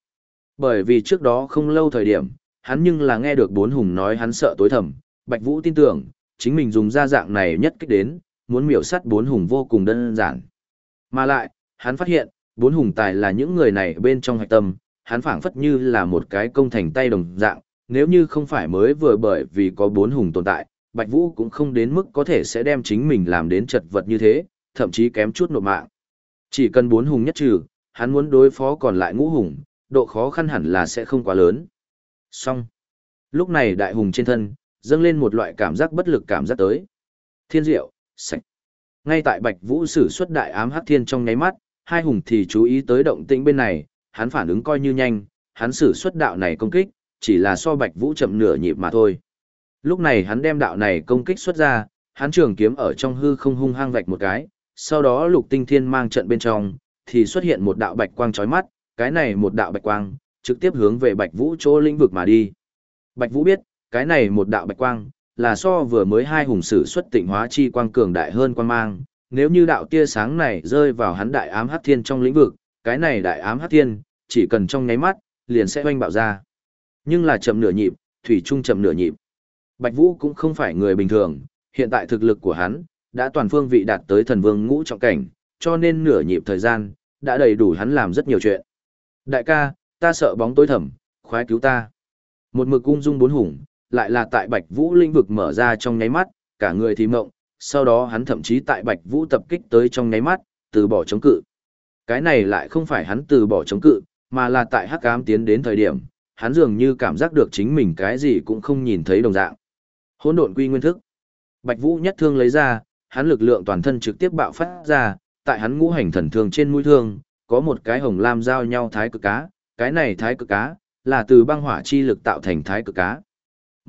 Bởi vì trước đó không lâu thời điểm, hắn nhưng là nghe được bốn hùng nói hắn sợ tối thầm, Bạch Vũ tin tưởng, chính mình dùng ra dạng này nhất kích đến, muốn miểu sát bốn hùng vô cùng đơn giản. Mà lại, hắn phát hiện, bốn hùng tài là những người này bên trong hạch tâm, hắn phảng phất như là một cái công thành tay đồng dạng, nếu như không phải mới vừa bởi vì có bốn hùng tồn tại, Bạch Vũ cũng không đến mức có thể sẽ đem chính mình làm đến chật vật như thế, thậm chí kém chút nộp mạng. Chỉ cần bốn hùng nhất trừ, hắn muốn đối phó còn lại ngũ hùng, độ khó khăn hẳn là sẽ không quá lớn. Xong. Lúc này đại hùng trên thân, dâng lên một loại cảm giác bất lực cảm giác tới. Thiên diệu, sạch. Ngay tại Bạch Vũ sử xuất đại ám hắc thiên trong nháy mắt, hai hùng thì chú ý tới động tĩnh bên này, hắn phản ứng coi như nhanh, hắn sử xuất đạo này công kích, chỉ là so Bạch Vũ chậm nửa nhịp mà thôi. Lúc này hắn đem đạo này công kích xuất ra, hắn trường kiếm ở trong hư không hung hăng vạch một cái, sau đó lục tinh thiên mang trận bên trong, thì xuất hiện một đạo bạch quang chói mắt, cái này một đạo bạch quang, trực tiếp hướng về Bạch Vũ chỗ lĩnh vực mà đi. Bạch Vũ biết, cái này một đạo bạch quang, là so vừa mới hai hùng sử xuất tịnh hóa chi quang cường đại hơn quang mang, nếu như đạo tia sáng này rơi vào hắn đại ám hắc thiên trong lĩnh vực, cái này đại ám hắc thiên, chỉ cần trong nháy mắt, liền sẽ oanh bạo ra. Nhưng là chậm nửa nhịp, thủy trung chậm nửa nhịp. Bạch Vũ cũng không phải người bình thường, hiện tại thực lực của hắn đã toàn phương vị đạt tới thần vương ngũ trọng cảnh, cho nên nửa nhịp thời gian đã đầy đủ hắn làm rất nhiều chuyện. Đại ca, ta sợ bóng tối thẳm, khoái cứu ta. Một mực cung dung bốn hùng, lại là tại Bạch Vũ lĩnh vực mở ra trong nháy mắt, cả người thì mộng, sau đó hắn thậm chí tại Bạch Vũ tập kích tới trong nháy mắt, từ bỏ chống cự. Cái này lại không phải hắn từ bỏ chống cự, mà là tại Hắc Ám tiến đến thời điểm, hắn dường như cảm giác được chính mình cái gì cũng không nhìn thấy đồng dạng. Hỗn độn quy nguyên thức. Bạch Vũ nhất thương lấy ra, hắn lực lượng toàn thân trực tiếp bạo phát ra, tại hắn ngũ hành thần thương trên mũi thương, có một cái hồng lam giao nhau thái cực cá, cái này thái cực cá là từ băng hỏa chi lực tạo thành thái cực cá.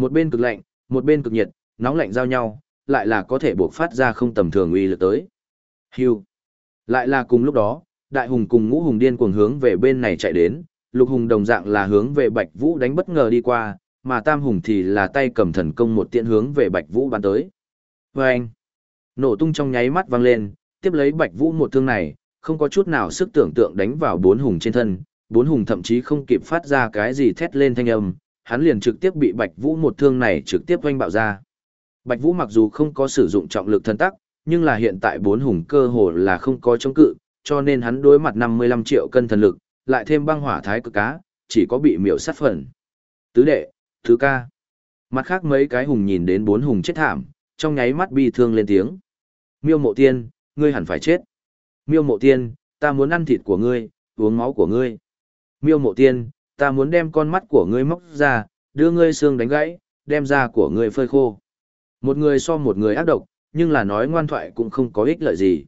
Một bên cực lạnh, một bên cực nhiệt, nóng lạnh giao nhau, lại là có thể buộc phát ra không tầm thường uy lực tới. Hưu. Lại là cùng lúc đó, đại hùng cùng ngũ hùng điên cuồng hướng về bên này chạy đến, lục hùng đồng dạng là hướng về bạch vũ đánh bất ngờ đi qua, mà tam hùng thì là tay cầm thần công một tiện hướng về bạch vũ bắn tới. Và anh, nổ tung trong nháy mắt vang lên, tiếp lấy bạch vũ một thương này, không có chút nào sức tưởng tượng đánh vào bốn hùng trên thân, bốn hùng thậm chí không kịp phát ra cái gì thét lên thanh âm, hắn liền trực tiếp bị Bạch Vũ một thương này trực tiếp oanh bạo ra. Bạch Vũ mặc dù không có sử dụng trọng lực thần tắc, nhưng là hiện tại bốn hùng cơ hồ là không có chống cự, cho nên hắn đối mặt 55 triệu cân thần lực, lại thêm băng hỏa thái cực cá, chỉ có bị miểu sát phần. Tứ đệ, thứ ca. Mặt khác mấy cái hùng nhìn đến bốn hùng chết thảm, trong nháy mắt bi thương lên tiếng. Miêu mộ tiên, ngươi hẳn phải chết. Miêu mộ tiên, ta muốn ăn thịt của ngươi, uống máu của ngươi. Miêu mộ tiên, ta muốn đem con mắt của ngươi móc ra, đưa ngươi xương đánh gãy, đem da của ngươi phơi khô. Một người so một người ác độc, nhưng là nói ngoan thoại cũng không có ích lợi gì.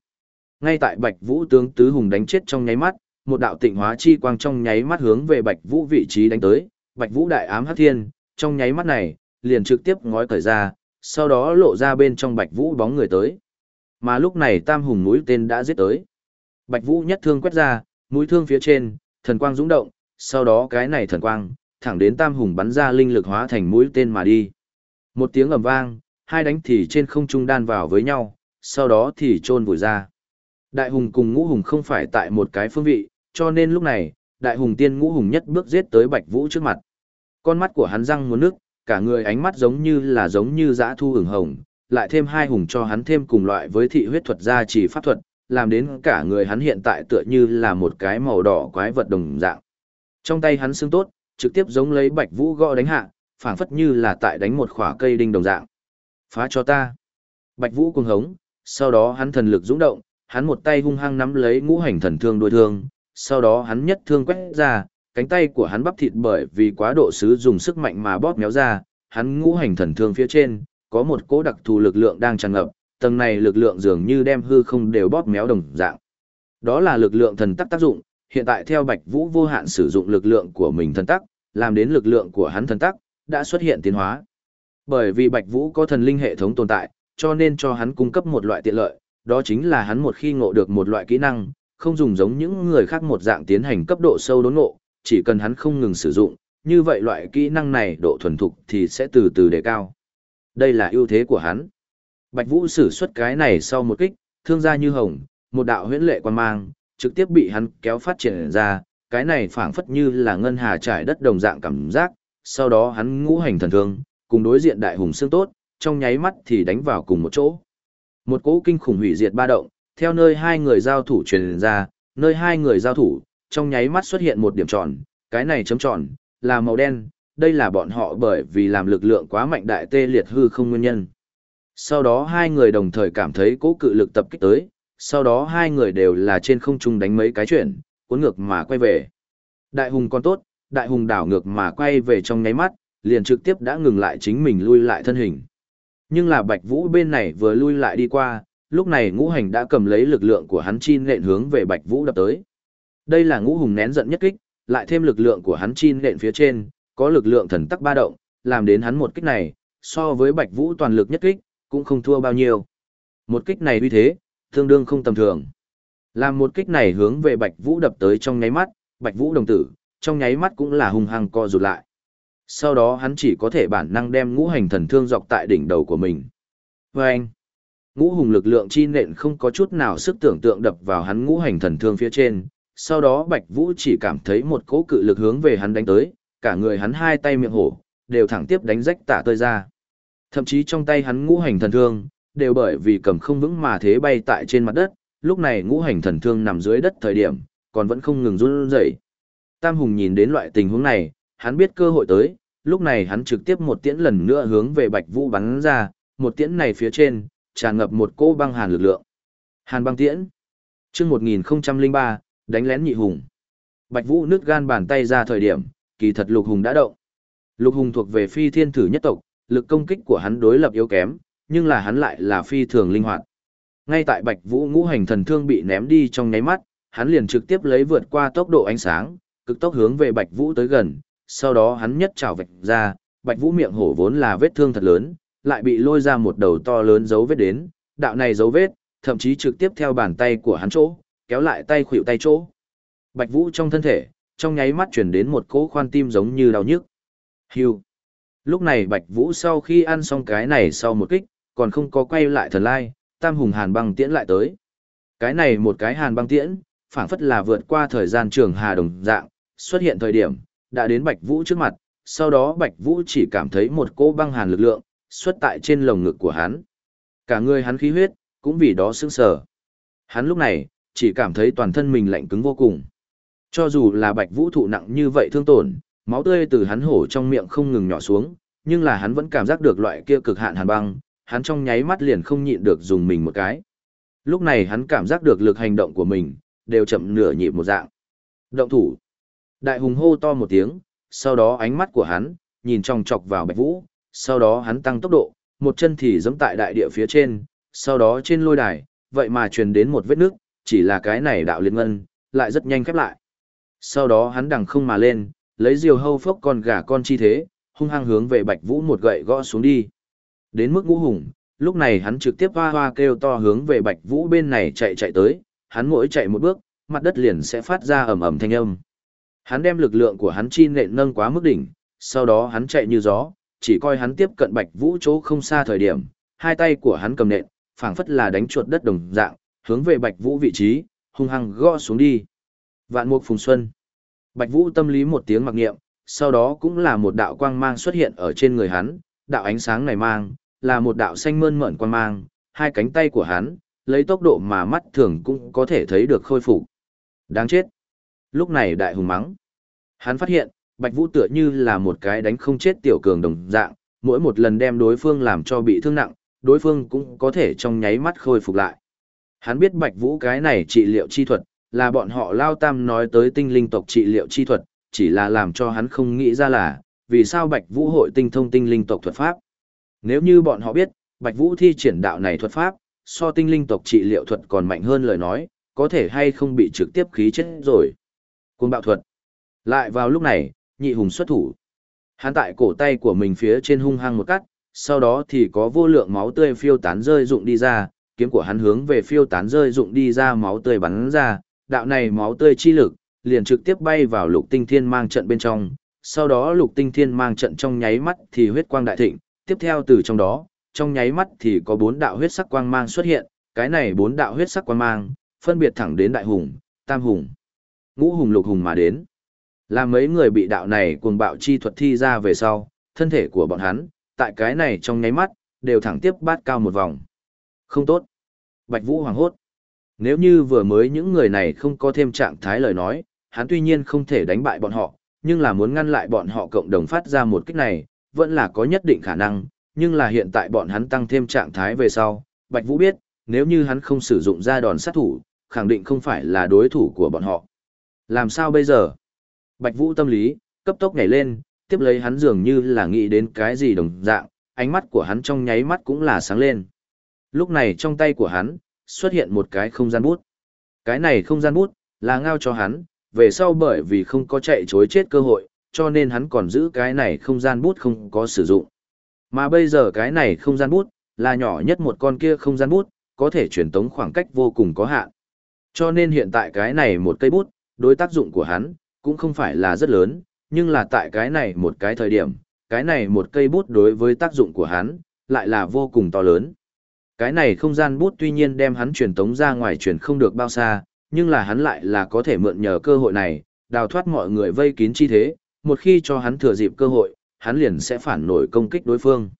Ngay tại Bạch Vũ tướng tứ hùng đánh chết trong nháy mắt, một đạo tịnh hóa chi quang trong nháy mắt hướng về Bạch Vũ vị trí đánh tới, Bạch Vũ đại ám hắc thiên, trong nháy mắt này, liền trực tiếp ngói cởi ra, sau đó lộ ra bên trong Bạch Vũ bóng người tới. Mà lúc này Tam hùng mũi tên đã giết tới. Bạch Vũ nhất thương quét ra, mũi thương phía trên, thần quang dũng động, sau đó cái này thần quang, thẳng đến tam hùng bắn ra linh lực hóa thành mũi tên mà đi. Một tiếng ầm vang, hai đánh thì trên không trung đan vào với nhau, sau đó thì trôn vùi ra. Đại hùng cùng ngũ hùng không phải tại một cái phương vị, cho nên lúc này, đại hùng tiên ngũ hùng nhất bước giết tới bạch vũ trước mặt. Con mắt của hắn răng muốn nước, cả người ánh mắt giống như là giống như dã thu ửng hồng, lại thêm hai hùng cho hắn thêm cùng loại với thị huyết thuật gia trì pháp thuật, làm đến cả người hắn hiện tại tựa như là một cái màu đỏ quái vật đồng dạng. Trong tay hắn xương tốt, trực tiếp giống lấy Bạch Vũ gõ đánh hạ, phảng phất như là tại đánh một khỏa cây đinh đồng dạng. Phá cho ta. Bạch Vũ cuồng hống, sau đó hắn thần lực dũng động, hắn một tay hung hăng nắm lấy ngũ hành thần thương đuôi thương, sau đó hắn nhất thương quét ra, cánh tay của hắn bắp thịt bởi vì quá độ sử dùng sức mạnh mà bóp méo ra, hắn ngũ hành thần thương phía trên, có một cỗ đặc thù lực lượng đang tràn ngập, tầng này lực lượng dường như đem hư không đều bóp méo đồng dạng. Đó là lực lượng thần tắc tác dụng, hiện tại theo Bạch Vũ vô hạn sử dụng lực lượng của mình thần tắc, làm đến lực lượng của hắn thần tắc, đã xuất hiện tiến hóa. Bởi vì Bạch Vũ có thần linh hệ thống tồn tại, cho nên cho hắn cung cấp một loại tiện lợi, đó chính là hắn một khi ngộ được một loại kỹ năng, không dùng giống những người khác một dạng tiến hành cấp độ sâu đốn ngộ, chỉ cần hắn không ngừng sử dụng, như vậy loại kỹ năng này độ thuần thục thì sẽ từ từ đề cao. Đây là ưu thế của hắn. Bạch Vũ sử xuất cái này sau một kích, thương gia như hồng, một đạo huyễn lệ quan mang, trực tiếp bị hắn kéo phát triển ra, cái này phảng phất như là ngân hà trải đất đồng dạng cảm giác, sau đó hắn ngũ hành thần thương, cùng đối diện đại hùng xương tốt, trong nháy mắt thì đánh vào cùng một chỗ. Một cỗ kinh khủng hủy diệt ba động, theo nơi hai người giao thủ truyền ra, nơi hai người giao thủ, trong nháy mắt xuất hiện một điểm tròn, cái này chấm tròn, là màu đen, đây là bọn họ bởi vì làm lực lượng quá mạnh đại tê liệt hư không nguyên nhân. Sau đó hai người đồng thời cảm thấy cỗ cự lực tập kích tới, sau đó hai người đều là trên không trung đánh mấy cái chuyển, cuốn ngược mà quay về. Đại hùng còn tốt, đại hùng đảo ngược mà quay về trong nháy mắt, liền trực tiếp đã ngừng lại chính mình lui lại thân hình. Nhưng là Bạch Vũ bên này vừa lui lại đi qua, lúc này ngũ hành đã cầm lấy lực lượng của hắn chi nện hướng về Bạch Vũ đập tới. Đây là ngũ hùng nén giận nhất kích, lại thêm lực lượng của hắn chi nện phía trên, có lực lượng thần tắc ba động, làm đến hắn một kích này, so với Bạch Vũ toàn lực nhất kích, cũng không thua bao nhiêu. Một kích này uy thế, tương đương không tầm thường. Làm một kích này hướng về Bạch Vũ đập tới trong nháy mắt, Bạch Vũ đồng tử, trong nháy mắt cũng là hung hăng co rụt lại. Sau đó hắn chỉ có thể bản năng đem ngũ hành thần thương dọc tại đỉnh đầu của mình. Và anh, ngũ hùng lực lượng chi nện không có chút nào sức tưởng tượng đập vào hắn ngũ hành thần thương phía trên. Sau đó Bạch Vũ chỉ cảm thấy một cỗ cự lực hướng về hắn đánh tới, cả người hắn hai tay miệng hổ, đều thẳng tiếp đánh rách tả tơi ra. Thậm chí trong tay hắn ngũ hành thần thương, đều bởi vì cầm không vững mà thế bay tại trên mặt đất, lúc này ngũ hành thần thương nằm dưới đất thời điểm, còn vẫn không ngừng run rẩy. Tam Hùng nhìn đến loại tình huống này, hắn biết cơ hội tới, lúc này hắn trực tiếp một tiễn lần nữa hướng về Bạch Vũ bắn ra, một tiễn này phía trên, tràn ngập một cô băng hàn lực lượng. Hàn băng tiễn. Chương 1003, đánh lén nhị hùng. Bạch Vũ nứt gan bàn tay ra thời điểm, kỳ thật Lục Hùng đã động. Lục Hùng thuộc về phi thiên thử nhất tộc, lực công kích của hắn đối lập yếu kém, nhưng là hắn lại là phi thường linh hoạt. Ngay tại Bạch Vũ ngũ hành thần thương bị ném đi trong nháy mắt, hắn liền trực tiếp lấy vượt qua tốc độ ánh sáng, cực tốc hướng về Bạch Vũ tới gần, sau đó hắn nhất trảo vạch ra, Bạch Vũ miệng hổ vốn là vết thương thật lớn, lại bị lôi ra một đầu to lớn dấu vết đến, đạo này dấu vết, thậm chí trực tiếp theo bàn tay của hắn chỗ, kéo lại tay khuỷu tay chỗ. Bạch Vũ trong thân thể, trong nháy mắt chuyển đến một cỗ khoan tim giống như đau nhức. Hưu. Lúc này Bạch Vũ sau khi ăn xong cái này sau một kích, còn không có quay lại thần lai, tam hùng hàn băng tiễn lại tới. Cái này một cái hàn băng tiễn, phảng phất là vượt qua thời gian trường hà đồng dạng, xuất hiện thời điểm, đã đến Bạch Vũ trước mặt, sau đó Bạch Vũ chỉ cảm thấy một cỗ băng hàn lực lượng, xuất tại trên lồng ngực của hắn. Cả người hắn khí huyết, cũng vì đó sững sờ. Hắn lúc này, chỉ cảm thấy toàn thân mình lạnh cứng vô cùng. Cho dù là Bạch Vũ thụ nặng như vậy thương tổn, máu tươi từ hắn hổ trong miệng không ngừng nhỏ xuống, nhưng là hắn vẫn cảm giác được loại kia cực hạn hàn băng, hắn trong nháy mắt liền không nhịn được dùng mình một cái. Lúc này hắn cảm giác được lực hành động của mình, đều chậm nửa nhịp một dạng. Động thủ. Đại hùng hô to một tiếng, sau đó ánh mắt của hắn, nhìn trong chọc vào bạch vũ, sau đó hắn tăng tốc độ, một chân thì giẫm tại đại địa phía trên, sau đó trên lôi đài, vậy mà truyền đến một vết nước, chỉ là cái này đạo liên ngân, lại rất nhanh khép lại. Sau đó hắn đằng không mà lên, lấy diều hâu phốc con gà con chi thế, hung hăng hướng về Bạch Vũ một gậy gõ xuống đi. Đến mức ngũ hùng, lúc này hắn trực tiếp hoa hoa kêu to hướng về Bạch Vũ bên này chạy chạy tới, hắn mỗi chạy một bước, mặt đất liền sẽ phát ra ầm ầm thanh âm. Hắn đem lực lượng của hắn chi nện nâng quá mức đỉnh, sau đó hắn chạy như gió, chỉ coi hắn tiếp cận Bạch Vũ chỗ không xa thời điểm, hai tay của hắn cầm nện, phảng phất là đánh chuột đất đồng dạng, hướng về Bạch Vũ vị trí, hung hăng gõ xuống đi. Vạn Mục Phùng Xuân. Bạch Vũ tâm lý một tiếng mặc niệm, sau đó cũng là một đạo quang mang xuất hiện ở trên người hắn, đạo ánh sáng này mang, là một đạo xanh mơn mởn quang mang, hai cánh tay của hắn, lấy tốc độ mà mắt thường cũng có thể thấy được khôi phục. Đáng chết. Lúc này đại hùng mắng. Hắn phát hiện, Bạch Vũ tựa như là một cái đánh không chết tiểu cường đồng dạng, mỗi một lần đem đối phương làm cho bị thương nặng, đối phương cũng có thể trong nháy mắt khôi phục lại. Hắn biết Bạch Vũ cái này trị liệu chi thuật, là bọn họ lao tam nói tới tinh linh tộc trị liệu chi thuật, chỉ là làm cho hắn không nghĩ ra là, vì sao Bạch Vũ hội tinh thông tinh linh tộc thuật pháp. Nếu như bọn họ biết, Bạch Vũ thi triển đạo này thuật pháp, so tinh linh tộc trị liệu thuật còn mạnh hơn lời nói, có thể hay không bị trực tiếp khí chết rồi. Cuồng bạo thuật. Lại vào lúc này, nhị hùng xuất thủ. Hắn tại cổ tay của mình phía trên hung hăng một cắt, sau đó thì có vô lượng máu tươi phiêu tán rơi rụng đi ra, kiếm của hắn hướng về phiêu tán rơi rụng đi ra máu tươi bắn ra, đạo này máu tươi chi lực, liền trực tiếp bay vào lục tinh thiên mang trận bên trong, sau đó lục tinh thiên mang trận trong nháy mắt thì huyết quang đại thịnh, tiếp theo từ trong đó, trong nháy mắt thì có bốn đạo huyết sắc quang mang xuất hiện, cái này bốn đạo huyết sắc quang mang, phân biệt thẳng đến đại hùng, tam hùng, ngũ hùng lục hùng mà đến. Là mấy người bị đạo này cuồng bạo chi thuật thi ra về sau, thân thể của bọn hắn, tại cái này trong nháy mắt, đều thẳng tiếp bát cao một vòng. Không tốt. Bạch Vũ hoàng hốt. Nếu như vừa mới những người này không có thêm trạng thái lời nói, hắn tuy nhiên không thể đánh bại bọn họ, nhưng là muốn ngăn lại bọn họ cộng đồng phát ra một kích này, vẫn là có nhất định khả năng, nhưng là hiện tại bọn hắn tăng thêm trạng thái về sau, Bạch Vũ biết, nếu như hắn không sử dụng ra đòn sát thủ, khẳng định không phải là đối thủ của bọn họ. Làm sao bây giờ? Bạch Vũ tâm lý, cấp tốc nhảy lên, tiếp lấy hắn dường như là nghĩ đến cái gì đồng dạng, ánh mắt của hắn trong nháy mắt cũng là sáng lên. Lúc này trong tay của hắn, xuất hiện một cái không gian bút. Cái này không gian bút, là ngao cho hắn, về sau bởi vì không có chạy chối chết cơ hội, cho nên hắn còn giữ cái này không gian bút không có sử dụng. Mà bây giờ cái này không gian bút, là nhỏ nhất một con kia không gian bút, có thể truyền tống khoảng cách vô cùng có hạn. Cho nên hiện tại cái này một cây bút, đối tác dụng của hắn, cũng không phải là rất lớn, nhưng là tại cái này một cái thời điểm, cái này một cây bút đối với tác dụng của hắn, lại là vô cùng to lớn. Cái này không gian bút tuy nhiên đem hắn truyền tống ra ngoài truyền không được bao xa, nhưng là hắn lại là có thể mượn nhờ cơ hội này, đào thoát mọi người vây kín chi thế, một khi cho hắn thừa dịp cơ hội, hắn liền sẽ phản nổi công kích đối phương.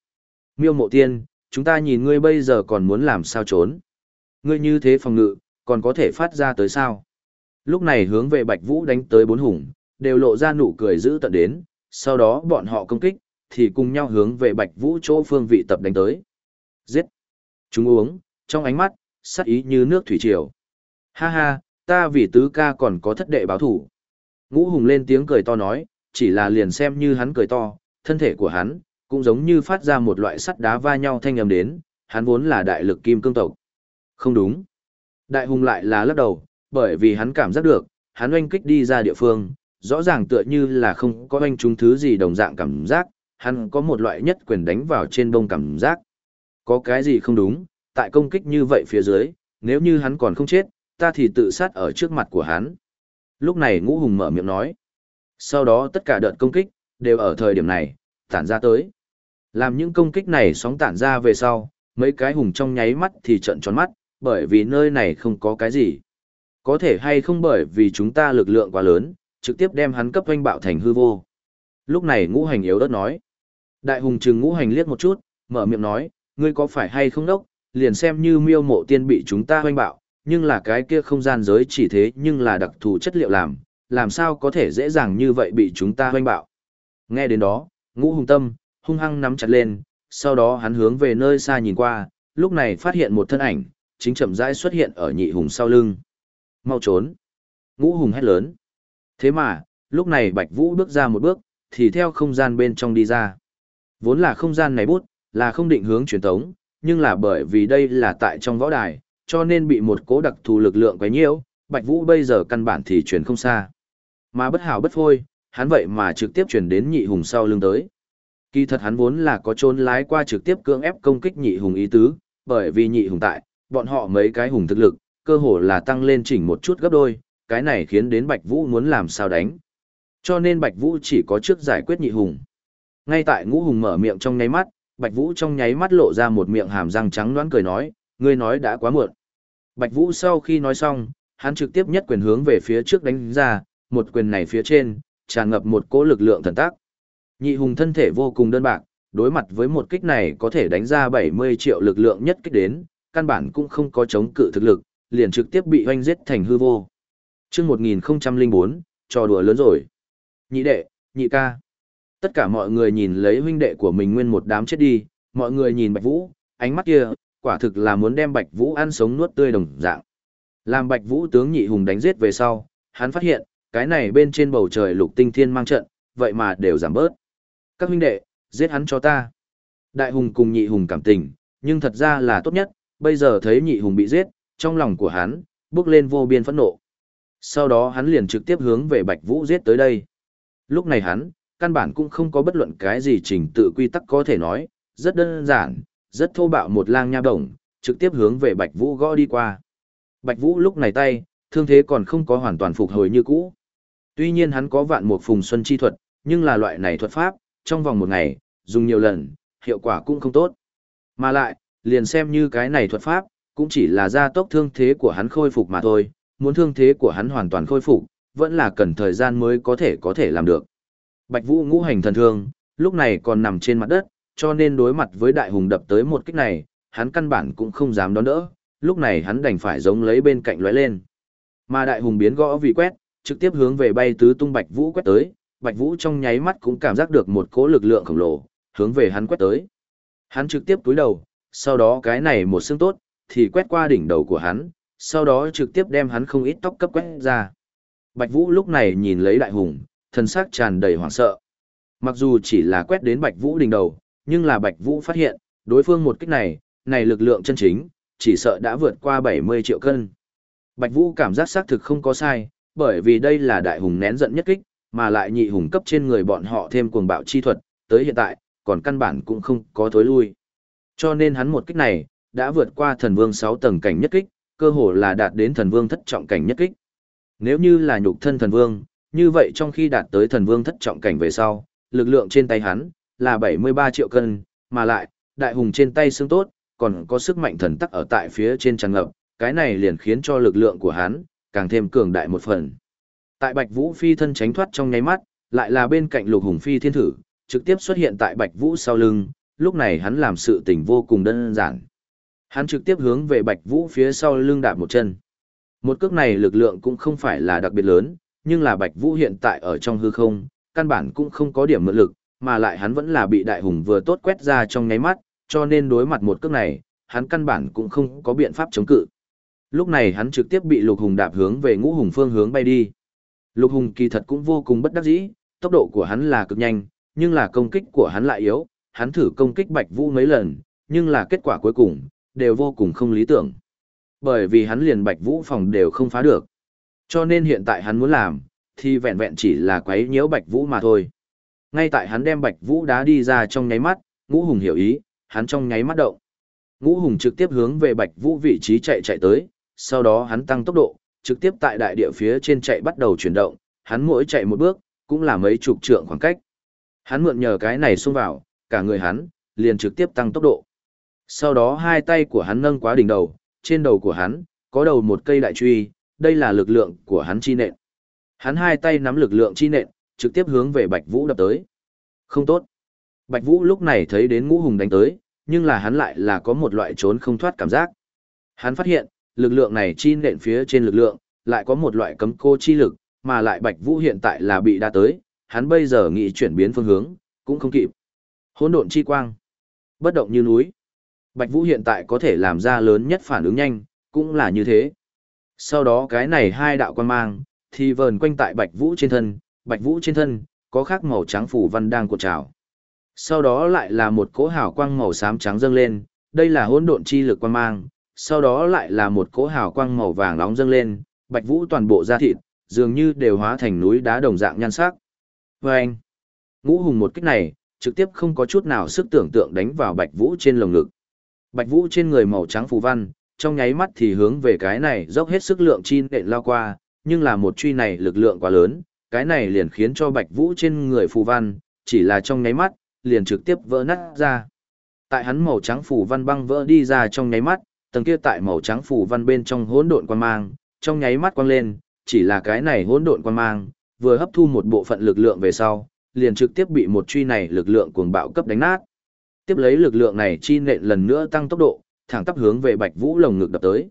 Miêu mộ tiên, chúng ta nhìn ngươi bây giờ còn muốn làm sao trốn. Ngươi như thế phòng ngự, còn có thể phát ra tới sao. Lúc này hướng về Bạch Vũ đánh tới bốn hùng, đều lộ ra nụ cười giữ tận đến, sau đó bọn họ công kích, thì cùng nhau hướng về Bạch Vũ chỗ phương vị tập đánh tới. Giết! Chúng uống, trong ánh mắt, sắc ý như nước thủy triều. Ha ha, ta vì tứ ca còn có thất đệ báo thủ. Ngũ hùng lên tiếng cười to nói, chỉ là liền xem như hắn cười to, thân thể của hắn, cũng giống như phát ra một loại sắt đá va nhau thanh âm đến, hắn vốn là đại lực kim cương tộc. Không đúng. Đại hùng lại là lắc đầu, bởi vì hắn cảm giác được, hắn oanh kích đi ra địa phương, rõ ràng tựa như là không có oanh chúng thứ gì đồng dạng cảm giác, hắn có một loại nhất quyền đánh vào trên bông cảm giác. Có cái gì không đúng, tại công kích như vậy phía dưới, nếu như hắn còn không chết, ta thì tự sát ở trước mặt của hắn. Lúc này ngũ hùng mở miệng nói. Sau đó tất cả đợt công kích, đều ở thời điểm này, tản ra tới. Làm những công kích này sóng tản ra về sau, mấy cái hùng trong nháy mắt thì trận tròn mắt, bởi vì nơi này không có cái gì. Có thể hay không bởi vì chúng ta lực lượng quá lớn, trực tiếp đem hắn cấp doanh bạo thành hư vô. Lúc này ngũ hành yếu đất nói. Đại hùng trừng ngũ hành liếc một chút, mở miệng nói, ngươi có phải hay không đốc, liền xem như miêu mộ tiên bị chúng ta hoanh bạo, nhưng là cái kia không gian giới chỉ thế nhưng là đặc thù chất liệu làm, làm sao có thể dễ dàng như vậy bị chúng ta hoanh bạo. Nghe đến đó, ngũ hùng tâm, hung hăng nắm chặt lên, sau đó hắn hướng về nơi xa nhìn qua, lúc này phát hiện một thân ảnh, chính chậm rãi xuất hiện ở nhị hùng sau lưng. Mau trốn! Ngũ hùng hét lớn. Thế mà, lúc này Bạch Vũ bước ra một bước, thì theo không gian bên trong đi ra. Vốn là không gian này bút, là không định hướng truyền tống, nhưng là bởi vì đây là tại trong võ đài, cho nên bị một cố đặc thù lực lượng quấy nhiễu, Bạch Vũ bây giờ căn bản thì truyền không xa. Mà bất hảo bất phôi, hắn vậy mà trực tiếp truyền đến nhị hùng sau lưng tới. Kỳ thật hắn vốn là có trốn lái qua trực tiếp cưỡng ép công kích nhị hùng ý tứ, bởi vì nhị hùng tại, bọn họ mấy cái hùng thực lực, cơ hồ là tăng lên chỉnh một chút gấp đôi, cái này khiến đến Bạch Vũ muốn làm sao đánh. Cho nên Bạch Vũ chỉ có trước giải quyết nhị hùng. Ngay tại ngũ hùng mở miệng trong nháy mắt, Bạch Vũ trong nháy mắt lộ ra một miệng hàm răng trắng đoán cười nói, ngươi nói đã quá muộn. Bạch Vũ sau khi nói xong, hắn trực tiếp nhất quyền hướng về phía trước đánh ra, một quyền này phía trên, tràn ngập một cỗ lực lượng thần tác. Nhị hùng thân thể vô cùng đơn bạc, đối mặt với một kích này có thể đánh ra 70 triệu lực lượng nhất kích đến, căn bản cũng không có chống cự thực lực, liền trực tiếp bị hoanh giết thành hư vô. Trước 1004, trò đùa lớn rồi. Nhị đệ, nhị ca. Tất cả mọi người nhìn lấy huynh đệ của mình nguyên một đám chết đi, mọi người nhìn Bạch Vũ, ánh mắt kia, quả thực là muốn đem Bạch Vũ ăn sống nuốt tươi đồng dạng. Làm Bạch Vũ tướng nhị hùng đánh giết về sau, hắn phát hiện, cái này bên trên bầu trời lục tinh thiên mang trận, vậy mà đều giảm bớt. Các huynh đệ, giết hắn cho ta. Đại hùng cùng nhị hùng cảm tình, nhưng thật ra là tốt nhất, bây giờ thấy nhị hùng bị giết, trong lòng của hắn, bước lên vô biên phẫn nộ. Sau đó hắn liền trực tiếp hướng về Bạch Vũ giết tới đây. Lúc này hắn, căn bản cũng không có bất luận cái gì trình tự quy tắc có thể nói, rất đơn giản, rất thô bạo một lang nha đồng, trực tiếp hướng về Bạch Vũ gõ đi qua. Bạch Vũ lúc này tay, thương thế còn không có hoàn toàn phục hồi như cũ. Tuy nhiên hắn có vạn một phùng xuân chi thuật, nhưng là loại này thuật pháp, trong vòng một ngày, dùng nhiều lần, hiệu quả cũng không tốt. Mà lại, liền xem như cái này thuật pháp, cũng chỉ là gia tốc thương thế của hắn khôi phục mà thôi, muốn thương thế của hắn hoàn toàn khôi phục, vẫn là cần thời gian mới có thể có thể làm được. Bạch Vũ ngũ hành thần thương, lúc này còn nằm trên mặt đất, cho nên đối mặt với đại hùng đập tới một kích này, hắn căn bản cũng không dám đón đỡ, lúc này hắn đành phải giống lấy bên cạnh lóe lên. Mà đại hùng biến gõ vì quét, trực tiếp hướng về bay tứ tung Bạch Vũ quét tới, Bạch Vũ trong nháy mắt cũng cảm giác được một cỗ lực lượng khổng lồ, hướng về hắn quét tới. Hắn trực tiếp túi đầu, sau đó cái này một xương tốt, thì quét qua đỉnh đầu của hắn, sau đó trực tiếp đem hắn không ít tóc cấp quét ra. Bạch Vũ lúc này nhìn lấy đại hùng, thần sắc tràn đầy hoảng sợ. Mặc dù chỉ là quét đến Bạch Vũ đỉnh đầu, nhưng là Bạch Vũ phát hiện, đối phương một kích này, này lực lượng chân chính, chỉ sợ đã vượt qua 70 triệu cân. Bạch Vũ cảm giác xác thực không có sai, bởi vì đây là đại hùng nén giận nhất kích, mà lại nhị hùng cấp trên người bọn họ thêm cuồng bạo chi thuật, tới hiện tại, còn căn bản cũng không có thối lui. Cho nên hắn một kích này, đã vượt qua thần vương 6 tầng cảnh nhất kích, cơ hồ là đạt đến thần vương thất trọng cảnh nhất kích. Nếu như là nhục thân thần vương, như vậy trong khi đạt tới thần vương thất trọng cảnh về sau, lực lượng trên tay hắn là 73 triệu cân, mà lại, đại hùng trên tay xương tốt, còn có sức mạnh thần tắc ở tại phía trên tràn ngập, cái này liền khiến cho lực lượng của hắn càng thêm cường đại một phần. Tại Bạch Vũ phi thân tránh thoát trong nháy mắt, lại là bên cạnh Lục Hùng phi thiên thử, trực tiếp xuất hiện tại Bạch Vũ sau lưng, lúc này hắn làm sự tình vô cùng đơn giản. Hắn trực tiếp hướng về Bạch Vũ phía sau lưng đạp một chân. Một cước này lực lượng cũng không phải là đặc biệt lớn, nhưng là Bạch Vũ hiện tại ở trong hư không, căn bản cũng không có điểm mượn lực, mà lại hắn vẫn là bị đại hùng vừa tốt quét ra trong nháy mắt, cho nên đối mặt một cước này, hắn căn bản cũng không có biện pháp chống cự. Lúc này hắn trực tiếp bị Lục Hùng đạp hướng về Ngũ Hùng phương hướng bay đi. Lục Hùng kỳ thật cũng vô cùng bất đắc dĩ, tốc độ của hắn là cực nhanh, nhưng là công kích của hắn lại yếu, hắn thử công kích Bạch Vũ mấy lần, nhưng là kết quả cuối cùng, đều vô cùng không lý tưởng. Bởi vì hắn liền Bạch Vũ phòng đều không phá được. Cho nên hiện tại hắn muốn làm, thì vẹn vẹn chỉ là quấy nhiễu Bạch Vũ mà thôi. Ngay tại hắn đem Bạch Vũ đá đi ra trong nháy mắt, Ngũ Hùng hiểu ý, hắn trong nháy mắt động. Ngũ Hùng trực tiếp hướng về Bạch Vũ vị trí chạy chạy tới, sau đó hắn tăng tốc độ, trực tiếp tại đại địa phía trên chạy bắt đầu chuyển động, hắn mỗi chạy một bước, cũng là mấy chục trượng khoảng cách. Hắn mượn nhờ cái này xông vào, cả người hắn, liền trực tiếp tăng tốc độ. Sau đó hai tay của hắn nâng quá đỉnh đầu, trên đầu của hắn, có đầu một cây đại truy, đây là lực lượng của hắn chi nện. Hắn hai tay nắm lực lượng chi nện, trực tiếp hướng về Bạch Vũ đập tới. Không tốt. Bạch Vũ lúc này thấy đến ngũ hùng đánh tới, nhưng là hắn lại là có một loại trốn không thoát cảm giác. Hắn phát hiện, lực lượng này chi nện phía trên lực lượng, lại có một loại cấm cô chi lực, mà lại Bạch Vũ hiện tại là bị đa tới, hắn bây giờ nghĩ chuyển biến phương hướng, cũng không kịp. Hỗn độn chi quang, bất động như núi. Bạch Vũ hiện tại có thể làm ra lớn nhất phản ứng nhanh, cũng là như thế. Sau đó cái này hai đạo quan mang, thì vờn quanh tại Bạch Vũ trên thân, Bạch Vũ trên thân, có khắc màu trắng phủ văn đang cuộn trào. Sau đó lại là một cỗ hào quang màu xám trắng dâng lên, đây là hỗn độn chi lực quan mang, sau đó lại là một cỗ hào quang màu vàng nóng dâng lên, Bạch Vũ toàn bộ da thịt, dường như đều hóa thành núi đá đồng dạng nhan sắc. Và anh, ngũ hùng một kích này, trực tiếp không có chút nào sức tưởng tượng đánh vào Bạch Vũ trên lồng ngực. Bạch Vũ trên người màu trắng phù văn, trong nháy mắt thì hướng về cái này dốc hết sức lượng chi nện lao qua, nhưng là một truy này lực lượng quá lớn, cái này liền khiến cho Bạch Vũ trên người phù văn, chỉ là trong nháy mắt, liền trực tiếp vỡ nát ra. Tại hắn màu trắng phù văn băng vỡ đi ra trong nháy mắt, tầng kia tại màu trắng phù văn bên trong hỗn độn quan mang, trong nháy mắt quang lên, chỉ là cái này hỗn độn quan mang, vừa hấp thu một bộ phận lực lượng về sau, liền trực tiếp bị một truy này lực lượng cuồng bạo cấp đánh nát. Tiếp lấy lực lượng này chi nện lần nữa tăng tốc độ, thẳng tắp hướng về Bạch Vũ lồng ngực đập tới.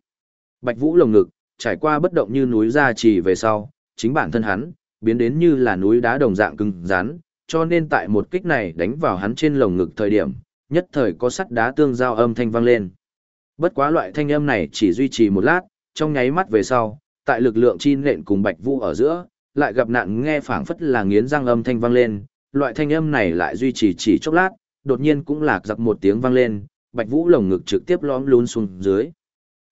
Bạch Vũ lồng ngực, trải qua bất động như núi ra trì về sau, chính bản thân hắn, biến đến như là núi đá đồng dạng cứng rắn, cho nên tại một kích này đánh vào hắn trên lồng ngực thời điểm, nhất thời có sắt đá tương giao âm thanh vang lên. Bất quá loại thanh âm này chỉ duy trì một lát, trong nháy mắt về sau, tại lực lượng chi nện cùng Bạch Vũ ở giữa, lại gặp nạn nghe phảng phất là nghiến răng âm thanh vang lên, loại thanh âm này lại duy trì chỉ chốc lát, đột nhiên cũng lạc giặc một tiếng vang lên, Bạch Vũ lồng ngực trực tiếp lõm lún xuống dưới.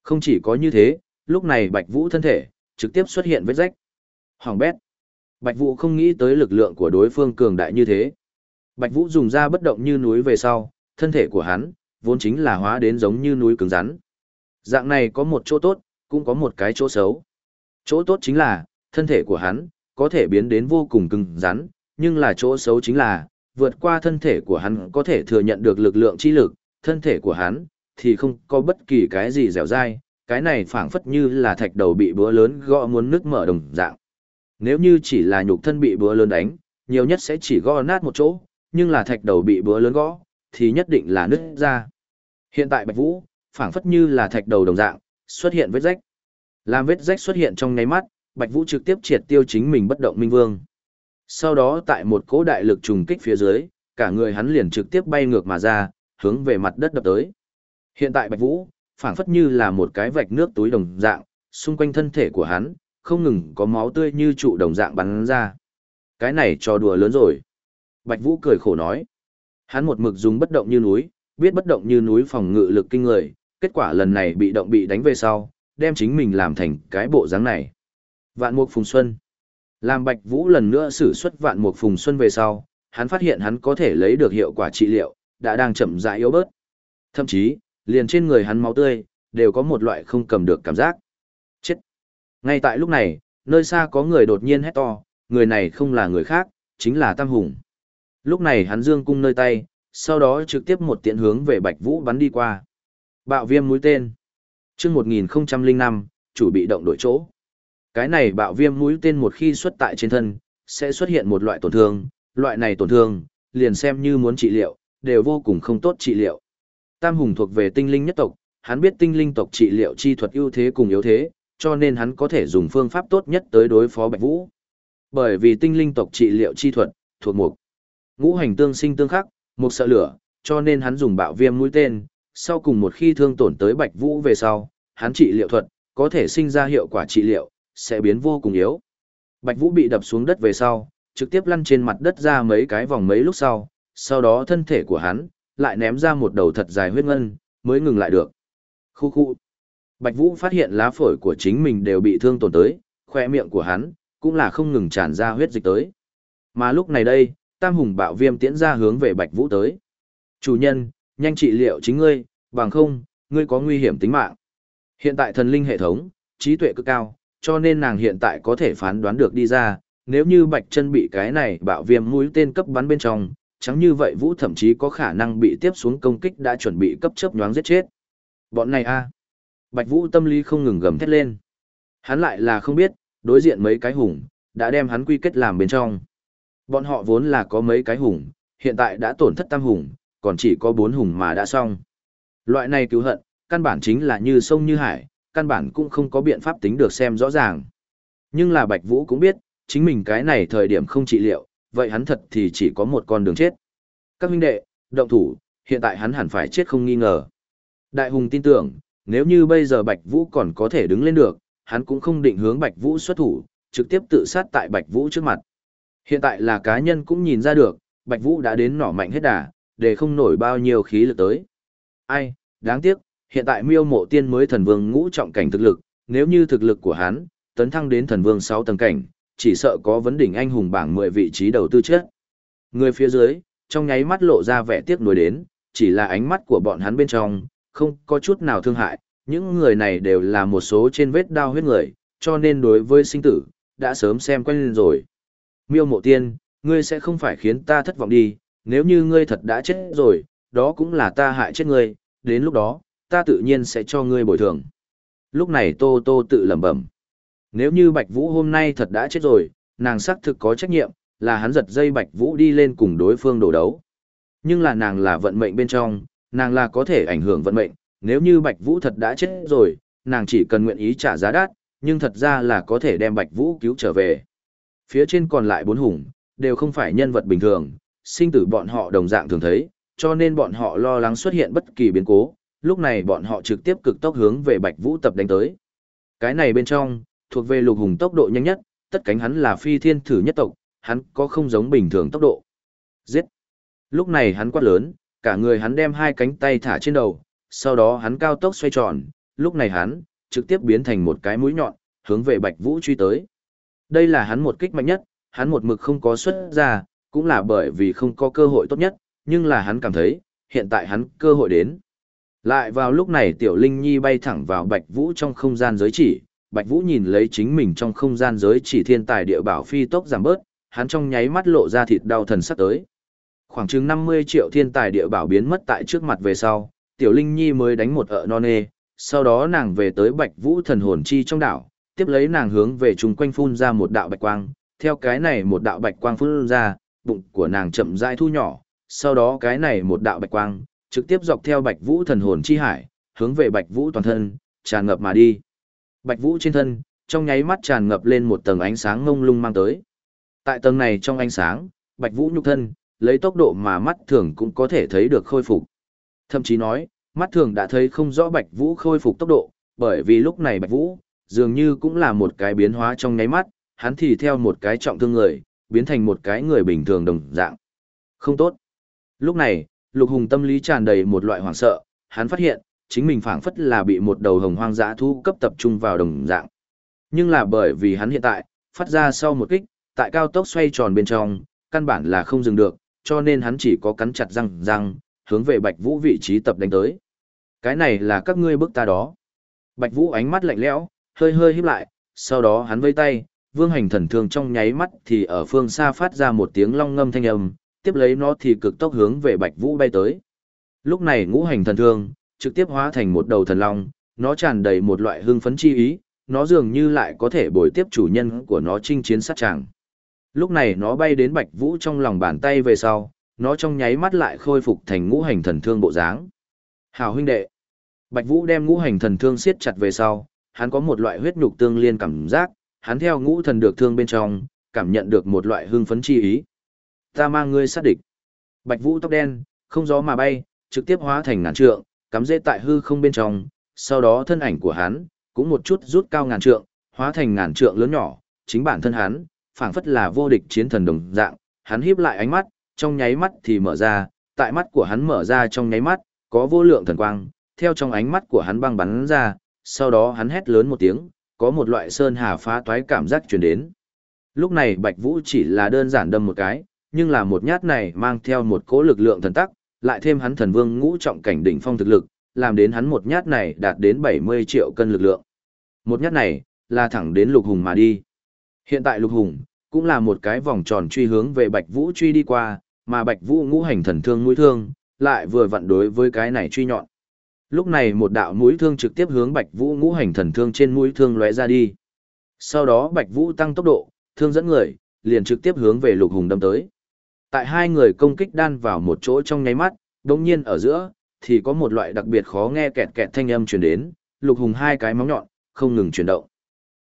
Không chỉ có như thế, lúc này Bạch Vũ thân thể trực tiếp xuất hiện vết rách. Hoàng bét. Bạch Vũ không nghĩ tới lực lượng của đối phương cường đại như thế. Bạch Vũ dùng ra bất động như núi về sau, thân thể của hắn vốn chính là hóa đến giống như núi cứng rắn. Dạng này có một chỗ tốt, cũng có một cái chỗ xấu. Chỗ tốt chính là, thân thể của hắn có thể biến đến vô cùng cứng rắn, nhưng là chỗ xấu chính là, vượt qua thân thể của hắn có thể thừa nhận được lực lượng chi lực, thân thể của hắn thì không có bất kỳ cái gì dẻo dai, cái này phảng phất như là thạch đầu bị búa lớn gõ muốn nứt mở đồng dạng. Nếu như chỉ là nhục thân bị búa lớn đánh, nhiều nhất sẽ chỉ gõ nát một chỗ, nhưng là thạch đầu bị búa lớn gõ, thì nhất định là nứt ra. Hiện tại Bạch Vũ, phảng phất như là thạch đầu đồng dạng, xuất hiện vết rách. Làm vết rách xuất hiện trong nháy mắt, Bạch Vũ trực tiếp triệt tiêu chính mình bất động minh vương. Sau đó tại một cỗ đại lực trùng kích phía dưới, cả người hắn liền trực tiếp bay ngược mà ra, hướng về mặt đất đập tới. Hiện tại Bạch Vũ, phảng phất như là một cái vạch nước túi đồng dạng, xung quanh thân thể của hắn, không ngừng có máu tươi như trụ đồng dạng bắn ra. Cái này cho đùa lớn rồi. Bạch Vũ cười khổ nói. Hắn một mực dùng bất động như núi, biết bất động như núi phòng ngự lực kinh người, kết quả lần này bị động bị đánh về sau, đem chính mình làm thành cái bộ dáng này. Vạn Mục Phùng Xuân. Làm Bạch Vũ lần nữa sử xuất Vạn Mục Phùng Xuân về sau, hắn phát hiện hắn có thể lấy được hiệu quả trị liệu, đã đang chậm rãi yếu bớt. Thậm chí, liền trên người hắn máu tươi, đều có một loại không cầm được cảm giác. Chết! Ngay tại lúc này, nơi xa có người đột nhiên hét to, người này không là người khác, chính là Tam Hùng. Lúc này hắn dương cung nơi tay, sau đó trực tiếp một tiện hướng về Bạch Vũ bắn đi qua. Bạo viêm mũi tên. Trước 1005, chủ bị động đổi chỗ. Cái này bạo viêm mũi tên một khi xuất tại trên thân, sẽ xuất hiện một loại tổn thương, loại này tổn thương, liền xem như muốn trị liệu, đều vô cùng không tốt trị liệu. Tam Hùng thuộc về tinh linh nhất tộc, hắn biết tinh linh tộc trị liệu chi thuật ưu thế cùng yếu thế, cho nên hắn có thể dùng phương pháp tốt nhất tới đối phó Bạch Vũ. Bởi vì tinh linh tộc trị liệu chi thuật, thuộc mục. Ngũ hành tương sinh tương khắc, mục sợ lửa, cho nên hắn dùng bạo viêm mũi tên, sau cùng một khi thương tổn tới Bạch Vũ về sau, hắn trị liệu thuật, có thể sinh ra hiệu quả trị liệu, sẽ biến vô cùng yếu. Bạch Vũ bị đập xuống đất về sau, trực tiếp lăn trên mặt đất ra mấy cái vòng mấy lúc sau, sau đó thân thể của hắn, lại ném ra một đầu thật dài huyết ngân, mới ngừng lại được. Khu khu. Bạch Vũ phát hiện lá phổi của chính mình đều bị thương tổn tới, khoe miệng của hắn, cũng là không ngừng tràn ra huyết dịch tới. Mà lúc này đây, Tam Hùng bạo viêm tiễn ra hướng về Bạch Vũ tới. Chủ nhân, nhanh trị liệu chính ngươi, bằng không, ngươi có nguy hiểm tính mạng. Hiện tại thần linh hệ thống, trí tuệ cực cao, cho nên nàng hiện tại có thể phán đoán được đi ra, nếu như Bạch chân bị cái này bạo viêm mũi tên cấp bắn bên trong, chẳng như vậy Vũ thậm chí có khả năng bị tiếp xuống công kích đã chuẩn bị cấp chớp nhoáng giết chết. Bọn này a Bạch Vũ tâm lý không ngừng gầm thét lên. Hắn lại là không biết, đối diện mấy cái hùng, đã đem hắn quy kết làm bên trong. Bọn họ vốn là có mấy cái hùng, hiện tại đã tổn thất tam hùng, còn chỉ có bốn hùng mà đã xong. Loại này cứu hận, căn bản chính là như sông như hải, căn bản cũng không có biện pháp tính được xem rõ ràng. Nhưng là Bạch Vũ cũng biết, chính mình cái này thời điểm không trị liệu, vậy hắn thật thì chỉ có một con đường chết. Các huynh đệ, động thủ, hiện tại hắn hẳn phải chết không nghi ngờ. Đại hùng tin tưởng, nếu như bây giờ Bạch Vũ còn có thể đứng lên được, hắn cũng không định hướng Bạch Vũ xuất thủ, trực tiếp tự sát tại Bạch Vũ trước mặt. Hiện tại là cá nhân cũng nhìn ra được, Bạch Vũ đã đến nỏ mạnh hết đà, để không nổi bao nhiêu khí lực tới. Ai, đáng tiếc, hiện tại miêu mộ tiên mới thần vương ngũ trọng cảnh thực lực, nếu như thực lực của hắn, tấn thăng đến thần vương 6 tầng cảnh, chỉ sợ có vấn đỉnh anh hùng bảng 10 vị trí đầu tư chết. Người phía dưới, trong nháy mắt lộ ra vẻ tiếc nuối đến, chỉ là ánh mắt của bọn hắn bên trong, không có chút nào thương hại, những người này đều là một số trên vết đao huyết người, cho nên đối với sinh tử, đã sớm xem quen lên rồi. Miêu mộ tiên, ngươi sẽ không phải khiến ta thất vọng đi, nếu như ngươi thật đã chết rồi, đó cũng là ta hại chết ngươi, đến lúc đó, ta tự nhiên sẽ cho ngươi bồi thường. Lúc này Tô Tô tự lẩm bẩm. Nếu như Bạch Vũ hôm nay thật đã chết rồi, nàng xác thực có trách nhiệm, là hắn giật dây Bạch Vũ đi lên cùng đối phương đổ đấu. Nhưng là nàng là vận mệnh bên trong, nàng là có thể ảnh hưởng vận mệnh, nếu như Bạch Vũ thật đã chết rồi, nàng chỉ cần nguyện ý trả giá đắt, nhưng thật ra là có thể đem Bạch Vũ cứu trở về. Phía trên còn lại bốn hùng, đều không phải nhân vật bình thường, sinh tử bọn họ đồng dạng thường thấy, cho nên bọn họ lo lắng xuất hiện bất kỳ biến cố, lúc này bọn họ trực tiếp cực tốc hướng về Bạch Vũ tập đánh tới. Cái này bên trong, thuộc về lục hùng tốc độ nhanh nhất, tất cánh hắn là phi thiên thử nhất tộc, hắn có không giống bình thường tốc độ. Giết! Lúc này hắn quát lớn, cả người hắn đem hai cánh tay thả trên đầu, sau đó hắn cao tốc xoay tròn, lúc này hắn, trực tiếp biến thành một cái mũi nhọn, hướng về Bạch Vũ truy tới. Đây là hắn một kích mạnh nhất, hắn một mực không có xuất ra, cũng là bởi vì không có cơ hội tốt nhất, nhưng là hắn cảm thấy, hiện tại hắn cơ hội đến. Lại vào lúc này Tiểu Linh Nhi bay thẳng vào Bạch Vũ trong không gian giới chỉ, Bạch Vũ nhìn lấy chính mình trong không gian giới chỉ thiên tài địa bảo phi tốc giảm bớt, hắn trong nháy mắt lộ ra thịt đau thần sắc tới. Khoảng chừng 50 triệu thiên tài địa bảo biến mất tại trước mặt về sau, Tiểu Linh Nhi mới đánh một ợ non nê, sau đó nàng về tới Bạch Vũ thần hồn chi trong đảo, tiếp lấy nàng hướng về chung quanh phun ra một đạo bạch quang, theo cái này một đạo bạch quang phun ra, bụng của nàng chậm rãi thu nhỏ, sau đó cái này một đạo bạch quang, trực tiếp dọc theo Bạch Vũ thần hồn chi hải, hướng về Bạch Vũ toàn thân, tràn ngập mà đi. Bạch Vũ trên thân, trong nháy mắt tràn ngập lên một tầng ánh sáng ngông lung mang tới. Tại tầng này trong ánh sáng, Bạch Vũ nhục thân, lấy tốc độ mà mắt thường cũng có thể thấy được khôi phục. Thậm chí nói, mắt thường đã thấy không rõ Bạch Vũ khôi phục tốc độ, bởi vì lúc này Bạch Vũ, dường như cũng là một cái biến hóa trong nháy mắt, hắn thì theo một cái trọng thương người, biến thành một cái người bình thường đồng dạng. Không tốt. Lúc này, Lục Hùng tâm lý tràn đầy một loại hoảng sợ, hắn phát hiện, chính mình phảng phất là bị một đầu hồng hoang dã thu cấp tập trung vào đồng dạng. Nhưng là bởi vì hắn hiện tại, phát ra sau một kích, tại cao tốc xoay tròn bên trong, căn bản là không dừng được, cho nên hắn chỉ có cắn chặt răng răng, hướng về Bạch Vũ vị trí tập đánh tới. Cái này là các ngươi bức ta đó. Bạch Vũ ánh mắt lạnh lẽo, hơi hơi híp lại, sau đó hắn vây tay, vương hành thần thương trong nháy mắt thì ở phương xa phát ra một tiếng long ngâm thanh âm, tiếp lấy nó thì cực tốc hướng về Bạch Vũ bay tới. Lúc này ngũ hành thần thương, trực tiếp hóa thành một đầu thần long, nó tràn đầy một loại hưng phấn chi ý, nó dường như lại có thể bồi tiếp chủ nhân của nó chinh chiến sát tràng. Lúc này nó bay đến Bạch Vũ trong lòng bàn tay về sau, nó trong nháy mắt lại khôi phục thành ngũ hành thần thương bộ dáng. Hảo huynh đệ. Bạch Vũ đem ngũ hành thần thương siết chặt về sau, hắn có một loại huyết nhục tương liên cảm giác, hắn theo ngũ thần được thương bên trong, cảm nhận được một loại hưng phấn chi ý. Ta mang ngươi sát địch. Bạch Vũ tóc đen, không gió mà bay, trực tiếp hóa thành ngàn trượng, cắm rễ tại hư không bên trong, sau đó thân ảnh của hắn cũng một chút rút cao ngàn trượng, hóa thành ngàn trượng lớn nhỏ, chính bản thân hắn, phảng phất là vô địch chiến thần đồng dạng, hắn híp lại ánh mắt, trong nháy mắt thì mở ra, tại mắt của hắn mở ra trong nháy mắt, có vô lượng thần quang, theo trong ánh mắt của hắn băng bắn ra, sau đó hắn hét lớn một tiếng, có một loại sơn hà phá toái cảm giác truyền đến. Lúc này Bạch Vũ chỉ là đơn giản đâm một cái, nhưng là một nhát này mang theo một cỗ lực lượng thần tắc, lại thêm hắn thần vương ngũ trọng cảnh đỉnh phong thực lực, làm đến hắn một nhát này đạt đến 70 triệu cân lực lượng. Một nhát này, là thẳng đến lục hùng mà đi. Hiện tại lục hùng, cũng là một cái vòng tròn truy hướng về Bạch Vũ truy đi qua, mà Bạch Vũ ngũ hành thần thương mũi thương, lại vừa vặn đối với cái này truy nhọn. Lúc này một đạo mũi thương trực tiếp hướng Bạch Vũ ngũ hành thần thương trên mũi thương lóe ra đi. Sau đó Bạch Vũ tăng tốc độ, thương dẫn người, liền trực tiếp hướng về Lục Hùng đâm tới. Tại hai người công kích đan vào một chỗ trong nháy mắt, đồng nhiên ở giữa, thì có một loại đặc biệt khó nghe kẹt kẹt thanh âm truyền đến, Lục Hùng hai cái móng nhọn, không ngừng chuyển động.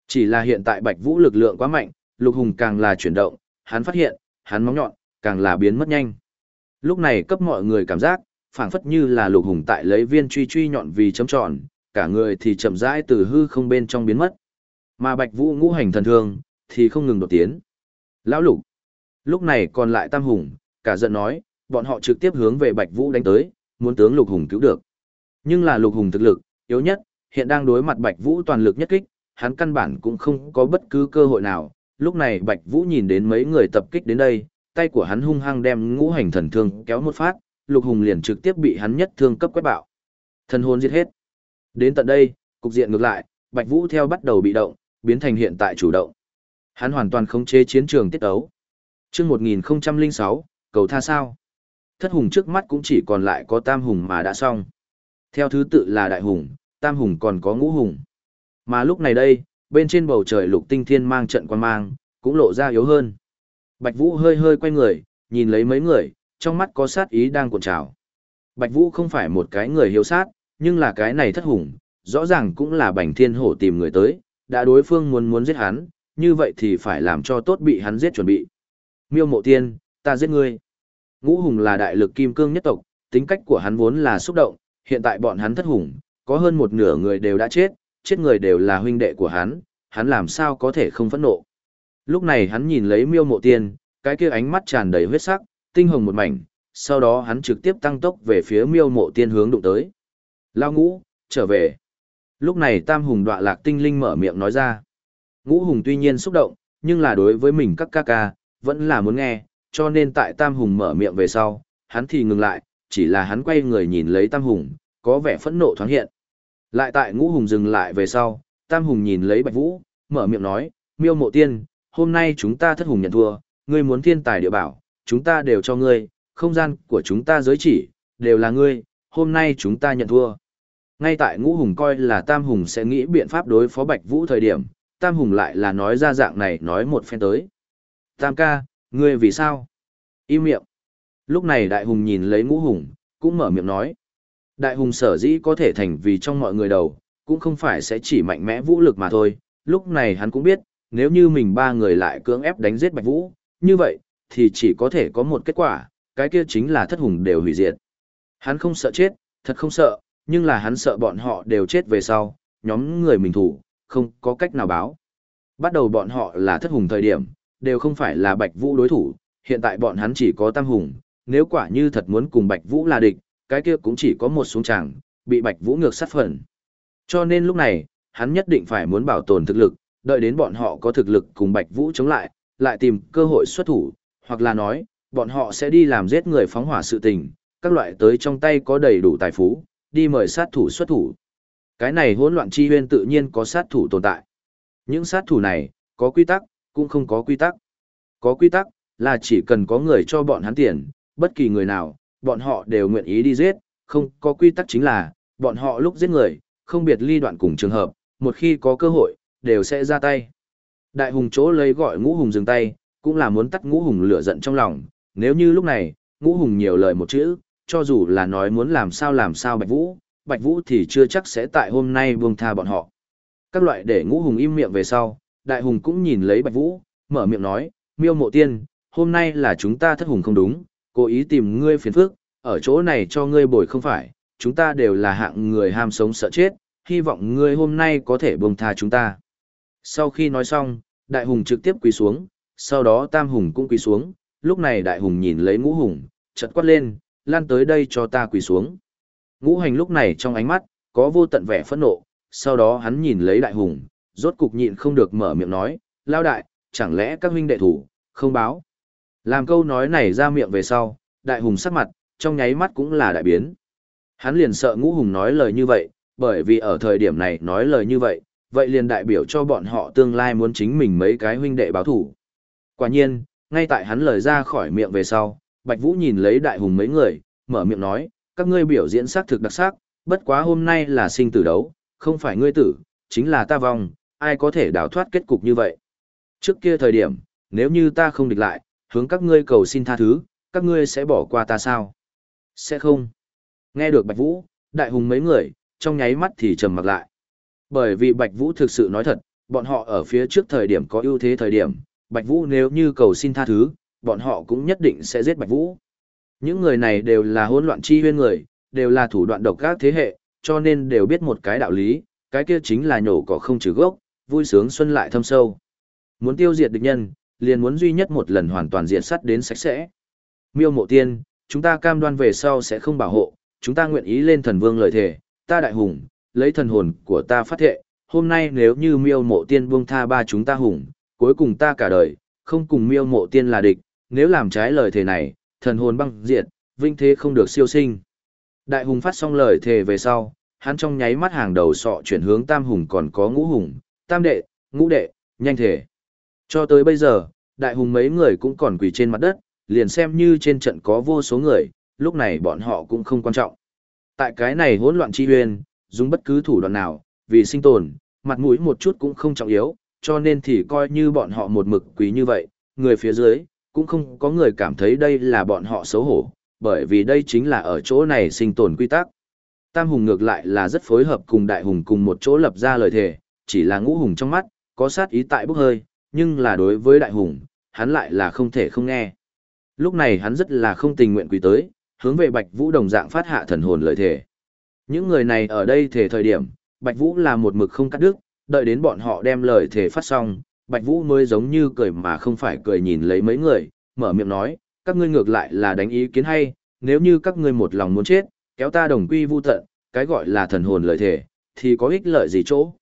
Chỉ là hiện tại Bạch Vũ lực lượng quá mạnh, Lục Hùng càng là chuyển động, hắn phát hiện, hắn móng nhọn, càng là biến mất nhanh. Lúc này cấp mọi người cảm giác, phảng phất như là Lục Hùng tại lấy viên truy truy nhọn vì chấm tròn, cả người thì chậm rãi từ hư không bên trong biến mất. Mà Bạch Vũ ngũ hành thần thương, thì không ngừng đột tiến. Lão Lục. Lúc này còn lại Tam Hùng, cả giận nói, bọn họ trực tiếp hướng về Bạch Vũ đánh tới, muốn tướng Lục Hùng cứu được. Nhưng là Lục Hùng thực lực, yếu nhất, hiện đang đối mặt Bạch Vũ toàn lực nhất kích, hắn căn bản cũng không có bất cứ cơ hội nào. Lúc này Bạch Vũ nhìn đến mấy người tập kích đến đây, tay của hắn hung hăng đem ngũ hành thần thương kéo một phát, Lục Hùng liền trực tiếp bị hắn nhất thương cấp quét bạo. Thần hồn giết hết. Đến tận đây, cục diện ngược lại, Bạch Vũ theo bắt đầu bị động, biến thành hiện tại chủ động. Hắn hoàn toàn khống chế chiến trường tiết ấu. Chương 1006, cầu tha sao? Thất hùng trước mắt cũng chỉ còn lại có tam hùng mà đã xong. Theo thứ tự là đại hùng, tam hùng còn có ngũ hùng. Mà lúc này đây, bên trên bầu trời lục tinh thiên mang trận quan mang, cũng lộ ra yếu hơn. Bạch Vũ hơi hơi quay người, nhìn lấy mấy người, trong mắt có sát ý đang cuộn trào. Bạch Vũ không phải một cái người hiếu sát, nhưng là cái này thất hùng, rõ ràng cũng là bành thiên hổ tìm người tới, đã đối phương muốn muốn giết hắn, như vậy thì phải làm cho tốt bị hắn giết chuẩn bị. Miêu mộ tiên, ta giết ngươi. Ngũ hùng là đại lực kim cương nhất tộc, tính cách của hắn vốn là xúc động, hiện tại bọn hắn thất hùng, có hơn một nửa người đều đã chết, chết người đều là huynh đệ của hắn, hắn làm sao có thể không phẫn nộ. Lúc này hắn nhìn lấy miêu mộ tiên, cái kia ánh mắt tràn đầy huyết sắc, tinh hồng một mảnh, sau đó hắn trực tiếp tăng tốc về phía miêu mộ tiên hướng đụng tới. Lao ngũ, trở về. Lúc này tam hùng đọa lạc tinh linh mở miệng nói ra. Ngũ hùng tuy nhiên xúc động, nhưng là đối với mình các ca ca, vẫn là muốn nghe, cho nên tại tam hùng mở miệng về sau, hắn thì ngừng lại, chỉ là hắn quay người nhìn lấy tam hùng, có vẻ phẫn nộ thoáng hiện. Lại tại ngũ hùng dừng lại về sau, tam hùng nhìn lấy bạch vũ, mở miệng nói, miêu mộ tiên, hôm nay chúng ta thất hùng nhận thua, ngươi muốn thiên tài địa bảo, chúng ta đều cho ngươi, không gian của chúng ta giới chỉ, đều là ngươi, hôm nay chúng ta nhận thua. Ngay tại ngũ hùng coi là Tam Hùng sẽ nghĩ biện pháp đối phó Bạch Vũ thời điểm, Tam Hùng lại là nói ra dạng này nói một phen tới. Tam ca, ngươi vì sao? Im miệng. Lúc này Đại Hùng nhìn lấy ngũ hùng, cũng mở miệng nói. Đại Hùng sở dĩ có thể thành vì trong mọi người đầu, cũng không phải sẽ chỉ mạnh mẽ vũ lực mà thôi. Lúc này hắn cũng biết, nếu như mình ba người lại cưỡng ép đánh giết Bạch Vũ, như vậy, thì chỉ có thể có một kết quả, cái kia chính là thất hùng đều hủy diệt. Hắn không sợ chết, thật không sợ, nhưng là hắn sợ bọn họ đều chết về sau, nhóm người mình thủ, không có cách nào báo. Bắt đầu bọn họ là thất hùng thời điểm, đều không phải là Bạch Vũ đối thủ, hiện tại bọn hắn chỉ có tam hùng, nếu quả như thật muốn cùng Bạch Vũ là địch, cái kia cũng chỉ có một xuống tràng, bị Bạch Vũ ngược sát phần. Cho nên lúc này, hắn nhất định phải muốn bảo tồn thực lực, đợi đến bọn họ có thực lực cùng Bạch Vũ chống lại, lại tìm cơ hội xuất thủ, hoặc là nói, bọn họ sẽ đi làm giết người phóng hỏa sự tình, các loại tới trong tay có đầy đủ tài phú, đi mời sát thủ xuất thủ. Cái này hỗn loạn chi huyên tự nhiên có sát thủ tồn tại. Những sát thủ này, có quy tắc, cũng không có quy tắc. Có quy tắc, là chỉ cần có người cho bọn hắn tiền, bất kỳ người nào, bọn họ đều nguyện ý đi giết, không có quy tắc chính là, bọn họ lúc giết người, không biệt ly đoạn cùng trường hợp, một khi có cơ hội, đều sẽ ra tay. Đại hùng chỗ lấy gọi ngũ hùng dừng tay, cũng là muốn tắt ngũ hùng lửa giận trong lòng, nếu như lúc này, ngũ hùng nhiều lời một chữ, cho dù là nói muốn làm sao làm sao Bạch Vũ, Bạch Vũ thì chưa chắc sẽ tại hôm nay buông tha bọn họ. Các loại để ngũ hùng im miệng về sau, đại hùng cũng nhìn lấy Bạch Vũ, mở miệng nói, miêu mộ tiên, hôm nay là chúng ta thất hùng không đúng, cố ý tìm ngươi phiền phức, ở chỗ này cho ngươi bồi không phải, chúng ta đều là hạng người ham sống sợ chết, hy vọng ngươi hôm nay có thể buông tha chúng ta. Sau khi nói xong, đại hùng trực tiếp quỳ xuống, sau đó tam hùng cũng quỳ xuống, lúc này đại hùng nhìn lấy ngũ hùng, chợt quát lên, lan tới đây cho ta quỳ xuống. Ngũ hành lúc này trong ánh mắt, có vô tận vẻ phẫn nộ, sau đó hắn nhìn lấy đại hùng, rốt cục nhịn không được mở miệng nói, lao đại, chẳng lẽ các huynh đệ thủ, không báo. Làm câu nói này ra miệng về sau, đại hùng sắc mặt, trong nháy mắt cũng là đại biến. Hắn liền sợ ngũ hùng nói lời như vậy, bởi vì ở thời điểm này nói lời như vậy, vậy liền đại biểu cho bọn họ tương lai muốn chính mình mấy cái huynh đệ báo thủ. Quả nhiên, ngay tại hắn lời ra khỏi miệng về sau, Bạch Vũ nhìn lấy đại hùng mấy người, mở miệng nói, các ngươi biểu diễn sắc thực đặc sắc, bất quá hôm nay là sinh tử đấu, không phải ngươi tử, chính là ta vong, ai có thể đào thoát kết cục như vậy. Trước kia thời điểm, nếu như ta không địch lại, hướng các ngươi cầu xin tha thứ, các ngươi sẽ bỏ qua ta sao? Sẽ không. Nghe được Bạch Vũ, đại hùng mấy người, trong nháy mắt thì trầm mặc lại. Bởi vì Bạch Vũ thực sự nói thật, bọn họ ở phía trước thời điểm có ưu thế thời điểm, Bạch Vũ nếu như cầu xin tha thứ, bọn họ cũng nhất định sẽ giết Bạch Vũ. Những người này đều là hỗn loạn chi huyên người, đều là thủ đoạn độc các thế hệ, cho nên đều biết một cái đạo lý, cái kia chính là nhổ cỏ không trừ gốc, vui sướng xuân lại thâm sâu. Muốn tiêu diệt địch nhân, liền muốn duy nhất một lần hoàn toàn diệt sắt đến sạch sẽ. Miêu mộ tiên, chúng ta cam đoan về sau sẽ không bảo hộ, chúng ta nguyện ý lên thần vương lời thề, ta đại hùng, lấy thần hồn của ta phát thệ, hôm nay nếu như miêu mộ tiên buông tha ba chúng ta hùng, cuối cùng ta cả đời, không cùng miêu mộ tiên là địch, nếu làm trái lời thề này, thần hồn băng diệt, vinh thế không được siêu sinh. Đại hùng phát xong lời thề về sau, hắn trong nháy mắt hàng đầu sọ chuyển hướng tam hùng còn có ngũ hùng, tam đệ, ngũ đệ, nhanh thể. Cho tới bây giờ, đại hùng mấy người cũng còn quỳ trên mặt đất, liền xem như trên trận có vô số người, lúc này bọn họ cũng không quan trọng. Tại cái này hỗn loạn chi huyền, dùng bất cứ thủ đoạn nào, vì sinh tồn, mặt mũi một chút cũng không trọng yếu, cho nên thì coi như bọn họ một mực quý như vậy, người phía dưới, cũng không có người cảm thấy đây là bọn họ xấu hổ, bởi vì đây chính là ở chỗ này sinh tồn quy tắc. Tam hùng ngược lại là rất phối hợp cùng đại hùng cùng một chỗ lập ra lời thề, chỉ là ngũ hùng trong mắt, có sát ý tại bốc hơi, nhưng là đối với đại hùng, hắn lại là không thể không nghe. Lúc này hắn rất là không tình nguyện quý tới, hướng về Bạch Vũ đồng dạng phát hạ thần hồn lợi thể. Những người này ở đây thể thời điểm, Bạch Vũ là một mực không cắt đứt, đợi đến bọn họ đem lời thể phát xong, Bạch Vũ mới giống như cười mà không phải cười nhìn lấy mấy người, mở miệng nói, các ngươi ngược lại là đánh ý kiến hay, nếu như các ngươi một lòng muốn chết, kéo ta đồng quy vu tận, cái gọi là thần hồn lợi thể, thì có ích lợi gì chỗ.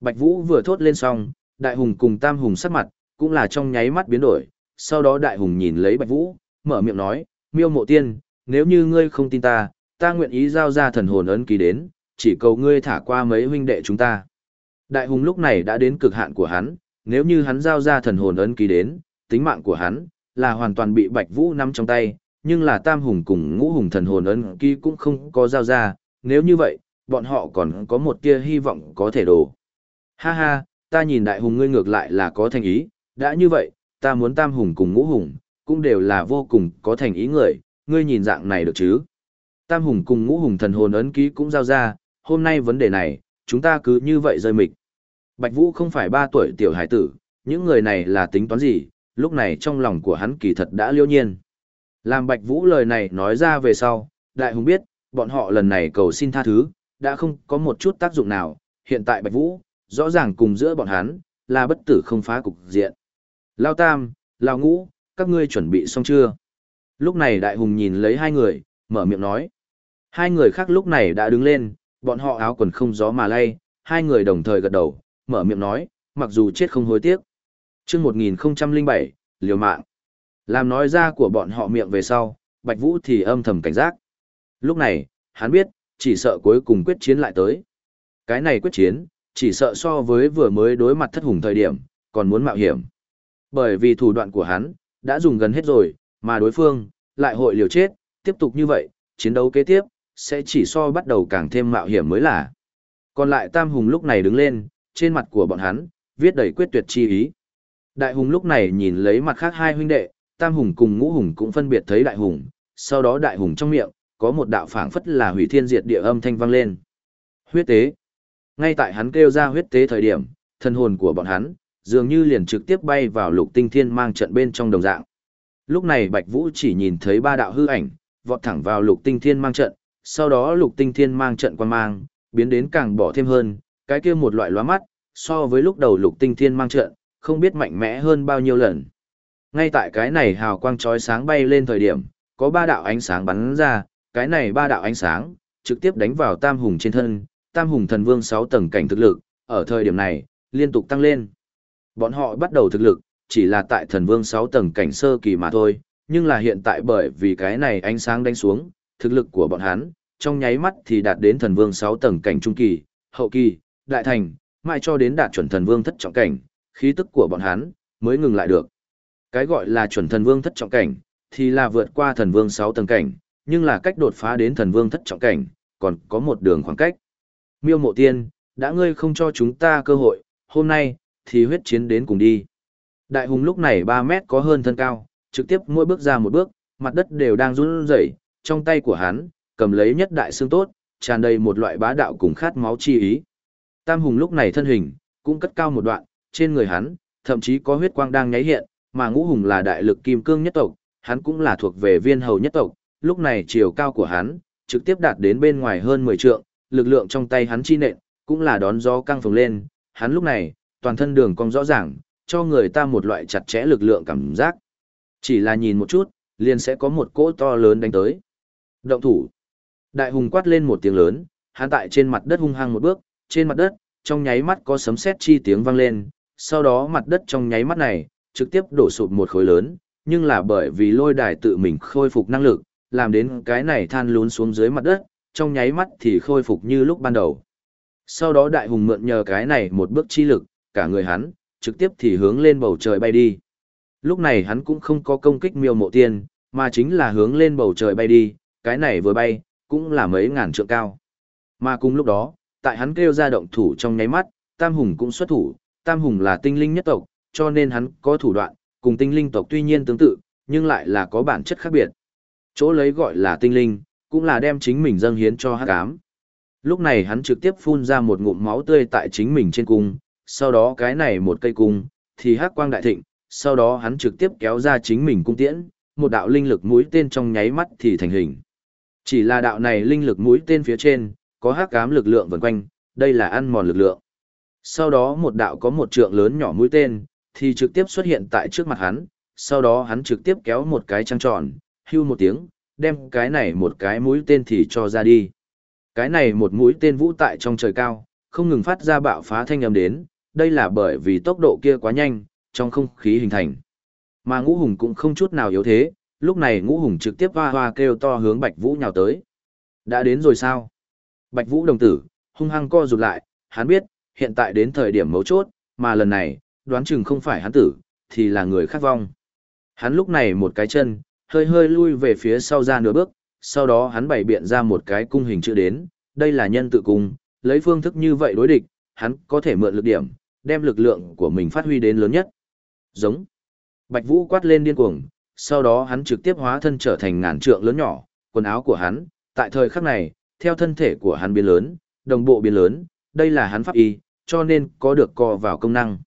Bạch Vũ vừa thốt lên xong, Đại Hùng cùng Tam Hùng sắc mặt, cũng là trong nháy mắt biến đổi, sau đó Đại Hùng nhìn lấy Bạch Vũ, mở miệng nói, miêu mộ tiên, nếu như ngươi không tin ta, ta nguyện ý giao ra thần hồn ấn ký đến, chỉ cầu ngươi thả qua mấy huynh đệ chúng ta. Đại Hùng lúc này đã đến cực hạn của hắn, nếu như hắn giao ra thần hồn ấn ký đến, tính mạng của hắn là hoàn toàn bị Bạch Vũ nắm trong tay, nhưng là tam hùng cùng ngũ hùng thần hồn ấn ký cũng không có giao ra, nếu như vậy, bọn họ còn có một tia hy vọng có thể đổ. Ha ha, ta nhìn đại hùng ngươi ngược lại là có thành ý, đã như vậy, ta muốn tam hùng cùng ngũ hùng, cũng đều là vô cùng có thành ý người, ngươi nhìn dạng này được chứ. Tam hùng cùng ngũ hùng thần hồn ấn ký cũng giao ra, hôm nay vấn đề này, chúng ta cứ như vậy rơi mịch. Bạch Vũ không phải ba tuổi tiểu hải tử, những người này là tính toán gì, lúc này trong lòng của hắn kỳ thật đã liêu nhiên. Làm Bạch Vũ lời này nói ra về sau, đại hùng biết, bọn họ lần này cầu xin tha thứ, đã không có một chút tác dụng nào, hiện tại Bạch Vũ, rõ ràng cùng giữa bọn hắn, là bất tử không phá cục diện. Lao Tam, Lao Ngũ, các ngươi chuẩn bị xong chưa? Lúc này đại hùng nhìn lấy hai người, mở miệng nói. Hai người khác lúc này đã đứng lên, bọn họ áo quần không gió mà lay, hai người đồng thời gật đầu, mở miệng nói, mặc dù chết không hối tiếc. chương 1007, liều mạng. Làm nói ra của bọn họ miệng về sau, Bạch Vũ thì âm thầm cảnh giác. Lúc này, hắn biết, chỉ sợ cuối cùng quyết chiến lại tới. Cái này quyết chiến, chỉ sợ so với vừa mới đối mặt thất hùng thời điểm, còn muốn mạo hiểm. Bởi vì thủ đoạn của hắn, đã dùng gần hết rồi, mà đối phương, lại hội liều chết, tiếp tục như vậy, chiến đấu kế tiếp, sẽ chỉ so bắt đầu càng thêm mạo hiểm mới là. Còn lại Tam Hùng lúc này đứng lên, trên mặt của bọn hắn, viết đầy quyết tuyệt chi ý. Đại Hùng lúc này nhìn lấy mặt khác hai huynh đệ, Tam Hùng cùng Ngũ Hùng cũng phân biệt thấy Đại Hùng, sau đó Đại Hùng trong miệng, có một đạo phảng phất là hủy thiên diệt địa âm thanh vang lên. Huyết tế. Ngay tại hắn kêu ra huyết tế thời điểm, thân hồn của bọn hắn, dường như liền trực tiếp bay vào lục tinh thiên mang trận bên trong đồng dạng. Lúc này Bạch Vũ chỉ nhìn thấy ba đạo hư ảnh, vọt thẳng vào lục tinh thiên mang trận, sau đó lục tinh thiên mang trận quan mang, biến đến càng bỏ thêm hơn, cái kia một loại lóa mắt, so với lúc đầu lục tinh thiên mang trận, không biết mạnh mẽ hơn bao nhiêu lần. Ngay tại cái này hào quang chói sáng bay lên thời điểm, có ba đạo ánh sáng bắn ra, cái này ba đạo ánh sáng, trực tiếp đánh vào tam hùng trên thân, tam hùng thần vương 6 tầng cảnh thực lực, ở thời điểm này, liên tục tăng lên. Bọn họ bắt đầu thực lực, chỉ là tại thần vương 6 tầng cảnh sơ kỳ mà thôi, nhưng là hiện tại bởi vì cái này ánh sáng đánh xuống, thực lực của bọn hắn, trong nháy mắt thì đạt đến thần vương 6 tầng cảnh trung kỳ, hậu kỳ, đại thành, mãi cho đến đạt chuẩn thần vương thất trọng cảnh, khí tức của bọn hắn mới ngừng lại được. Cái gọi là chuẩn thần vương thất trọng cảnh, thì là vượt qua thần vương 6 tầng cảnh, nhưng là cách đột phá đến thần vương thất trọng cảnh, còn có một đường khoảng cách. Miêu mộ tiên, đã ngươi không cho chúng ta cơ hội, hôm nay, thì huyết chiến đến cùng đi. Đại hùng lúc này 3 mét có hơn thân cao, trực tiếp mỗi bước ra một bước, mặt đất đều đang run rẩy, trong tay của hắn, cầm lấy nhất đại xương tốt, tràn đầy một loại bá đạo cùng khát máu chi ý. Tam hùng lúc này thân hình, cũng cất cao một đoạn, trên người hắn, thậm chí có huyết quang đang nháy hiện, mà ngũ hùng là đại lực kim cương nhất tộc, hắn cũng là thuộc về viên hầu nhất tộc, lúc này chiều cao của hắn, trực tiếp đạt đến bên ngoài hơn 10 trượng, lực lượng trong tay hắn chi nện, cũng là đón gió căng phồng lên, hắn lúc này, toàn thân đường cong rõ ràng, cho người ta một loại chặt chẽ lực lượng cảm giác. Chỉ là nhìn một chút, liền sẽ có một cỗ to lớn đánh tới. Động thủ. Đại hùng quát lên một tiếng lớn, hắn tại trên mặt đất hung hăng một bước, trên mặt đất, trong nháy mắt có sấm sét chi tiếng vang lên, sau đó mặt đất trong nháy mắt này, trực tiếp đổ sụp một khối lớn, nhưng là bởi vì lôi đài tự mình khôi phục năng lực, làm đến cái này than lún xuống dưới mặt đất, trong nháy mắt thì khôi phục như lúc ban đầu. Sau đó đại hùng mượn nhờ cái này một bước chi lực, cả người hắn, trực tiếp thì hướng lên bầu trời bay đi. Lúc này hắn cũng không có công kích miêu mộ tiên, mà chính là hướng lên bầu trời bay đi, cái này vừa bay, cũng là mấy ngàn trượng cao. Mà cùng lúc đó, tại hắn kêu ra động thủ trong nháy mắt, Tam Hùng cũng xuất thủ, Tam Hùng là tinh linh nhất tộc, cho nên hắn có thủ đoạn, cùng tinh linh tộc tuy nhiên tương tự, nhưng lại là có bản chất khác biệt. Chỗ lấy gọi là tinh linh, cũng là đem chính mình dâng hiến cho hắc ám. Lúc này hắn trực tiếp phun ra một ngụm máu tươi tại chính mình trên cung, sau đó cái này một cây cung, thì hắc quang đại thịnh, sau đó hắn trực tiếp kéo ra chính mình cung tiễn, một đạo linh lực mũi tên trong nháy mắt thì thành hình. Chỉ là đạo này linh lực mũi tên phía trên, có hắc ám lực lượng vần quanh, đây là ăn mòn lực lượng. Sau đó một đạo có một trượng lớn nhỏ mũi tên, thì trực tiếp xuất hiện tại trước mặt hắn, sau đó hắn trực tiếp kéo một cái trăng tròn, hưu một tiếng, đem cái này một cái mũi tên thì cho ra đi. Cái này một mũi tên vũ tại trong trời cao, không ngừng phát ra bạo phá thanh âm đến, đây là bởi vì tốc độ kia quá nhanh, trong không khí hình thành. Mà ngũ hùng cũng không chút nào yếu thế, lúc này ngũ hùng trực tiếp hoa hoa kêu to hướng Bạch Vũ nhào tới. Đã đến rồi sao? Bạch Vũ đồng tử, hung hăng co rụt lại, hắn biết, hiện tại đến thời điểm mấu chốt, mà lần này, đoán chừng không phải hắn tử, thì là người khác vong. Hắn lúc này một cái chân, hơi hơi lui về phía sau ra nửa bước, sau đó hắn bày biện ra một cái cung hình chữ đến, đây là nhân tự cung, lấy phương thức như vậy đối địch, hắn có thể mượn lực điểm, đem lực lượng của mình phát huy đến lớn nhất. Giống. Bạch Vũ quát lên điên cuồng, sau đó hắn trực tiếp hóa thân trở thành ngàn trượng lớn nhỏ, quần áo của hắn, tại thời khắc này, theo thân thể của hắn biến lớn, đồng bộ biến lớn, đây là hắn pháp y, cho nên có được co vào công năng.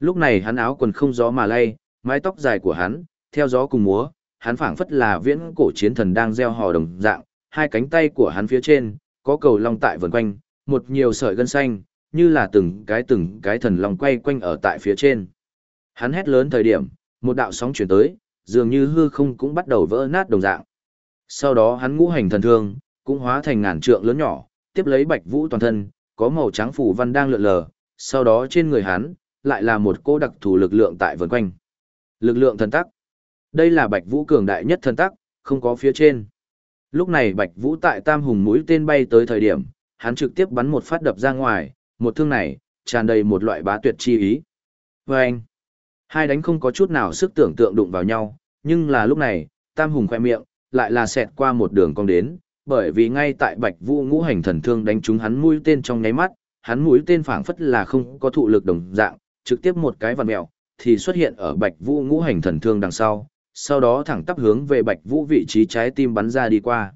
Lúc này hắn áo quần không gió mà lay, mái tóc dài của hắn, theo gió cùng múa, hắn phảng phất là viễn cổ chiến thần đang gieo hò đồng dạng, hai cánh tay của hắn phía trên, có cầu long tại vần quanh, một nhiều sợi gân xanh, như là từng cái từng cái thần long quay quanh ở tại phía trên. Hắn hét lớn thời điểm, một đạo sóng chuyển tới, dường như hư không cũng bắt đầu vỡ nát đồng dạng. Sau đó hắn ngũ hành thần thương, cũng hóa thành ngàn trượng lớn nhỏ, tiếp lấy bạch vũ toàn thân, có màu trắng phủ văn đang lượn lờ, sau đó trên người hắn, lại là một cô đặc thù lực lượng tại vần quanh. Lực lượng thần tắc. Đây là bạch vũ cường đại nhất thần tắc, không có phía trên. Lúc này bạch vũ tại tam hùng mũi tên bay tới thời điểm, hắn trực tiếp bắn một phát đập ra ngoài, một thương này, tràn đầy một loại bá tuyệt chi ý. Và anh, hai đánh không có chút nào sức tưởng tượng đụng vào nhau, nhưng là lúc này, tam hùng khoe miệng, lại là xẹt qua một đường cong đến, bởi vì ngay tại bạch vũ ngũ hành thần thương đánh trúng hắn mũi tên trong nháy mắt, hắn mũi tên phảng phất là không có thụ lực đồng dạng, trực tiếp một cái vằn mèo, thì xuất hiện ở bạch vũ ngũ hành thần thương đằng sau, sau đó thẳng tắp hướng về bạch vũ vị trí trái tim bắn ra đi qua.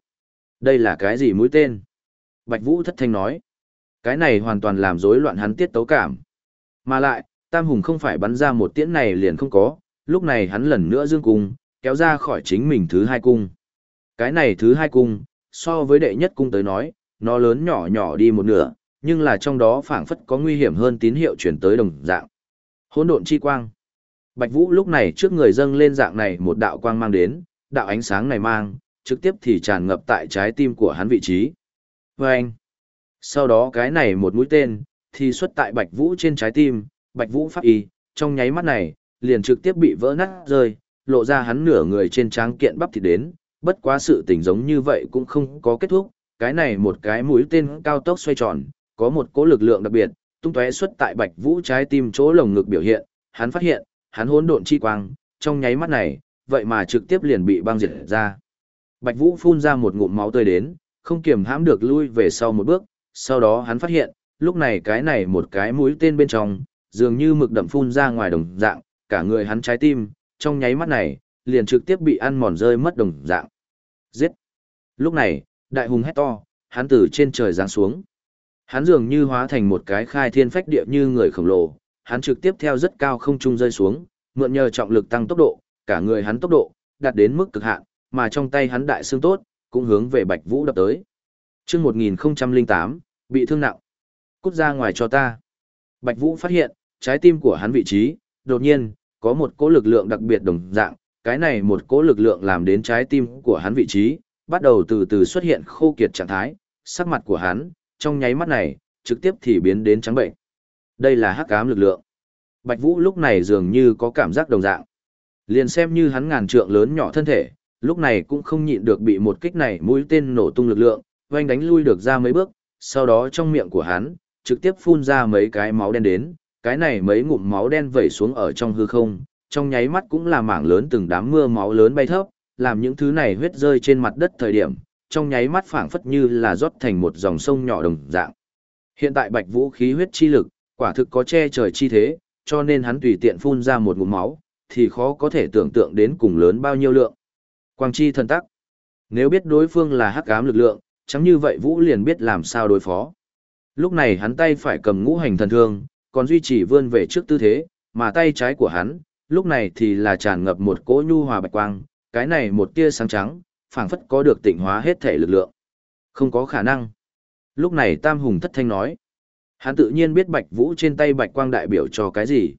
Đây là cái gì mũi tên? Bạch vũ thất thanh nói. Cái này hoàn toàn làm rối loạn hắn tiết tấu cảm. Mà lại, Tam Hùng không phải bắn ra một tiễn này liền không có, lúc này hắn lần nữa dương cung, kéo ra khỏi chính mình thứ hai cung. Cái này thứ hai cung, so với đệ nhất cung tới nói, nó lớn nhỏ nhỏ đi một nửa, nhưng là trong đó phảng phất có nguy hiểm hơn tín hiệu chuyển tới đồng dạng. Hỗn độn chi quang. Bạch Vũ lúc này trước người dâng lên dạng này một đạo quang mang đến, đạo ánh sáng này mang, trực tiếp thì tràn ngập tại trái tim của hắn vị trí. Vâng! sau đó cái này một mũi tên, thì xuất tại Bạch Vũ trên trái tim, Bạch Vũ pháp y, trong nháy mắt này, liền trực tiếp bị vỡ nát rơi, lộ ra hắn nửa người trên tráng kiện bắp thịt đến, bất quá sự tình giống như vậy cũng không có kết thúc, cái này một cái mũi tên cao tốc xoay tròn, có một cỗ lực lượng đặc biệt, tung tóe xuất tại Bạch Vũ trái tim chỗ lồng ngực biểu hiện, hắn phát hiện, hắn hỗn độn chi quang, trong nháy mắt này, vậy mà trực tiếp liền bị băng diệt ra. Bạch Vũ phun ra một ngụm máu tươi đến, không kiềm hãm được lui về sau một bước, sau đó hắn phát hiện, lúc này cái này một cái mũi tên bên trong, dường như mực đậm phun ra ngoài đồng dạng, cả người hắn trái tim, trong nháy mắt này, liền trực tiếp bị ăn mòn rơi mất đồng dạng. Giết! Lúc này, đại hùng hét to, hắn từ trên trời giáng xuống. Hắn dường như hóa thành một cái khai thiên phách địa như người khổng lồ, hắn trực tiếp theo rất cao không trung rơi xuống, mượn nhờ trọng lực tăng tốc độ, cả người hắn tốc độ đạt đến mức cực hạn, mà trong tay hắn đại xương tốt cũng hướng về Bạch Vũ đập tới. Chương 1008, bị thương nặng. Cút ra ngoài cho ta. Bạch Vũ phát hiện, trái tim của hắn vị trí, đột nhiên, có một cỗ lực lượng đặc biệt đồng dạng, cái này một cỗ lực lượng làm đến trái tim của hắn vị trí, bắt đầu từ từ xuất hiện khô kiệt trạng thái, sắc mặt của hắn, trong nháy mắt này, trực tiếp thì biến đến trắng bệnh. Đây là hắc ám lực lượng. Bạch Vũ lúc này dường như có cảm giác đồng dạng. Liền xem như hắn ngàn trượng lớn nhỏ thân thể, lúc này cũng không nhịn được bị một kích này mũi tên nổ tung lực lượng, oanh đánh lui được ra mấy bước, sau đó trong miệng của hắn, trực tiếp phun ra mấy cái máu đen đến, cái này mấy ngụm máu đen vẩy xuống ở trong hư không, trong nháy mắt cũng là mảng lớn từng đám mưa máu lớn bay thấp, làm những thứ này huyết rơi trên mặt đất thời điểm, trong nháy mắt phảng phất như là rót thành một dòng sông nhỏ đồng dạng. Hiện tại Bạch Vũ khí huyết chi lực, quả thực có che trời chi thế, cho nên hắn tùy tiện phun ra một ngụm máu, thì khó có thể tưởng tượng đến cùng lớn bao nhiêu lượng. Quang chi thần tắc. Nếu biết đối phương là hắc ám lực lượng, chẳng như vậy Vũ liền biết làm sao đối phó. Lúc này hắn tay phải cầm ngũ hành thần thương, còn duy trì vươn về trước tư thế, mà tay trái của hắn, lúc này thì là tràn ngập một cỗ nhu hòa bạch quang, cái này một tia sáng trắng, phảng phất có được tịnh hóa hết thể lực lượng. Không có khả năng. Lúc này Tam Hùng thất thanh nói. Hắn tự nhiên biết bạch vũ trên tay bạch quang đại biểu cho cái gì.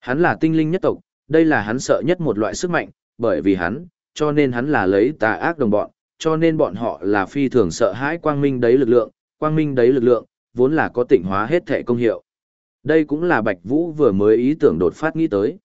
Hắn là tinh linh nhất tộc, đây là hắn sợ nhất một loại sức mạnh, bởi vì hắn, cho nên hắn là lấy tà ác đồng bọn, cho nên bọn họ là phi thường sợ hãi quang minh đấy lực lượng, quang minh đấy lực lượng, vốn là có tịnh hóa hết thể công hiệu. Đây cũng là Bạch Vũ vừa mới ý tưởng đột phát nghĩ tới.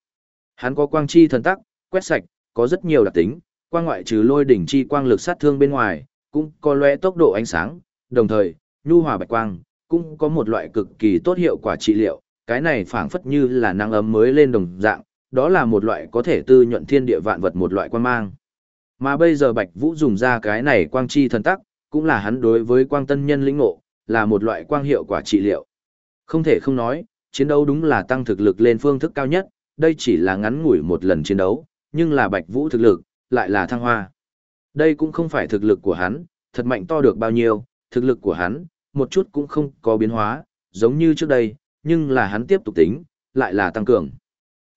Hắn có quang chi thần tắc, quét sạch, có rất nhiều đặc tính, quang ngoại trừ lôi đỉnh chi quang lực sát thương bên ngoài, cũng có lóe tốc độ ánh sáng, đồng thời, nhu hòa bạch quang, cũng có một loại cực kỳ tốt hiệu quả trị liệu, cái này phảng phất như là năng ấm mới lên đồng dạng, đó là một loại có thể tư nhuận thiên địa vạn vật một loại quang mang. Mà bây giờ Bạch Vũ dùng ra cái này quang chi thần tắc, cũng là hắn đối với quang tân nhân lĩnh ngộ, là một loại quang hiệu quả trị liệu. Không thể không nói, chiến đấu đúng là tăng thực lực lên phương thức cao nhất, đây chỉ là ngắn ngủi một lần chiến đấu, nhưng là Bạch Vũ thực lực, lại là thăng hoa. Đây cũng không phải thực lực của hắn, thật mạnh to được bao nhiêu, thực lực của hắn, một chút cũng không có biến hóa, giống như trước đây, nhưng là hắn tiếp tục tính, lại là tăng cường.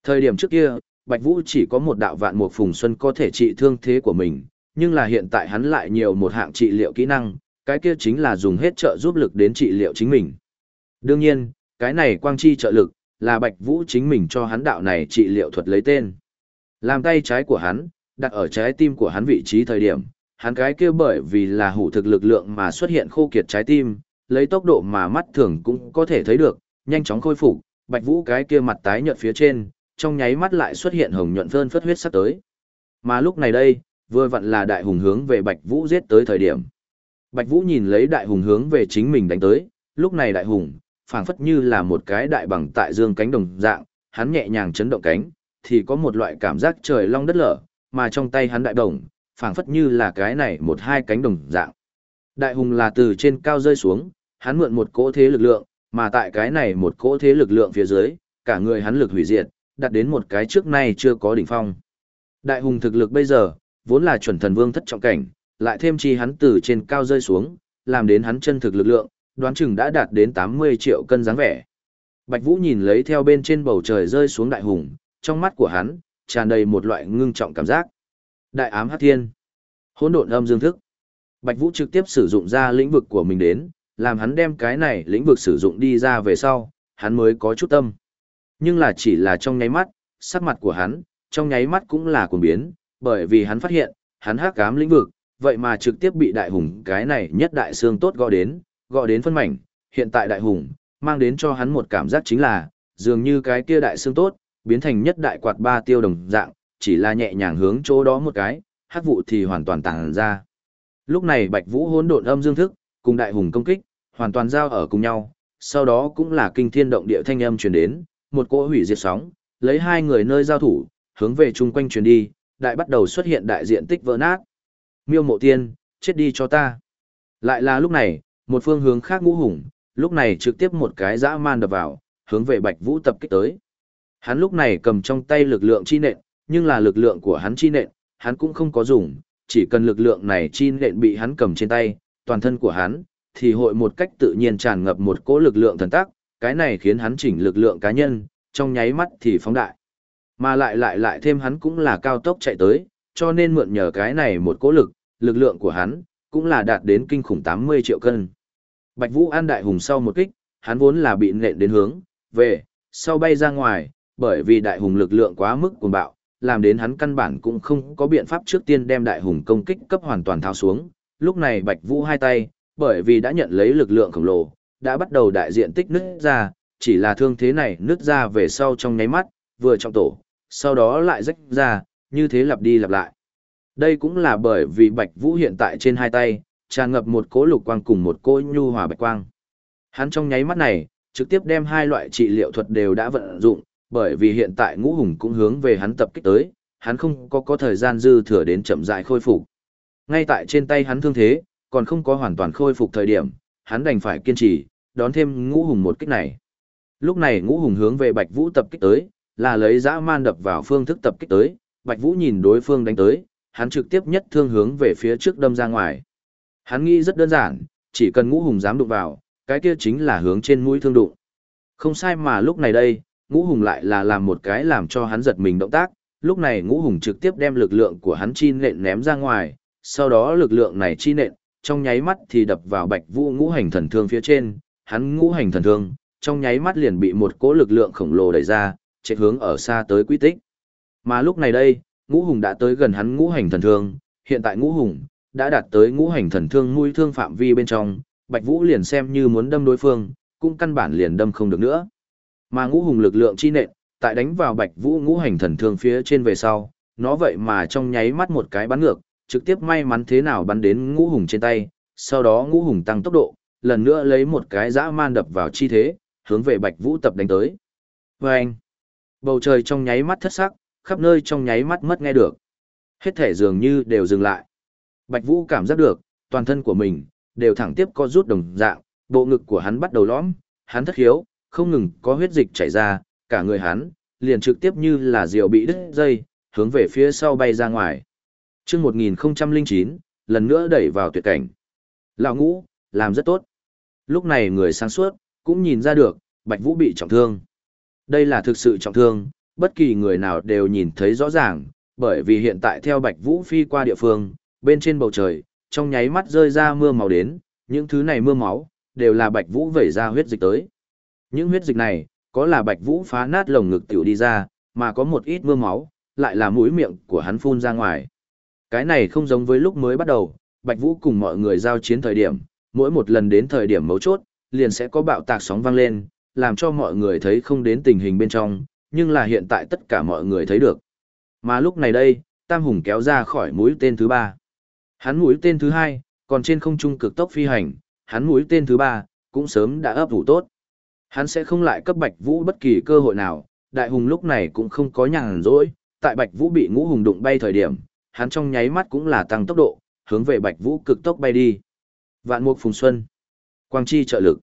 Thời điểm trước kia, Bạch Vũ chỉ có một đạo vạn mục phùng xuân có thể trị thương thế của mình, nhưng là hiện tại hắn lại nhiều một hạng trị liệu kỹ năng, cái kia chính là dùng hết trợ giúp lực đến trị liệu chính mình. Đương nhiên, cái này quang chi trợ lực, là Bạch Vũ chính mình cho hắn đạo này trị liệu thuật lấy tên. Làm tay trái của hắn, đặt ở trái tim của hắn vị trí thời điểm, hắn cái kia bởi vì là hủ thực lực lượng mà xuất hiện khô kiệt trái tim, lấy tốc độ mà mắt thường cũng có thể thấy được, nhanh chóng khôi phục, Bạch Vũ cái kia mặt tái nhợt phía trên, trong nháy mắt lại xuất hiện hồng nhuận phơn phất huyết sắp tới. Mà lúc này đây, vừa vặn là đại hùng hướng về Bạch Vũ giết tới thời điểm. Bạch Vũ nhìn lấy đại hùng hướng về chính mình đánh tới, lúc này đại hùng, phảng phất như là một cái đại bằng tại dương cánh đồng dạng, hắn nhẹ nhàng chấn động cánh, thì có một loại cảm giác trời long đất lở, mà trong tay hắn đại đồng, phảng phất như là cái này một hai cánh đồng dạng. Đại hùng là từ trên cao rơi xuống, hắn mượn một cỗ thế lực lượng, mà tại cái này một cỗ thế lực lượng phía dưới, cả người hắn lực hủy diệt, đạt đến một cái trước nay chưa có đỉnh phong. Đại hùng thực lực bây giờ, vốn là chuẩn thần vương thất trọng cảnh, lại thêm chi hắn từ trên cao rơi xuống, làm đến hắn chân thực lực lượng, đoán chừng đã đạt đến 80 triệu cân dáng vẻ. Bạch Vũ nhìn lấy theo bên trên bầu trời rơi xuống đại hùng, trong mắt của hắn, tràn đầy một loại ngưng trọng cảm giác. Đại ám hắc thiên, hỗn độn âm dương thức. Bạch Vũ trực tiếp sử dụng ra lĩnh vực của mình đến, làm hắn đem cái này lĩnh vực sử dụng đi ra về sau, hắn mới có chút tâm. Nhưng là chỉ là trong nháy mắt, sắc mặt của hắn, trong nháy mắt cũng là cuồng biến, bởi vì hắn phát hiện, hắn hắc ám lĩnh vực, vậy mà trực tiếp bị đại hùng cái này nhất đại xương tốt gõ đến, gõ đến phân mảnh, hiện tại đại hùng, mang đến cho hắn một cảm giác chính là, dường như cái kia đại xương tốt, biến thành nhất đại quạt ba tiêu đồng dạng, chỉ là nhẹ nhàng hướng chỗ đó một cái, hắc vụ thì hoàn toàn tàng ra. Lúc này Bạch Vũ hỗn độn âm dương thức, cùng đại hùng công kích, hoàn toàn giao ở cùng nhau, sau đó cũng là kinh thiên động địa thanh âm truyền đến, một cỗ hủy diệt sóng, lấy hai người nơi giao thủ, hướng về chung quanh truyền đi, đại bắt đầu xuất hiện đại diện tích vỡ nát. Miêu Mộ Tiên, chết đi cho ta. Lại là lúc này, một phương hướng khác ngũ hùng, lúc này trực tiếp một cái dã man đập vào, hướng về Bạch Vũ tập kích tới. Hắn lúc này cầm trong tay lực lượng chi nện, nhưng là lực lượng của hắn chi nện, hắn cũng không có dùng, chỉ cần lực lượng này chi nện bị hắn cầm trên tay, toàn thân của hắn, thì hội một cách tự nhiên tràn ngập một cỗ lực lượng thần tác, cái này khiến hắn chỉnh lực lượng cá nhân, trong nháy mắt thì phóng đại. Mà lại lại lại thêm hắn cũng là cao tốc chạy tới, cho nên mượn nhờ cái này một cỗ lực, lực lượng của hắn, cũng là đạt đến kinh khủng 80 triệu cân. Bạch Vũ An Đại Hùng sau một kích, hắn vốn là bị nện đến hướng, về, sau bay ra ngoài, bởi vì Đại Hùng lực lượng quá mức cuồng bạo, làm đến hắn căn bản cũng không có biện pháp trước tiên đem Đại Hùng công kích cấp hoàn toàn thao xuống. Lúc này Bạch Vũ hai tay, bởi vì đã nhận lấy lực lượng khổng lồ, đã bắt đầu đại diện tích nứt ra, chỉ là thương thế này nứt ra về sau trong nháy mắt, vừa trong tổ, sau đó lại rách ra, như thế lặp đi lặp lại. Đây cũng là bởi vì Bạch Vũ hiện tại trên hai tay, tràn ngập một cỗ lục quang cùng một cỗ nhu hòa bạch quang. Hắn trong nháy mắt này, trực tiếp đem hai loại trị liệu thuật đều đã vận dụng, bởi vì hiện tại ngũ hùng cũng hướng về hắn tập kích tới, hắn không có có thời gian dư thừa đến chậm rãi khôi phục. Ngay tại trên tay hắn thương thế, còn không có hoàn toàn khôi phục thời điểm, hắn đành phải kiên trì, đón thêm ngũ hùng một kích này. Lúc này ngũ hùng hướng về Bạch Vũ tập kích tới, là lấy dã man đập vào phương thức tập kích tới, Bạch Vũ nhìn đối phương đánh tới, hắn trực tiếp nhất thương hướng về phía trước đâm ra ngoài. Hắn nghĩ rất đơn giản, chỉ cần ngũ hùng dám đụng vào, cái kia chính là hướng trên mũi thương đụng. Không sai mà lúc này đây, ngũ hùng lại là làm một cái làm cho hắn giật mình động tác, lúc này ngũ hùng trực tiếp đem lực lượng của hắn chi nện ném ra ngoài, sau đó lực lượng này chi nện, trong nháy mắt thì đập vào bạch vũ ngũ hành thần thương phía trên, hắn ngũ hành thần thương, trong nháy mắt liền bị một cỗ lực lượng khổng lồ đẩy ra, chạy hướng ở xa tới quy tích. Mà lúc này đây, ngũ hùng đã tới gần hắn ngũ hành thần thương, hiện tại ngũ hùng đã đạt tới ngũ hành thần thương mũi thương phạm vi bên trong, Bạch Vũ liền xem như muốn đâm đối phương, cũng căn bản liền đâm không được nữa. Mà ngũ hùng lực lượng chi nện, tại đánh vào Bạch Vũ ngũ hành thần thương phía trên về sau, nó vậy mà trong nháy mắt một cái bắn ngược, trực tiếp may mắn thế nào bắn đến ngũ hùng trên tay, sau đó ngũ hùng tăng tốc độ, lần nữa lấy một cái dã man đập vào chi thế, hướng về Bạch Vũ tập đánh tới. Và anh, bầu trời trong nháy mắt thất sắc, khắp nơi trong nháy mắt mất nghe được. Hết thể dường như đều dừng lại. Bạch Vũ cảm giác được, toàn thân của mình, đều thẳng tiếp co rút đồng dạng, bộ ngực của hắn bắt đầu lõm, hắn thất khiếu, không ngừng có huyết dịch chảy ra, cả người hắn, liền trực tiếp như là diều bị đứt dây, hướng về phía sau bay ra ngoài. Chương 1009, lần nữa đẩy vào tuyệt cảnh. Lão ngũ, làm rất tốt. Lúc này người sáng suốt, cũng nhìn ra được, Bạch Vũ bị trọng thương. Đây là thực sự trọng thương, bất kỳ người nào đều nhìn thấy rõ ràng, bởi vì hiện tại theo Bạch Vũ phi qua địa phương, bên trên bầu trời, trong nháy mắt rơi ra mưa máu đến, những thứ này mưa máu, đều là Bạch Vũ vẩy ra huyết dịch tới. Những huyết dịch này, có là Bạch Vũ phá nát lồng ngực tiểu đi ra, mà có một ít mưa máu, lại là mũi miệng của hắn phun ra ngoài. Cái này không giống với lúc mới bắt đầu, Bạch Vũ cùng mọi người giao chiến thời điểm, mỗi một lần đến thời điểm mấu chốt, liền sẽ có bạo tạc sóng vang lên, làm cho mọi người thấy không đến tình hình bên trong, nhưng là hiện tại tất cả mọi người thấy được. Mà lúc này đây, Tam Hùng kéo ra khỏi mũi tên thứ ba. Hắn mũi tên thứ hai, còn trên không trung cực tốc phi hành, hắn mũi tên thứ ba, cũng sớm đã ấp ủ tốt. Hắn sẽ không lại cấp Bạch Vũ bất kỳ cơ hội nào, Đại Hùng lúc này cũng không có nhàn rỗi, tại Bạch Vũ bị ngũ hùng đụng bay thời điểm, hắn trong nháy mắt cũng là tăng tốc độ, hướng về Bạch Vũ cực tốc bay đi. Vạn Mục Phùng Xuân, Quang Chi trợ lực.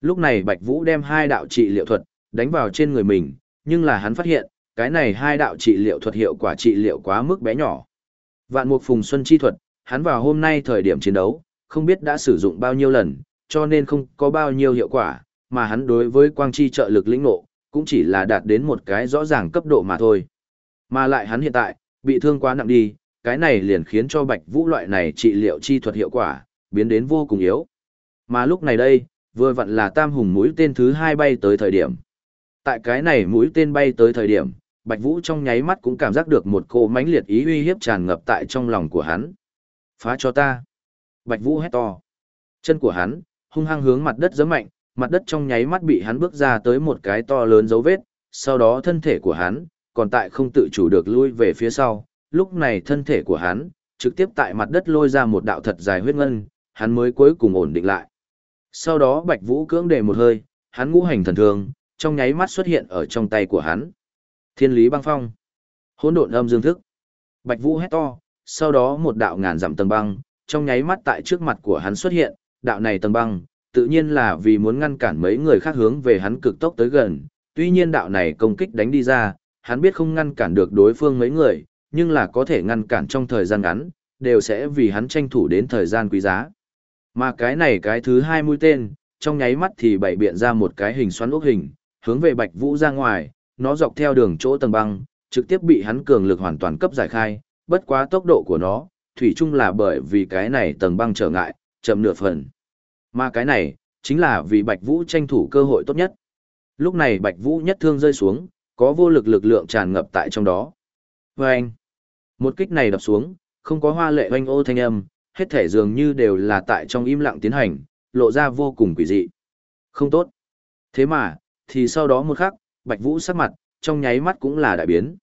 Lúc này Bạch Vũ đem hai đạo trị liệu thuật đánh vào trên người mình, nhưng là hắn phát hiện, cái này hai đạo trị liệu thuật hiệu quả trị liệu quá mức bé nhỏ. Vạn Mục Phùng Xuân chi thuật, hắn vào hôm nay thời điểm chiến đấu, không biết đã sử dụng bao nhiêu lần, cho nên không có bao nhiêu hiệu quả, mà hắn đối với quang chi trợ lực lĩnh ngộ, cũng chỉ là đạt đến một cái rõ ràng cấp độ mà thôi. Mà lại hắn hiện tại, bị thương quá nặng đi, cái này liền khiến cho Bạch Vũ loại này trị liệu chi thuật hiệu quả, biến đến vô cùng yếu. Mà lúc này đây, vừa vặn là tam hùng mũi tên thứ hai bay tới thời điểm. Tại cái này mũi tên bay tới thời điểm, Bạch Vũ trong nháy mắt cũng cảm giác được một cô mãnh liệt ý uy hiếp tràn ngập tại trong lòng của hắn. Phá cho ta. Bạch Vũ hét to. Chân của hắn, hung hăng hướng mặt đất giẫm mạnh, mặt đất trong nháy mắt bị hắn bước ra tới một cái to lớn dấu vết, sau đó thân thể của hắn, còn tại không tự chủ được lui về phía sau, lúc này thân thể của hắn, trực tiếp tại mặt đất lôi ra một đạo thật dài huyết ngân, hắn mới cuối cùng ổn định lại. Sau đó Bạch Vũ cưỡng đề một hơi, hắn ngũ hành thần thương, trong nháy mắt xuất hiện ở trong tay của hắn. Thiên lý băng phong. Hỗn độn âm dương thức. Bạch Vũ hét to, sau đó một đạo ngàn dặm tầng băng, trong nháy mắt tại trước mặt của hắn xuất hiện, đạo này tầng băng, tự nhiên là vì muốn ngăn cản mấy người khác hướng về hắn cực tốc tới gần, tuy nhiên đạo này công kích đánh đi ra, hắn biết không ngăn cản được đối phương mấy người, nhưng là có thể ngăn cản trong thời gian ngắn, đều sẽ vì hắn tranh thủ đến thời gian quý giá. Mà cái này cái thứ hai mũi tên, trong nháy mắt thì bảy biện ra một cái hình xoắn ốc hình, hướng về Bạch Vũ ra ngoài, nó dọc theo đường chỗ tầng băng, trực tiếp bị hắn cường lực hoàn toàn cấp giải khai, bất quá tốc độ của nó, thủy chung là bởi vì cái này tầng băng trở ngại, chậm nửa phần. Mà cái này, chính là vì Bạch Vũ tranh thủ cơ hội tốt nhất. Lúc này Bạch Vũ nhất thương rơi xuống, có vô lực lực lượng tràn ngập tại trong đó. Và anh, một kích này đập xuống, không có hoa lệ oanh ô thanh âm, hết thể dường như đều là tại trong im lặng tiến hành, lộ ra vô cùng quỷ dị. Không tốt. Thế mà, thì sau đó một khắc, Bạch Vũ sắc mặt, trong nháy mắt cũng là đại biến.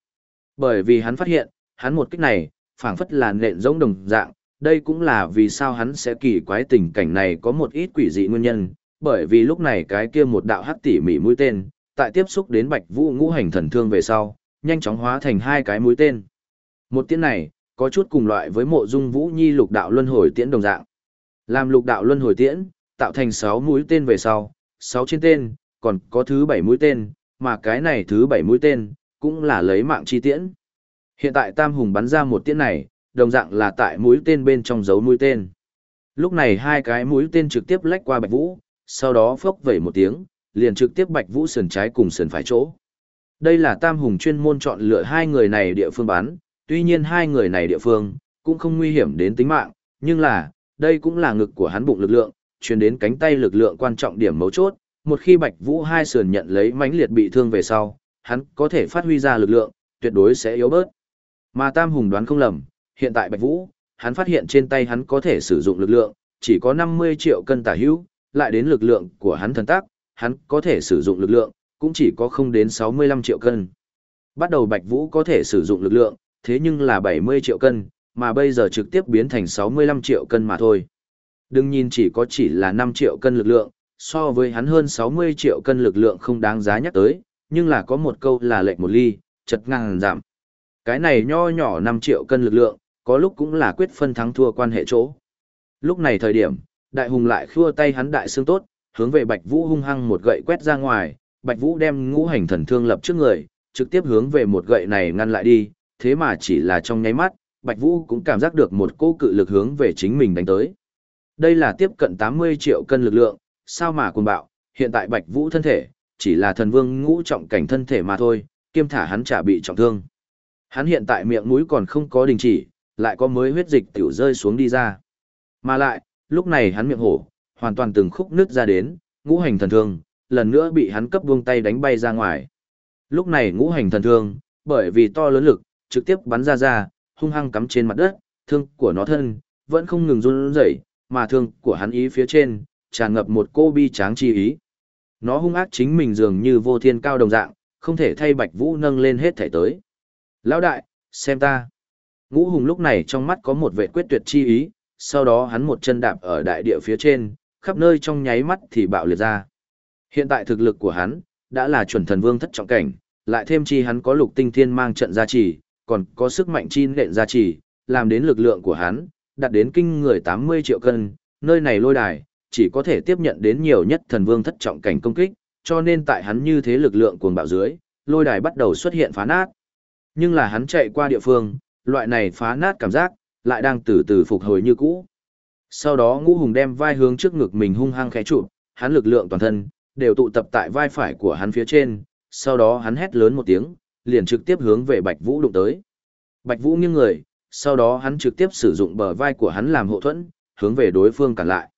Bởi vì hắn phát hiện, hắn một kích này, phảng phất là nện giống đồng dạng, đây cũng là vì sao hắn sẽ kỳ quái tình cảnh này có một ít quỷ dị nguyên nhân, bởi vì lúc này cái kia một đạo hắc tỉ mỉ mũi tên, tại tiếp xúc đến Bạch Vũ ngũ hành thần thương về sau, nhanh chóng hóa thành hai cái mũi tên. Một tiễn này, có chút cùng loại với mộ dung Vũ Nhi lục đạo luân hồi tiễn đồng dạng. Làm lục đạo luân hồi tiễn, tạo thành sáu mũi tên về sau, sáu trên tên, còn có thứ bảy mũi tên, mà cái này thứ bảy mũi tên, cũng là lấy mạng chi tiễn. Hiện tại Tam Hùng bắn ra một tiễn này, đồng dạng là tại mũi tên bên trong dấu mũi tên. Lúc này hai cái mũi tên trực tiếp lách qua Bạch Vũ, sau đó phốc vẩy một tiếng, liền trực tiếp Bạch Vũ sườn trái cùng sườn phải chỗ. Đây là Tam Hùng chuyên môn chọn lựa hai người này địa phương bắn, tuy nhiên hai người này địa phương cũng không nguy hiểm đến tính mạng, nhưng là, đây cũng là ngực của hắn bụng lực lượng, truyền đến cánh tay lực lượng quan trọng điểm mấu chốt, một khi Bạch Vũ hai sườn nhận lấy mãnh liệt bị thương về sau, hắn có thể phát huy ra lực lượng, tuyệt đối sẽ yếu bớt. Mà Tam Hùng đoán không lầm, hiện tại Bạch Vũ, hắn phát hiện trên tay hắn có thể sử dụng lực lượng, chỉ có 50 triệu cân tả hữu, lại đến lực lượng của hắn thần tác, hắn có thể sử dụng lực lượng, cũng chỉ có không đến 65 triệu cân. Bắt đầu Bạch Vũ có thể sử dụng lực lượng, thế nhưng là 70 triệu cân, mà bây giờ trực tiếp biến thành 65 triệu cân mà thôi. Đừng nhìn chỉ có chỉ là 5 triệu cân lực lượng, so với hắn hơn 60 triệu cân lực lượng không đáng giá nhắc tới, nhưng là có một câu là lệnh một ly, chật ngang giảm. Cái này nho nhỏ 5 triệu cân lực lượng, có lúc cũng là quyết phân thắng thua quan hệ chỗ. Lúc này thời điểm, đại hùng lại khua tay hắn đại xương tốt, hướng về Bạch Vũ hung hăng một gậy quét ra ngoài, Bạch Vũ đem ngũ hành thần thương lập trước người, trực tiếp hướng về một gậy này ngăn lại đi, thế mà chỉ là trong nháy mắt, Bạch Vũ cũng cảm giác được một cỗ cự lực hướng về chính mình đánh tới. Đây là tiếp cận 80 triệu cân lực lượng, sao mà cuồng bạo, hiện tại Bạch Vũ thân thể, chỉ là thần vương ngũ trọng cảnh thân thể mà thôi, kiêm thả hắn chả bị trọng thương. Hắn hiện tại miệng mũi còn không có đình chỉ, lại có mới huyết dịch tiểu rơi xuống đi ra. Mà lại, lúc này hắn miệng hổ, hoàn toàn từng khúc nứt ra đến, ngũ hành thần thương, lần nữa bị hắn cấp buông tay đánh bay ra ngoài. Lúc này ngũ hành thần thương, bởi vì to lớn lực, trực tiếp bắn ra ra, hung hăng cắm trên mặt đất, thương của nó thân, vẫn không ngừng run rẩy, mà thương của hắn ý phía trên, tràn ngập một cô bi tráng chi ý. Nó hung ác chính mình dường như vô thiên cao đồng dạng, không thể thay Bạch Vũ nâng lên hết thể tới. Lão đại, xem ta. Ngũ Hùng lúc này trong mắt có một vệ quyết tuyệt chi ý, sau đó hắn một chân đạp ở đại địa phía trên, khắp nơi trong nháy mắt thì bạo liệt ra. Hiện tại thực lực của hắn, đã là chuẩn thần vương thất trọng cảnh, lại thêm chi hắn có lục tinh thiên mang trận gia trì, còn có sức mạnh chi nện gia trì, làm đến lực lượng của hắn, đạt đến kinh người 80 triệu cân, nơi này lôi đài, chỉ có thể tiếp nhận đến nhiều nhất thần vương thất trọng cảnh công kích, cho nên tại hắn như thế lực lượng cuồng bạo dưới, lôi đài bắt đầu xuất hiện phá nát. Nhưng là hắn chạy qua địa phương, loại này phá nát cảm giác, lại đang từ từ phục hồi như cũ. Sau đó ngũ hùng đem vai hướng trước ngực mình hung hăng khẽ chụp, hắn lực lượng toàn thân, đều tụ tập tại vai phải của hắn phía trên, sau đó hắn hét lớn một tiếng, liền trực tiếp hướng về Bạch Vũ đụng tới. Bạch Vũ nghiêng người, sau đó hắn trực tiếp sử dụng bờ vai của hắn làm hộ thuẫn, hướng về đối phương cản lại.